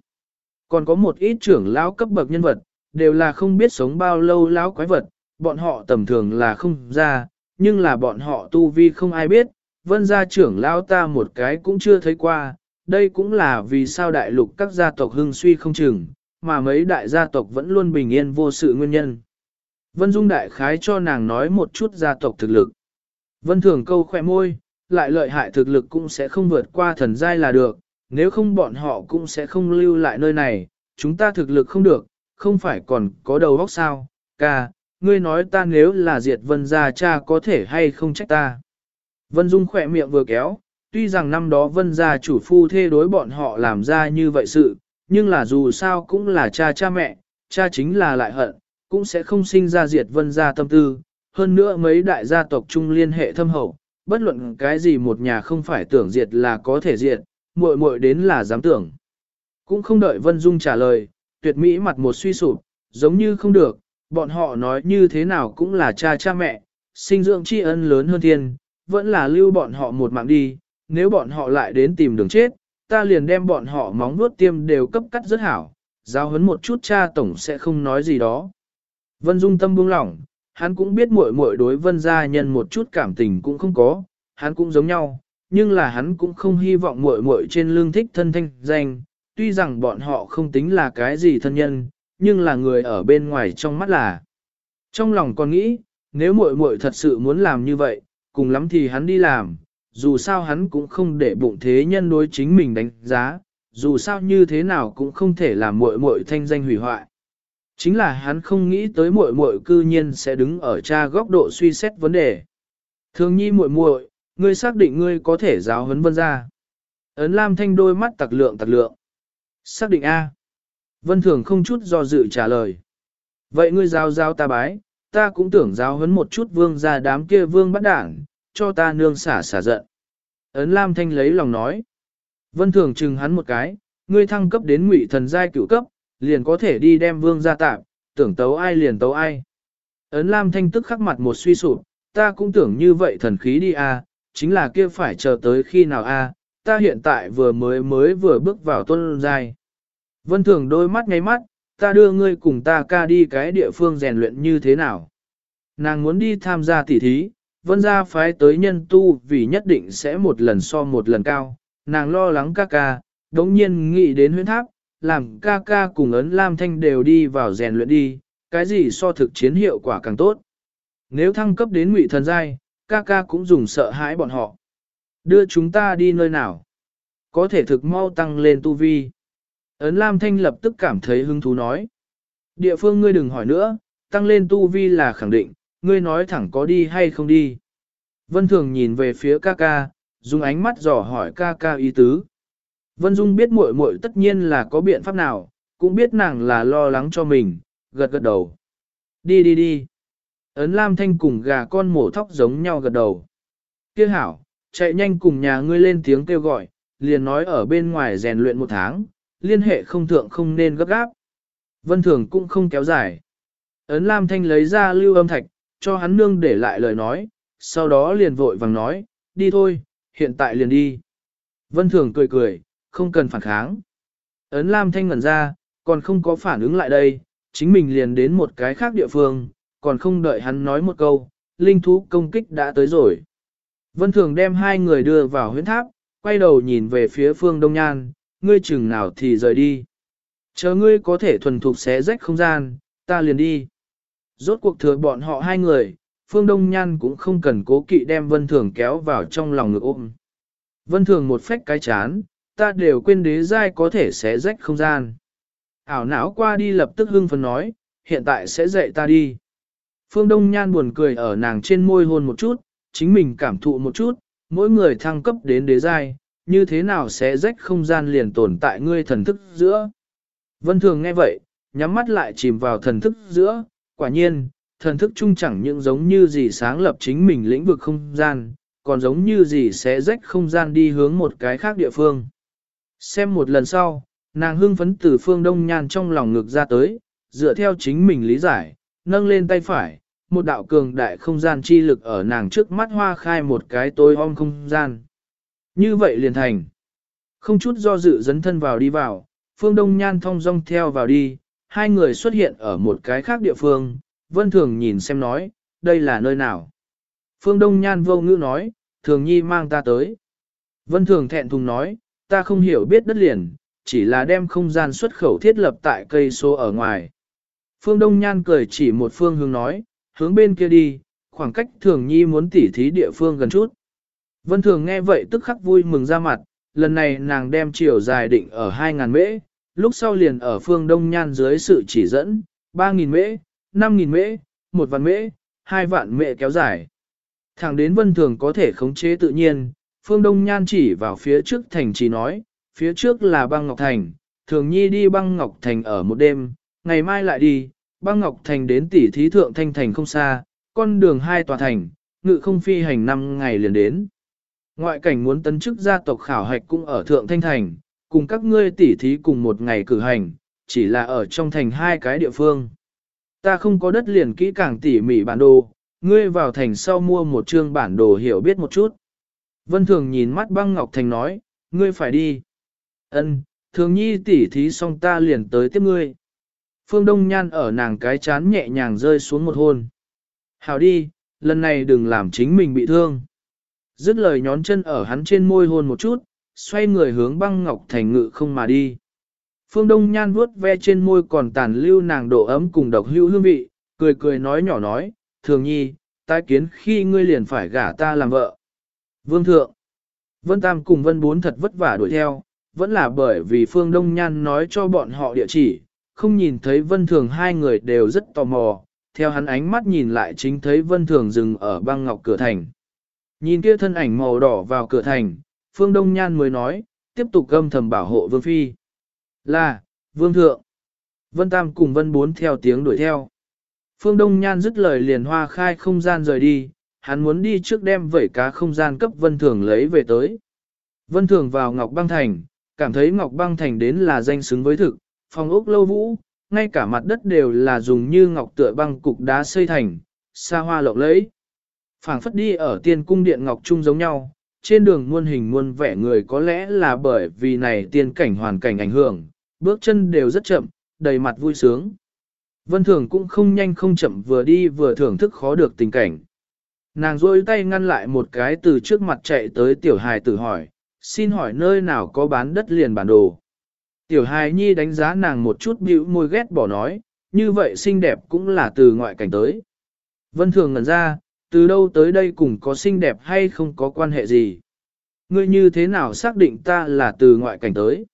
Speaker 1: Còn có một ít trưởng lão cấp bậc nhân vật, đều là không biết sống bao lâu lão quái vật, bọn họ tầm thường là không ra, nhưng là bọn họ tu vi không ai biết, vân gia trưởng lão ta một cái cũng chưa thấy qua, đây cũng là vì sao đại lục các gia tộc hưng suy không chừng, mà mấy đại gia tộc vẫn luôn bình yên vô sự nguyên nhân. Vân Dung đại khái cho nàng nói một chút gia tộc thực lực. Vân Thường câu khỏe môi, lại lợi hại thực lực cũng sẽ không vượt qua thần giai là được, nếu không bọn họ cũng sẽ không lưu lại nơi này, chúng ta thực lực không được, không phải còn có đầu óc sao, ca, ngươi nói ta nếu là diệt vân gia cha có thể hay không trách ta. Vân Dung khỏe miệng vừa kéo, tuy rằng năm đó vân gia chủ phu thê đối bọn họ làm ra như vậy sự, nhưng là dù sao cũng là cha cha mẹ, cha chính là lại hận, cũng sẽ không sinh ra diệt vân gia tâm tư, hơn nữa mấy đại gia tộc chung liên hệ thâm hậu, bất luận cái gì một nhà không phải tưởng diệt là có thể diệt, muội muội đến là dám tưởng. Cũng không đợi Vân Dung trả lời, tuyệt mỹ mặt một suy sụp, giống như không được, bọn họ nói như thế nào cũng là cha cha mẹ, sinh dưỡng tri ân lớn hơn thiên, vẫn là lưu bọn họ một mạng đi, nếu bọn họ lại đến tìm đường chết, ta liền đem bọn họ móng nuốt tiêm đều cấp cắt rất hảo, giao hấn một chút cha tổng sẽ không nói gì đó. Vân Dung tâm buông lỏng, hắn cũng biết muội muội đối vân gia nhân một chút cảm tình cũng không có, hắn cũng giống nhau, nhưng là hắn cũng không hy vọng muội muội trên lương thích thân thanh danh, tuy rằng bọn họ không tính là cái gì thân nhân, nhưng là người ở bên ngoài trong mắt là. Trong lòng còn nghĩ, nếu muội muội thật sự muốn làm như vậy, cùng lắm thì hắn đi làm, dù sao hắn cũng không để bụng thế nhân đối chính mình đánh giá, dù sao như thế nào cũng không thể làm muội muội thanh danh hủy hoại. Chính là hắn không nghĩ tới muội muội cư nhiên sẽ đứng ở cha góc độ suy xét vấn đề. Thường nhi muội muội, ngươi xác định ngươi có thể giáo huấn vân ra. Ấn Lam Thanh đôi mắt tặc lượng tặc lượng. Xác định A. Vân Thường không chút do dự trả lời. Vậy ngươi giáo giáo ta bái, ta cũng tưởng giáo huấn một chút vương ra đám kia vương bắt đảng, cho ta nương xả xả giận. Ấn Lam Thanh lấy lòng nói. Vân Thường chừng hắn một cái, ngươi thăng cấp đến ngụy thần giai cửu cấp, liền có thể đi đem vương ra tạm, tưởng tấu ai liền tấu ai. Ấn Lam Thanh tức khắc mặt một suy sụp, ta cũng tưởng như vậy thần khí đi a, chính là kia phải chờ tới khi nào a, ta hiện tại vừa mới mới vừa bước vào tuân dài. Vân Thường đôi mắt ngay mắt, ta đưa ngươi cùng ta ca đi cái địa phương rèn luyện như thế nào. Nàng muốn đi tham gia tỉ thí, vân gia phái tới nhân tu vì nhất định sẽ một lần so một lần cao, nàng lo lắng ca ca, đống nhiên nghĩ đến huyến tháp, làm ca ca cùng ấn Lam Thanh đều đi vào rèn luyện đi, cái gì so thực chiến hiệu quả càng tốt. nếu thăng cấp đến ngụy thần giai, ca ca cũng dùng sợ hãi bọn họ. Đưa chúng ta đi nơi nào? Có thể thực mau tăng lên tu vi. Ấn Lam Thanh lập tức cảm thấy hứng thú nói. Địa phương ngươi đừng hỏi nữa, tăng lên tu vi là khẳng định, ngươi nói thẳng có đi hay không đi. Vân Thường nhìn về phía ca ca, dùng ánh mắt dò hỏi ca ca ý tứ. Vân Dung biết muội muội tất nhiên là có biện pháp nào, cũng biết nàng là lo lắng cho mình, gật gật đầu. Đi đi đi. Ấn Lam Thanh cùng gà con mổ thóc giống nhau gật đầu. Kia hảo, chạy nhanh cùng nhà ngươi lên tiếng kêu gọi, liền nói ở bên ngoài rèn luyện một tháng, liên hệ không thượng không nên gấp gáp. Vân Thường cũng không kéo dài. Ấn Lam Thanh lấy ra lưu âm thạch, cho hắn nương để lại lời nói, sau đó liền vội vàng nói, đi thôi, hiện tại liền đi. Vân Thường cười cười, không cần phản kháng. Ấn Lam Thanh ngẩn ra, còn không có phản ứng lại đây, chính mình liền đến một cái khác địa phương, còn không đợi hắn nói một câu, linh thú công kích đã tới rồi. Vân Thường đem hai người đưa vào huyến tháp, quay đầu nhìn về phía phương Đông Nhan, ngươi chừng nào thì rời đi. Chờ ngươi có thể thuần thục xé rách không gian, ta liền đi. Rốt cuộc thừa bọn họ hai người, Phương Đông Nhan cũng không cần cố kỵ đem Vân Thường kéo vào trong lòng ngực ôm. Vân Thường một phách cái chán, ta đều quên đế giai có thể xé rách không gian. Ảo não qua đi lập tức hưng phấn nói, hiện tại sẽ dạy ta đi. Phương Đông Nhan buồn cười ở nàng trên môi hôn một chút, chính mình cảm thụ một chút, mỗi người thăng cấp đến đế giai, như thế nào sẽ rách không gian liền tồn tại ngươi thần thức giữa. Vân Thường nghe vậy, nhắm mắt lại chìm vào thần thức giữa, quả nhiên, thần thức chung chẳng những giống như gì sáng lập chính mình lĩnh vực không gian, còn giống như gì sẽ rách không gian đi hướng một cái khác địa phương. Xem một lần sau, nàng hưng phấn từ phương đông nhan trong lòng ngực ra tới, dựa theo chính mình lý giải, nâng lên tay phải, một đạo cường đại không gian chi lực ở nàng trước mắt hoa khai một cái tối om không gian. Như vậy liền thành. Không chút do dự dấn thân vào đi vào, phương đông nhan thong dong theo vào đi, hai người xuất hiện ở một cái khác địa phương, vân thường nhìn xem nói, đây là nơi nào. Phương đông nhan vô ngữ nói, thường nhi mang ta tới. Vân thường thẹn thùng nói, ta không hiểu biết đất liền, chỉ là đem không gian xuất khẩu thiết lập tại cây số ở ngoài. Phương Đông Nhan cười chỉ một phương hướng nói, hướng bên kia đi, khoảng cách thường nhi muốn tỉ thí địa phương gần chút. Vân Thường nghe vậy tức khắc vui mừng ra mặt, lần này nàng đem chiều dài định ở 2.000 mễ, lúc sau liền ở phương Đông Nhan dưới sự chỉ dẫn, 3.000 mễ, 5.000 mễ, 1 vạn mễ, 2 vạn mễ kéo dài. Thẳng đến Vân Thường có thể khống chế tự nhiên, phương Đông Nhan chỉ vào phía trước thành chỉ nói, phía trước là băng Ngọc Thành, thường nhi đi băng Ngọc Thành ở một đêm, ngày mai lại đi, băng Ngọc Thành đến tỷ thí thượng thanh thành không xa, con đường hai tòa thành, ngự không phi hành năm ngày liền đến. Ngoại cảnh muốn tấn chức gia tộc khảo hạch cũng ở thượng thanh thành, cùng các ngươi tỷ thí cùng một ngày cử hành, chỉ là ở trong thành hai cái địa phương. Ta không có đất liền kỹ càng tỉ mỉ bản đồ, ngươi vào thành sau mua một chương bản đồ hiểu biết một chút. Vân Thường nhìn mắt băng Ngọc Thành nói, ngươi phải đi. Ân, thường nhi tỉ thí xong ta liền tới tiếp ngươi. Phương Đông Nhan ở nàng cái chán nhẹ nhàng rơi xuống một hôn. Hào đi, lần này đừng làm chính mình bị thương. Dứt lời nhón chân ở hắn trên môi hôn một chút, xoay người hướng băng ngọc thành ngự không mà đi. Phương Đông Nhan vuốt ve trên môi còn tàn lưu nàng độ ấm cùng độc hữu hương vị, cười cười nói nhỏ nói, thường nhi, tai kiến khi ngươi liền phải gả ta làm vợ. Vương thượng, Vân Tam cùng Vân Bốn thật vất vả đuổi theo, vẫn là bởi vì Phương Đông Nhan nói cho bọn họ địa chỉ, không nhìn thấy Vân Thường hai người đều rất tò mò, theo hắn ánh mắt nhìn lại chính thấy Vân Thường dừng ở băng ngọc cửa thành. Nhìn kia thân ảnh màu đỏ vào cửa thành, Phương Đông Nhan mới nói, tiếp tục gâm thầm bảo hộ Vương Phi. Là, Vương Thượng. Vân Tam cùng Vân Bốn theo tiếng đuổi theo. Phương Đông Nhan dứt lời liền hoa khai không gian rời đi, hắn muốn đi trước đem vẩy cá không gian cấp Vân Thường lấy về tới. Vân Thường vào Ngọc Băng Thành, cảm thấy Ngọc Băng Thành đến là danh xứng với thực, phòng ốc lâu vũ, ngay cả mặt đất đều là dùng như ngọc tựa băng cục đá xây thành, xa hoa lộng lẫy. phảng phất đi ở tiên cung điện ngọc trung giống nhau, trên đường muôn hình muôn vẻ người có lẽ là bởi vì này tiên cảnh hoàn cảnh ảnh hưởng, bước chân đều rất chậm, đầy mặt vui sướng. Vân Thường cũng không nhanh không chậm vừa đi vừa thưởng thức khó được tình cảnh. Nàng rôi tay ngăn lại một cái từ trước mặt chạy tới tiểu hài tử hỏi, xin hỏi nơi nào có bán đất liền bản đồ. Tiểu hài nhi đánh giá nàng một chút bĩu môi ghét bỏ nói, như vậy xinh đẹp cũng là từ ngoại cảnh tới. Vân Thường ngẩn ra, từ đâu tới đây cùng có xinh đẹp hay không có quan hệ gì. Ngươi như thế nào xác định ta là từ ngoại cảnh tới?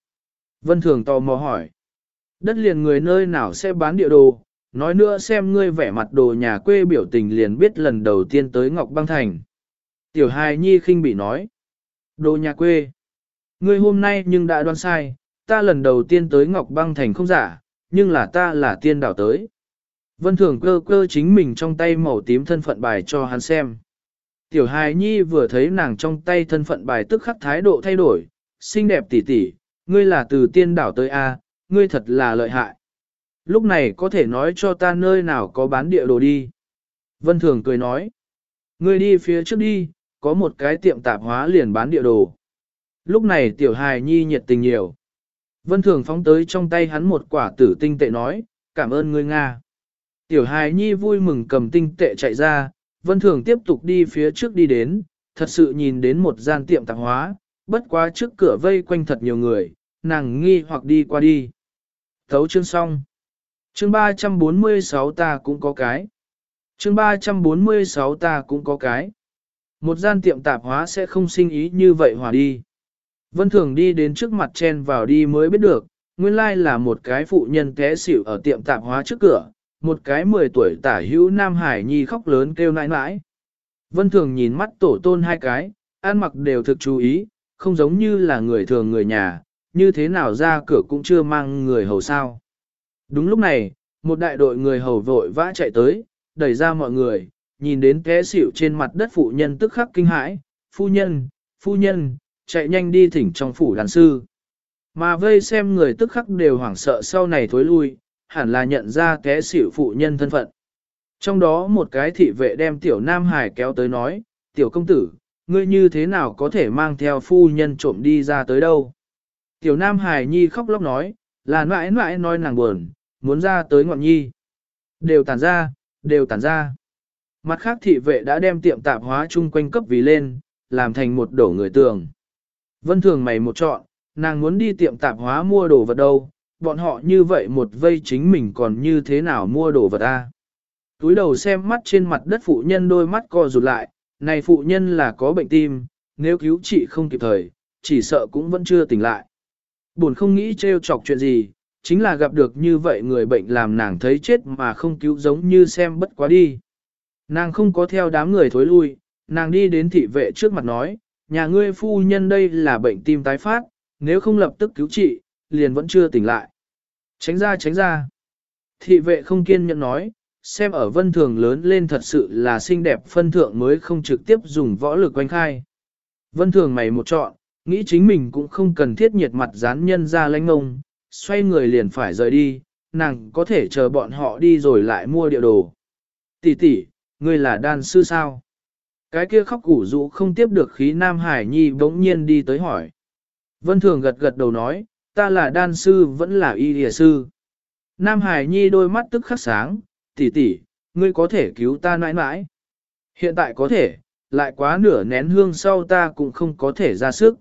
Speaker 1: Vân Thường tò mò hỏi. Đất liền người nơi nào sẽ bán địa đồ, nói nữa xem ngươi vẻ mặt đồ nhà quê biểu tình liền biết lần đầu tiên tới Ngọc Băng Thành. Tiểu hài nhi khinh bị nói. Đồ nhà quê. Ngươi hôm nay nhưng đã đoán sai, ta lần đầu tiên tới Ngọc Băng Thành không giả, nhưng là ta là tiên đảo tới. Vân Thường cơ cơ chính mình trong tay màu tím thân phận bài cho hắn xem. Tiểu hài nhi vừa thấy nàng trong tay thân phận bài tức khắc thái độ thay đổi, xinh đẹp tỉ tỉ, ngươi là từ tiên đảo tới A, ngươi thật là lợi hại. Lúc này có thể nói cho ta nơi nào có bán địa đồ đi. Vân Thường cười nói, ngươi đi phía trước đi, có một cái tiệm tạp hóa liền bán địa đồ. Lúc này tiểu hài nhi nhiệt tình nhiều. Vân Thường phóng tới trong tay hắn một quả tử tinh tệ nói, cảm ơn ngươi Nga. Tiểu hài nhi vui mừng cầm tinh tệ chạy ra, Vân Thường tiếp tục đi phía trước đi đến, thật sự nhìn đến một gian tiệm tạp hóa, bất quá trước cửa vây quanh thật nhiều người, nàng nghi hoặc đi qua đi. Thấu chương xong. Chương 346 ta cũng có cái. Chương 346 ta cũng có cái. Một gian tiệm tạp hóa sẽ không sinh ý như vậy hòa đi. Vân Thường đi đến trước mặt chen vào đi mới biết được, nguyên lai là một cái phụ nhân té xỉu ở tiệm tạp hóa trước cửa, một cái 10 tuổi tả hữu Nam Hải Nhi khóc lớn kêu nãi nãi. Vân Thường nhìn mắt tổ tôn hai cái, ăn mặc đều thực chú ý, không giống như là người thường người nhà, như thế nào ra cửa cũng chưa mang người hầu sao. Đúng lúc này, một đại đội người hầu vội vã chạy tới, đẩy ra mọi người, nhìn đến té xỉu trên mặt đất phụ nhân tức khắc kinh hãi, phu nhân, phu nhân, chạy nhanh đi thỉnh trong phủ đàn sư. Mà vây xem người tức khắc đều hoảng sợ sau này thối lui, hẳn là nhận ra té xỉu phụ nhân thân phận. Trong đó một cái thị vệ đem tiểu Nam Hải kéo tới nói, tiểu công tử, ngươi như thế nào có thể mang theo phu nhân trộm đi ra tới đâu. Tiểu Nam Hải Nhi khóc lóc nói, là mãi mãi nói nàng buồn, muốn ra tới ngọn nhi. Đều tản ra, đều tản ra. Mặt khác thị vệ đã đem tiệm tạp hóa chung quanh cấp vì lên, làm thành một đổ người tường. Vân thường mày một chọn, nàng muốn đi tiệm tạp hóa mua đồ vật đâu, bọn họ như vậy một vây chính mình còn như thế nào mua đồ vật ta. Túi đầu xem mắt trên mặt đất phụ nhân đôi mắt co rụt lại, này phụ nhân là có bệnh tim, nếu cứu trị không kịp thời, chỉ sợ cũng vẫn chưa tỉnh lại. Buồn không nghĩ trêu chọc chuyện gì, chính là gặp được như vậy người bệnh làm nàng thấy chết mà không cứu giống như xem bất quá đi. Nàng không có theo đám người thối lui, nàng đi đến thị vệ trước mặt nói, nhà ngươi phu nhân đây là bệnh tim tái phát, nếu không lập tức cứu trị, liền vẫn chưa tỉnh lại. Tránh ra tránh ra. Thị vệ không kiên nhẫn nói, xem ở vân thường lớn lên thật sự là xinh đẹp phân thượng mới không trực tiếp dùng võ lực quanh khai. Vân thường mày một chọn, nghĩ chính mình cũng không cần thiết nhiệt mặt dán nhân ra lãnh ngông, xoay người liền phải rời đi, nàng có thể chờ bọn họ đi rồi lại mua địa đồ. Tỷ tỷ, ngươi là đan sư sao? Cái kia khóc củ rũ không tiếp được khí Nam Hải Nhi bỗng nhiên đi tới hỏi. Vân Thường gật gật đầu nói, ta là đan sư vẫn là y địa sư. Nam Hải Nhi đôi mắt tức khắc sáng, tỷ tỷ, ngươi có thể cứu ta mãi mãi. Hiện tại có thể, lại quá nửa nén hương sau ta cũng không có thể ra sức.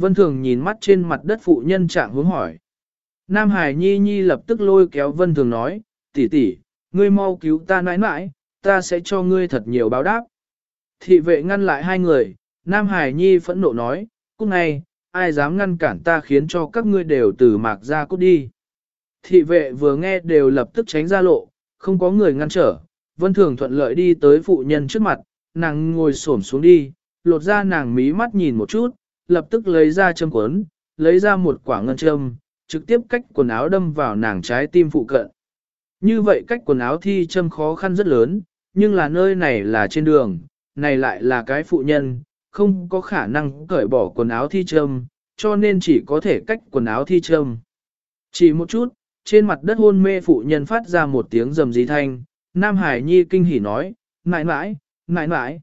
Speaker 1: Vân Thường nhìn mắt trên mặt đất phụ nhân trạng hướng hỏi. Nam Hải Nhi Nhi lập tức lôi kéo Vân Thường nói, tỷ tỷ, ngươi mau cứu ta nãi nãi, ta sẽ cho ngươi thật nhiều báo đáp. Thị vệ ngăn lại hai người, Nam Hải Nhi phẫn nộ nói, cút ngay, ai dám ngăn cản ta khiến cho các ngươi đều từ mạc ra cút đi. Thị vệ vừa nghe đều lập tức tránh ra lộ, không có người ngăn trở, vân thường thuận lợi đi tới phụ nhân trước mặt, nàng ngồi xổm xuống đi, lột ra nàng mí mắt nhìn một chút, lập tức lấy ra châm cuốn, lấy ra một quả ngân châm, trực tiếp cách quần áo đâm vào nàng trái tim phụ cận. Như vậy cách quần áo thi châm khó khăn rất lớn, nhưng là nơi này là trên đường, này lại là cái phụ nhân, không có khả năng cởi bỏ quần áo thi châm, cho nên chỉ có thể cách quần áo thi châm. Chỉ một chút, trên mặt đất hôn mê phụ nhân phát ra một tiếng rầm rì thanh, Nam Hải Nhi kinh hỉ nói, mãi mãi, mãi mãi.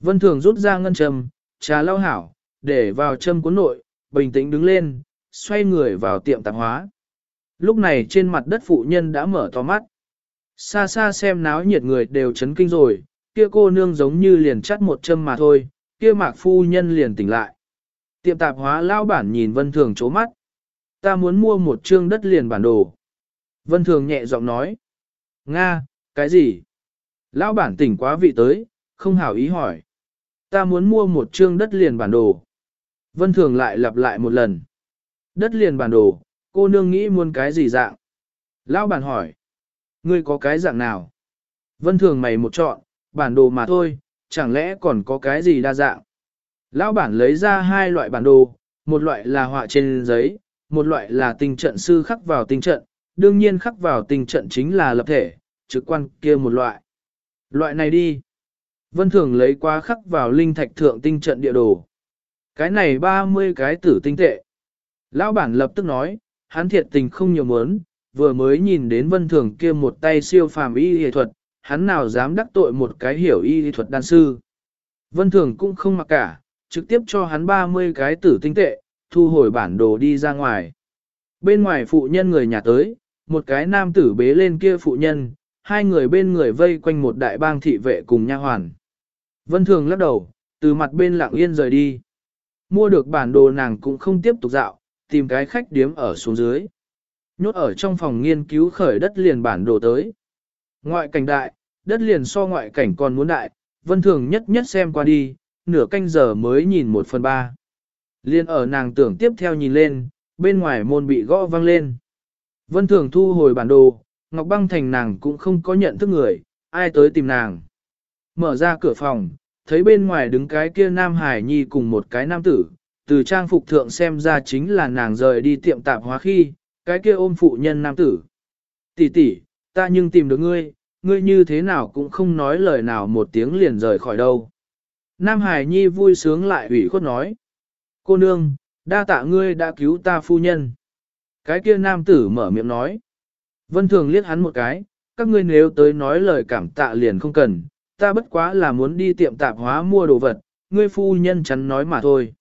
Speaker 1: Vân Thường rút ra ngân châm, trà lau hảo, để vào châm cuốn nội, bình tĩnh đứng lên, xoay người vào tiệm tạp hóa. Lúc này trên mặt đất phụ nhân đã mở to mắt. Xa xa xem náo nhiệt người đều chấn kinh rồi, kia cô nương giống như liền chắt một châm mà thôi, kia mạc phu nhân liền tỉnh lại. Tiệm tạp hóa lao bản nhìn Vân Thường chố mắt. Ta muốn mua một trương đất liền bản đồ. Vân Thường nhẹ giọng nói. Nga, cái gì? Lão bản tỉnh quá vị tới, không hảo ý hỏi. Ta muốn mua một trương đất liền bản đồ. Vân Thường lại lặp lại một lần. Đất liền bản đồ, cô nương nghĩ muốn cái gì dạng? Lão bản hỏi. Ngươi có cái dạng nào? Vân Thường mày một chọn, bản đồ mà thôi, chẳng lẽ còn có cái gì đa dạng? Lão bản lấy ra hai loại bản đồ, một loại là họa trên giấy, một loại là tinh trận sư khắc vào tinh trận, đương nhiên khắc vào tinh trận chính là lập thể, trực quan kia một loại. Loại này đi. Vân Thường lấy qua khắc vào linh thạch thượng tinh trận địa đồ. Cái này 30 cái tử tinh tệ. Lão bản lập tức nói, hắn thiệt tình không nhiều muốn, vừa mới nhìn đến Vân Thường kia một tay siêu phàm y y thuật, hắn nào dám đắc tội một cái hiểu y y thuật đan sư. Vân Thường cũng không mặc cả, trực tiếp cho hắn 30 cái tử tinh tệ, thu hồi bản đồ đi ra ngoài. Bên ngoài phụ nhân người nhà tới, một cái nam tử bế lên kia phụ nhân, hai người bên người vây quanh một đại bang thị vệ cùng nha hoàn. Vân Thường lắc đầu, từ mặt bên lặng yên rời đi. Mua được bản đồ nàng cũng không tiếp tục dạo, tìm cái khách điếm ở xuống dưới. Nhốt ở trong phòng nghiên cứu khởi đất liền bản đồ tới. Ngoại cảnh đại, đất liền so ngoại cảnh còn muốn đại, Vân Thường nhất nhất xem qua đi, nửa canh giờ mới nhìn một phần ba. Liên ở nàng tưởng tiếp theo nhìn lên, bên ngoài môn bị gõ vang lên. Vân Thường thu hồi bản đồ, Ngọc Băng Thành nàng cũng không có nhận thức người, ai tới tìm nàng. Mở ra cửa phòng, thấy bên ngoài đứng cái kia Nam Hải Nhi cùng một cái nam tử, từ trang phục thượng xem ra chính là nàng rời đi tiệm tạp hóa khi, cái kia ôm phụ nhân nam tử. Tỷ tỷ, ta nhưng tìm được ngươi, ngươi như thế nào cũng không nói lời nào một tiếng liền rời khỏi đâu. Nam Hải Nhi vui sướng lại ủy khuất nói. Cô nương, đa tạ ngươi đã cứu ta phu nhân. Cái kia nam tử mở miệng nói. Vân Thường liếc hắn một cái, các ngươi nếu tới nói lời cảm tạ liền không cần, ta bất quá là muốn đi tiệm tạp hóa mua đồ vật, ngươi phu nhân chắn nói mà thôi.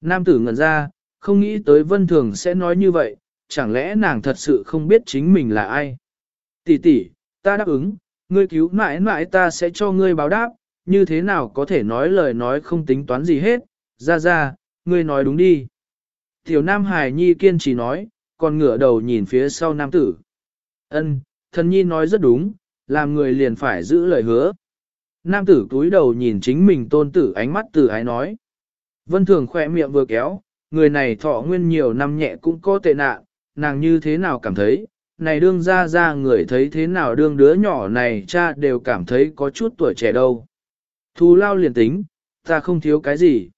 Speaker 1: Nam tử ngẩn ra, không nghĩ tới Vân Thường sẽ nói như vậy, chẳng lẽ nàng thật sự không biết chính mình là ai. Tỷ tỷ, ta đáp ứng, ngươi cứu mãi mãi ta sẽ cho ngươi báo đáp, như thế nào có thể nói lời nói không tính toán gì hết, ra ra, ngươi nói đúng đi. Tiểu Nam Hải Nhi kiên trì nói, còn ngửa đầu nhìn phía sau nam tử. Ân, thần nhi nói rất đúng, làm người liền phải giữ lời hứa. Nam tử túi đầu nhìn chính mình tôn tử ánh mắt từ ái nói. Vân thường khỏe miệng vừa kéo, người này thọ nguyên nhiều năm nhẹ cũng có tệ nạn, nàng như thế nào cảm thấy, này đương ra ra người thấy thế nào đương đứa nhỏ này cha đều cảm thấy có chút tuổi trẻ đâu. Thù lao liền tính, ta không thiếu cái gì.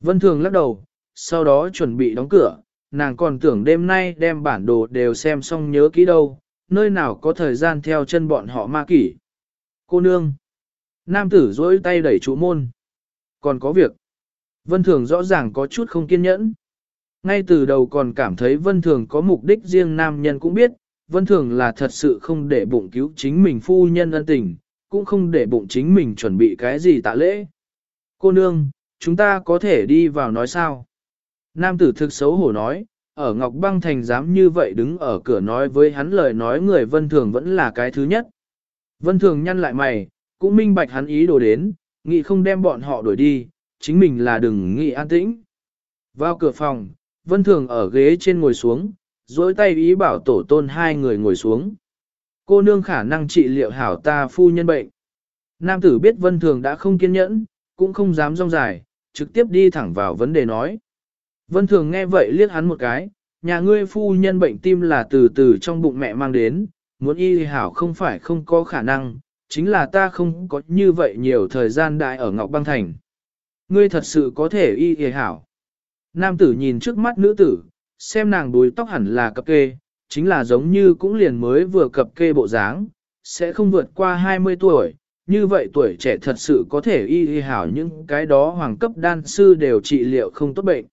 Speaker 1: Vân thường lắc đầu, sau đó chuẩn bị đóng cửa, nàng còn tưởng đêm nay đem bản đồ đều xem xong nhớ kỹ đâu, nơi nào có thời gian theo chân bọn họ ma kỷ. Cô nương. Nam tử dỗi tay đẩy trụ môn. Còn có việc. Vân Thường rõ ràng có chút không kiên nhẫn. Ngay từ đầu còn cảm thấy Vân Thường có mục đích riêng nam nhân cũng biết, Vân Thường là thật sự không để bụng cứu chính mình phu nhân ân tình, cũng không để bụng chính mình chuẩn bị cái gì tạ lễ. Cô nương, chúng ta có thể đi vào nói sao? Nam tử thực xấu hổ nói, ở Ngọc Băng Thành dám như vậy đứng ở cửa nói với hắn lời nói người Vân Thường vẫn là cái thứ nhất. Vân Thường nhăn lại mày, cũng minh bạch hắn ý đồ đến, nghĩ không đem bọn họ đuổi đi, chính mình là đừng nghĩ an tĩnh. Vào cửa phòng, Vân Thường ở ghế trên ngồi xuống, dối tay ý bảo tổ tôn hai người ngồi xuống. Cô nương khả năng trị liệu hảo ta phu nhân bệnh. Nam tử biết Vân Thường đã không kiên nhẫn, cũng không dám rong dài, trực tiếp đi thẳng vào vấn đề nói. Vân Thường nghe vậy liếc hắn một cái, nhà ngươi phu nhân bệnh tim là từ từ trong bụng mẹ mang đến, muốn y hảo không phải không có khả năng, chính là ta không có như vậy nhiều thời gian đại ở Ngọc Băng Thành. Ngươi thật sự có thể y y hảo. Nam tử nhìn trước mắt nữ tử, xem nàng đuôi tóc hẳn là cập kê, chính là giống như cũng liền mới vừa cập kê bộ dáng, sẽ không vượt qua 20 tuổi, như vậy tuổi trẻ thật sự có thể y y hảo những cái đó hoàng cấp đan sư đều trị liệu không tốt bệnh.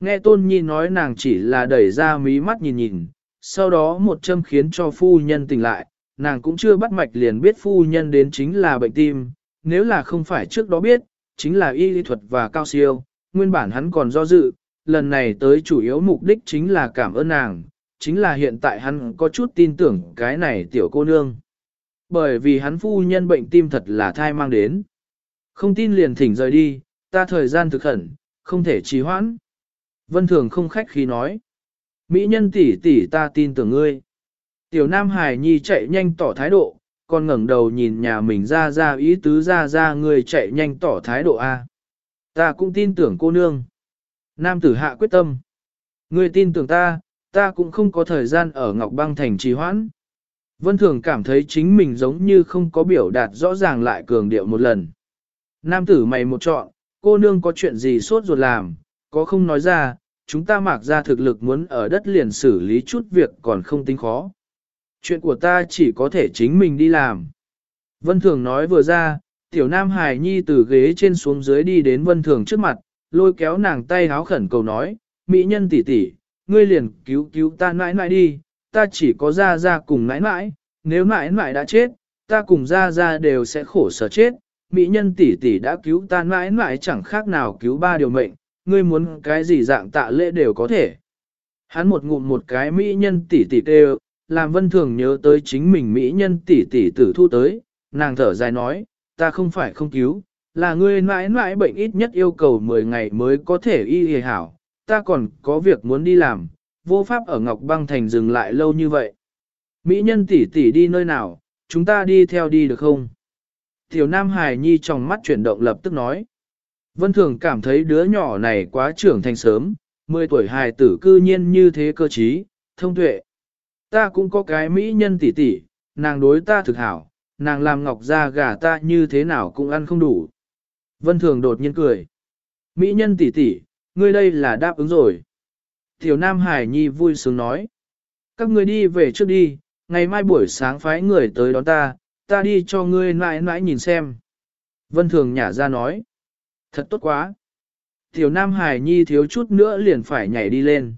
Speaker 1: Nghe Tôn Nhi nói nàng chỉ là đẩy ra mí mắt nhìn nhìn, sau đó một châm khiến cho phu nhân tỉnh lại, nàng cũng chưa bắt mạch liền biết phu nhân đến chính là bệnh tim, nếu là không phải trước đó biết, chính là y lý thuật và cao siêu, nguyên bản hắn còn do dự, lần này tới chủ yếu mục đích chính là cảm ơn nàng, chính là hiện tại hắn có chút tin tưởng cái này tiểu cô nương. Bởi vì hắn phu nhân bệnh tim thật là thai mang đến. Không tin liền thỉnh rời đi, ta thời gian thực khẩn, không thể trì hoãn. Vân Thường không khách khí nói. Mỹ nhân tỷ tỷ ta tin tưởng ngươi. Tiểu Nam Hải Nhi chạy nhanh tỏ thái độ, còn ngẩng đầu nhìn nhà mình ra ra ý tứ ra ra người chạy nhanh tỏ thái độ A. Ta cũng tin tưởng cô nương. Nam tử hạ quyết tâm. Người tin tưởng ta, ta cũng không có thời gian ở Ngọc Băng Thành trì hoãn. Vân Thường cảm thấy chính mình giống như không có biểu đạt rõ ràng lại cường điệu một lần. Nam tử mày một chọn, cô nương có chuyện gì sốt ruột làm, có không nói ra, chúng ta mặc ra thực lực muốn ở đất liền xử lý chút việc còn không tính khó. Chuyện của ta chỉ có thể chính mình đi làm. Vân Thường nói vừa ra, tiểu nam hài nhi từ ghế trên xuống dưới đi đến Vân Thường trước mặt, lôi kéo nàng tay háo khẩn cầu nói, mỹ nhân tỷ tỷ, ngươi liền cứu cứu ta nãi nãi đi, ta chỉ có ra ra cùng nãi nãi, nếu nãi nãi đã chết, ta cùng ra ra đều sẽ khổ sở chết, mỹ nhân tỷ tỷ đã cứu ta nãi nãi chẳng khác nào cứu ba điều mệnh, ngươi muốn cái gì dạng tạ lễ đều có thể. Hắn một ngụm một cái mỹ nhân tỷ tỷ kêu, làm vân thường nhớ tới chính mình mỹ nhân tỷ tỷ tử thu tới, nàng thở dài nói, ta không phải không cứu, là ngươi mãi mãi bệnh ít nhất yêu cầu 10 ngày mới có thể y hề hảo, ta còn có việc muốn đi làm, vô pháp ở Ngọc Băng Thành dừng lại lâu như vậy. Mỹ nhân tỷ tỷ đi nơi nào, chúng ta đi theo đi được không? Tiểu Nam Hải Nhi trong mắt chuyển động lập tức nói. Vân Thường cảm thấy đứa nhỏ này quá trưởng thành sớm, 10 tuổi hài tử cư nhiên như thế cơ trí, thông tuệ. Ta cũng có cái mỹ nhân tỷ tỷ, nàng đối ta thực hảo, nàng làm ngọc ra gà ta như thế nào cũng ăn không đủ. Vân Thường đột nhiên cười. Mỹ nhân tỷ tỷ, ngươi đây là đáp ứng rồi. Tiểu Nam Hải Nhi vui sướng nói. Các ngươi đi về trước đi, ngày mai buổi sáng phái người tới đón ta, ta đi cho ngươi mãi mãi nhìn xem. Vân Thường nhả ra nói. Thật tốt quá. Tiểu Nam Hải Nhi thiếu chút nữa liền phải nhảy đi lên.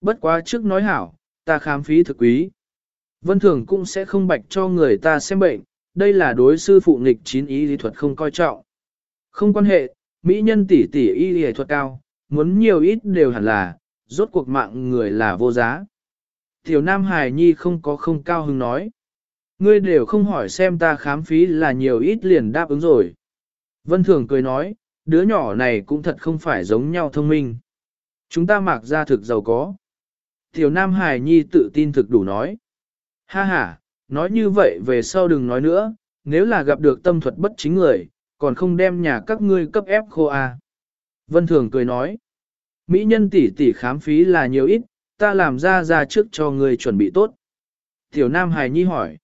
Speaker 1: Bất quá trước nói hảo, ta khám phí thực quý. Vân Thường cũng sẽ không bạch cho người ta xem bệnh, đây là đối sư phụ nghịch chín ý lý thuật không coi trọng. Không quan hệ, mỹ nhân tỷ tỷ y lý thuật cao, muốn nhiều ít đều hẳn là, rốt cuộc mạng người là vô giá. Tiểu Nam Hải Nhi không có không cao hứng nói. Ngươi đều không hỏi xem ta khám phí là nhiều ít liền đáp ứng rồi. Vân Thường cười nói, đứa nhỏ này cũng thật không phải giống nhau thông minh. Chúng ta mặc ra thực giàu có. Tiểu Nam Hải Nhi tự tin thực đủ nói. Ha ha, nói như vậy về sau đừng nói nữa, nếu là gặp được tâm thuật bất chính người, còn không đem nhà các ngươi cấp ép khô à. Vân Thường cười nói. Mỹ nhân tỷ tỷ khám phí là nhiều ít, ta làm ra ra trước cho ngươi chuẩn bị tốt. Tiểu Nam Hải Nhi hỏi.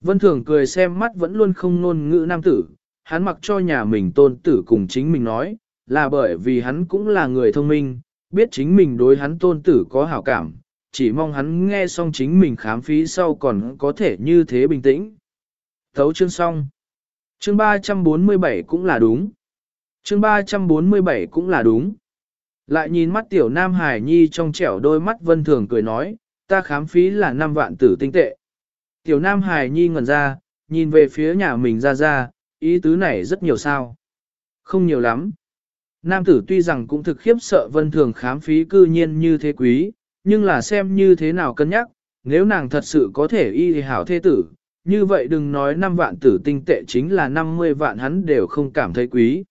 Speaker 1: Vân Thường cười xem mắt vẫn luôn không ngôn ngữ nam tử, hắn mặc cho nhà mình tôn tử cùng chính mình nói, là bởi vì hắn cũng là người thông minh, biết chính mình đối hắn tôn tử có hảo cảm, chỉ mong hắn nghe xong chính mình khám phí sau còn có thể như thế bình tĩnh. Thấu chương xong. Chương 347 cũng là đúng. Chương 347 cũng là đúng. Lại nhìn mắt tiểu nam hải nhi trong trẻo đôi mắt vân thường cười nói, ta khám phí là 5 vạn tử tinh tệ. Tiểu nam hải nhi ngẩn ra, nhìn về phía nhà mình ra ra, ý tứ này rất nhiều sao. Không nhiều lắm. Nam tử tuy rằng cũng thực khiếp sợ vân thường khám phí cư nhiên như thế quý, nhưng là xem như thế nào cân nhắc, nếu nàng thật sự có thể y thì hảo thế tử, như vậy đừng nói 5 vạn tử tinh tệ chính là 50 vạn hắn đều không cảm thấy quý.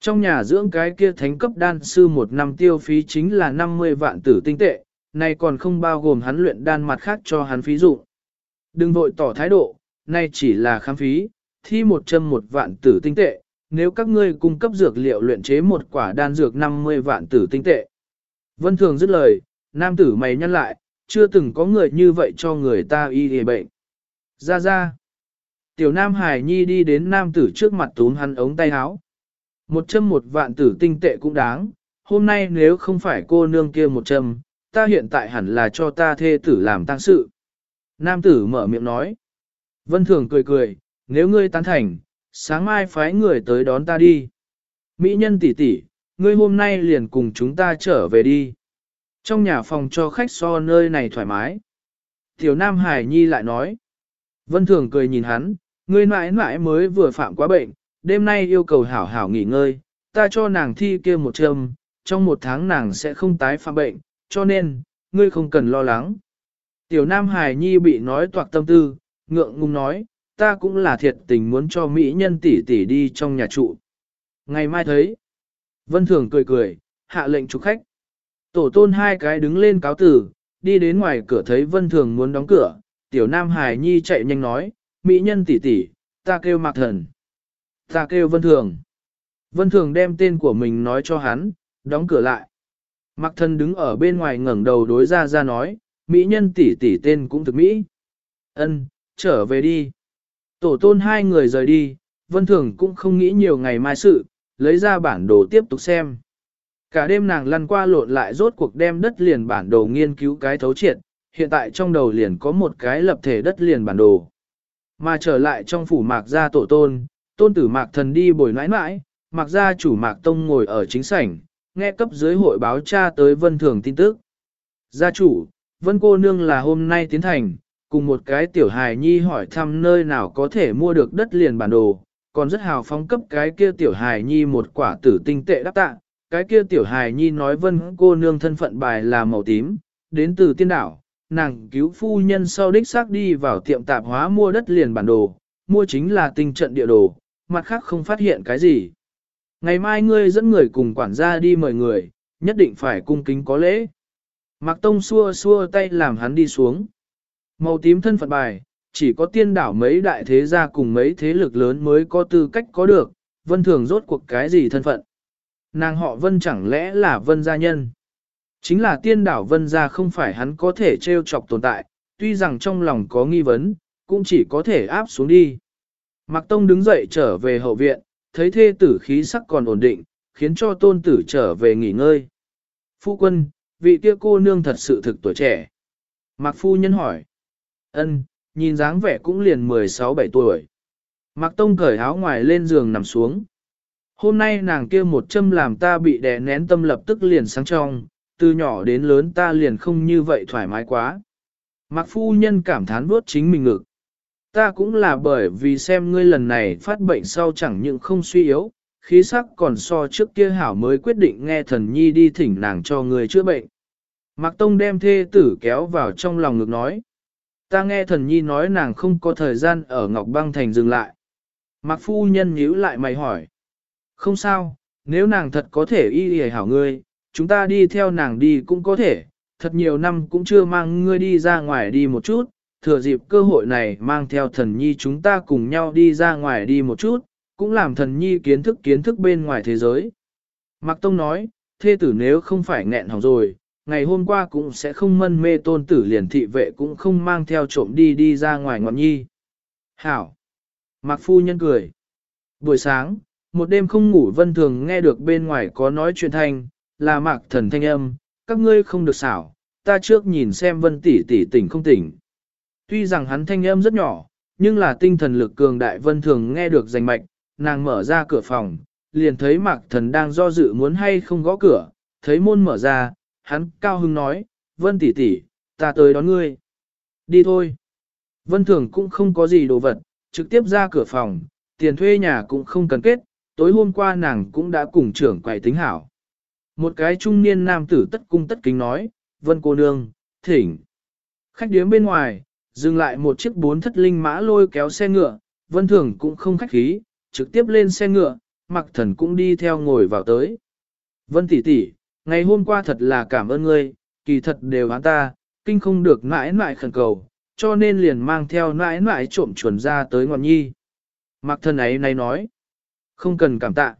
Speaker 1: Trong nhà dưỡng cái kia thánh cấp đan sư một năm tiêu phí chính là 50 vạn tử tinh tệ, này còn không bao gồm hắn luyện đan mặt khác cho hắn phí dụ. Đừng vội tỏ thái độ, này chỉ là khám phí, thi một châm một vạn tử tinh tệ, nếu các ngươi cung cấp dược liệu luyện chế một quả đan dược 50 vạn tử tinh tệ. Vân Thường dứt lời, nam tử mày nhăn lại, chưa từng có người như vậy cho người ta y hề bệnh. Ra ra. Tiểu Nam Hải Nhi đi đến nam tử trước mặt túm hắn ống tay áo. Một châm một vạn tử tinh tệ cũng đáng, hôm nay nếu không phải cô nương kia một châm, ta hiện tại hẳn là cho ta thê tử làm tăng sự. Nam tử mở miệng nói. Vân Thường cười cười, nếu ngươi tán thành, sáng mai phái người tới đón ta đi. Mỹ nhân tỷ tỷ, ngươi hôm nay liền cùng chúng ta trở về đi. Trong nhà phòng cho khách so nơi này thoải mái. Tiểu Nam Hải Nhi lại nói. Vân Thường cười nhìn hắn, ngươi mãi mãi mới vừa phạm quá bệnh, đêm nay yêu cầu hảo hảo nghỉ ngơi, ta cho nàng thi kia một châm, trong một tháng nàng sẽ không tái phạm bệnh, cho nên, ngươi không cần lo lắng. Tiểu Nam Hải Nhi bị nói toạc tâm tư, ngượng ngùng nói, ta cũng là thiệt tình muốn cho Mỹ nhân tỷ tỷ đi trong nhà trụ. Ngày mai thấy, Vân Thường cười cười, hạ lệnh chủ khách. Tổ tôn hai cái đứng lên cáo tử, đi đến ngoài cửa thấy Vân Thường muốn đóng cửa, tiểu Nam Hải Nhi chạy nhanh nói, mỹ nhân tỷ tỷ, ta kêu mạc thần. Ta kêu vân thường. Vân thường đem tên của mình nói cho hắn, đóng cửa lại. Mạc thần đứng ở bên ngoài ngẩng đầu đối ra ra nói, mỹ nhân tỷ tỷ tên cũng thực mỹ. Ân, trở về đi. Tổ tôn hai người rời đi, vân thường cũng không nghĩ nhiều ngày mai sự, lấy ra bản đồ tiếp tục xem. Cả đêm nàng lăn qua lộn lại rốt cuộc đem đất liền bản đồ nghiên cứu cái thấu triệt, hiện tại trong đầu liền có một cái lập thể đất liền bản đồ. Mà trở lại trong phủ mạc gia tổ tôn, tôn tử mạc thần đi bồi nãi nãi, mạc gia chủ mạc tông ngồi ở chính sảnh, nghe cấp dưới hội báo cha tới vân thường tin tức. Gia chủ, vân cô nương là hôm nay tiến thành, cùng một cái tiểu hài nhi hỏi thăm nơi nào có thể mua được đất liền bản đồ, còn rất hào phóng cấp cái kia tiểu hài nhi một quả tử tinh tệ đáp tạ. Cái kia tiểu hài nhi nói vân cô nương thân phận bài là màu tím, đến từ tiên đảo, nàng cứu phu nhân sau đích xác đi vào tiệm tạp hóa mua đất liền bản đồ, mua chính là tinh trận địa đồ, mặt khác không phát hiện cái gì. Ngày mai ngươi dẫn người cùng quản gia đi mời người, nhất định phải cung kính có lễ. Mạc Tông xua xua tay làm hắn đi xuống. Màu tím thân phận bài, chỉ có tiên đảo mấy đại thế gia cùng mấy thế lực lớn mới có tư cách có được, vân thường rốt cuộc cái gì thân phận. Nàng họ vân chẳng lẽ là vân gia nhân. Chính là tiên đảo vân gia không phải hắn có thể trêu chọc tồn tại, tuy rằng trong lòng có nghi vấn, cũng chỉ có thể áp xuống đi. Mạc Tông đứng dậy trở về hậu viện, thấy thê tử khí sắc còn ổn định, khiến cho tôn tử trở về nghỉ ngơi. Phu quân, vị kia cô nương thật sự thực tuổi trẻ. Mạc Phu Nhân hỏi. ân nhìn dáng vẻ cũng liền 16-17 tuổi. Mạc Tông cởi áo ngoài lên giường nằm xuống. Hôm nay nàng kia một châm làm ta bị đè nén tâm lập tức liền sáng trong, từ nhỏ đến lớn ta liền không như vậy thoải mái quá. Mạc phu nhân cảm thán vuốt chính mình ngực. Ta cũng là bởi vì xem ngươi lần này phát bệnh sau chẳng những không suy yếu, khí sắc còn so trước kia hảo mới quyết định nghe thần nhi đi thỉnh nàng cho người chữa bệnh. Mạc Tông đem thê tử kéo vào trong lòng ngực nói. Ta nghe thần nhi nói nàng không có thời gian ở Ngọc Băng Thành dừng lại. Mạc Phu Nhân nhíu lại mày hỏi. Không sao, nếu nàng thật có thể y y hảo ngươi, chúng ta đi theo nàng đi cũng có thể, thật nhiều năm cũng chưa mang ngươi đi ra ngoài đi một chút, thừa dịp cơ hội này mang theo thần nhi chúng ta cùng nhau đi ra ngoài đi một chút, cũng làm thần nhi kiến thức kiến thức bên ngoài thế giới. Mạc Tông nói, thê tử nếu không phải nghẹn hỏng rồi, ngày hôm qua cũng sẽ không mân mê tôn tử liền thị vệ cũng không mang theo trộm đi đi ra ngoài ngọn nhi. Hảo! Mạc Phu Nhân cười. Buổi sáng, một đêm không ngủ vân thường nghe được bên ngoài có nói chuyện thanh, là mạc thần thanh âm, các ngươi không được xảo, ta trước nhìn xem vân tỷ tỷ tỉnh không tỉnh. Tuy rằng hắn thanh âm rất nhỏ, nhưng là tinh thần lực cường đại vân thường nghe được rành mạch, nàng mở ra cửa phòng, liền thấy mạc thần đang do dự muốn hay không gõ cửa, thấy môn mở ra, hắn cao hưng nói, vân tỷ tỷ, ta tới đón ngươi. Đi thôi. Vân thường cũng không có gì đồ vật, trực tiếp ra cửa phòng, tiền thuê nhà cũng không cần kết, tối hôm qua nàng cũng đã cùng trưởng quầy tính hảo. Một cái trung niên nam tử tất cung tất kính nói, vân cô nương, thỉnh. Khách điếm bên ngoài, dừng lại một chiếc bốn thất linh mã lôi kéo xe ngựa, vân thường cũng không khách khí, trực tiếp lên xe ngựa, mặc thần cũng đi theo ngồi vào tới. Vân tỷ tỷ, ngày hôm qua thật là cảm ơn ngươi, kỳ thật đều hắn ta, kinh không được mãi mãi khẩn cầu, cho nên liền mang theo mãi mãi trộm chuẩn ra tới ngọn nhi. Mặc thần ấy này nói, không cần cảm tạ.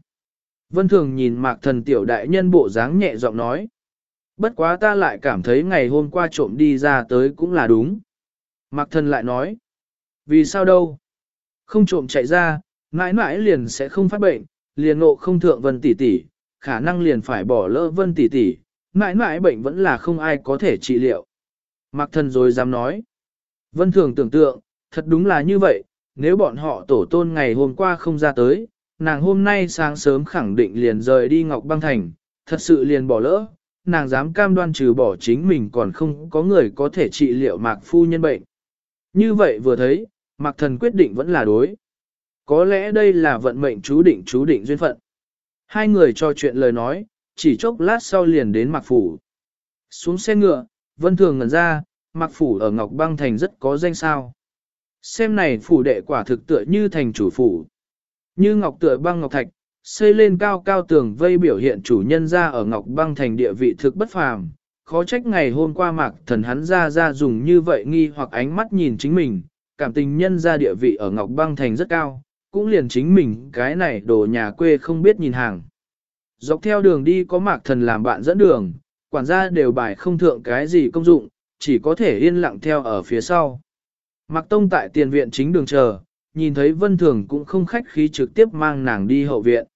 Speaker 1: Vân Thường nhìn mạc thần tiểu đại nhân bộ dáng nhẹ giọng nói. Bất quá ta lại cảm thấy ngày hôm qua trộm đi ra tới cũng là đúng. Mạc thần lại nói. Vì sao đâu? Không trộm chạy ra, mãi mãi liền sẽ không phát bệnh, liền ngộ không thượng vân tỷ tỷ, khả năng liền phải bỏ lỡ vân tỷ tỷ, mãi mãi bệnh vẫn là không ai có thể trị liệu. Mạc thần rồi dám nói. Vân thường tưởng tượng, thật đúng là như vậy, nếu bọn họ tổ tôn ngày hôm qua không ra tới, nàng hôm nay sáng sớm khẳng định liền rời đi Ngọc Băng Thành, thật sự liền bỏ lỡ, nàng dám cam đoan trừ bỏ chính mình còn không có người có thể trị liệu mạc phu nhân bệnh. Như vậy vừa thấy, mạc thần quyết định vẫn là đối. Có lẽ đây là vận mệnh chú định chú định duyên phận. Hai người trò chuyện lời nói, chỉ chốc lát sau liền đến mạc phủ. Xuống xe ngựa, vân thường ngẩn ra, mạc phủ ở Ngọc Băng Thành rất có danh sao. Xem này phủ đệ quả thực tựa như thành chủ phủ. Như ngọc tựa băng ngọc thạch, xây lên cao cao tường vây biểu hiện chủ nhân ra ở ngọc băng thành địa vị thực bất phàm. Khó trách ngày hôm qua mạc thần hắn ra ra dùng như vậy nghi hoặc ánh mắt nhìn chính mình, cảm tình nhân ra địa vị ở Ngọc Băng Thành rất cao, cũng liền chính mình cái này đồ nhà quê không biết nhìn hàng. Dọc theo đường đi có mạc thần làm bạn dẫn đường, quản gia đều bài không thượng cái gì công dụng, chỉ có thể yên lặng theo ở phía sau. Mạc Tông tại tiền viện chính đường chờ, nhìn thấy Vân Thường cũng không khách khí trực tiếp mang nàng đi hậu viện.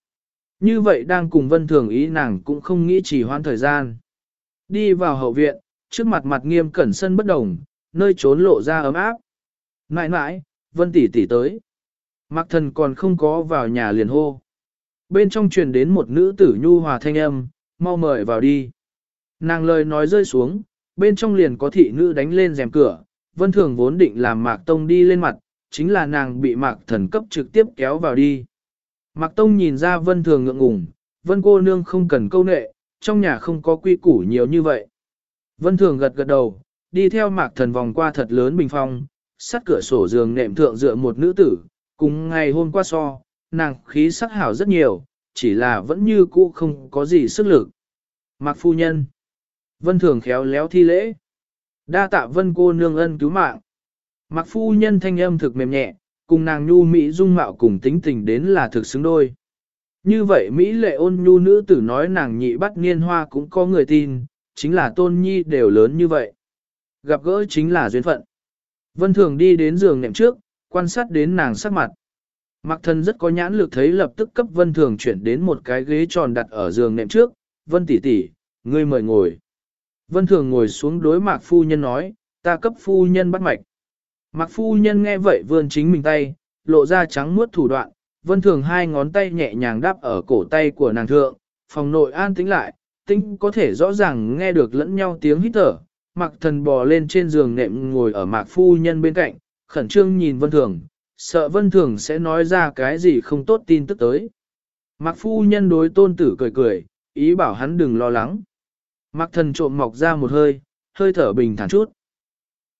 Speaker 1: Như vậy đang cùng Vân Thường ý nàng cũng không nghĩ chỉ hoãn thời gian. Đi vào hậu viện, trước mặt mặt nghiêm cẩn sân bất đồng, nơi trốn lộ ra ấm áp. Mãi mãi, Vân tỷ tỷ tới. mặc thần còn không có vào nhà liền hô. Bên trong truyền đến một nữ tử nhu hòa thanh âm, mau mời vào đi. Nàng lời nói rơi xuống, bên trong liền có thị nữ đánh lên rèm cửa, vân thường vốn định làm mạc tông đi lên mặt, chính là nàng bị mạc thần cấp trực tiếp kéo vào đi. Mạc tông nhìn ra vân thường ngượng ngùng, vân cô nương không cần câu nệ, trong nhà không có quy củ nhiều như vậy. Vân thường gật gật đầu, đi theo mạc thần vòng qua thật lớn bình phong, sắt cửa sổ giường nệm thượng dựa một nữ tử, cùng ngày hôm qua so, nàng khí sắc hảo rất nhiều, chỉ là vẫn như cũ không có gì sức lực. Mạc phu nhân. Vân thường khéo léo thi lễ. Đa tạ vân cô nương ân cứu mạng mặc phu nhân thanh âm thực mềm nhẹ, cùng nàng nhu mỹ dung mạo cùng tính tình đến là thực xứng đôi. Như vậy Mỹ lệ ôn nhu nữ tử nói nàng nhị bắt niên hoa cũng có người tin, chính là tôn nhi đều lớn như vậy. Gặp gỡ chính là duyên phận. Vân thường đi đến giường nệm trước, quan sát đến nàng sắc mặt. mặc thần rất có nhãn lực thấy lập tức cấp vân thường chuyển đến một cái ghế tròn đặt ở giường nệm trước, vân tỷ tỷ, ngươi mời ngồi. Vân thường ngồi xuống đối mạc phu nhân nói, ta cấp phu nhân bắt mạch. Mạc phu nhân nghe vậy vươn chính mình tay, lộ ra trắng muốt thủ đoạn, vân thường hai ngón tay nhẹ nhàng đáp ở cổ tay của nàng thượng, phòng nội an tĩnh lại, tĩnh có thể rõ ràng nghe được lẫn nhau tiếng hít thở. Mạc thần bò lên trên giường nệm ngồi ở mạc phu nhân bên cạnh, khẩn trương nhìn vân thường, sợ vân thường sẽ nói ra cái gì không tốt tin tức tới. Mạc phu nhân đối tôn tử cười cười, ý bảo hắn đừng lo lắng. Mạc thần trộm mọc ra một hơi, hơi thở bình thản chút.